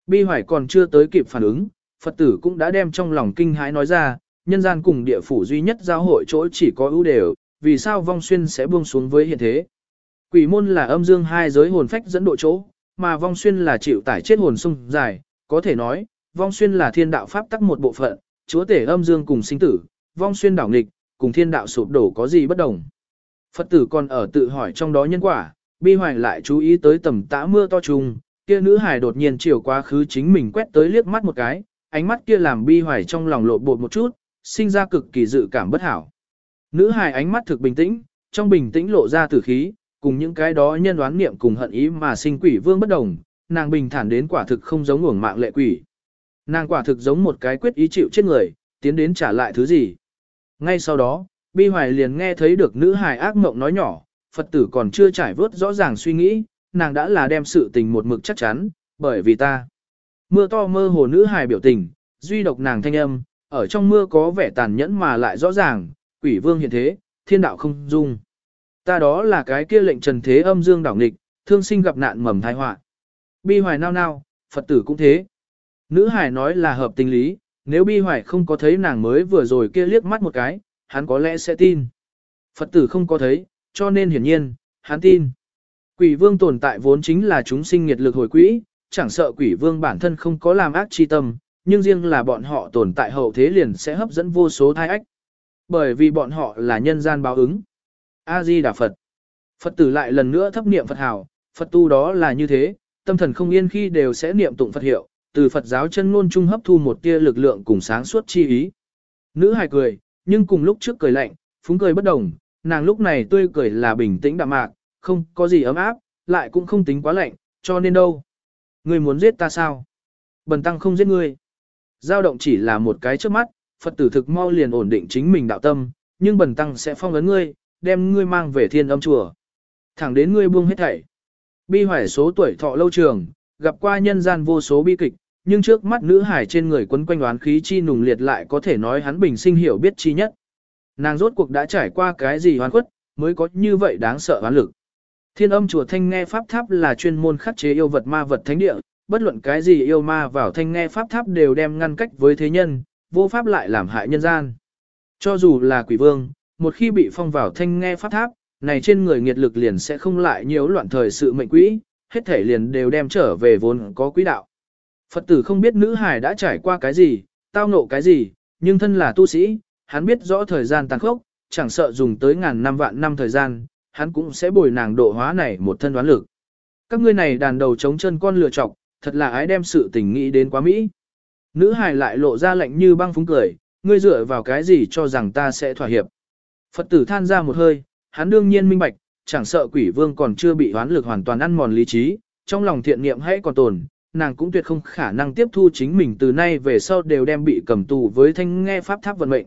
Bi hoài còn chưa tới kịp phản ứng, Phật tử cũng đã đem trong lòng kinh hãi nói ra, nhân gian cùng địa phủ duy nhất giao hội chỗ chỉ có ưu đều, vì sao vong xuyên sẽ buông xuống với hiện thế. Quỷ môn là âm dương hai giới hồn phách dẫn độ chỗ, mà vong xuyên là chịu tải chết hồn sung dài, có thể nói, vong xuyên là thiên đạo pháp tắc một bộ phận, chúa tể âm dương cùng sinh tử, vong xuyên đảo nghịch, cùng thiên đạo sụp đổ có gì bất đồng. Phật tử còn ở tự hỏi trong đó nhân quả, bi hoài lại chú ý tới tầm tã mưa to trùng, kia nữ hài đột nhiên chiều quá khứ chính mình quét tới liếc mắt một cái, ánh mắt kia làm bi hoài trong lòng lộ bột một chút, sinh ra cực kỳ dự cảm bất hảo. Nữ hài ánh mắt thực bình tĩnh, trong bình tĩnh lộ ra tử khí, cùng những cái đó nhân đoán niệm cùng hận ý mà sinh quỷ vương bất đồng, nàng bình thản đến quả thực không giống uổng mạng lệ quỷ. Nàng quả thực giống một cái quyết ý chịu chết người, tiến đến trả lại thứ gì. Ngay sau đó, Bi Hoài liền nghe thấy được nữ hài ác mộng nói nhỏ, Phật tử còn chưa trải vớt rõ ràng suy nghĩ, nàng đã là đem sự tình một mực chắc chắn, bởi vì ta. Mưa to mơ hồ nữ hài biểu tình, duy độc nàng thanh âm, ở trong mưa có vẻ tàn nhẫn mà lại rõ ràng, quỷ vương hiện thế, thiên đạo không dung. Ta đó là cái kia lệnh trần thế âm dương đảo nghịch, thương sinh gặp nạn mầm thai họa. Bi hoài nao nao, Phật tử cũng thế. Nữ hải nói là hợp tình lý, nếu bi hoài không có thấy nàng mới vừa rồi kia liếc mắt một cái, hắn có lẽ sẽ tin. Phật tử không có thấy, cho nên hiển nhiên, hắn tin. Quỷ vương tồn tại vốn chính là chúng sinh nghiệt lực hồi quỹ, chẳng sợ quỷ vương bản thân không có làm ác chi tâm, nhưng riêng là bọn họ tồn tại hậu thế liền sẽ hấp dẫn vô số thai ách. Bởi vì bọn họ là nhân gian báo ứng. A-di Đà Phật. Phật tử lại lần nữa thấp niệm Phật hào, Phật tu đó là như thế, tâm thần không yên khi đều sẽ niệm tụng Phật hiệu, từ Phật giáo chân ngôn trung hấp thu một tia lực lượng cùng sáng suốt chi ý. Nữ hài cười, nhưng cùng lúc trước cười lạnh, phúng cười bất đồng, nàng lúc này tươi cười là bình tĩnh đạm mạc, không có gì ấm áp, lại cũng không tính quá lạnh, cho nên đâu. Ngươi muốn giết ta sao? Bần tăng không giết ngươi. Giao động chỉ là một cái trước mắt, Phật tử thực mau liền ổn định chính mình đạo tâm, nhưng bần tăng sẽ phong ấn ngươi, đem ngươi mang về thiên âm chùa. Thẳng đến ngươi buông hết thảy. Bi hoài số tuổi thọ lâu trường, gặp qua nhân gian vô số bi kịch, nhưng trước mắt nữ hải trên người quấn quanh oán khí chi nùng liệt lại có thể nói hắn bình sinh hiểu biết chi nhất. Nàng rốt cuộc đã trải qua cái gì hoán khuất, mới có như vậy đáng sợ hoán lực. Thiên âm chùa thanh nghe pháp tháp là chuyên môn khắc chế yêu vật ma vật thánh địa, bất luận cái gì yêu ma vào thanh nghe pháp tháp đều đem ngăn cách với thế nhân, vô pháp lại làm hại nhân gian. Cho dù là quỷ vương, một khi bị phong vào thanh nghe pháp tháp, này trên người nghiệt lực liền sẽ không lại nhiều loạn thời sự mệnh quỹ, hết thể liền đều đem trở về vốn có quỹ đạo. Phật tử không biết nữ hải đã trải qua cái gì, tao nộ cái gì, nhưng thân là tu sĩ, hắn biết rõ thời gian tàn khốc, chẳng sợ dùng tới ngàn năm vạn năm thời gian, hắn cũng sẽ bồi nàng độ hóa này một thân đoán lực. Các ngươi này đàn đầu chống chân con lừa chọc, thật là ái đem sự tình nghĩ đến quá Mỹ. Nữ hài lại lộ ra lạnh như băng phúng cười, ngươi dựa vào cái gì cho rằng ta sẽ thỏa hiệp. Phật tử than ra một hơi, hắn đương nhiên minh bạch, chẳng sợ quỷ vương còn chưa bị hoán lực hoàn toàn ăn mòn lý trí, trong lòng thiện niệm hãy còn tồn, nàng cũng tuyệt không khả năng tiếp thu chính mình từ nay về sau đều đem bị cầm tù với thanh nghe pháp tháp vận mệnh.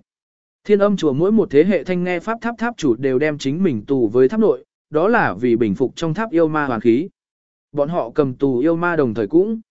Thiên âm chùa mỗi một thế hệ thanh nghe pháp tháp tháp chủ đều đem chính mình tù với tháp nội, đó là vì bình phục trong tháp yêu ma hoàn khí. Bọn họ cầm tù yêu ma đồng thời cũng